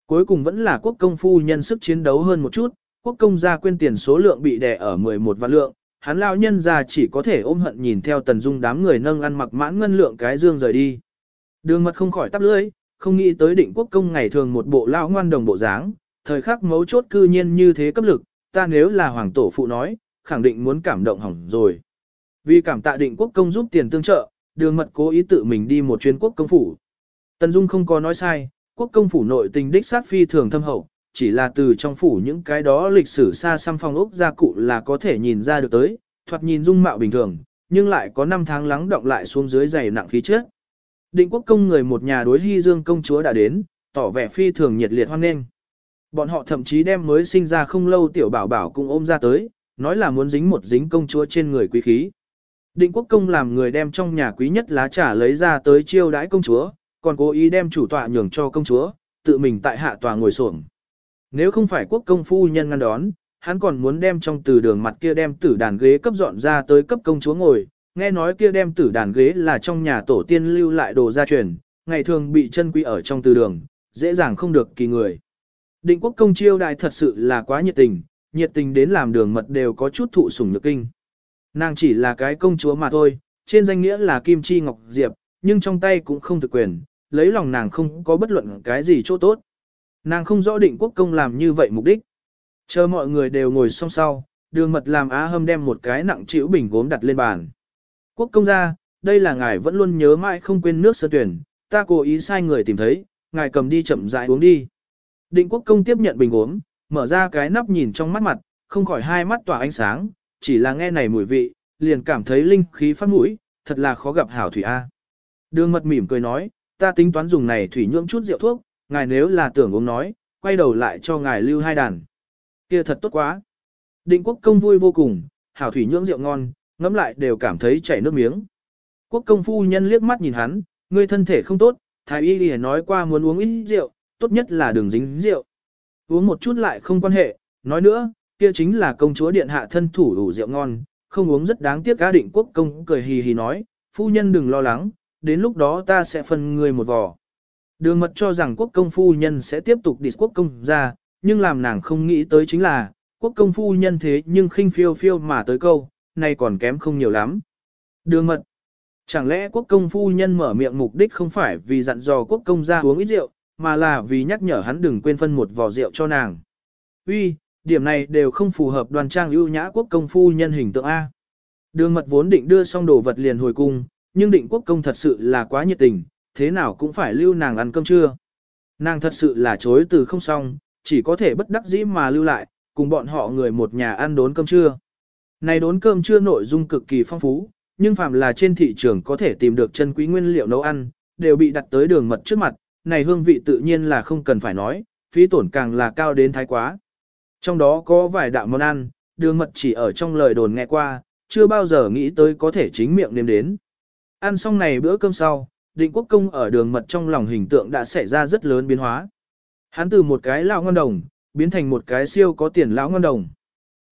Cuối cùng vẫn là quốc công phu nhân sức chiến đấu hơn một chút, quốc công gia quên tiền số lượng bị đè ở 11 vạn lượng, hắn lao nhân già chỉ có thể ôm hận nhìn theo tần dung đám người nâng ăn mặc mãn ngân lượng cái dương rời đi. Đường mật không khỏi tắp lưỡi, không nghĩ tới định quốc công ngày thường một bộ lao ngoan đồng bộ dáng, thời khắc mấu chốt cư nhiên như thế cấp lực, ta nếu là hoàng tổ phụ nói, khẳng định muốn cảm động hỏng rồi. Vì cảm tạ định quốc công giúp tiền tương trợ, đường mật cố ý tự mình đi một chuyến quốc công phủ. Tần Dung không có nói sai, quốc công phủ nội tình đích sát phi thường thâm hậu, chỉ là từ trong phủ những cái đó lịch sử xa xăm phong ốc gia cụ là có thể nhìn ra được tới, thoạt nhìn dung mạo bình thường, nhưng lại có năm tháng lắng động lại xuống dưới dày nặng khí trước. Định quốc công người một nhà đối hy dương công chúa đã đến, tỏ vẻ phi thường nhiệt liệt hoan nghênh. Bọn họ thậm chí đem mới sinh ra không lâu tiểu bảo bảo cũng ôm ra tới, nói là muốn dính một dính công chúa trên người quý khí. Định quốc công làm người đem trong nhà quý nhất lá trà lấy ra tới chiêu đãi công chúa, còn cố ý đem chủ tọa nhường cho công chúa, tự mình tại hạ tòa ngồi xổm. Nếu không phải quốc công phu nhân ngăn đón, hắn còn muốn đem trong từ đường mặt kia đem tử đàn ghế cấp dọn ra tới cấp công chúa ngồi, nghe nói kia đem tử đàn ghế là trong nhà tổ tiên lưu lại đồ gia truyền, ngày thường bị chân quý ở trong từ đường, dễ dàng không được kỳ người. Định quốc công chiêu đại thật sự là quá nhiệt tình, nhiệt tình đến làm đường mật đều có chút thụ sủng nhược kinh. Nàng chỉ là cái công chúa mà thôi, trên danh nghĩa là Kim Chi Ngọc Diệp, nhưng trong tay cũng không thực quyền, lấy lòng nàng không có bất luận cái gì chỗ tốt. Nàng không rõ định quốc công làm như vậy mục đích. Chờ mọi người đều ngồi song sau, đường mật làm á hâm đem một cái nặng chịu bình gốm đặt lên bàn. Quốc công ra, đây là ngài vẫn luôn nhớ mãi không quên nước sơ tuyển, ta cố ý sai người tìm thấy, ngài cầm đi chậm rãi uống đi. Định quốc công tiếp nhận bình uống, mở ra cái nắp nhìn trong mắt mặt, không khỏi hai mắt tỏa ánh sáng, chỉ là nghe này mùi vị, liền cảm thấy linh khí phát mũi, thật là khó gặp hảo thủy A. Đường mật mỉm cười nói, ta tính toán dùng này thủy nhưỡng chút rượu thuốc, ngài nếu là tưởng uống nói, quay đầu lại cho ngài lưu hai đàn. kia thật tốt quá. Định quốc công vui vô cùng, hảo thủy nhưỡng rượu ngon, ngẫm lại đều cảm thấy chảy nước miếng. Quốc công phu nhân liếc mắt nhìn hắn, ngươi thân thể không tốt, thái y đi nói qua muốn uống ít rượu, tốt nhất là đừng dính rượu. Uống một chút lại không quan hệ, nói nữa, kia chính là công chúa điện hạ thân thủ đủ rượu ngon, không uống rất đáng tiếc cá định quốc công cười hì hì nói, phu nhân đừng lo lắng, đến lúc đó ta sẽ phân ngươi một vò. Đường mật cho rằng quốc công phu nhân sẽ tiếp tục đi quốc công ra, nhưng làm nàng không nghĩ tới chính là, quốc công phu nhân thế nhưng khinh phiêu phiêu mà tới câu, này còn kém không nhiều lắm. Đường mật, chẳng lẽ quốc công phu nhân mở miệng mục đích không phải vì dặn dò quốc công ra uống ít rượu, mà là vì nhắc nhở hắn đừng quên phân một vò rượu cho nàng. Uy, điểm này đều không phù hợp đoàn trang ưu nhã quốc công phu nhân hình tượng A. Đường mật vốn định đưa xong đồ vật liền hồi cung, nhưng định quốc công thật sự là quá nhiệt tình, thế nào cũng phải lưu nàng ăn cơm trưa. Nàng thật sự là chối từ không xong, chỉ có thể bất đắc dĩ mà lưu lại, cùng bọn họ người một nhà ăn đốn cơm trưa. Này đốn cơm trưa nội dung cực kỳ phong phú, nhưng phàm là trên thị trường có thể tìm được chân quý nguyên liệu nấu ăn, đều bị đặt tới đường mật trước mặt, này hương vị tự nhiên là không cần phải nói, phí tổn càng là cao đến thái quá. Trong đó có vài đạo món ăn, đường mật chỉ ở trong lời đồn nghe qua, chưa bao giờ nghĩ tới có thể chính miệng nếm đến. Ăn xong này bữa cơm sau, định quốc công ở đường mật trong lòng hình tượng đã xảy ra rất lớn biến hóa. Hắn từ một cái lão ngon đồng, biến thành một cái siêu có tiền lão ngon đồng.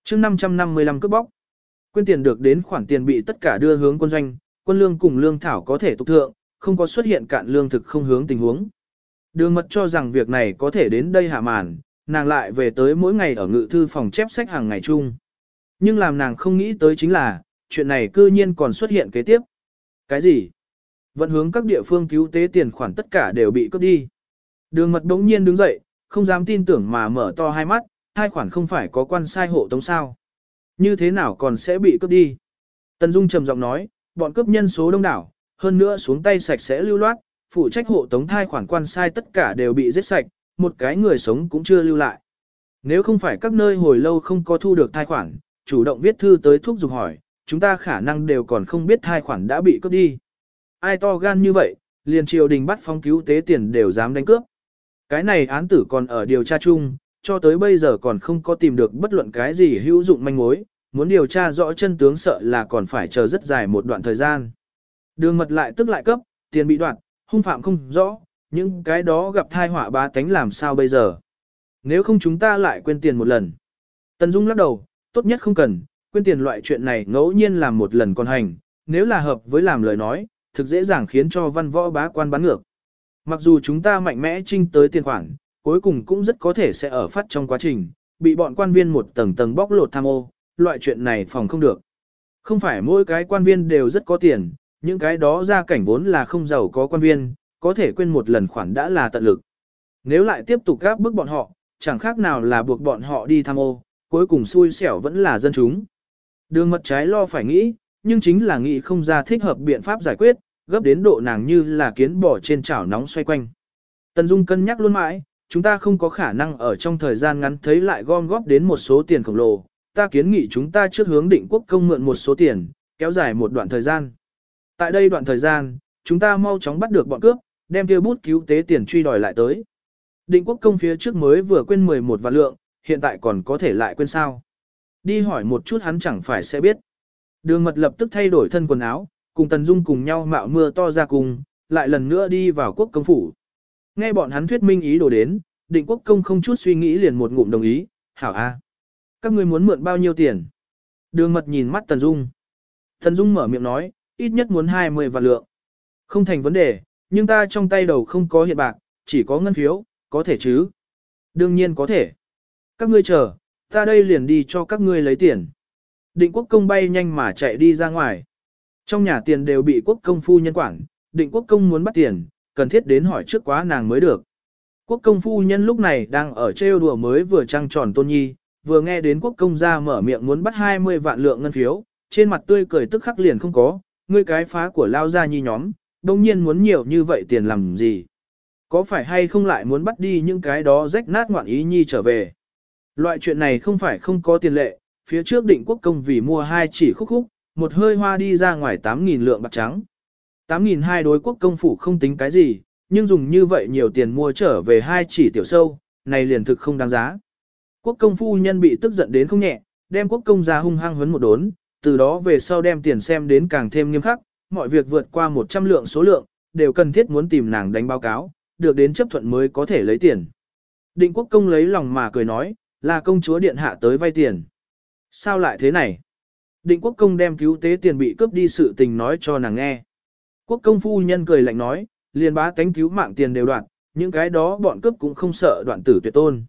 chương 555 cướp bóc, quyên tiền được đến khoản tiền bị tất cả đưa hướng quân doanh, quân lương cùng lương thảo có thể tục thượng, không có xuất hiện cạn lương thực không hướng tình huống. Đường mật cho rằng việc này có thể đến đây hạ màn, nàng lại về tới mỗi ngày ở ngự thư phòng chép sách hàng ngày chung. Nhưng làm nàng không nghĩ tới chính là, chuyện này cư nhiên còn xuất hiện kế tiếp. Cái gì? Vận hướng các địa phương cứu tế tiền khoản tất cả đều bị cướp đi. Đường mật đống nhiên đứng dậy, không dám tin tưởng mà mở to hai mắt, hai khoản không phải có quan sai hộ tống sao. Như thế nào còn sẽ bị cướp đi? Tần Dung trầm giọng nói, bọn cướp nhân số đông đảo, hơn nữa xuống tay sạch sẽ lưu loát, phụ trách hộ tống thai khoản quan sai tất cả đều bị giết sạch, một cái người sống cũng chưa lưu lại. Nếu không phải các nơi hồi lâu không có thu được thai khoản, chủ động viết thư tới thuốc dục hỏi, chúng ta khả năng đều còn không biết thai khoản đã bị cướp đi. Ai to gan như vậy, liền triều đình bắt phong cứu tế tiền đều dám đánh cướp. Cái này án tử còn ở điều tra chung, cho tới bây giờ còn không có tìm được bất luận cái gì hữu dụng manh mối, muốn điều tra rõ chân tướng sợ là còn phải chờ rất dài một đoạn thời gian. Đường mật lại tức lại cấp, tiền bị đoạn, hung phạm không rõ, những cái đó gặp thai họa bá tánh làm sao bây giờ. Nếu không chúng ta lại quên tiền một lần. Tần Dung lắc đầu, tốt nhất không cần, quên tiền loại chuyện này ngẫu nhiên làm một lần còn hành, nếu là hợp với làm lời nói, thực dễ dàng khiến cho văn võ bá quan bán ngược. Mặc dù chúng ta mạnh mẽ trinh tới tiền khoản, cuối cùng cũng rất có thể sẽ ở phát trong quá trình, bị bọn quan viên một tầng tầng bóc lột tham ô, loại chuyện này phòng không được. Không phải mỗi cái quan viên đều rất có tiền, những cái đó ra cảnh vốn là không giàu có quan viên, có thể quên một lần khoản đã là tận lực. Nếu lại tiếp tục gáp bức bọn họ, chẳng khác nào là buộc bọn họ đi tham ô, cuối cùng xui xẻo vẫn là dân chúng. Đường mật trái lo phải nghĩ, nhưng chính là nghĩ không ra thích hợp biện pháp giải quyết, gấp đến độ nàng như là kiến bò trên chảo nóng xoay quanh. Tần Dung cân nhắc luôn mãi, chúng ta không có khả năng ở trong thời gian ngắn thấy lại gom góp đến một số tiền khổng lồ, ta kiến nghị chúng ta trước hướng định quốc công mượn một số tiền, kéo dài một đoạn thời gian. Tại đây đoạn thời gian, chúng ta mau chóng bắt được bọn cướp, đem kia bút cứu tế tiền truy đòi lại tới. Định quốc công phía trước mới vừa quên 11 vạn lượng, hiện tại còn có thể lại quên sao. Đi hỏi một chút hắn chẳng phải sẽ biết. Đường mật lập tức thay đổi thân quần áo, cùng Tần Dung cùng nhau mạo mưa to ra cùng, lại lần nữa đi vào quốc công phủ. Nghe bọn hắn thuyết minh ý đồ đến, định quốc công không chút suy nghĩ liền một ngụm đồng ý, hảo a. Các ngươi muốn mượn bao nhiêu tiền? Đường mật nhìn mắt Tần Dung. Tần Dung mở miệng nói, ít nhất muốn 20 vạn lượng. Không thành vấn đề, nhưng ta trong tay đầu không có hiện bạc, chỉ có ngân phiếu, có thể chứ? Đương nhiên có thể. Các ngươi chờ, ta đây liền đi cho các ngươi lấy tiền. Định quốc công bay nhanh mà chạy đi ra ngoài. Trong nhà tiền đều bị quốc công phu nhân quản, định quốc công muốn bắt tiền, cần thiết đến hỏi trước quá nàng mới được. Quốc công phu nhân lúc này đang ở trêu đùa mới vừa trăng tròn tôn nhi, vừa nghe đến quốc công ra mở miệng muốn bắt 20 vạn lượng ngân phiếu, trên mặt tươi cười tức khắc liền không có, ngươi cái phá của lao ra nhi nhóm, đông nhiên muốn nhiều như vậy tiền làm gì. Có phải hay không lại muốn bắt đi những cái đó rách nát ngoạn ý nhi trở về. Loại chuyện này không phải không có tiền lệ, phía trước định quốc công vì mua hai chỉ khúc khúc, một hơi hoa đi ra ngoài 8.000 lượng bạc trắng. 8.000 hai đối quốc công phủ không tính cái gì, nhưng dùng như vậy nhiều tiền mua trở về hai chỉ tiểu sâu, này liền thực không đáng giá. Quốc công phu nhân bị tức giận đến không nhẹ, đem quốc công ra hung hăng huấn một đốn, từ đó về sau đem tiền xem đến càng thêm nghiêm khắc, mọi việc vượt qua 100 lượng số lượng, đều cần thiết muốn tìm nàng đánh báo cáo, được đến chấp thuận mới có thể lấy tiền. Định quốc công lấy lòng mà cười nói, là công chúa điện hạ tới vay tiền. Sao lại thế này? Định quốc công đem cứu tế tiền bị cướp đi sự tình nói cho nàng nghe. Quốc công phu nhân cười lạnh nói, liền bá cánh cứu mạng tiền đều đoạn, những cái đó bọn cướp cũng không sợ đoạn tử tuyệt tôn.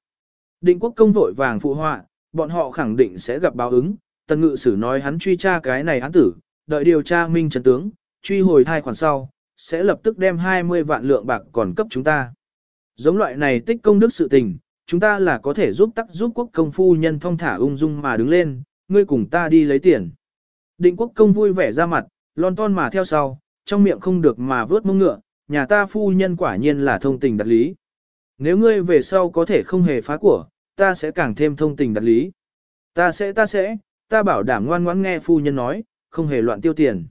Định quốc công vội vàng phụ họa, bọn họ khẳng định sẽ gặp báo ứng, tần ngự sử nói hắn truy tra cái này án tử, đợi điều tra minh trần tướng, truy hồi thai khoản sau, sẽ lập tức đem 20 vạn lượng bạc còn cấp chúng ta. Giống loại này tích công đức sự tình, chúng ta là có thể giúp tắc giúp quốc công phu nhân thong thả ung dung mà đứng lên, ngươi cùng ta đi lấy tiền. Định quốc công vui vẻ ra mặt, lon ton mà theo sau, trong miệng không được mà vớt mông ngựa, nhà ta phu nhân quả nhiên là thông tình đặt lý. Nếu ngươi về sau có thể không hề phá của, ta sẽ càng thêm thông tình đặt lý. Ta sẽ ta sẽ, ta bảo đảm ngoan ngoãn nghe phu nhân nói, không hề loạn tiêu tiền.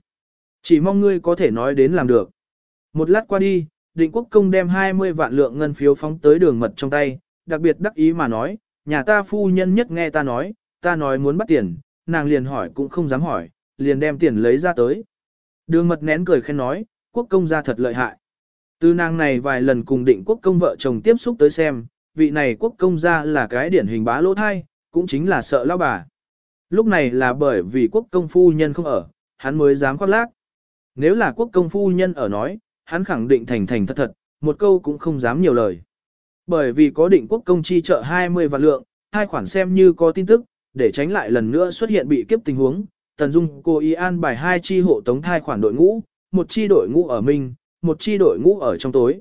Chỉ mong ngươi có thể nói đến làm được. Một lát qua đi, định quốc công đem 20 vạn lượng ngân phiếu phóng tới đường mật trong tay, đặc biệt đắc ý mà nói, nhà ta phu nhân nhất nghe ta nói, ta nói muốn bắt tiền, nàng liền hỏi cũng không dám hỏi, liền đem tiền lấy ra tới. Đường mật nén cười khen nói, quốc công gia thật lợi hại. Từ nàng này vài lần cùng định quốc công vợ chồng tiếp xúc tới xem, vị này quốc công gia là cái điển hình bá lỗ thai, cũng chính là sợ lao bà. Lúc này là bởi vì quốc công phu nhân không ở, hắn mới dám khoác lác. Nếu là quốc công phu nhân ở nói, hắn khẳng định thành thành thật thật, một câu cũng không dám nhiều lời. Bởi vì có định quốc công chi trợ 20 vạn lượng, hai khoản xem như có tin tức, để tránh lại lần nữa xuất hiện bị kiếp tình huống, Tần Dung cô ý an bài hai chi hộ tống thai khoản đội ngũ, một chi đội ngũ ở Minh, một chi đội ngũ ở trong tối.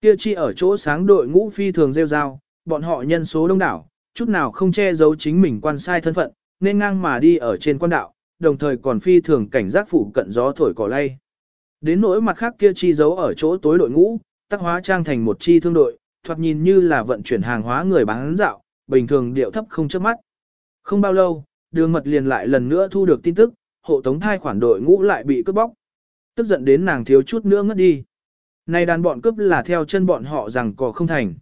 Kia chi ở chỗ sáng đội ngũ phi thường rêu rao, bọn họ nhân số đông đảo, chút nào không che giấu chính mình quan sai thân phận, nên ngang mà đi ở trên quan đạo, đồng thời còn phi thường cảnh giác phủ cận gió thổi cỏ lay. Đến nỗi mặt khác kia chi giấu ở chỗ tối đội ngũ, tác hóa trang thành một chi thương đội, thoạt nhìn như là vận chuyển hàng hóa người bán dạo, bình thường điệu thấp không chớp mắt. Không bao lâu, đường mật liền lại lần nữa thu được tin tức, hộ tống thai khoản đội ngũ lại bị cướp bóc. Tức giận đến nàng thiếu chút nữa ngất đi. Này đàn bọn cướp là theo chân bọn họ rằng có không thành.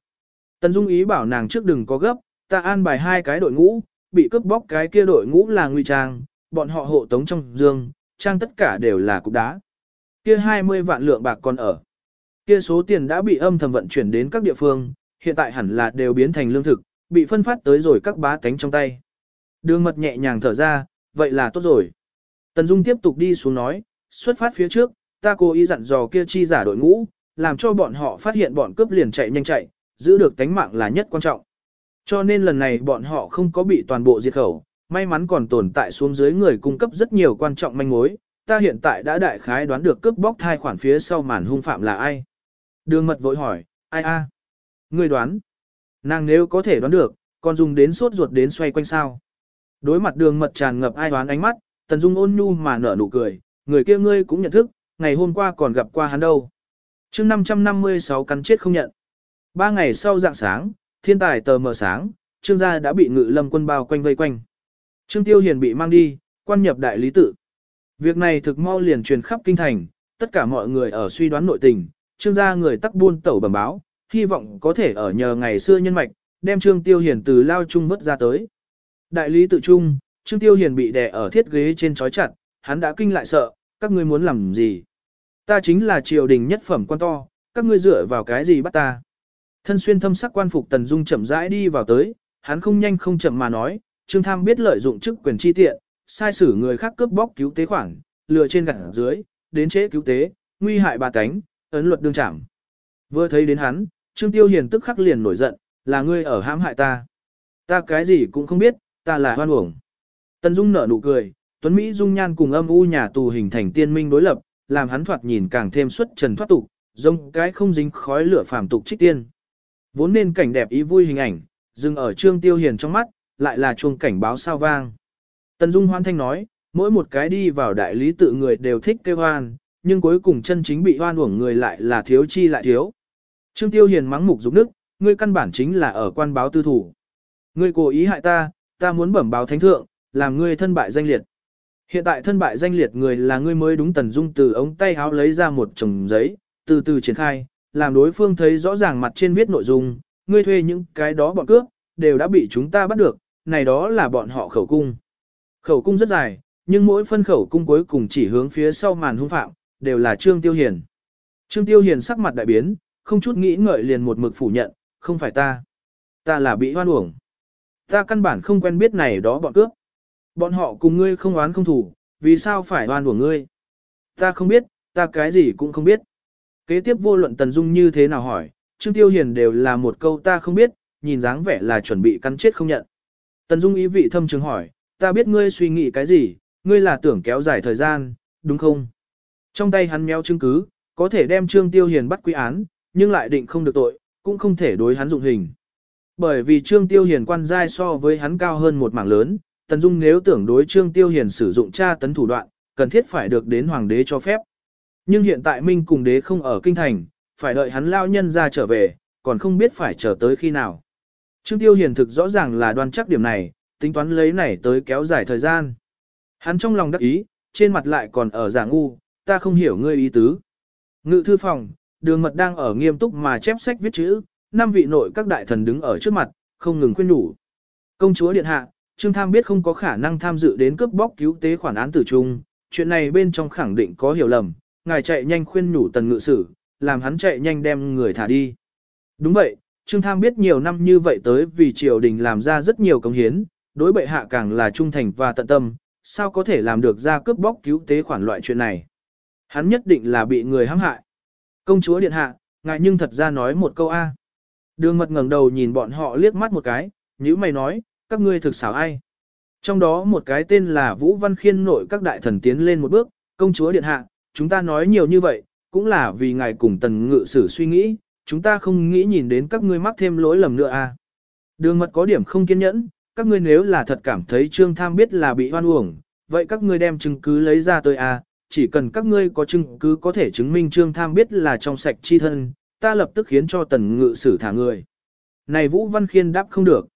Tần Dung ý bảo nàng trước đừng có gấp, ta an bài hai cái đội ngũ, bị cướp bóc cái kia đội ngũ là nguy trang, bọn họ hộ tống trong dương, trang tất cả đều là cục đá. Kia 20 vạn lượng bạc còn ở. Kia số tiền đã bị âm thầm vận chuyển đến các địa phương, hiện tại hẳn là đều biến thành lương thực, bị phân phát tới rồi các bá tánh trong tay. Đường mật nhẹ nhàng thở ra, vậy là tốt rồi. Tần Dung tiếp tục đi xuống nói, xuất phát phía trước, ta cố ý dặn dò kia chi giả đội ngũ, làm cho bọn họ phát hiện bọn cướp liền chạy nhanh chạy, giữ được tánh mạng là nhất quan trọng. Cho nên lần này bọn họ không có bị toàn bộ diệt khẩu, may mắn còn tồn tại xuống dưới người cung cấp rất nhiều quan trọng manh mối, ta hiện tại đã đại khái đoán được cướp bóc thai khoản phía sau màn hung phạm là ai. Đường mật vội hỏi, ai a? À? Người đoán. Nàng nếu có thể đoán được, còn dùng đến sốt ruột đến xoay quanh sao. Đối mặt đường mật tràn ngập ai đoán ánh mắt, Tần Dung ôn nhu mà nở nụ cười, người kia ngươi cũng nhận thức, ngày hôm qua còn gặp qua hắn đâu. chương 556 cắn chết không nhận. Ba ngày sau dạng sáng, thiên tài tờ mờ sáng, trương gia đã bị ngự lâm quân bao quanh vây quanh. Trương Tiêu Hiền bị mang đi, quan nhập đại lý tự. Việc này thực mau liền truyền khắp kinh thành, tất cả mọi người ở suy đoán nội tình, trương gia người tắc buôn tẩu bẩm báo, hy vọng có thể ở nhờ ngày xưa nhân mạch, đem Trương Tiêu Hiền từ lao trung vớt ra tới. Đại lý tự trung, Trương Tiêu Hiền bị đè ở thiết ghế trên chói chặt, hắn đã kinh lại sợ, các ngươi muốn làm gì? Ta chính là triều đình nhất phẩm quan to, các ngươi dựa vào cái gì bắt ta? Thân xuyên thâm sắc quan phục Tần Dung chậm rãi đi vào tới, hắn không nhanh không chậm mà nói, Trương Tham biết lợi dụng chức quyền chi tiện, sai xử người khác cướp bóc cứu tế khoản, lừa trên gặt dưới, đến chế cứu tế, nguy hại bà cánh, ấn luật đương trảm. Vừa thấy đến hắn, Trương Tiêu Hiền tức khắc liền nổi giận, là ngươi ở hãm hại ta. Ta cái gì cũng không biết, ta là hoan uổng. Tần Dung nở nụ cười, Tuấn Mỹ Dung Nhan cùng âm u nhà tù hình thành tiên minh đối lập, làm hắn thoạt nhìn càng thêm xuất trần thoát tục, giống cái không dính khói lửa phàm tục trích tiên. Vốn nên cảnh đẹp ý vui hình ảnh, dừng ở Trương Tiêu Hiền trong mắt, lại là chuông cảnh báo sao vang. Tần Dung hoan thanh nói, mỗi một cái đi vào đại lý tự người đều thích kêu hoan, nhưng cuối cùng chân chính bị hoan uổng người lại là thiếu chi lại thiếu. Trương Tiêu Hiền mắng mục dục nước, ngươi căn bản chính là ở quan báo tư thủ. Ngươi cố ý hại ta, ta muốn bẩm báo thánh thượng, làm ngươi thân bại danh liệt. Hiện tại thân bại danh liệt người là ngươi mới đúng tần dung từ ống tay háo lấy ra một chồng giấy, từ từ triển khai, làm đối phương thấy rõ ràng mặt trên viết nội dung, ngươi thuê những cái đó bọn cướp, đều đã bị chúng ta bắt được, này đó là bọn họ khẩu cung. Khẩu cung rất dài, nhưng mỗi phân khẩu cung cuối cùng chỉ hướng phía sau màn hung phạm, đều là Trương Tiêu Hiền. Trương Tiêu Hiền sắc mặt đại biến, không chút nghĩ ngợi liền một mực phủ nhận, không phải ta. Ta là bị hoan uổng. Ta căn bản không quen biết này đó bọn cướp. Bọn họ cùng ngươi không oán không thủ, vì sao phải hoan uổng ngươi? Ta không biết, ta cái gì cũng không biết. Kế tiếp vô luận Tần Dung như thế nào hỏi, Trương Tiêu Hiền đều là một câu ta không biết, nhìn dáng vẻ là chuẩn bị cắn chết không nhận. Tần Dung ý vị thâm trường hỏi, ta biết ngươi suy nghĩ cái gì, ngươi là tưởng kéo dài thời gian, đúng không? Trong tay hắn méo chứng cứ, có thể đem Trương Tiêu Hiền bắt quy án, nhưng lại định không được tội, cũng không thể đối hắn dụng hình. Bởi vì Trương Tiêu Hiền quan giai so với hắn cao hơn một mảng lớn, Tần Dung nếu tưởng đối Trương Tiêu Hiền sử dụng tra tấn thủ đoạn, cần thiết phải được đến hoàng đế cho phép. Nhưng hiện tại Minh cùng đế không ở kinh thành, phải đợi hắn lao nhân ra trở về, còn không biết phải chờ tới khi nào. Trương Tiêu Hiền thực rõ ràng là đoan chắc điểm này, tính toán lấy này tới kéo dài thời gian. Hắn trong lòng đắc ý, trên mặt lại còn ở giả ngu, ta không hiểu ngươi ý tứ. Ngự thư phòng, đường mật đang ở nghiêm túc mà chép sách viết chữ, năm vị nội các đại thần đứng ở trước mặt, không ngừng khuyên nhủ. Công chúa điện hạ, Trương Tham biết không có khả năng tham dự đến cướp bóc cứu tế khoản án tử trung, chuyện này bên trong khẳng định có hiểu lầm, ngài chạy nhanh khuyên nhủ tần ngự sử, làm hắn chạy nhanh đem người thả đi. Đúng vậy, Trương Tham biết nhiều năm như vậy tới vì triều đình làm ra rất nhiều công hiến, đối bệ hạ càng là trung thành và tận tâm, sao có thể làm được ra cướp bóc cứu tế khoản loại chuyện này. Hắn nhất định là bị người hãm hại. Công chúa điện hạ, ngài nhưng thật ra nói một câu A. Đường mật ngẩng đầu nhìn bọn họ liếc mắt một cái, như mày nói, các ngươi thực xảo ai. Trong đó một cái tên là Vũ Văn Khiên nội các đại thần tiến lên một bước, công chúa điện hạ, chúng ta nói nhiều như vậy, cũng là vì ngài cùng tần ngự sử suy nghĩ, chúng ta không nghĩ nhìn đến các ngươi mắc thêm lỗi lầm nữa à. Đường mật có điểm không kiên nhẫn, các ngươi nếu là thật cảm thấy trương tham biết là bị hoan uổng, vậy các ngươi đem chứng cứ lấy ra tôi à, chỉ cần các ngươi có chứng cứ có thể chứng minh trương tham biết là trong sạch chi thân, ta lập tức khiến cho tần ngự sử thả người. Này Vũ Văn Khiên đáp không được.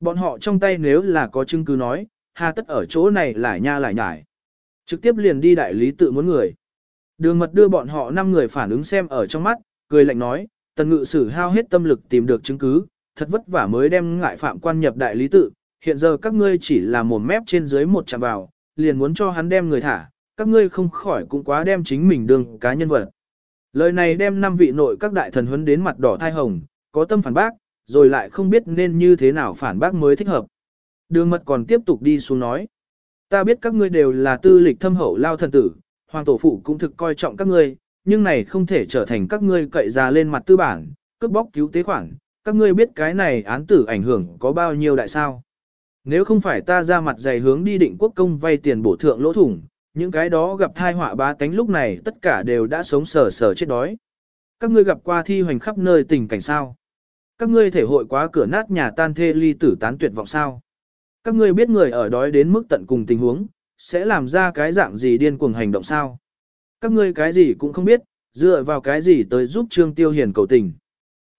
Bọn họ trong tay nếu là có chứng cứ nói, hà tất ở chỗ này lại nha lại nhải. Trực tiếp liền đi đại lý tự muốn người. Đường mật đưa bọn họ 5 người phản ứng xem ở trong mắt, cười lạnh nói, tần ngự sử hao hết tâm lực tìm được chứng cứ, thật vất vả mới đem ngại phạm quan nhập đại lý tự, hiện giờ các ngươi chỉ là mồm mép trên dưới một chạm vào, liền muốn cho hắn đem người thả, các ngươi không khỏi cũng quá đem chính mình đương cá nhân vật. Lời này đem năm vị nội các đại thần huấn đến mặt đỏ thai hồng, có tâm phản bác, rồi lại không biết nên như thế nào phản bác mới thích hợp. Đường mật còn tiếp tục đi xuống nói. Ta biết các ngươi đều là tư lịch thâm hậu lao thần tử, hoàng tổ phụ cũng thực coi trọng các ngươi, nhưng này không thể trở thành các ngươi cậy ra lên mặt tư bản, cướp bóc cứu tế khoản, các ngươi biết cái này án tử ảnh hưởng có bao nhiêu đại sao. Nếu không phải ta ra mặt dày hướng đi định quốc công vay tiền bổ thượng lỗ thủng, những cái đó gặp thai họa bá tánh lúc này tất cả đều đã sống sờ sờ chết đói. Các ngươi gặp qua thi hoành khắp nơi tình cảnh sao. Các ngươi thể hội quá cửa nát nhà tan thê ly tử tán tuyệt vọng sao. Các ngươi biết người ở đói đến mức tận cùng tình huống, sẽ làm ra cái dạng gì điên cuồng hành động sao. Các ngươi cái gì cũng không biết, dựa vào cái gì tới giúp Trương Tiêu Hiền cầu tình.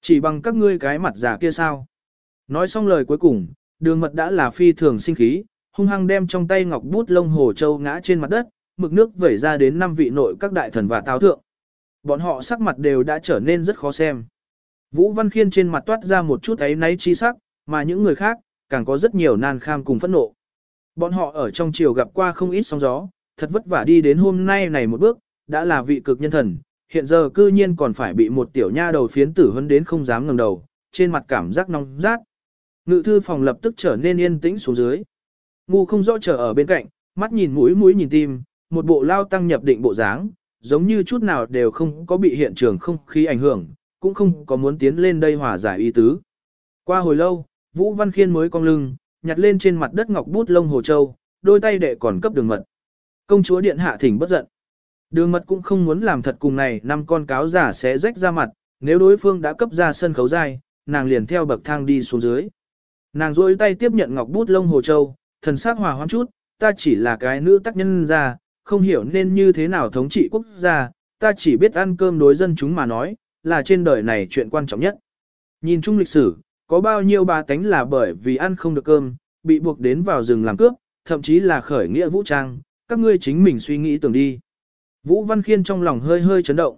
Chỉ bằng các ngươi cái mặt già kia sao. Nói xong lời cuối cùng, đường mật đã là phi thường sinh khí, hung hăng đem trong tay ngọc bút lông hồ châu ngã trên mặt đất, mực nước vẩy ra đến năm vị nội các đại thần và táo thượng. Bọn họ sắc mặt đều đã trở nên rất khó xem. Vũ Văn Khiên trên mặt toát ra một chút ấy náy chi sắc, mà những người khác, càng có rất nhiều nan kham cùng phẫn nộ. Bọn họ ở trong chiều gặp qua không ít sóng gió, thật vất vả đi đến hôm nay này một bước, đã là vị cực nhân thần, hiện giờ cư nhiên còn phải bị một tiểu nha đầu phiến tử hơn đến không dám ngẩng đầu, trên mặt cảm giác nóng rát. Ngự thư phòng lập tức trở nên yên tĩnh xuống dưới. Ngu không rõ chờ ở bên cạnh, mắt nhìn mũi mũi nhìn tim, một bộ lao tăng nhập định bộ dáng, giống như chút nào đều không có bị hiện trường không khí ảnh hưởng, cũng không có muốn tiến lên đây hòa giải ý tứ. Qua hồi lâu, Vũ Văn Khiên mới cong lưng, nhặt lên trên mặt đất ngọc bút lông hồ châu, đôi tay đệ còn cấp đường mật. Công chúa điện hạ thỉnh bất giận. Đường mật cũng không muốn làm thật cùng này năm con cáo giả sẽ rách ra mặt, nếu đối phương đã cấp ra sân khấu dai, nàng liền theo bậc thang đi xuống dưới. Nàng duỗi tay tiếp nhận ngọc bút lông hồ châu, thần sắc hòa hoãn chút, ta chỉ là cái nữ tác nhân ra, không hiểu nên như thế nào thống trị quốc gia, ta chỉ biết ăn cơm đối dân chúng mà nói, là trên đời này chuyện quan trọng nhất. Nhìn chung lịch sử, có bao nhiêu bà tánh là bởi vì ăn không được cơm, bị buộc đến vào rừng làm cướp, thậm chí là khởi nghĩa vũ trang, các ngươi chính mình suy nghĩ tưởng đi. Vũ Văn Khiên trong lòng hơi hơi chấn động.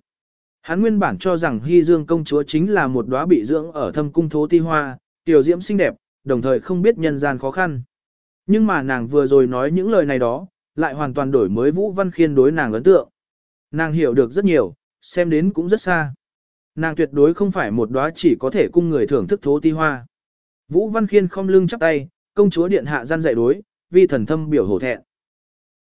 Hắn nguyên bản cho rằng Hy Dương công chúa chính là một đóa bị dưỡng ở thâm cung thố ti hoa, tiểu diễm xinh đẹp, đồng thời không biết nhân gian khó khăn. Nhưng mà nàng vừa rồi nói những lời này đó, lại hoàn toàn đổi mới Vũ Văn Khiên đối nàng ấn tượng. Nàng hiểu được rất nhiều, xem đến cũng rất xa. Nàng tuyệt đối không phải một đóa chỉ có thể cung người thưởng thức thố ti hoa. Vũ Văn Khiên không lưng chắp tay, công chúa điện hạ gian dạy đối, vi thần thâm biểu hổ thẹn.